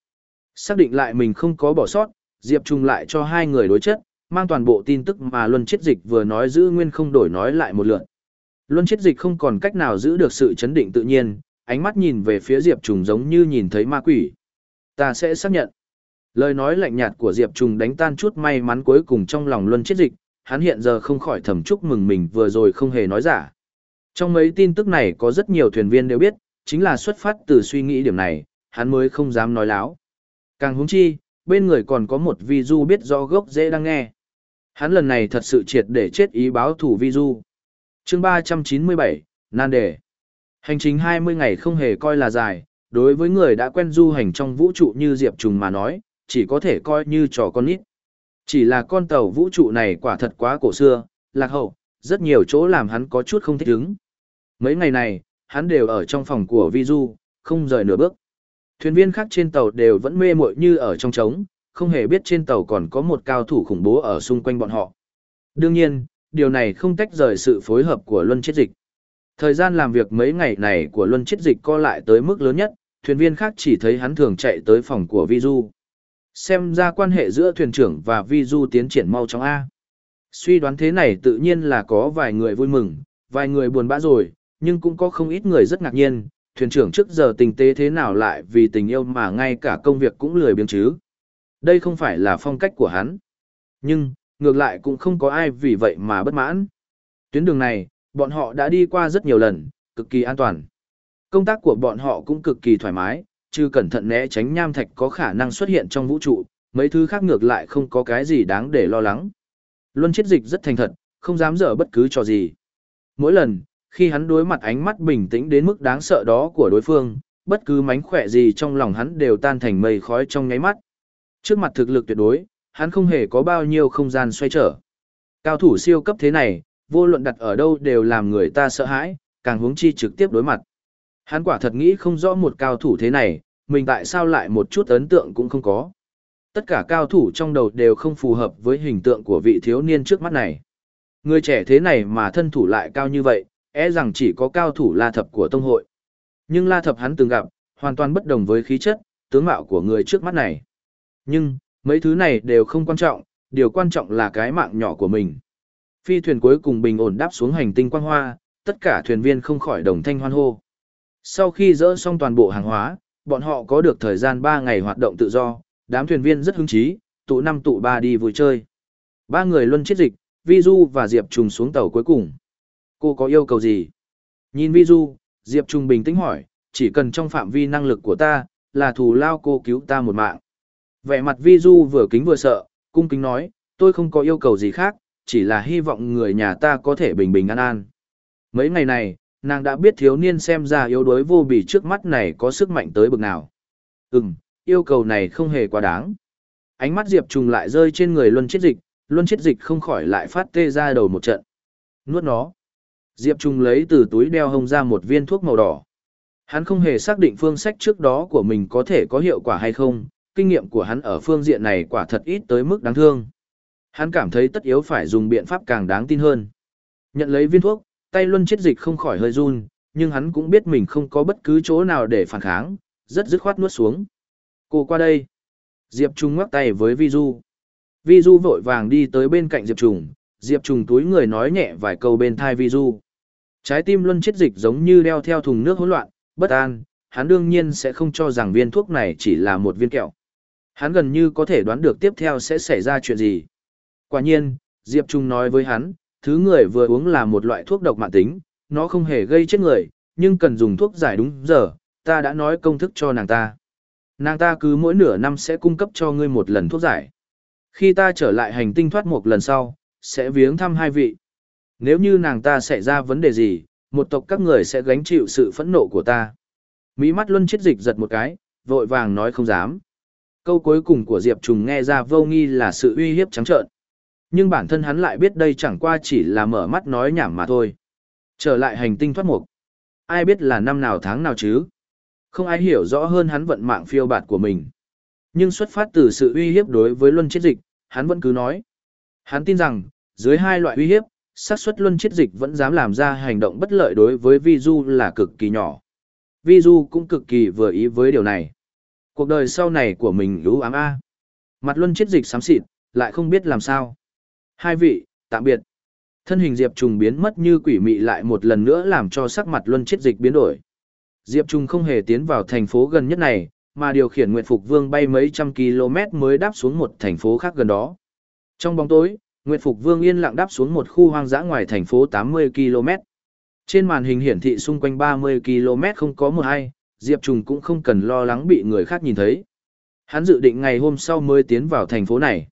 Xác định lại mình không có bỏ sót, Diệp Trung lại cho hai người đối chất, mang toàn bộ tin tức mà Luân Chiết Dịch vừa nói giữ nguyên không đổi nói lại một lượt. Luân Chiết Dịch không còn cách nào giữ được sự chấn định tự nhiên, ánh mắt nhìn về phía Diệp Trung giống như nhìn thấy ma quỷ. Ta sẽ xác nhận. Lời nói lạnh nhạt của Diệp Trung đánh tan chút may mắn cuối cùng trong lòng Luân Chiết Dịch, hắn hiện giờ không khỏi thầm chúc mừng mình vừa rồi không hề nói giả. Trong mấy tin tức này có rất nhiều thuyền viên đều biết, chính là xuất phát từ suy nghĩ điểm này, hắn mới không dám nói láo. Càng húng chi, bên người còn có một vi du biết do gốc dễ đang nghe. Hắn lần này thật sự triệt để chết ý báo thủ vi du. chương 397, nan đề. Hành trình 20 ngày không hề coi là dài, đối với người đã quen du hành trong vũ trụ như Diệp Trùng mà nói, chỉ có thể coi như trò con nít. Chỉ là con tàu vũ trụ này quả thật quá cổ xưa, lạc hậu, rất nhiều chỗ làm hắn có chút không thích ứng. Mấy ngày này, hắn đều ở trong phòng của Vi Du, không rời nửa bước. Thuyền viên khác trên tàu đều vẫn mê muội như ở trong trống, không hề biết trên tàu còn có một cao thủ khủng bố ở xung quanh bọn họ. Đương nhiên, điều này không tách rời sự phối hợp của Luân Chết Dịch. Thời gian làm việc mấy ngày này của Luân Chết Dịch co lại tới mức lớn nhất, thuyền viên khác chỉ thấy hắn thường chạy tới phòng của Vi Du. Xem ra quan hệ giữa thuyền trưởng và Vi Du tiến triển mau chóng A. Suy đoán thế này tự nhiên là có vài người vui mừng, vài người buồn bã rồi, nhưng cũng có không ít người rất ngạc nhiên, thuyền trưởng trước giờ tình tế thế nào lại vì tình yêu mà ngay cả công việc cũng lười biếng chứ. Đây không phải là phong cách của hắn. Nhưng, ngược lại cũng không có ai vì vậy mà bất mãn. Tuyến đường này, bọn họ đã đi qua rất nhiều lần, cực kỳ an toàn. Công tác của bọn họ cũng cực kỳ thoải mái, chứ cẩn thận né tránh nham thạch có khả năng xuất hiện trong vũ trụ, mấy thứ khác ngược lại không có cái gì đáng để lo lắng. Luân chết dịch rất thành thật, không dám dở bất cứ trò gì. Mỗi lần, khi hắn đối mặt ánh mắt bình tĩnh đến mức đáng sợ đó của đối phương, bất cứ mánh khỏe gì trong lòng hắn đều tan thành mây khói trong nháy mắt. Trước mặt thực lực tuyệt đối, hắn không hề có bao nhiêu không gian xoay trở. Cao thủ siêu cấp thế này, vô luận đặt ở đâu đều làm người ta sợ hãi, càng hướng chi trực tiếp đối mặt. Hắn quả thật nghĩ không rõ một cao thủ thế này, mình tại sao lại một chút ấn tượng cũng không có. Tất cả cao thủ trong đầu đều không phù hợp với hình tượng của vị thiếu niên trước mắt này. Người trẻ thế này mà thân thủ lại cao như vậy, e rằng chỉ có cao thủ la thập của tông hội. Nhưng la thập hắn từng gặp, hoàn toàn bất đồng với khí chất, tướng mạo của người trước mắt này. Nhưng, mấy thứ này đều không quan trọng, điều quan trọng là cái mạng nhỏ của mình. Phi thuyền cuối cùng bình ổn đáp xuống hành tinh quang hoa, tất cả thuyền viên không khỏi đồng thanh hoan hô. Sau khi dỡ xong toàn bộ hàng hóa, bọn họ có được thời gian 3 ngày hoạt động tự do, đám thuyền viên rất hứng chí, tụ năm tụ ba đi vui chơi. Ba người luân chết dịch, Vi Du và Diệp Trùng xuống tàu cuối cùng. Cô có yêu cầu gì? Nhìn Vi Du, Diệp Trung bình tĩnh hỏi, chỉ cần trong phạm vi năng lực của ta, là thù lao cô cứu ta một mạng. Vẻ mặt Vi Du vừa kính vừa sợ, cung kính nói, tôi không có yêu cầu gì khác, chỉ là hy vọng người nhà ta có thể bình bình an an. Mấy ngày này, nàng đã biết thiếu niên xem ra yếu đuối vô bì trước mắt này có sức mạnh tới bực nào. Ừm, yêu cầu này không hề quá đáng. Ánh mắt Diệp Trùng lại rơi trên người Luân Chiết Dịch, Luân Chiết Dịch không khỏi lại phát tê ra đầu một trận. Nuốt nó. Diệp Trung lấy từ túi đeo hông ra một viên thuốc màu đỏ. Hắn không hề xác định phương sách trước đó của mình có thể có hiệu quả hay không, kinh nghiệm của hắn ở phương diện này quả thật ít tới mức đáng thương. Hắn cảm thấy tất yếu phải dùng biện pháp càng đáng tin hơn. Nhận lấy viên thuốc, tay luân chết dịch không khỏi hơi run, nhưng hắn cũng biết mình không có bất cứ chỗ nào để phản kháng, rất dứt khoát nuốt xuống. Cô qua đây. Diệp Trung ngoắc tay với Vi Du. Vi Du vội vàng đi tới bên cạnh Diệp Trung, Diệp Trung túi người nói nhẹ vài câu bên thai Vi Du. Trái tim luân chết dịch giống như đeo theo thùng nước hỗn loạn, bất an, hắn đương nhiên sẽ không cho rằng viên thuốc này chỉ là một viên kẹo. Hắn gần như có thể đoán được tiếp theo sẽ xảy ra chuyện gì. Quả nhiên, Diệp Trung nói với hắn, thứ người vừa uống là một loại thuốc độc mạng tính, nó không hề gây chết người, nhưng cần dùng thuốc giải đúng giờ, ta đã nói công thức cho nàng ta. Nàng ta cứ mỗi nửa năm sẽ cung cấp cho ngươi một lần thuốc giải. Khi ta trở lại hành tinh thoát một lần sau, sẽ viếng thăm hai vị. Nếu như nàng ta xảy ra vấn đề gì, một tộc các người sẽ gánh chịu sự phẫn nộ của ta. Mỹ mắt luân chết dịch giật một cái, vội vàng nói không dám. Câu cuối cùng của Diệp Trùng nghe ra vô nghi là sự uy hiếp trắng trợn. Nhưng bản thân hắn lại biết đây chẳng qua chỉ là mở mắt nói nhảm mà thôi. Trở lại hành tinh thoát mục. Ai biết là năm nào tháng nào chứ? Không ai hiểu rõ hơn hắn vận mạng phiêu bạt của mình. Nhưng xuất phát từ sự uy hiếp đối với luân chết dịch, hắn vẫn cứ nói. Hắn tin rằng, dưới hai loại uy hiếp, xác suất luân chiết dịch vẫn dám làm ra hành động bất lợi đối với Vi Du là cực kỳ nhỏ. Vi Du cũng cực kỳ vừa ý với điều này. Cuộc đời sau này của mình lũ ám a. Mặt luân chiết dịch xám xịt, lại không biết làm sao. Hai vị, tạm biệt. Thân hình Diệp Trùng biến mất như quỷ mị lại một lần nữa làm cho sắc mặt luân chiết dịch biến đổi. Diệp Trùng không hề tiến vào thành phố gần nhất này, mà điều khiển Nguyệt Phục Vương bay mấy trăm km mới đáp xuống một thành phố khác gần đó. Trong bóng tối, Nguyệt Phục Vương yên lặng đáp xuống một khu hoang dã ngoài thành phố 80 km. Trên màn hình hiển thị xung quanh 30 km không có một ai, Diệp Trùng cũng không cần lo lắng bị người khác nhìn thấy. Hắn dự định ngày hôm sau mới tiến vào thành phố này.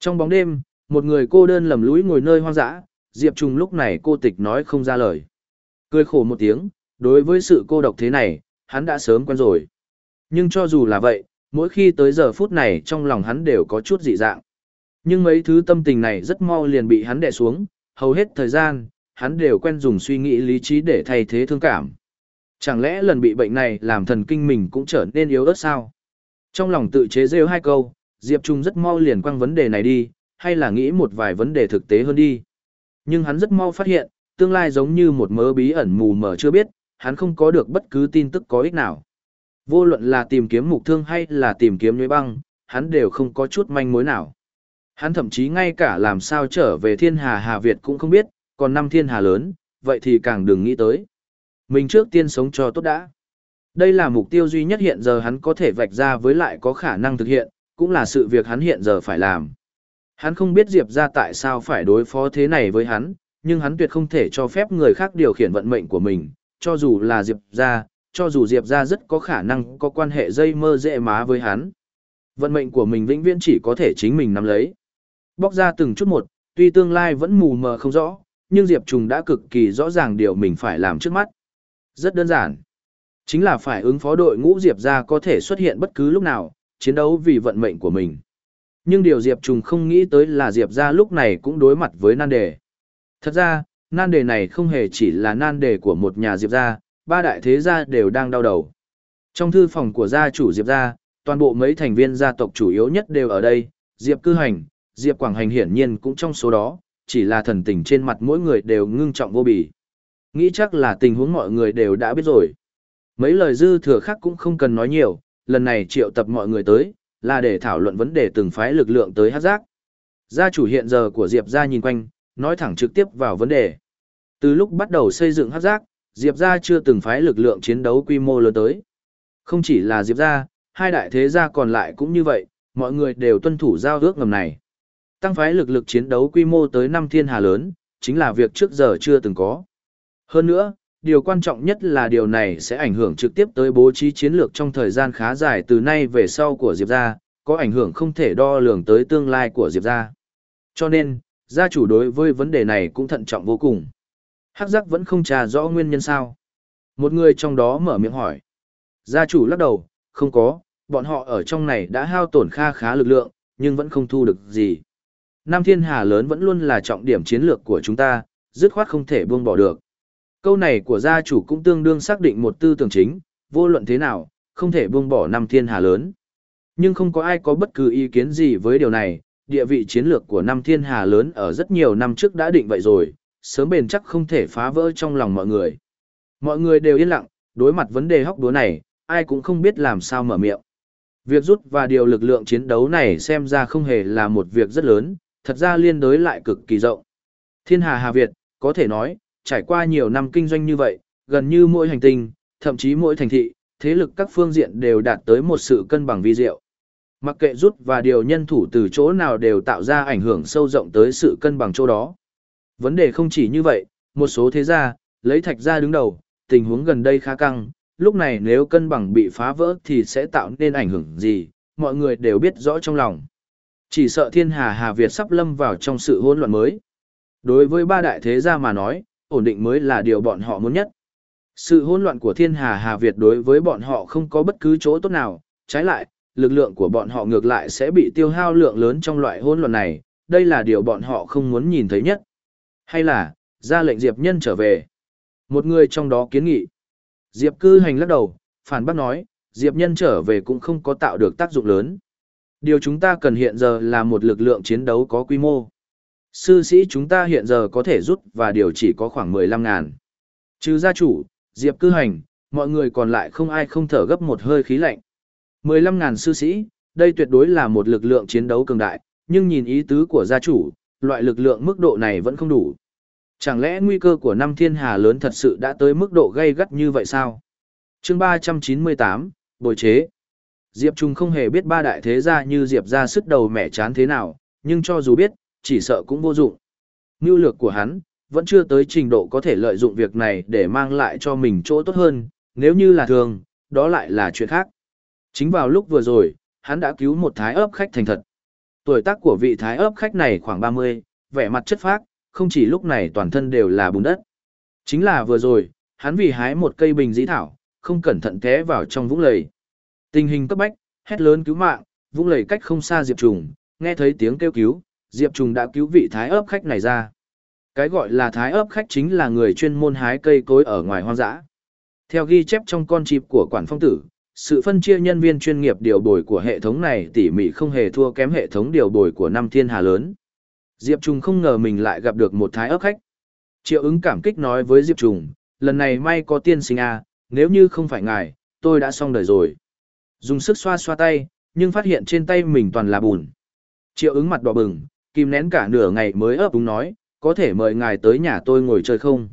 Trong bóng đêm, một người cô đơn lầm lũi ngồi nơi hoang dã, Diệp Trùng lúc này cô tịch nói không ra lời. Cười khổ một tiếng, đối với sự cô độc thế này, hắn đã sớm quen rồi. Nhưng cho dù là vậy, mỗi khi tới giờ phút này trong lòng hắn đều có chút dị dạng. Nhưng mấy thứ tâm tình này rất mau liền bị hắn đè xuống, hầu hết thời gian, hắn đều quen dùng suy nghĩ lý trí để thay thế thương cảm. Chẳng lẽ lần bị bệnh này làm thần kinh mình cũng trở nên yếu ớt sao? Trong lòng tự chế rêu hai câu, Diệp Trung rất mau liền quăng vấn đề này đi, hay là nghĩ một vài vấn đề thực tế hơn đi. Nhưng hắn rất mau phát hiện, tương lai giống như một mớ bí ẩn mù mờ chưa biết, hắn không có được bất cứ tin tức có ích nào. Vô luận là tìm kiếm mục thương hay là tìm kiếm nhuế băng, hắn đều không có chút manh mối nào. Hắn thậm chí ngay cả làm sao trở về thiên hà Hà Việt cũng không biết, còn năm thiên hà lớn, vậy thì càng đừng nghĩ tới. Mình trước tiên sống cho tốt đã. Đây là mục tiêu duy nhất hiện giờ hắn có thể vạch ra với lại có khả năng thực hiện, cũng là sự việc hắn hiện giờ phải làm. Hắn không biết Diệp ra tại sao phải đối phó thế này với hắn, nhưng hắn tuyệt không thể cho phép người khác điều khiển vận mệnh của mình, cho dù là Diệp ra, cho dù Diệp ra rất có khả năng có quan hệ dây mơ dễ má với hắn. Vận mệnh của mình vĩnh viễn chỉ có thể chính mình nắm lấy. Bóc ra từng chút một, tuy tương lai vẫn mù mờ không rõ, nhưng Diệp Trùng đã cực kỳ rõ ràng điều mình phải làm trước mắt. Rất đơn giản. Chính là phải ứng phó đội ngũ Diệp ra có thể xuất hiện bất cứ lúc nào, chiến đấu vì vận mệnh của mình. Nhưng điều Diệp Trùng không nghĩ tới là Diệp ra lúc này cũng đối mặt với nan đề. Thật ra, nan đề này không hề chỉ là nan đề của một nhà Diệp gia, ba đại thế gia đều đang đau đầu. Trong thư phòng của gia chủ Diệp gia, toàn bộ mấy thành viên gia tộc chủ yếu nhất đều ở đây, Diệp Cư Hành, Diệp Quảng Hành hiển nhiên cũng trong số đó, chỉ là thần tình trên mặt mỗi người đều ngưng trọng vô bì. Nghĩ chắc là tình huống mọi người đều đã biết rồi. Mấy lời dư thừa khác cũng không cần nói nhiều, lần này triệu tập mọi người tới, là để thảo luận vấn đề từng phái lực lượng tới hát giác. Gia chủ hiện giờ của Diệp gia nhìn quanh, nói thẳng trực tiếp vào vấn đề. Từ lúc bắt đầu xây dựng hát giác, Diệp gia chưa từng phái lực lượng chiến đấu quy mô lớn tới. Không chỉ là Diệp gia, hai đại thế gia còn lại cũng như vậy, mọi người đều tuân thủ giao ước ngầm này. Tăng phái lực lực chiến đấu quy mô tới năm thiên hà lớn, chính là việc trước giờ chưa từng có. Hơn nữa, điều quan trọng nhất là điều này sẽ ảnh hưởng trực tiếp tới bố trí chiến lược trong thời gian khá dài từ nay về sau của Diệp gia, có ảnh hưởng không thể đo lường tới tương lai của Diệp gia. Cho nên, gia chủ đối với vấn đề này cũng thận trọng vô cùng. Hắc giác vẫn không trà rõ nguyên nhân sao. Một người trong đó mở miệng hỏi. Gia chủ lắc đầu, không có, bọn họ ở trong này đã hao tổn kha khá lực lượng, nhưng vẫn không thu được gì. Nam Thiên Hà lớn vẫn luôn là trọng điểm chiến lược của chúng ta, dứt khoát không thể buông bỏ được. Câu này của gia chủ cũng tương đương xác định một tư tưởng chính, vô luận thế nào, không thể buông bỏ Nam Thiên Hà lớn. Nhưng không có ai có bất cứ ý kiến gì với điều này, địa vị chiến lược của Nam Thiên Hà lớn ở rất nhiều năm trước đã định vậy rồi, sớm bền chắc không thể phá vỡ trong lòng mọi người. Mọi người đều yên lặng, đối mặt vấn đề hóc đúa này, ai cũng không biết làm sao mở miệng. Việc rút và điều lực lượng chiến đấu này xem ra không hề là một việc rất lớn, thật ra liên đối lại cực kỳ rộng. Thiên Hà Hà Việt, có thể nói, trải qua nhiều năm kinh doanh như vậy, gần như mỗi hành tinh, thậm chí mỗi thành thị, thế lực các phương diện đều đạt tới một sự cân bằng vi diệu. Mặc kệ rút và điều nhân thủ từ chỗ nào đều tạo ra ảnh hưởng sâu rộng tới sự cân bằng chỗ đó. Vấn đề không chỉ như vậy, một số thế gia, lấy thạch gia đứng đầu, tình huống gần đây khá căng, lúc này nếu cân bằng bị phá vỡ thì sẽ tạo nên ảnh hưởng gì, mọi người đều biết rõ trong lòng. Chỉ sợ thiên hà Hà Việt sắp lâm vào trong sự hỗn loạn mới. Đối với ba đại thế gia mà nói, ổn định mới là điều bọn họ muốn nhất. Sự hỗn loạn của thiên hà Hà Việt đối với bọn họ không có bất cứ chỗ tốt nào, trái lại, lực lượng của bọn họ ngược lại sẽ bị tiêu hao lượng lớn trong loại hỗn loạn này, đây là điều bọn họ không muốn nhìn thấy nhất. Hay là, ra lệnh Diệp Nhân trở về. Một người trong đó kiến nghị. Diệp cư hành lắc đầu, phản bác nói, Diệp Nhân trở về cũng không có tạo được tác dụng lớn. Điều chúng ta cần hiện giờ là một lực lượng chiến đấu có quy mô. Sư sĩ chúng ta hiện giờ có thể rút và điều chỉ có khoảng 15 ngàn. Trừ gia chủ, Diệp cư hành, mọi người còn lại không ai không thở gấp một hơi khí lạnh. 15 ngàn sư sĩ, đây tuyệt đối là một lực lượng chiến đấu cường đại, nhưng nhìn ý tứ của gia chủ, loại lực lượng mức độ này vẫn không đủ. Chẳng lẽ nguy cơ của năm thiên hà lớn thật sự đã tới mức độ gây gắt như vậy sao? chương 398, Bồi chế. Diệp Trung không hề biết ba đại thế gia như Diệp gia sức đầu mẹ chán thế nào, nhưng cho dù biết, chỉ sợ cũng vô dụng. Nưu lược của hắn, vẫn chưa tới trình độ có thể lợi dụng việc này để mang lại cho mình chỗ tốt hơn, nếu như là thường, đó lại là chuyện khác. Chính vào lúc vừa rồi, hắn đã cứu một thái ấp khách thành thật. Tuổi tác của vị thái ấp khách này khoảng 30, vẻ mặt chất phác, không chỉ lúc này toàn thân đều là bùn đất. Chính là vừa rồi, hắn vì hái một cây bình dĩ thảo, không cẩn thận té vào trong vũng lầy. Tình hình cấp bách, hét lớn cứu mạng, vung lẩy cách không xa Diệp Trùng, nghe thấy tiếng kêu cứu, Diệp Trùng đã cứu vị thái ấp khách này ra. Cái gọi là thái ấp khách chính là người chuyên môn hái cây cối ở ngoài hoang dã. Theo ghi chép trong con chip của quản phong tử, sự phân chia nhân viên chuyên nghiệp điều bồi của hệ thống này tỉ mỉ không hề thua kém hệ thống điều bồi của năm thiên hà lớn. Diệp Trùng không ngờ mình lại gặp được một thái ấp khách. Triệu ứng cảm kích nói với Diệp Trùng, lần này may có tiên sinh a, à, nếu như không phải ngài, tôi đã xong đời rồi. Dùng sức xoa xoa tay, nhưng phát hiện trên tay mình toàn là bùn. Triệu ứng mặt đỏ bừng, kìm nén cả nửa ngày mới ấp úng nói, có thể mời ngài tới nhà tôi ngồi chơi không?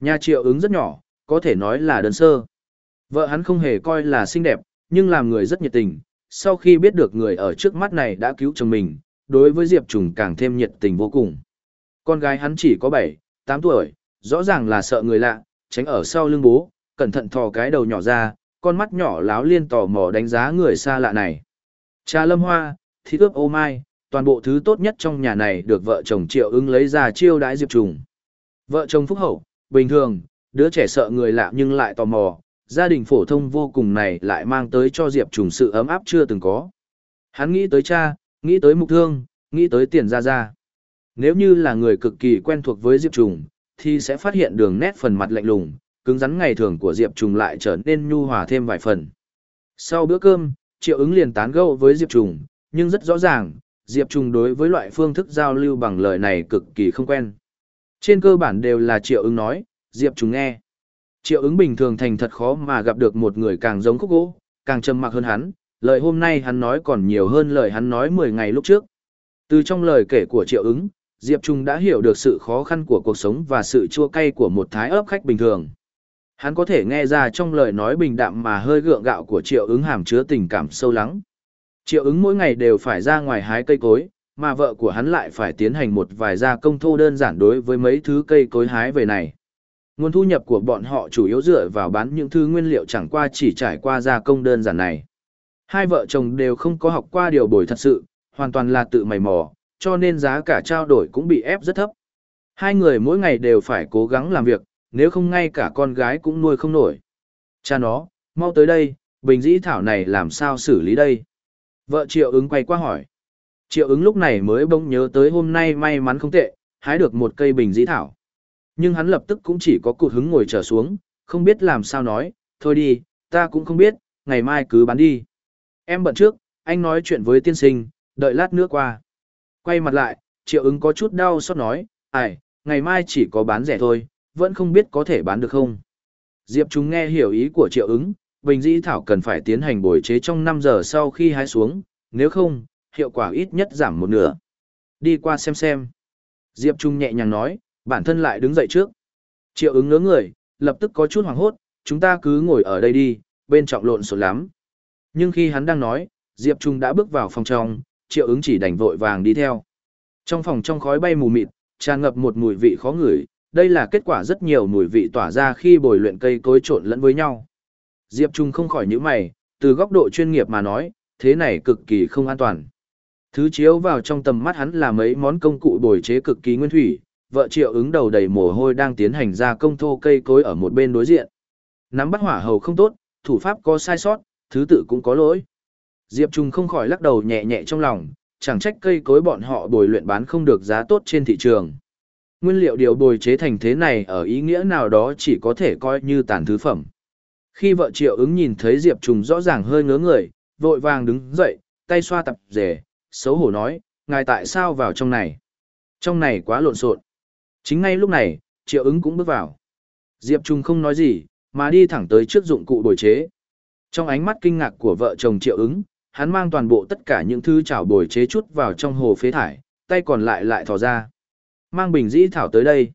Nhà triệu ứng rất nhỏ, có thể nói là đơn sơ. Vợ hắn không hề coi là xinh đẹp, nhưng làm người rất nhiệt tình. Sau khi biết được người ở trước mắt này đã cứu chồng mình, đối với Diệp Trùng càng thêm nhiệt tình vô cùng. Con gái hắn chỉ có 7, 8 tuổi, rõ ràng là sợ người lạ, tránh ở sau lưng bố, cẩn thận thò cái đầu nhỏ ra, con mắt nhỏ láo liên tò mò đánh giá người xa lạ này. Cha lâm hoa, thịt ướp ô mai, toàn bộ thứ tốt nhất trong nhà này được vợ chồng triệu ứng lấy ra chiêu đãi Diệp Trùng. Vợ chồng phúc hậu, bình thường, đứa trẻ sợ người lạ nhưng lại tò mò, gia đình phổ thông vô cùng này lại mang tới cho Diệp Trùng sự ấm áp chưa từng có. Hắn nghĩ tới cha, nghĩ tới mục thương, nghĩ tới tiền ra ra. Nếu như là người cực kỳ quen thuộc với Diệp Trùng, thì sẽ phát hiện đường nét phần mặt lạnh lùng, cứng rắn ngày thường của Diệp Trùng lại trở nên nhu hòa thêm vài phần. Sau bữa cơm, Triệu ứng liền tán gẫu với Diệp Trùng, nhưng rất rõ ràng, Diệp Trùng đối với loại phương thức giao lưu bằng lời này cực kỳ không quen. Trên cơ bản đều là Triệu ứng nói, Diệp Trùng nghe. Triệu ứng bình thường thành thật khó mà gặp được một người càng giống khúc gỗ, càng trầm mặc hơn hắn, lời hôm nay hắn nói còn nhiều hơn lời hắn nói 10 ngày lúc trước. Từ trong lời kể của Triệu ứng, Diệp Trung đã hiểu được sự khó khăn của cuộc sống và sự chua cay của một thái ấp khách bình thường. Hắn có thể nghe ra trong lời nói bình đạm mà hơi gượng gạo của Triệu ứng hàm chứa tình cảm sâu lắng. Triệu ứng mỗi ngày đều phải ra ngoài hái cây cối, mà vợ của hắn lại phải tiến hành một vài gia công thô đơn giản đối với mấy thứ cây cối hái về này. Nguồn thu nhập của bọn họ chủ yếu dựa vào bán những thứ nguyên liệu chẳng qua chỉ trải qua gia công đơn giản này. Hai vợ chồng đều không có học qua điều bồi thật sự, hoàn toàn là tự mày mò, cho nên giá cả trao đổi cũng bị ép rất thấp. Hai người mỗi ngày đều phải cố gắng làm việc, nếu không ngay cả con gái cũng nuôi không nổi. Cha nó, mau tới đây, bình dĩ thảo này làm sao xử lý đây? Vợ triệu ứng quay qua hỏi. Triệu ứng lúc này mới bỗng nhớ tới hôm nay may mắn không tệ, hái được một cây bình dĩ thảo. Nhưng hắn lập tức cũng chỉ có cụt hứng ngồi trở xuống, không biết làm sao nói, thôi đi, ta cũng không biết, ngày mai cứ bán đi. Em bận trước, anh nói chuyện với tiên sinh, đợi lát nữa qua. Quay mặt lại, triệu ứng có chút đau xót nói, ai, ngày mai chỉ có bán rẻ thôi, vẫn không biết có thể bán được không. Diệp chúng nghe hiểu ý của triệu ứng, bình dĩ thảo cần phải tiến hành bồi chế trong 5 giờ sau khi hái xuống, nếu không, hiệu quả ít nhất giảm một nửa. Đi qua xem xem. Diệp Trung nhẹ nhàng nói, bản thân lại đứng dậy trước. Triệu ứng ngớ người, lập tức có chút hoảng hốt, chúng ta cứ ngồi ở đây đi, bên trọng lộn xộn lắm. Nhưng khi hắn đang nói, Diệp Trung đã bước vào phòng trong, triệu ứng chỉ đành vội vàng đi theo. Trong phòng trong khói bay mù mịt, tràn ngập một mùi vị khó ngửi, đây là kết quả rất nhiều mùi vị tỏa ra khi bồi luyện cây cối trộn lẫn với nhau. Diệp Trung không khỏi nhíu mày, từ góc độ chuyên nghiệp mà nói, thế này cực kỳ không an toàn. Thứ chiếu vào trong tầm mắt hắn là mấy món công cụ bồi chế cực kỳ nguyên thủy, vợ triệu ứng đầu đầy mồ hôi đang tiến hành ra công thô cây cối ở một bên đối diện. Nắm bắt hỏa hầu không tốt, thủ pháp có sai sót, thứ tự cũng có lỗi. Diệp Trung không khỏi lắc đầu nhẹ nhẹ trong lòng, chẳng trách cây cối bọn họ bồi luyện bán không được giá tốt trên thị trường. Nguyên liệu điều bồi chế thành thế này ở ý nghĩa nào đó chỉ có thể coi như tàn thứ phẩm. Khi vợ triệu ứng nhìn thấy Diệp Trùng rõ ràng hơi ngớ người, vội vàng đứng dậy, tay xoa tập rể, xấu hổ nói, ngài tại sao vào trong này? Trong này quá lộn xộn. Chính ngay lúc này, triệu ứng cũng bước vào. Diệp Trung không nói gì, mà đi thẳng tới trước dụng cụ bồi chế. Trong ánh mắt kinh ngạc của vợ chồng triệu ứng, hắn mang toàn bộ tất cả những thứ chảo bồi chế chút vào trong hồ phế thải, tay còn lại lại thò ra. Mang bình dĩ thảo tới đây.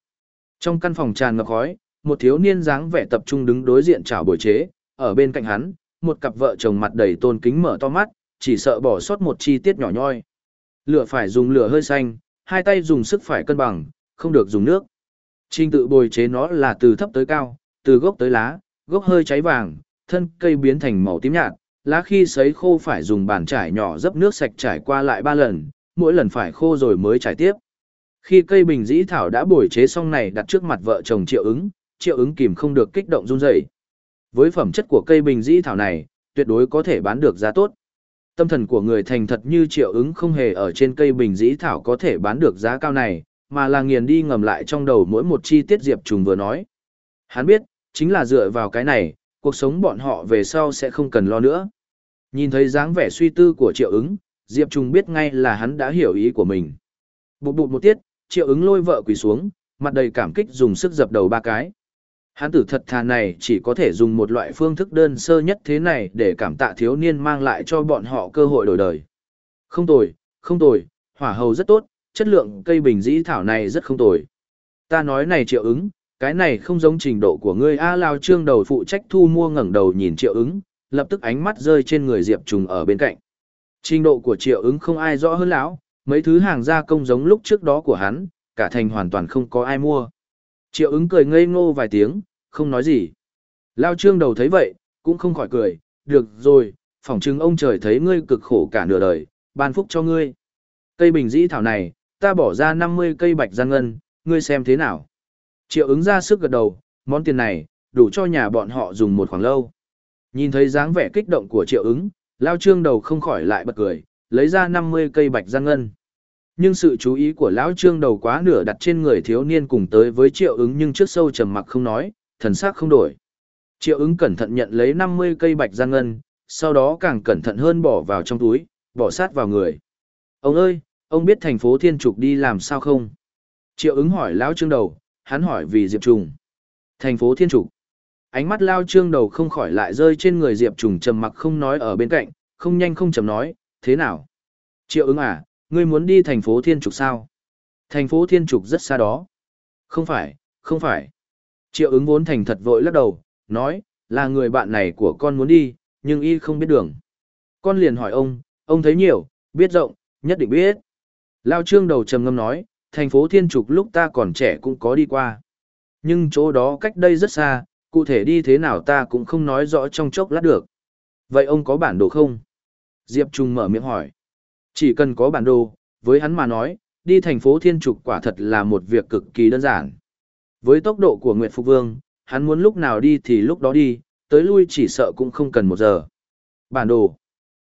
Trong căn phòng tràn ngập khói, một thiếu niên dáng vẻ tập trung đứng đối diện chảo bồi chế, ở bên cạnh hắn, một cặp vợ chồng mặt đầy tôn kính mở to mắt, chỉ sợ bỏ sót một chi tiết nhỏ nhoi. Lửa phải dùng lửa hơi xanh, hai tay dùng sức phải cân bằng, không được dùng nước. Trình tự bồi chế nó là từ thấp tới cao, từ gốc tới lá, gốc hơi cháy vàng, thân cây biến thành màu tím nhạt, lá khi sấy khô phải dùng bàn trải nhỏ dấp nước sạch trải qua lại ba lần, mỗi lần phải khô rồi mới trải tiếp. Khi cây bình dĩ thảo đã bồi chế xong này đặt trước mặt vợ chồng triệu ứng, triệu ứng kìm không được kích động run rẩy. Với phẩm chất của cây bình dĩ thảo này, tuyệt đối có thể bán được giá tốt. Tâm thần của người thành thật như triệu ứng không hề ở trên cây bình dĩ thảo có thể bán được giá cao này, mà là nghiền đi ngầm lại trong đầu mỗi một chi tiết Diệp Trùng vừa nói. Hắn biết, chính là dựa vào cái này, cuộc sống bọn họ về sau sẽ không cần lo nữa. Nhìn thấy dáng vẻ suy tư của triệu ứng, Diệp Trùng biết ngay là hắn đã hiểu ý của mình. Bụt bụt một tiết, triệu ứng lôi vợ quỳ xuống, mặt đầy cảm kích dùng sức dập đầu ba cái. Hán tử thật thà này chỉ có thể dùng một loại phương thức đơn sơ nhất thế này để cảm tạ thiếu niên mang lại cho bọn họ cơ hội đổi đời. Không tồi, không tồi, hỏa hầu rất tốt, chất lượng cây bình dĩ thảo này rất không tồi. Ta nói này triệu ứng, cái này không giống trình độ của ngươi A Lao Trương đầu phụ trách thu mua ngẩng đầu nhìn triệu ứng, lập tức ánh mắt rơi trên người Diệp Trùng ở bên cạnh. Trình độ của triệu ứng không ai rõ hơn lão, mấy thứ hàng gia công giống lúc trước đó của hắn, cả thành hoàn toàn không có ai mua. Triệu ứng cười ngây ngô vài tiếng, không nói gì. Lao Trương đầu thấy vậy, cũng không khỏi cười, được rồi, phỏng chứng ông trời thấy ngươi cực khổ cả nửa đời, ban phúc cho ngươi. Cây bình dĩ thảo này, ta bỏ ra 50 cây bạch giang ngân, ngươi xem thế nào. Triệu ứng ra sức gật đầu, món tiền này, đủ cho nhà bọn họ dùng một khoảng lâu. Nhìn thấy dáng vẻ kích động của triệu ứng, lao trương đầu không khỏi lại bật cười, lấy ra 50 cây bạch giang ngân. Nhưng sự chú ý của lão trương đầu quá nửa đặt trên người thiếu niên cùng tới với triệu ứng nhưng trước sâu trầm mặc không nói, thần sắc không đổi. Triệu ứng cẩn thận nhận lấy 50 cây bạch giang ngân, sau đó càng cẩn thận hơn bỏ vào trong túi, bỏ sát vào người. Ông ơi, ông biết thành phố Thiên Trục đi làm sao không? Triệu ứng hỏi lão trương đầu, hắn hỏi vì Diệp Trùng. Thành phố Thiên Trục. Ánh mắt lao trương đầu không khỏi lại rơi trên người Diệp Trùng trầm mặc không nói ở bên cạnh, không nhanh không chầm nói, thế nào? Triệu ứng à, ngươi muốn đi thành phố Thiên Trục sao? Thành phố Thiên Trục rất xa đó. Không phải, không phải. Triệu ứng vốn thành thật vội lắc đầu, nói, là người bạn này của con muốn đi, nhưng y không biết đường. Con liền hỏi ông, ông thấy nhiều, biết rộng, nhất định biết. Lao trương đầu trầm ngâm nói, thành phố Thiên Trục lúc ta còn trẻ cũng có đi qua. Nhưng chỗ đó cách đây rất xa, cụ thể đi thế nào ta cũng không nói rõ trong chốc lát được. Vậy ông có bản đồ không? Diệp Trung mở miệng hỏi. Chỉ cần có bản đồ, với hắn mà nói, đi thành phố Thiên Trục quả thật là một việc cực kỳ đơn giản. Với tốc độ của Nguyệt Phục Vương, hắn muốn lúc nào đi thì lúc đó đi, tới lui chỉ sợ cũng không cần một giờ. Bản đồ.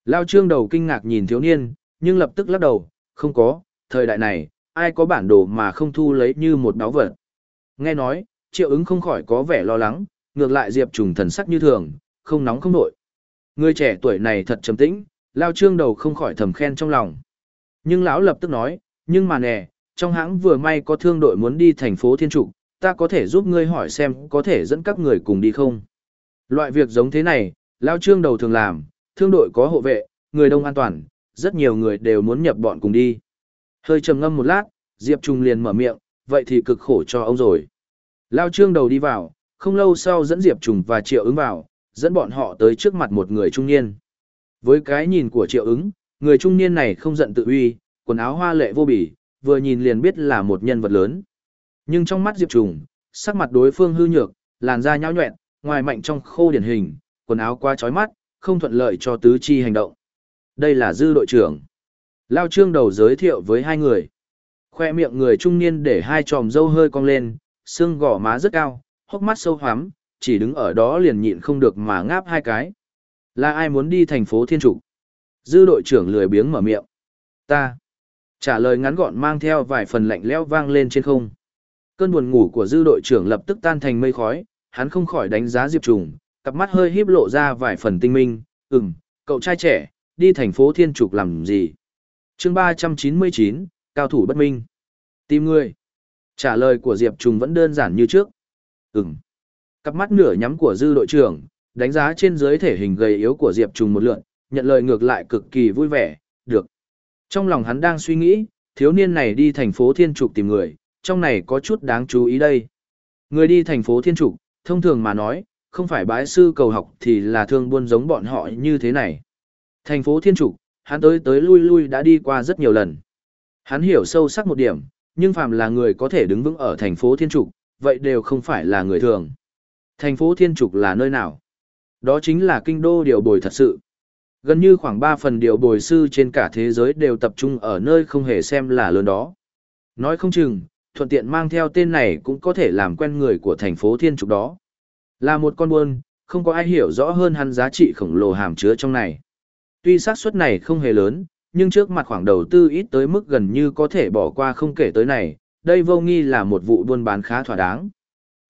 Lao trương đầu kinh ngạc nhìn thiếu niên, nhưng lập tức lắc đầu, không có, thời đại này, ai có bản đồ mà không thu lấy như một đáo vật. Nghe nói, triệu ứng không khỏi có vẻ lo lắng, ngược lại Diệp Trùng thần sắc như thường, không nóng không nội. Người trẻ tuổi này thật trầm tĩnh, lao trương đầu không khỏi thầm khen trong lòng. Nhưng lão lập tức nói, nhưng mà nè, trong hãng vừa may có thương đội muốn đi thành phố Thiên Trục, ta có thể giúp ngươi hỏi xem có thể dẫn các người cùng đi không. Loại việc giống thế này, lao trương đầu thường làm, thương đội có hộ vệ, người đông an toàn, rất nhiều người đều muốn nhập bọn cùng đi. Hơi trầm ngâm một lát, Diệp Trung liền mở miệng, vậy thì cực khổ cho ông rồi. Lao trương đầu đi vào, không lâu sau dẫn Diệp Trùng và Triệu ứng vào, dẫn bọn họ tới trước mặt một người trung niên. Với cái nhìn của Triệu ứng, người trung niên này không giận tự uy, quần áo hoa lệ vô bỉ, vừa nhìn liền biết là một nhân vật lớn. Nhưng trong mắt Diệp Trùng, sắc mặt đối phương hư nhược, làn da nhão nhuyễn, ngoài mạnh trong khô điển hình, quần áo quá chói mắt, không thuận lợi cho tứ chi hành động. Đây là dư đội trưởng. Lao trương đầu giới thiệu với hai người. Khoe miệng người trung niên để hai tròm dâu hơi cong lên, xương gò má rất cao, hốc mắt sâu hoắm, chỉ đứng ở đó liền nhịn không được mà ngáp hai cái. Là ai muốn đi thành phố Thiên Trục? Dư đội trưởng lười biếng mở miệng. Ta. Trả lời ngắn gọn mang theo vài phần lạnh lẽo vang lên trên không. Cơn buồn ngủ của dư đội trưởng lập tức tan thành mây khói, hắn không khỏi đánh giá Diệp Trùng, cặp mắt hơi híp lộ ra vài phần tinh minh, ừm, cậu trai trẻ, đi thành phố Thiên Trục làm gì? chương 399, cao thủ bất minh. Tìm người. Trả lời của Diệp Trùng vẫn đơn giản như trước. Ừm. Cặp mắt nửa nhắm của dư đội trưởng, đánh giá trên dưới thể hình gầy yếu của Diệp Trùng một lượn, nhận lời ngược lại cực kỳ vui vẻ, được. Trong lòng hắn đang suy nghĩ, thiếu niên này đi thành phố Thiên Trục tìm người, trong này có chút đáng chú ý đây. Người đi thành phố Thiên Trục, thông thường mà nói, không phải bái sư cầu học thì là thương buôn giống bọn họ như thế này. Thành phố Thiên Trục, hắn tới tới lui lui đã đi qua rất nhiều lần. Hắn hiểu sâu sắc một điểm, nhưng phàm là người có thể đứng vững ở thành phố Thiên Trục, vậy đều không phải là người thường. Thành phố Thiên Trục là nơi nào? Đó chính là kinh đô điều bồi thật sự. Gần như khoảng 3 phần điều bồi sư trên cả thế giới đều tập trung ở nơi không hề xem là lớn đó. Nói không chừng, thuận tiện mang theo tên này cũng có thể làm quen người của thành phố Thiên Trục đó. Là một con buôn, không có ai hiểu rõ hơn hắn giá trị khổng lồ hàm chứa trong này. Tuy xác suất này không hề lớn, nhưng trước mặt khoảng đầu tư ít tới mức gần như có thể bỏ qua không kể tới này, đây vô nghi là một vụ buôn bán khá thỏa đáng.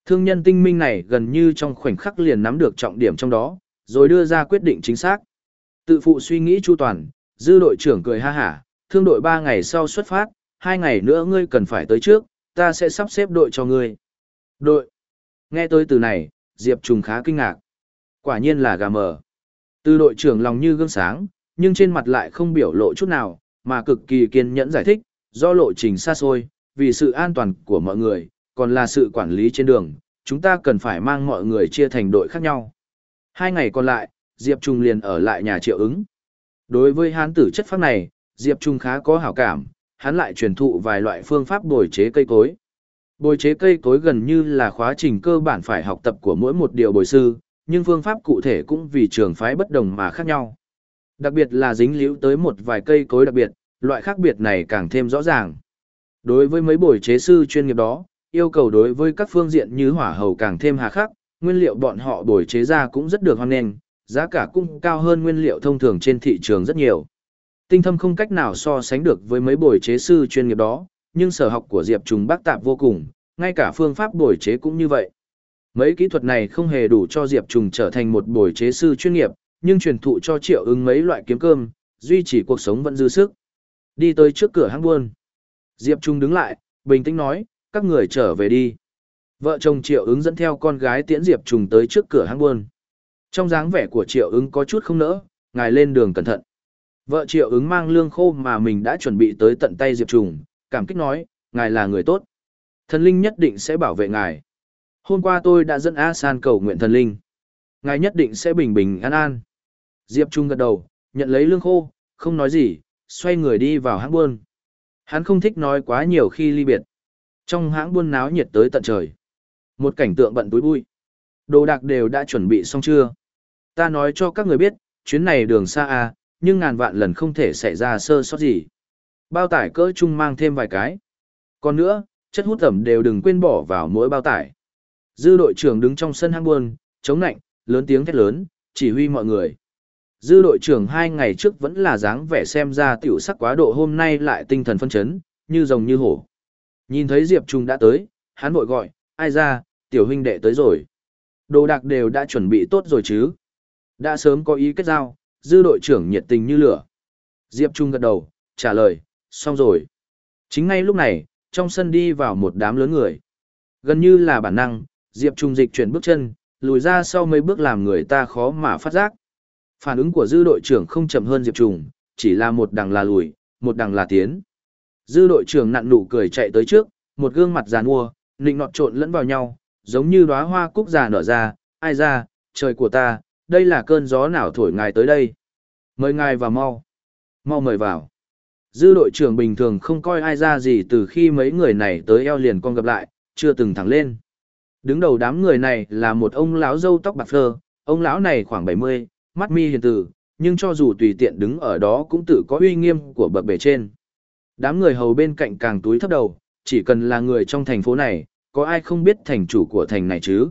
Thương nhân tinh minh này gần như trong khoảnh khắc liền nắm được trọng điểm trong đó, rồi đưa ra quyết định chính xác. Tự phụ suy nghĩ chu toàn, dư đội trưởng cười ha hả, thương đội 3 ngày sau xuất phát, 2 ngày nữa ngươi cần phải tới trước, ta sẽ sắp xếp đội cho ngươi. Đội. Nghe tới từ này, Diệp Trùng khá kinh ngạc. Quả nhiên là gà mờ. Từ đội trưởng lòng như gương sáng, nhưng trên mặt lại không biểu lộ chút nào, mà cực kỳ kiên nhẫn giải thích, do lộ trình xa xôi, vì sự an toàn của mọi người, còn là sự quản lý trên đường, chúng ta cần phải mang mọi người chia thành đội khác nhau. Hai ngày còn lại, Diệp Trung liền ở lại nhà triệu ứng. Đối với hán tử chất pháp này, Diệp Trung khá có hảo cảm, hắn lại truyền thụ vài loại phương pháp bồi chế cây cối. Bồi chế cây cối gần như là khóa trình cơ bản phải học tập của mỗi một điều bồi sư, nhưng phương pháp cụ thể cũng vì trường phái bất đồng mà khác nhau. Đặc biệt là dính liễu tới một vài cây cối đặc biệt, loại khác biệt này càng thêm rõ ràng. Đối với mấy bồi chế sư chuyên nghiệp đó, yêu cầu đối với các phương diện như hỏa hầu càng thêm hà khắc, nguyên liệu bọn họ đổi chế ra cũng rất được hoan nghênh, giá cả cũng cao hơn nguyên liệu thông thường trên thị trường rất nhiều. Tinh thâm không cách nào so sánh được với mấy bồi chế sư chuyên nghiệp đó, nhưng sở học của Diệp Trùng bác tạp vô cùng, ngay cả phương pháp bồi chế cũng như vậy. Mấy kỹ thuật này không hề đủ cho Diệp Trùng trở thành một bồi chế sư chuyên nghiệp, nhưng truyền thụ cho Triệu ứng mấy loại kiếm cơm, duy trì cuộc sống vẫn dư sức. Đi tới trước cửa hang buôn. Diệp Trung đứng lại, bình tĩnh nói, các người trở về đi. Vợ chồng Triệu ứng dẫn theo con gái tiễn Diệp trùng tới trước cửa hang buôn. Trong dáng vẻ của Triệu ứng có chút không nỡ, ngài lên đường cẩn thận. Vợ Triệu ứng mang lương khô mà mình đã chuẩn bị tới tận tay Diệp trùng, cảm kích nói, ngài là người tốt. Thần linh nhất định sẽ bảo vệ ngài. Hôm qua tôi đã dẫn A San cầu nguyện thần linh. Ngài nhất định sẽ bình bình an an. Diệp Trung gật đầu, nhận lấy lương khô, không nói gì, xoay người đi vào hãng buôn. Hắn không thích nói quá nhiều khi ly biệt. Trong hãng buôn náo nhiệt tới tận trời. Một cảnh tượng bận túi bụi. Đồ đạc đều đã chuẩn bị xong chưa? Ta nói cho các người biết, chuyến này đường xa à, nhưng ngàn vạn lần không thể xảy ra sơ sót gì. Bao tải cỡ chung mang thêm vài cái. Còn nữa, chất hút ẩm đều đừng quên bỏ vào mỗi bao tải. Dư đội trưởng đứng trong sân hang buôn, chống nạnh, lớn tiếng thét lớn, chỉ huy mọi người. Dư đội trưởng hai ngày trước vẫn là dáng vẻ xem ra tiểu sắc quá độ hôm nay lại tinh thần phân chấn, như rồng như hổ. Nhìn thấy Diệp Trung đã tới, hắn vội gọi, ai ra, tiểu huynh đệ tới rồi. Đồ đạc đều đã chuẩn bị tốt rồi chứ. Đã sớm có ý kết giao, dư đội trưởng nhiệt tình như lửa. Diệp Trung gật đầu, trả lời, xong rồi. Chính ngay lúc này, trong sân đi vào một đám lớn người. Gần như là bản năng, Diệp Trung dịch chuyển bước chân, lùi ra sau mấy bước làm người ta khó mà phát giác. Phản ứng của dư đội trưởng không chậm hơn Diệp Trung, chỉ là một đằng là lùi, một đằng là tiến. Dư đội trưởng nặn nụ cười chạy tới trước, một gương mặt giàn mua, nịnh nọt trộn lẫn vào nhau, giống như đóa hoa cúc già nở ra, ai ra, trời của ta, đây là cơn gió nào thổi ngài tới đây. Mời ngài vào mau. Mau mời vào. Dư đội trưởng bình thường không coi ai ra gì từ khi mấy người này tới eo liền con gặp lại, chưa từng thẳng lên. Đứng đầu đám người này là một ông lão râu tóc bạc phơ, ông lão này khoảng 70, mắt mi hiền từ, nhưng cho dù tùy tiện đứng ở đó cũng tự có uy nghiêm của bậc bề trên. Đám người hầu bên cạnh càng túi thấp đầu, chỉ cần là người trong thành phố này, có ai không biết thành chủ của thành này chứ.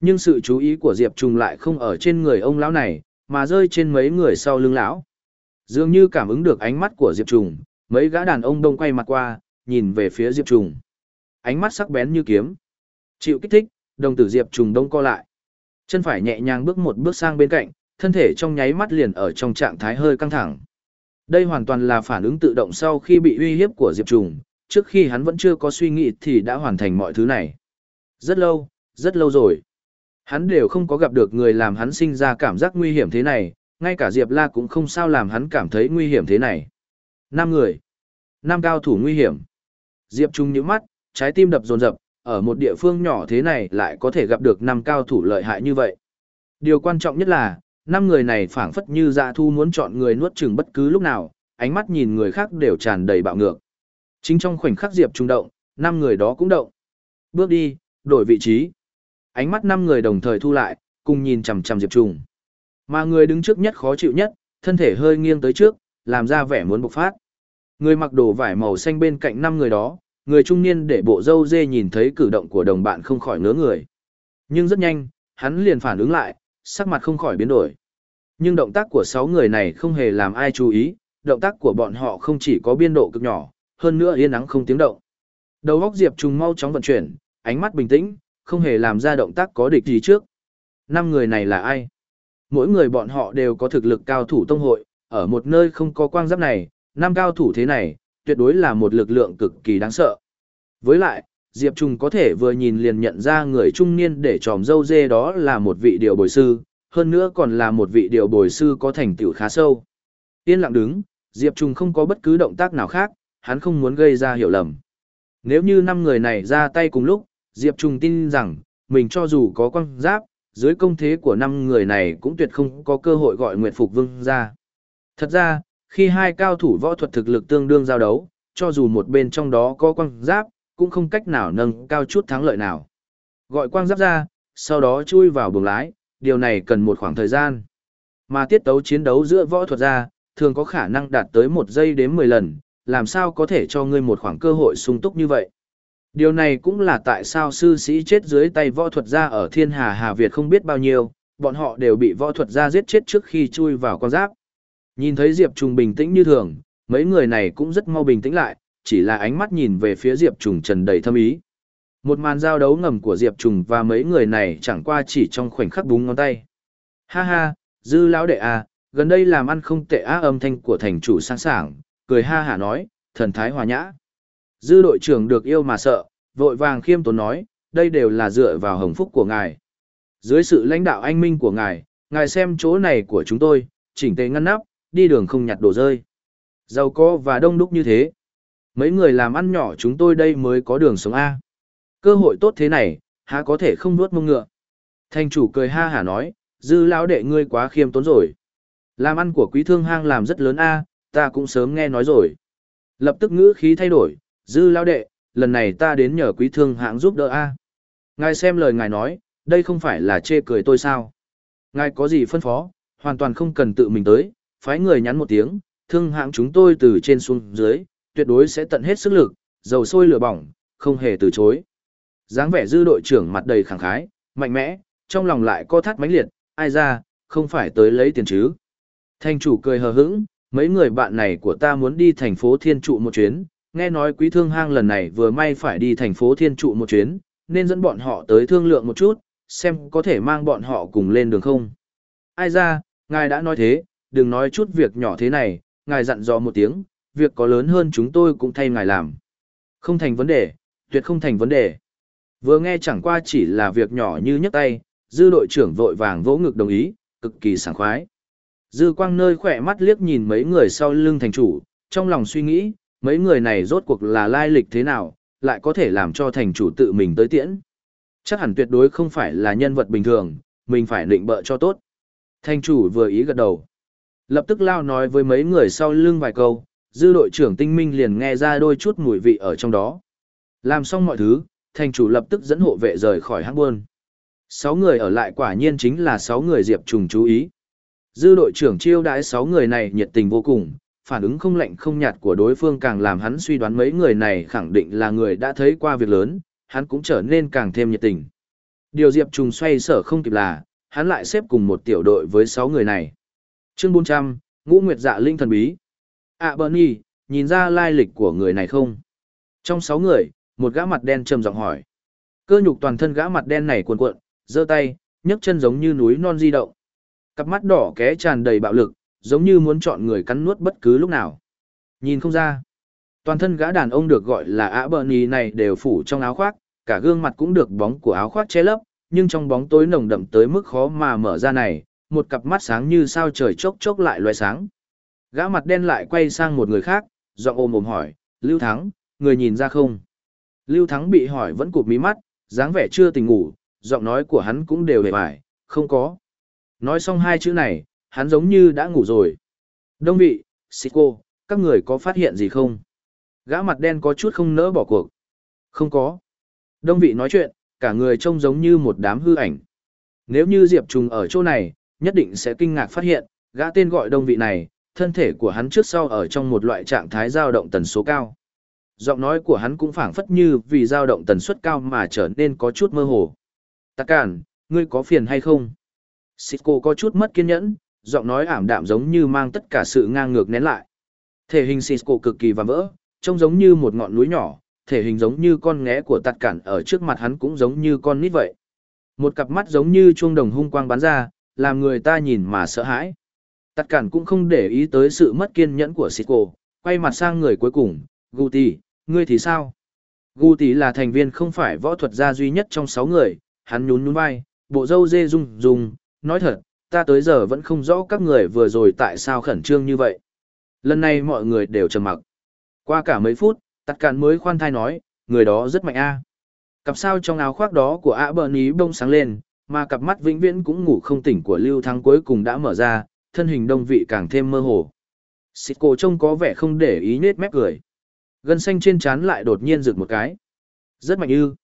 Nhưng sự chú ý của Diệp Trung lại không ở trên người ông lão này, mà rơi trên mấy người sau lưng lão. Dường như cảm ứng được ánh mắt của Diệp Trung, mấy gã đàn ông đông quay mặt qua, nhìn về phía Diệp Trung. Ánh mắt sắc bén như kiếm. Chịu kích thích, đồng tử Diệp Trung đông co lại. Chân phải nhẹ nhàng bước một bước sang bên cạnh, thân thể trong nháy mắt liền ở trong trạng thái hơi căng thẳng. Đây hoàn toàn là phản ứng tự động sau khi bị uy hiếp của Diệp Trùng, trước khi hắn vẫn chưa có suy nghĩ thì đã hoàn thành mọi thứ này. Rất lâu, rất lâu rồi. Hắn đều không có gặp được người làm hắn sinh ra cảm giác nguy hiểm thế này, ngay cả Diệp La cũng không sao làm hắn cảm thấy nguy hiểm thế này. Năm người. Năm cao thủ nguy hiểm. Diệp Trung nhíu mắt, trái tim đập dồn dập, ở một địa phương nhỏ thế này lại có thể gặp được năm cao thủ lợi hại như vậy. Điều quan trọng nhất là, năm người này phảng phất như dạ thu muốn chọn người nuốt chừng bất cứ lúc nào, ánh mắt nhìn người khác đều tràn đầy bạo ngược. Chính trong khoảnh khắc Diệp trung động, năm người đó cũng động. Bước đi, đổi vị trí. Ánh mắt năm người đồng thời thu lại, cùng nhìn chằm chằm Diệp Trung. Mà người đứng trước nhất khó chịu nhất, thân thể hơi nghiêng tới trước, làm ra vẻ muốn bộc phát. Người mặc đồ vải màu xanh bên cạnh năm người đó, người trung niên để bộ dâu dê nhìn thấy cử động của đồng bạn không khỏi ngớ người. Nhưng rất nhanh, hắn liền phản ứng lại, sắc mặt không khỏi biến đổi. Nhưng động tác của sáu người này không hề làm ai chú ý, động tác của bọn họ không chỉ có biên độ cực nhỏ, hơn nữa yên ắng không tiếng động. Đầu góc Diệp Trùng mau chóng vận chuyển, ánh mắt bình tĩnh, không hề làm ra động tác có địch gì trước. Năm người này là ai? Mỗi người bọn họ đều có thực lực cao thủ tông hội, ở một nơi không có quang giáp này, năm cao thủ thế này, tuyệt đối là một lực lượng cực kỳ đáng sợ. Với lại, Diệp Trùng có thể vừa nhìn liền nhận ra người trung niên để tròm dâu dê đó là một vị điều bồi sư, hơn nữa còn là một vị điều bồi sư có thành tựu khá sâu. Yên lặng đứng, Diệp Trùng không có bất cứ động tác nào khác, hắn không muốn gây ra hiểu lầm. Nếu như năm người này ra tay cùng lúc, Diệp Trùng tin rằng, mình cho dù có quang giáp, dưới công thế của năm người này cũng tuyệt không có cơ hội gọi Nguyệt Phục Vương ra. Thật ra, khi hai cao thủ võ thuật thực lực tương đương giao đấu, cho dù một bên trong đó có quang giáp, cũng không cách nào nâng cao chút thắng lợi nào. Gọi quang giáp ra, sau đó chui vào buồng lái, điều này cần một khoảng thời gian. Mà tiết tấu chiến đấu giữa võ thuật ra, thường có khả năng đạt tới một giây đến 10 lần, làm sao có thể cho ngươi một khoảng cơ hội sung túc như vậy. Điều này cũng là tại sao sư sĩ chết dưới tay võ thuật gia ở thiên hà Hà Việt không biết bao nhiêu, bọn họ đều bị võ thuật gia giết chết trước khi chui vào con giáp. Nhìn thấy Diệp Trùng bình tĩnh như thường, mấy người này cũng rất mau bình tĩnh lại, chỉ là ánh mắt nhìn về phía Diệp Trùng trần đầy thâm ý. Một màn giao đấu ngầm của Diệp Trùng và mấy người này chẳng qua chỉ trong khoảnh khắc búng ngón tay. Ha ha, dư lão đệ à, gần đây làm ăn không tệ á âm thanh của thành chủ sáng sảng, cười ha hả nói, thần thái hòa nhã. Dư đội trưởng được yêu mà sợ, vội vàng khiêm tốn nói, đây đều là dựa vào hồng phúc của ngài. Dưới sự lãnh đạo anh minh của ngài, ngài xem chỗ này của chúng tôi, chỉnh tề ngăn nắp, đi đường không nhặt đồ rơi. Giàu có và đông đúc như thế. Mấy người làm ăn nhỏ chúng tôi đây mới có đường sống A. Cơ hội tốt thế này, há có thể không nuốt mông ngựa. Thành chủ cười ha hả nói, dư lão đệ ngươi quá khiêm tốn rồi. Làm ăn của quý thương hang làm rất lớn A, ta cũng sớm nghe nói rồi. Lập tức ngữ khí thay đổi, dư lão đệ, lần này ta đến nhờ quý thương hạng giúp đỡ A. Ngài xem lời ngài nói, đây không phải là chê cười tôi sao. Ngài có gì phân phó, hoàn toàn không cần tự mình tới, phái người nhắn một tiếng, thương hạng chúng tôi từ trên xuống dưới, tuyệt đối sẽ tận hết sức lực, dầu sôi lửa bỏng, không hề từ chối. dáng vẻ dư đội trưởng mặt đầy khẳng khái, mạnh mẽ, trong lòng lại co thắt mãnh liệt, ai ra, không phải tới lấy tiền chứ. thành chủ cười hờ hững, mấy người bạn này của ta muốn đi thành phố Thiên Trụ một chuyến, nghe nói quý thương hang lần này vừa may phải đi thành phố Thiên Trụ một chuyến, nên dẫn bọn họ tới thương lượng một chút, xem có thể mang bọn họ cùng lên đường không. Ai ra, ngài đã nói thế, đừng nói chút việc nhỏ thế này, ngài dặn dò một tiếng, việc có lớn hơn chúng tôi cũng thay ngài làm. Không thành vấn đề, tuyệt không thành vấn đề. Vừa nghe chẳng qua chỉ là việc nhỏ như nhấc tay, dư đội trưởng vội vàng vỗ ngực đồng ý, cực kỳ sảng khoái. Dư quang nơi khỏe mắt liếc nhìn mấy người sau lưng thành chủ, trong lòng suy nghĩ, mấy người này rốt cuộc là lai lịch thế nào, lại có thể làm cho thành chủ tự mình tới tiễn. Chắc hẳn tuyệt đối không phải là nhân vật bình thường, mình phải định bợ cho tốt. Thành chủ vừa ý gật đầu. Lập tức lao nói với mấy người sau lưng vài câu, dư đội trưởng tinh minh liền nghe ra đôi chút mùi vị ở trong đó. Làm xong mọi thứ, thành chủ lập tức dẫn hộ vệ rời khỏi hang buôn. Sáu người ở lại quả nhiên chính là sáu người Diệp Trùng chú ý. Dư đội trưởng chiêu đãi sáu người này nhiệt tình vô cùng, phản ứng không lạnh không nhạt của đối phương càng làm hắn suy đoán mấy người này khẳng định là người đã thấy qua việc lớn, hắn cũng trở nên càng thêm nhiệt tình. Điều Diệp Trùng xoay sở không kịp là, hắn lại xếp cùng một tiểu đội với sáu người này. Chương 400, Ngũ Nguyệt Dạ Linh thần bí. À Bernie, nhìn ra lai lịch của người này không? Trong sáu người, một gã mặt đen trầm giọng hỏi. Cơ nhục toàn thân gã mặt đen này cuộn cuộn, giơ tay, nhấc chân giống như núi non di động. Cặp mắt đỏ ké tràn đầy bạo lực, giống như muốn chọn người cắn nuốt bất cứ lúc nào. Nhìn không ra. Toàn thân gã đàn ông được gọi là ạ bờ nì này đều phủ trong áo khoác, cả gương mặt cũng được bóng của áo khoác che lấp, nhưng trong bóng tối nồng đậm tới mức khó mà mở ra này, một cặp mắt sáng như sao trời chốc chốc lại loài sáng. Gã mặt đen lại quay sang một người khác, giọng ôm ôm hỏi, Lưu Thắng, người nhìn ra không? Lưu Thắng bị hỏi vẫn cụp mí mắt, dáng vẻ chưa tỉnh ngủ, giọng nói của hắn cũng đều hề vải, không có. Nói xong hai chữ này, hắn giống như đã ngủ rồi. Đông vị, xịt cô, các người có phát hiện gì không? Gã mặt đen có chút không nỡ bỏ cuộc. Không có. Đông vị nói chuyện, cả người trông giống như một đám hư ảnh. Nếu như Diệp Trùng ở chỗ này, nhất định sẽ kinh ngạc phát hiện, gã tên gọi đông vị này, thân thể của hắn trước sau ở trong một loại trạng thái dao động tần số cao. Giọng nói của hắn cũng phảng phất như vì dao động tần suất cao mà trở nên có chút mơ hồ. Tạc cản, ngươi có phiền hay không? Sitco có chút mất kiên nhẫn, giọng nói ảm đạm giống như mang tất cả sự ngang ngược nén lại. Thể hình Sitco cực kỳ và vỡ, trông giống như một ngọn núi nhỏ, thể hình giống như con nghé của tạt cản ở trước mặt hắn cũng giống như con nít vậy. Một cặp mắt giống như chuông đồng hung quang bắn ra, làm người ta nhìn mà sợ hãi. Tất cản cũng không để ý tới sự mất kiên nhẫn của Sico, quay mặt sang người cuối cùng, Guti, ngươi thì sao? Guti là thành viên không phải võ thuật gia duy nhất trong sáu người, hắn nhún nhún vai, bộ râu dê rung rung, nói thật, ta tới giờ vẫn không rõ các người vừa rồi tại sao khẩn trương như vậy. Lần này mọi người đều trầm mặc. Qua cả mấy phút, tắt Cản mới khoan thai nói, người đó rất mạnh a. Cặp sao trong áo khoác đó của ạ bờ ní bông sáng lên, mà cặp mắt vĩnh viễn cũng ngủ không tỉnh của Lưu Thắng cuối cùng đã mở ra, thân hình đông vị càng thêm mơ hồ. Xịt cổ trông có vẻ không để ý nết mép cười. Gân xanh trên trán lại đột nhiên rực một cái. Rất mạnh ư.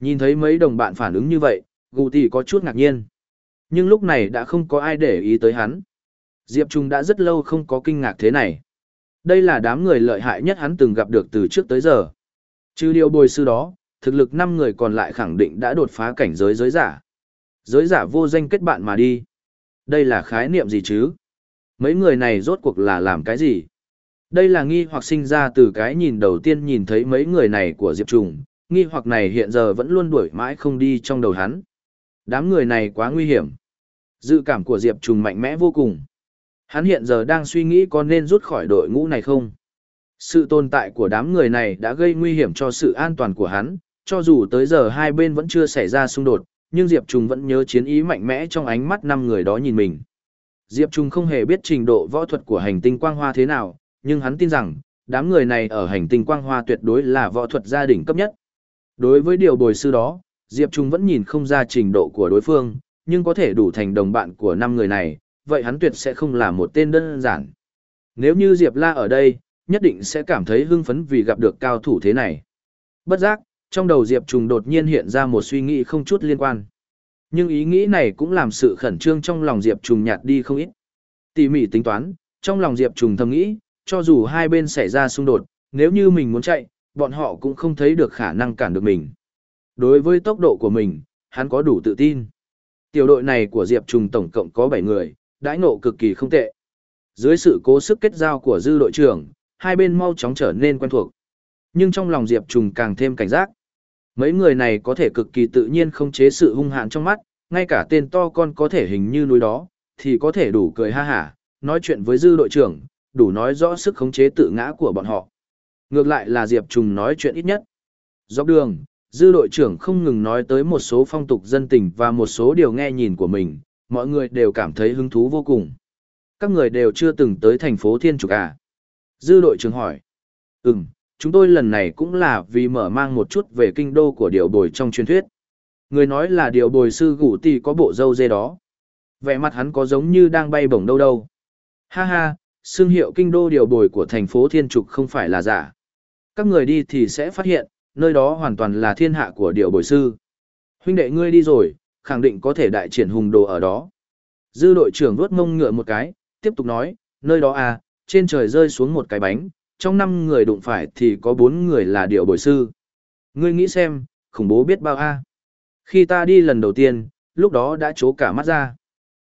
Nhìn thấy mấy đồng bạn phản ứng như vậy, gù tỷ có chút ngạc nhiên. Nhưng lúc này đã không có ai để ý tới hắn. Diệp Trung đã rất lâu không có kinh ngạc thế này. Đây là đám người lợi hại nhất hắn từng gặp được từ trước tới giờ. Trừ điều bồi sư đó, thực lực 5 người còn lại khẳng định đã đột phá cảnh giới giới giả. Giới giả vô danh kết bạn mà đi. Đây là khái niệm gì chứ? Mấy người này rốt cuộc là làm cái gì? Đây là nghi hoặc sinh ra từ cái nhìn đầu tiên nhìn thấy mấy người này của Diệp Trùng, nghi hoặc này hiện giờ vẫn luôn đuổi mãi không đi trong đầu hắn. Đám người này quá nguy hiểm. Dự cảm của Diệp Trùng mạnh mẽ vô cùng. Hắn hiện giờ đang suy nghĩ có nên rút khỏi đội ngũ này không? Sự tồn tại của đám người này đã gây nguy hiểm cho sự an toàn của hắn, cho dù tới giờ hai bên vẫn chưa xảy ra xung đột, nhưng Diệp Trung vẫn nhớ chiến ý mạnh mẽ trong ánh mắt năm người đó nhìn mình. Diệp Trung không hề biết trình độ võ thuật của hành tinh quang hoa thế nào, nhưng hắn tin rằng, đám người này ở hành tinh quang hoa tuyệt đối là võ thuật gia đình cấp nhất. Đối với điều bồi sư đó, Diệp Trung vẫn nhìn không ra trình độ của đối phương, nhưng có thể đủ thành đồng bạn của năm người này, vậy hắn tuyệt sẽ không là một tên đơn giản. Nếu như Diệp La ở đây, nhất định sẽ cảm thấy hưng phấn vì gặp được cao thủ thế này. Bất giác, trong đầu Diệp Trùng đột nhiên hiện ra một suy nghĩ không chút liên quan. Nhưng ý nghĩ này cũng làm sự khẩn trương trong lòng Diệp Trùng nhạt đi không ít. Tỉ mỉ tính toán, trong lòng Diệp Trùng thầm nghĩ, cho dù hai bên xảy ra xung đột, nếu như mình muốn chạy, bọn họ cũng không thấy được khả năng cản được mình. Đối với tốc độ của mình, hắn có đủ tự tin. Tiểu đội này của Diệp Trùng tổng cộng có 7 người, đãi ngộ cực kỳ không tệ. Dưới sự cố sức kết giao của dư đội trưởng, hai bên mau chóng trở nên quen thuộc. Nhưng trong lòng Diệp Trùng càng thêm cảnh giác. Mấy người này có thể cực kỳ tự nhiên không chế sự hung hãn trong mắt, ngay cả tên to con có thể hình như núi đó, thì có thể đủ cười ha hả, nói chuyện với dư đội trưởng, đủ nói rõ sức khống chế tự ngã của bọn họ. Ngược lại là Diệp Trùng nói chuyện ít nhất. Dọc đường, dư đội trưởng không ngừng nói tới một số phong tục dân tình và một số điều nghe nhìn của mình, mọi người đều cảm thấy hứng thú vô cùng. Các người đều chưa từng tới thành phố Thiên Trục à? Dư đội trưởng hỏi. Ừm, chúng tôi lần này cũng là vì mở mang một chút về kinh đô của điều bồi trong truyền thuyết. Người nói là điều bồi sư gủ tì có bộ dâu dê đó. Vẻ mặt hắn có giống như đang bay bổng đâu đâu. Ha ha, xương hiệu kinh đô điều bồi của thành phố Thiên Trục không phải là giả. Các người đi thì sẽ phát hiện, nơi đó hoàn toàn là thiên hạ của điệu bồi sư. Huynh đệ ngươi đi rồi, khẳng định có thể đại triển hùng đồ ở đó. Dư đội trưởng vuốt mông ngựa một cái, tiếp tục nói, nơi đó à, trên trời rơi xuống một cái bánh, trong năm người đụng phải thì có bốn người là điệu bồi sư. Ngươi nghĩ xem, khủng bố biết bao a. Khi ta đi lần đầu tiên, lúc đó đã chố cả mắt ra.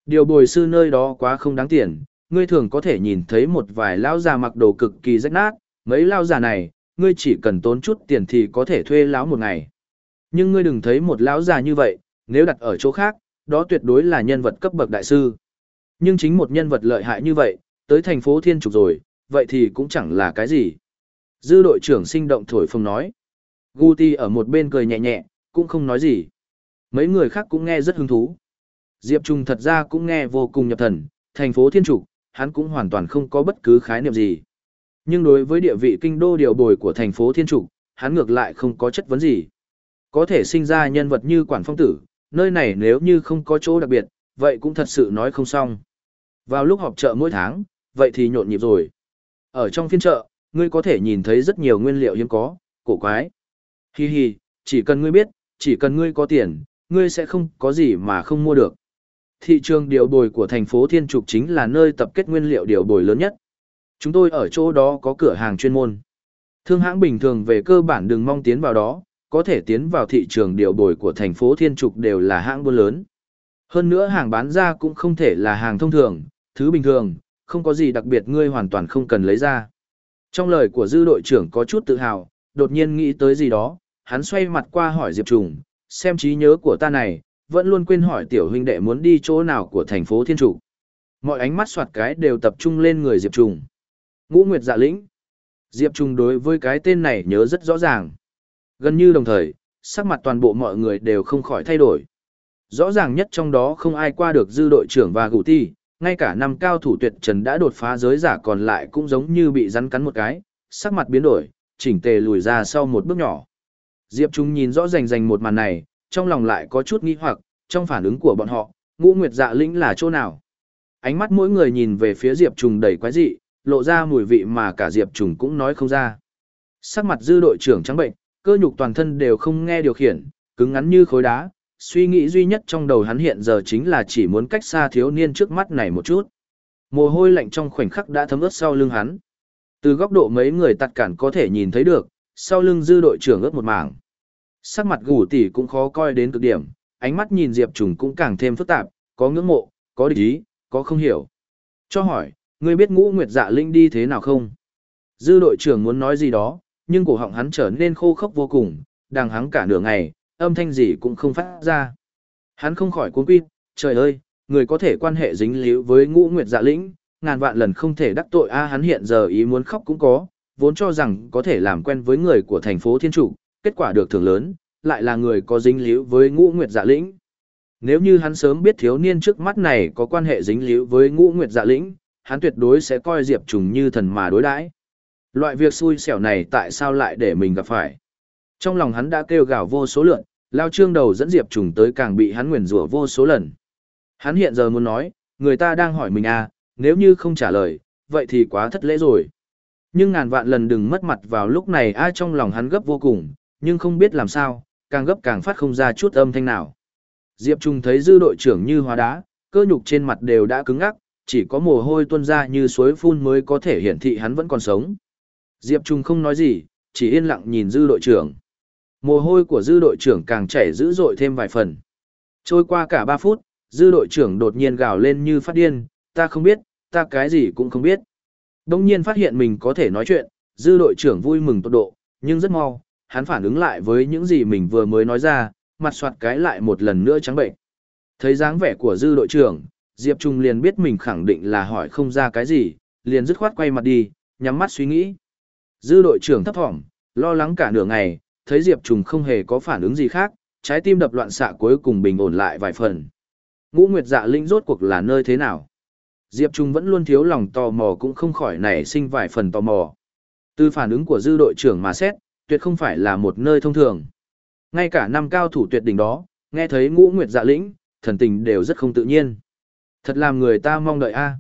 Điều bồi sư nơi đó quá không đáng tiền, ngươi thường có thể nhìn thấy một vài lão già mặc đồ cực kỳ rách nát, mấy lão già này, ngươi chỉ cần tốn chút tiền thì có thể thuê lão một ngày. Nhưng ngươi đừng thấy một lão già như vậy, nếu đặt ở chỗ khác, đó tuyệt đối là nhân vật cấp bậc đại sư. Nhưng chính một nhân vật lợi hại như vậy, tới thành phố Thiên Trục rồi, vậy thì cũng chẳng là cái gì. Dư đội trưởng sinh động thổi phồng nói. Guti ở một bên cười nhẹ nhẹ, cũng không nói gì. Mấy người khác cũng nghe rất hứng thú. Diệp Trung thật ra cũng nghe vô cùng nhập thần, thành phố Thiên Trục, hắn cũng hoàn toàn không có bất cứ khái niệm gì. Nhưng đối với địa vị kinh đô điều bồi của thành phố Thiên Trục, hắn ngược lại không có chất vấn gì. Có thể sinh ra nhân vật như quản phong tử, nơi này nếu như không có chỗ đặc biệt, vậy cũng thật sự nói không xong. Vào lúc họp chợ mỗi tháng, vậy thì nhộn nhịp rồi. Ở trong phiên chợ, ngươi có thể nhìn thấy rất nhiều nguyên liệu hiếm có, cổ quái. Hi hi, chỉ cần ngươi biết, chỉ cần ngươi có tiền, ngươi sẽ không có gì mà không mua được. Thị trường điều bồi của thành phố Thiên Trục chính là nơi tập kết nguyên liệu điều bồi lớn nhất. Chúng tôi ở chỗ đó có cửa hàng chuyên môn. Thương hãng bình thường về cơ bản đừng mong tiến vào đó, có thể tiến vào thị trường điều bồi của thành phố Thiên Trục đều là hãng buôn lớn. Hơn nữa hàng bán ra cũng không thể là hàng thông thường, thứ bình thường, không có gì đặc biệt ngươi hoàn toàn không cần lấy ra. Trong lời của dư đội trưởng có chút tự hào, đột nhiên nghĩ tới gì đó, hắn xoay mặt qua hỏi Diệp Trùng, xem trí nhớ của ta này, vẫn luôn quên hỏi tiểu huynh đệ muốn đi chỗ nào của thành phố Thiên Trụ. Mọi ánh mắt soạt cái đều tập trung lên người Diệp Trùng. Ngũ Nguyệt Dạ Lĩnh. Diệp Trùng đối với cái tên này nhớ rất rõ ràng. Gần như đồng thời, sắc mặt toàn bộ mọi người đều không khỏi thay đổi. Rõ ràng nhất trong đó không ai qua được dư đội trưởng và gù ti, ngay cả năm cao thủ tuyệt trần đã đột phá giới giả còn lại cũng giống như bị rắn cắn một cái, sắc mặt biến đổi, chỉnh tề lùi ra sau một bước nhỏ. Diệp Trung nhìn rõ rành rành một màn này, trong lòng lại có chút nghi hoặc, trong phản ứng của bọn họ, ngũ nguyệt dạ lĩnh là chỗ nào? Ánh mắt mỗi người nhìn về phía Diệp Trung đầy quái dị, lộ ra mùi vị mà cả Diệp Trung cũng nói không ra. Sắc mặt dư đội trưởng trắng bệnh, cơ nhục toàn thân đều không nghe điều khiển, cứng ngắn như khối đá, suy nghĩ duy nhất trong đầu hắn hiện giờ chính là chỉ muốn cách xa thiếu niên trước mắt này một chút. Mồ hôi lạnh trong khoảnh khắc đã thấm ướt sau lưng hắn. Từ góc độ mấy người tặt cản có thể nhìn thấy được, sau lưng dư đội trưởng ướt một mảng. Sắc mặt gù tỉ cũng khó coi đến cực điểm, ánh mắt nhìn Diệp Trùng cũng càng thêm phức tạp, có ngưỡng mộ, có địch ý, có không hiểu. Cho hỏi, ngươi biết ngũ nguyệt dạ linh đi thế nào không? Dư đội trưởng muốn nói gì đó, nhưng cổ họng hắn trở nên khô khốc vô cùng, đang hắng cả nửa ngày, âm thanh gì cũng không phát ra. Hắn không khỏi cuốn quýt, trời ơi, người có thể quan hệ dính líu với ngũ nguyệt dạ lĩnh, ngàn vạn lần không thể đắc tội a hắn hiện giờ ý muốn khóc cũng có, vốn cho rằng có thể làm quen với người của thành phố thiên chủ, kết quả được thưởng lớn, lại là người có dính líu với ngũ nguyệt dạ lĩnh. Nếu như hắn sớm biết thiếu niên trước mắt này có quan hệ dính líu với ngũ nguyệt dạ lĩnh, hắn tuyệt đối sẽ coi Diệp Trùng như thần mà đối đãi. Loại việc xui xẻo này tại sao lại để mình gặp phải? Trong lòng hắn đã kêu gào vô số lượn, lao trương đầu dẫn Diệp Trùng tới càng bị hắn nguyền rủa vô số lần. Hắn hiện giờ muốn nói, người ta đang hỏi mình à, nếu như không trả lời, vậy thì quá thất lễ rồi. Nhưng ngàn vạn lần đừng mất mặt vào lúc này ai trong lòng hắn gấp vô cùng, nhưng không biết làm sao, càng gấp càng phát không ra chút âm thanh nào. Diệp Trung thấy dư đội trưởng như hóa đá, cơ nhục trên mặt đều đã cứng ngắc, chỉ có mồ hôi tuôn ra như suối phun mới có thể hiển thị hắn vẫn còn sống. Diệp Trung không nói gì, chỉ yên lặng nhìn dư đội trưởng. Mồ hôi của dư đội trưởng càng chảy dữ dội thêm vài phần. Trôi qua cả 3 phút, dư đội trưởng đột nhiên gào lên như phát điên, ta không biết, ta cái gì cũng không biết. Đông nhiên phát hiện mình có thể nói chuyện, dư đội trưởng vui mừng tột độ, nhưng rất mau, hắn phản ứng lại với những gì mình vừa mới nói ra, mặt soạt cái lại một lần nữa trắng bệnh. Thấy dáng vẻ của dư đội trưởng, Diệp Trung liền biết mình khẳng định là hỏi không ra cái gì, liền dứt khoát quay mặt đi, nhắm mắt suy nghĩ. Dư đội trưởng thấp thỏm, lo lắng cả nửa ngày, thấy Diệp Trùng không hề có phản ứng gì khác, trái tim đập loạn xạ cuối cùng bình ổn lại vài phần. Ngũ Nguyệt Dạ Linh rốt cuộc là nơi thế nào? Diệp Trùng vẫn luôn thiếu lòng tò mò cũng không khỏi nảy sinh vài phần tò mò. Từ phản ứng của dư đội trưởng mà xét, tuyệt không phải là một nơi thông thường. Ngay cả năm cao thủ tuyệt đỉnh đó, nghe thấy ngũ nguyệt dạ lĩnh, thần tình đều rất không tự nhiên. Thật làm người ta mong đợi a.